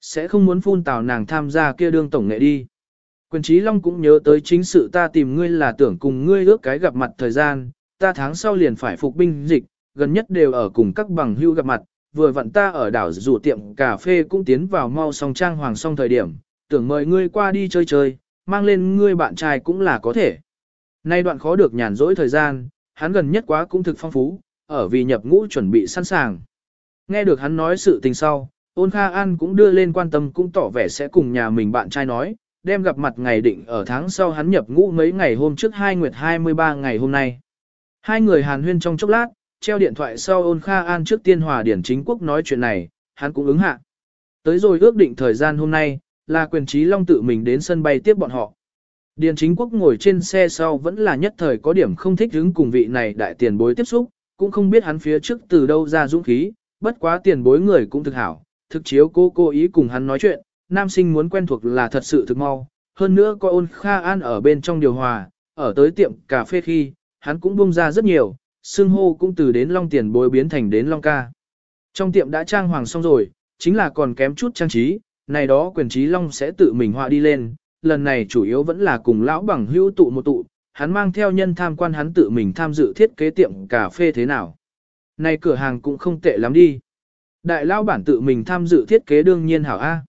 Sẽ không muốn phun tào nàng tham gia kia đương tổng nghệ đi. Quyền trí long cũng nhớ tới chính sự ta tìm ngươi là tưởng cùng ngươi ước cái gặp mặt thời gian, ta tháng sau liền phải phục binh dịch, gần nhất đều ở cùng các bằng hưu gặp mặt, vừa vặn ta ở đảo rủ tiệm cà phê cũng tiến vào mau song trang hoàng song thời điểm, tưởng mời ngươi qua đi chơi chơi, mang lên ngươi bạn trai cũng là có thể. Nay đoạn khó được nhàn rỗi thời gian, hắn gần nhất quá cũng thực phong phú, ở vì nhập ngũ chuẩn bị sẵn sàng. Nghe được hắn nói sự tình sau, ôn Kha An cũng đưa lên quan tâm cũng tỏ vẻ sẽ cùng nhà mình bạn trai nói, đem gặp mặt ngày định ở tháng sau hắn nhập ngũ mấy ngày hôm trước hai nguyệt 23 ngày hôm nay. Hai người hàn huyên trong chốc lát, treo điện thoại sau ôn Kha An trước tiên hòa điển chính quốc nói chuyện này, hắn cũng ứng hạ. Tới rồi ước định thời gian hôm nay, là quyền trí long tự mình đến sân bay tiếp bọn họ. Điền chính quốc ngồi trên xe sau vẫn là nhất thời có điểm không thích hứng cùng vị này đại tiền bối tiếp xúc, cũng không biết hắn phía trước từ đâu ra dũng khí, bất quá tiền bối người cũng thực hảo, thực chiếu cô cô ý cùng hắn nói chuyện, nam sinh muốn quen thuộc là thật sự thực mau, hơn nữa có ôn Kha An ở bên trong điều hòa, ở tới tiệm cà phê khi, hắn cũng bung ra rất nhiều, xương hô cũng từ đến long tiền bối biến thành đến long ca. Trong tiệm đã trang hoàng xong rồi, chính là còn kém chút trang trí, này đó quyền trí long sẽ tự mình họa đi lên, lần này chủ yếu vẫn là cùng lão bằng hữu tụ một tụ, hắn mang theo nhân tham quan hắn tự mình tham dự thiết kế tiệm cà phê thế nào. Này cửa hàng cũng không tệ lắm đi. Đại lão bản tự mình tham dự thiết kế đương nhiên hảo A.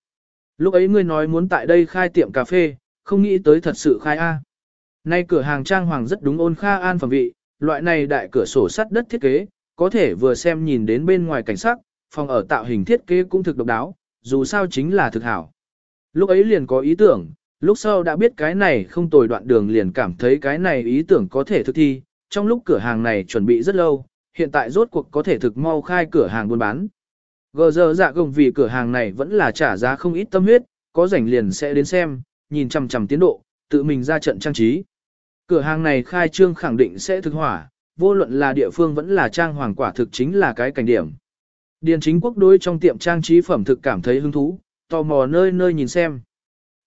Lúc ấy ngươi nói muốn tại đây khai tiệm cà phê, không nghĩ tới thật sự khai A. Nay cửa hàng trang hoàng rất đúng ôn kha an phẩm vị, loại này đại cửa sổ sắt đất thiết kế, có thể vừa xem nhìn đến bên ngoài cảnh sắc, phòng ở tạo hình thiết kế cũng thực độc đáo, dù sao chính là thực hảo. Lúc ấy liền có ý tưởng, lúc sau đã biết cái này không tồi đoạn đường liền cảm thấy cái này ý tưởng có thể thực thi, trong lúc cửa hàng này chuẩn bị rất lâu, hiện tại rốt cuộc có thể thực mau khai cửa hàng buôn bán. Gờ giờ dạ gồng vì cửa hàng này vẫn là trả giá không ít tâm huyết, có rảnh liền sẽ đến xem, nhìn chằm chằm tiến độ, tự mình ra trận trang trí. Cửa hàng này khai trương khẳng định sẽ thực hỏa, vô luận là địa phương vẫn là trang hoàng quả thực chính là cái cảnh điểm. Điền chính quốc đối trong tiệm trang trí phẩm thực cảm thấy hứng thú, tò mò nơi nơi nhìn xem.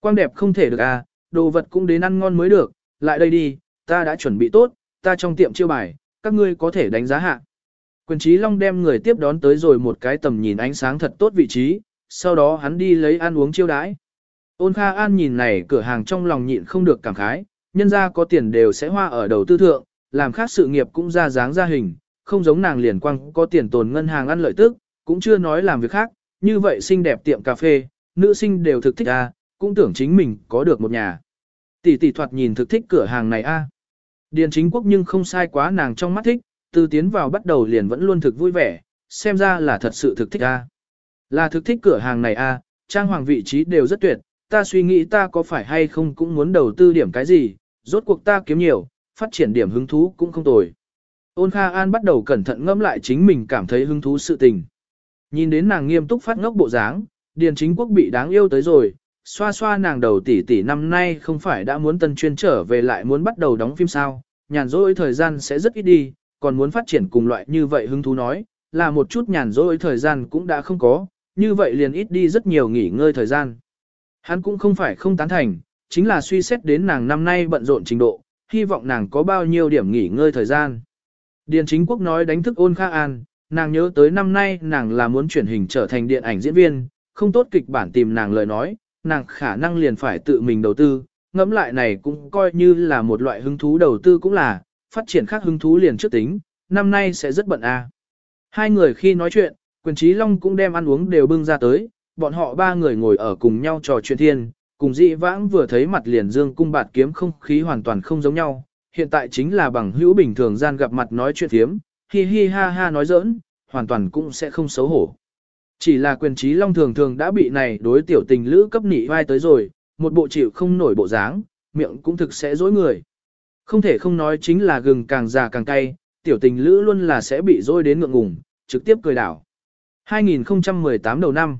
Quang đẹp không thể được à, đồ vật cũng đến ăn ngon mới được, lại đây đi, ta đã chuẩn bị tốt, ta trong tiệm chiêu bài, các ngươi có thể đánh giá hạ. Quyền trí long đem người tiếp đón tới rồi một cái tầm nhìn ánh sáng thật tốt vị trí, sau đó hắn đi lấy ăn uống chiêu đãi. Ôn Kha An nhìn này cửa hàng trong lòng nhịn không được cảm khái, nhân ra có tiền đều sẽ hoa ở đầu tư thượng, làm khác sự nghiệp cũng ra dáng ra hình, không giống nàng liền quăng có tiền tồn ngân hàng ăn lợi tức, cũng chưa nói làm việc khác, như vậy xinh đẹp tiệm cà phê, nữ sinh đều thực thích a, cũng tưởng chính mình có được một nhà. Tỷ tỷ thoạt nhìn thực thích cửa hàng này a. Điền chính quốc nhưng không sai quá nàng trong mắt thích, từ tiến vào bắt đầu liền vẫn luôn thực vui vẻ, xem ra là thật sự thực thích a. Là thực thích cửa hàng này a, trang hoàng vị trí đều rất tuyệt, ta suy nghĩ ta có phải hay không cũng muốn đầu tư điểm cái gì, rốt cuộc ta kiếm nhiều, phát triển điểm hứng thú cũng không tồi. Ôn Kha An bắt đầu cẩn thận ngẫm lại chính mình cảm thấy hứng thú sự tình. Nhìn đến nàng nghiêm túc phát ngốc bộ dáng, Điền Chính Quốc bị đáng yêu tới rồi, xoa xoa nàng đầu tỷ tỷ năm nay không phải đã muốn tân chuyên trở về lại muốn bắt đầu đóng phim sao, nhàn rỗi thời gian sẽ rất ít đi, còn muốn phát triển cùng loại như vậy hứng thú nói, là một chút nhàn rỗi thời gian cũng đã không có, như vậy liền ít đi rất nhiều nghỉ ngơi thời gian. Hắn cũng không phải không tán thành, chính là suy xét đến nàng năm nay bận rộn trình độ, hy vọng nàng có bao nhiêu điểm nghỉ ngơi thời gian. Điền chính quốc nói đánh thức ôn Kha An, nàng nhớ tới năm nay nàng là muốn chuyển hình trở thành điện ảnh diễn viên, không tốt kịch bản tìm nàng lời nói, nàng khả năng liền phải tự mình đầu tư, ngẫm lại này cũng coi như là một loại hứng thú đầu tư cũng là, phát triển khác hứng thú liền trước tính, năm nay sẽ rất bận à Hai người khi nói chuyện, quyền trí long cũng đem ăn uống đều bưng ra tới, bọn họ ba người ngồi ở cùng nhau trò chuyện thiên, cùng dị vãng vừa thấy mặt liền dương cung bạt kiếm không khí hoàn toàn không giống nhau, hiện tại chính là bằng hữu bình thường gian gặp mặt nói chuyện thiếm, hi hi ha ha nói giỡn, hoàn toàn cũng sẽ không xấu hổ. Chỉ là quyền trí long thường thường đã bị này đối tiểu tình lữ cấp nỉ vai tới rồi, một bộ chịu không nổi bộ dáng, miệng cũng thực sẽ dối người. Không thể không nói chính là gừng càng già càng cay, tiểu tình lữ luôn là sẽ bị dối đến ngượng ngùng, trực tiếp cười đảo. 2018 đầu năm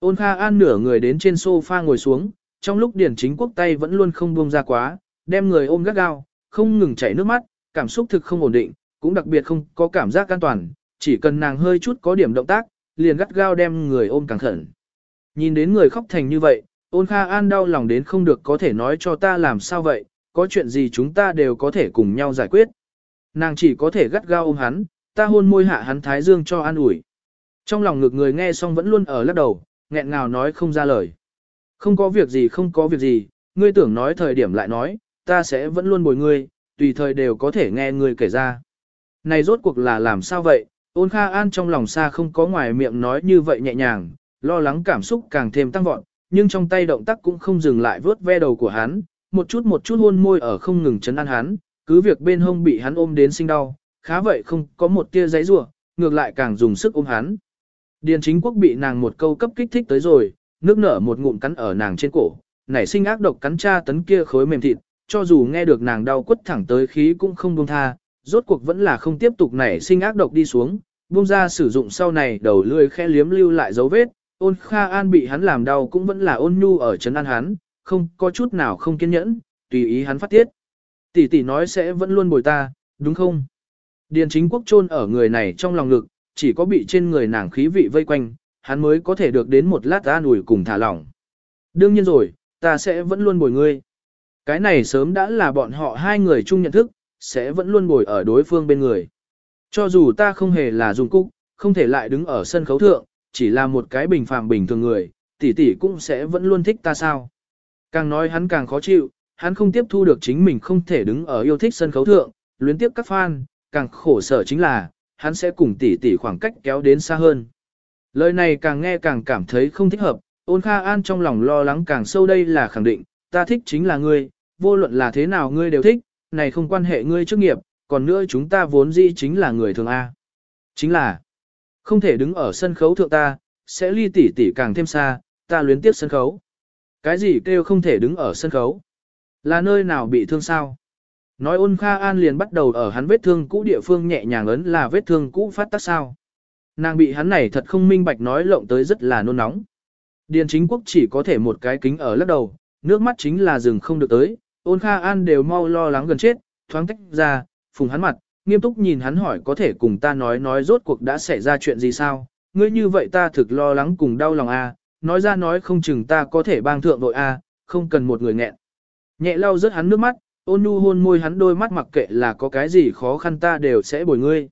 Ôn Kha An nửa người đến trên sofa ngồi xuống, trong lúc Điển Chính Quốc tay vẫn luôn không buông ra quá, đem người ôm gắt gao, không ngừng chảy nước mắt, cảm xúc thực không ổn định, cũng đặc biệt không có cảm giác an toàn, chỉ cần nàng hơi chút có điểm động tác, liền gắt gao đem người ôm càng khẩn. Nhìn đến người khóc thành như vậy, ôn Kha An đau lòng đến không được có thể nói cho ta làm sao vậy, có chuyện gì chúng ta đều có thể cùng nhau giải quyết. Nàng chỉ có thể gắt gao ôm hắn, ta hôn môi hạ hắn thái dương cho an ủi. Trong lòng ngực người nghe xong vẫn luôn ở lắc đầu, nghẹn ngào nói không ra lời. Không có việc gì không có việc gì, ngươi tưởng nói thời điểm lại nói, ta sẽ vẫn luôn bồi ngươi, tùy thời đều có thể nghe ngươi kể ra. Này rốt cuộc là làm sao vậy, ôn kha an trong lòng xa không có ngoài miệng nói như vậy nhẹ nhàng, lo lắng cảm xúc càng thêm tăng vọt, nhưng trong tay động tác cũng không dừng lại vớt ve đầu của hắn, một chút một chút hôn môi ở không ngừng chấn an hắn, cứ việc bên hông bị hắn ôm đến sinh đau, khá vậy không có một tia giấy rủa ngược lại càng dùng sức ôm hắn. Điền chính quốc bị nàng một câu cấp kích thích tới rồi, nước nở một ngụm cắn ở nàng trên cổ, nảy sinh ác độc cắn tra tấn kia khối mềm thịt, cho dù nghe được nàng đau quất thẳng tới khí cũng không buông tha, rốt cuộc vẫn là không tiếp tục nảy sinh ác độc đi xuống, buông ra sử dụng sau này đầu lưỡi khẽ liếm lưu lại dấu vết, ôn kha an bị hắn làm đau cũng vẫn là ôn nhu ở chấn an hắn, không có chút nào không kiên nhẫn, tùy ý hắn phát tiết. Tỷ tỷ nói sẽ vẫn luôn bồi ta, đúng không? Điền chính quốc chôn ở người này trong lòng ngực, chỉ có bị trên người nàng khí vị vây quanh, hắn mới có thể được đến một lát an ủi cùng thả lỏng. Đương nhiên rồi, ta sẽ vẫn luôn bồi ngươi. Cái này sớm đã là bọn họ hai người chung nhận thức, sẽ vẫn luôn bồi ở đối phương bên người. Cho dù ta không hề là dùng cúc, không thể lại đứng ở sân khấu thượng, chỉ là một cái bình phàm bình thường người, tỷ tỷ cũng sẽ vẫn luôn thích ta sao. Càng nói hắn càng khó chịu, hắn không tiếp thu được chính mình không thể đứng ở yêu thích sân khấu thượng, luyến tiếp các fan, càng khổ sở chính là, hắn sẽ cùng tỷ tỷ khoảng cách kéo đến xa hơn. Lời này càng nghe càng cảm thấy không thích hợp, ôn kha an trong lòng lo lắng càng sâu đây là khẳng định, ta thích chính là ngươi, vô luận là thế nào ngươi đều thích, này không quan hệ ngươi chức nghiệp, còn nữa chúng ta vốn dĩ chính là người thường A. Chính là, không thể đứng ở sân khấu thượng ta, sẽ ly tỷ tỷ càng thêm xa, ta luyến tiếp sân khấu. Cái gì kêu không thể đứng ở sân khấu? Là nơi nào bị thương sao? Nói ôn kha an liền bắt đầu ở hắn vết thương cũ địa phương nhẹ nhàng ấn là vết thương cũ phát tác sao. Nàng bị hắn này thật không minh bạch nói lộng tới rất là nôn nóng. Điền chính quốc chỉ có thể một cái kính ở lắc đầu, nước mắt chính là rừng không được tới, ôn kha an đều mau lo lắng gần chết, thoáng tách ra, phùng hắn mặt, nghiêm túc nhìn hắn hỏi có thể cùng ta nói nói rốt cuộc đã xảy ra chuyện gì sao, ngươi như vậy ta thực lo lắng cùng đau lòng a, nói ra nói không chừng ta có thể bang thượng đội a, không cần một người nghẹn. Nhẹ lau rớt hắn nước mắt, ôn nhu hôn môi hắn đôi mắt mặc kệ là có cái gì khó khăn ta đều sẽ bồi ngươi.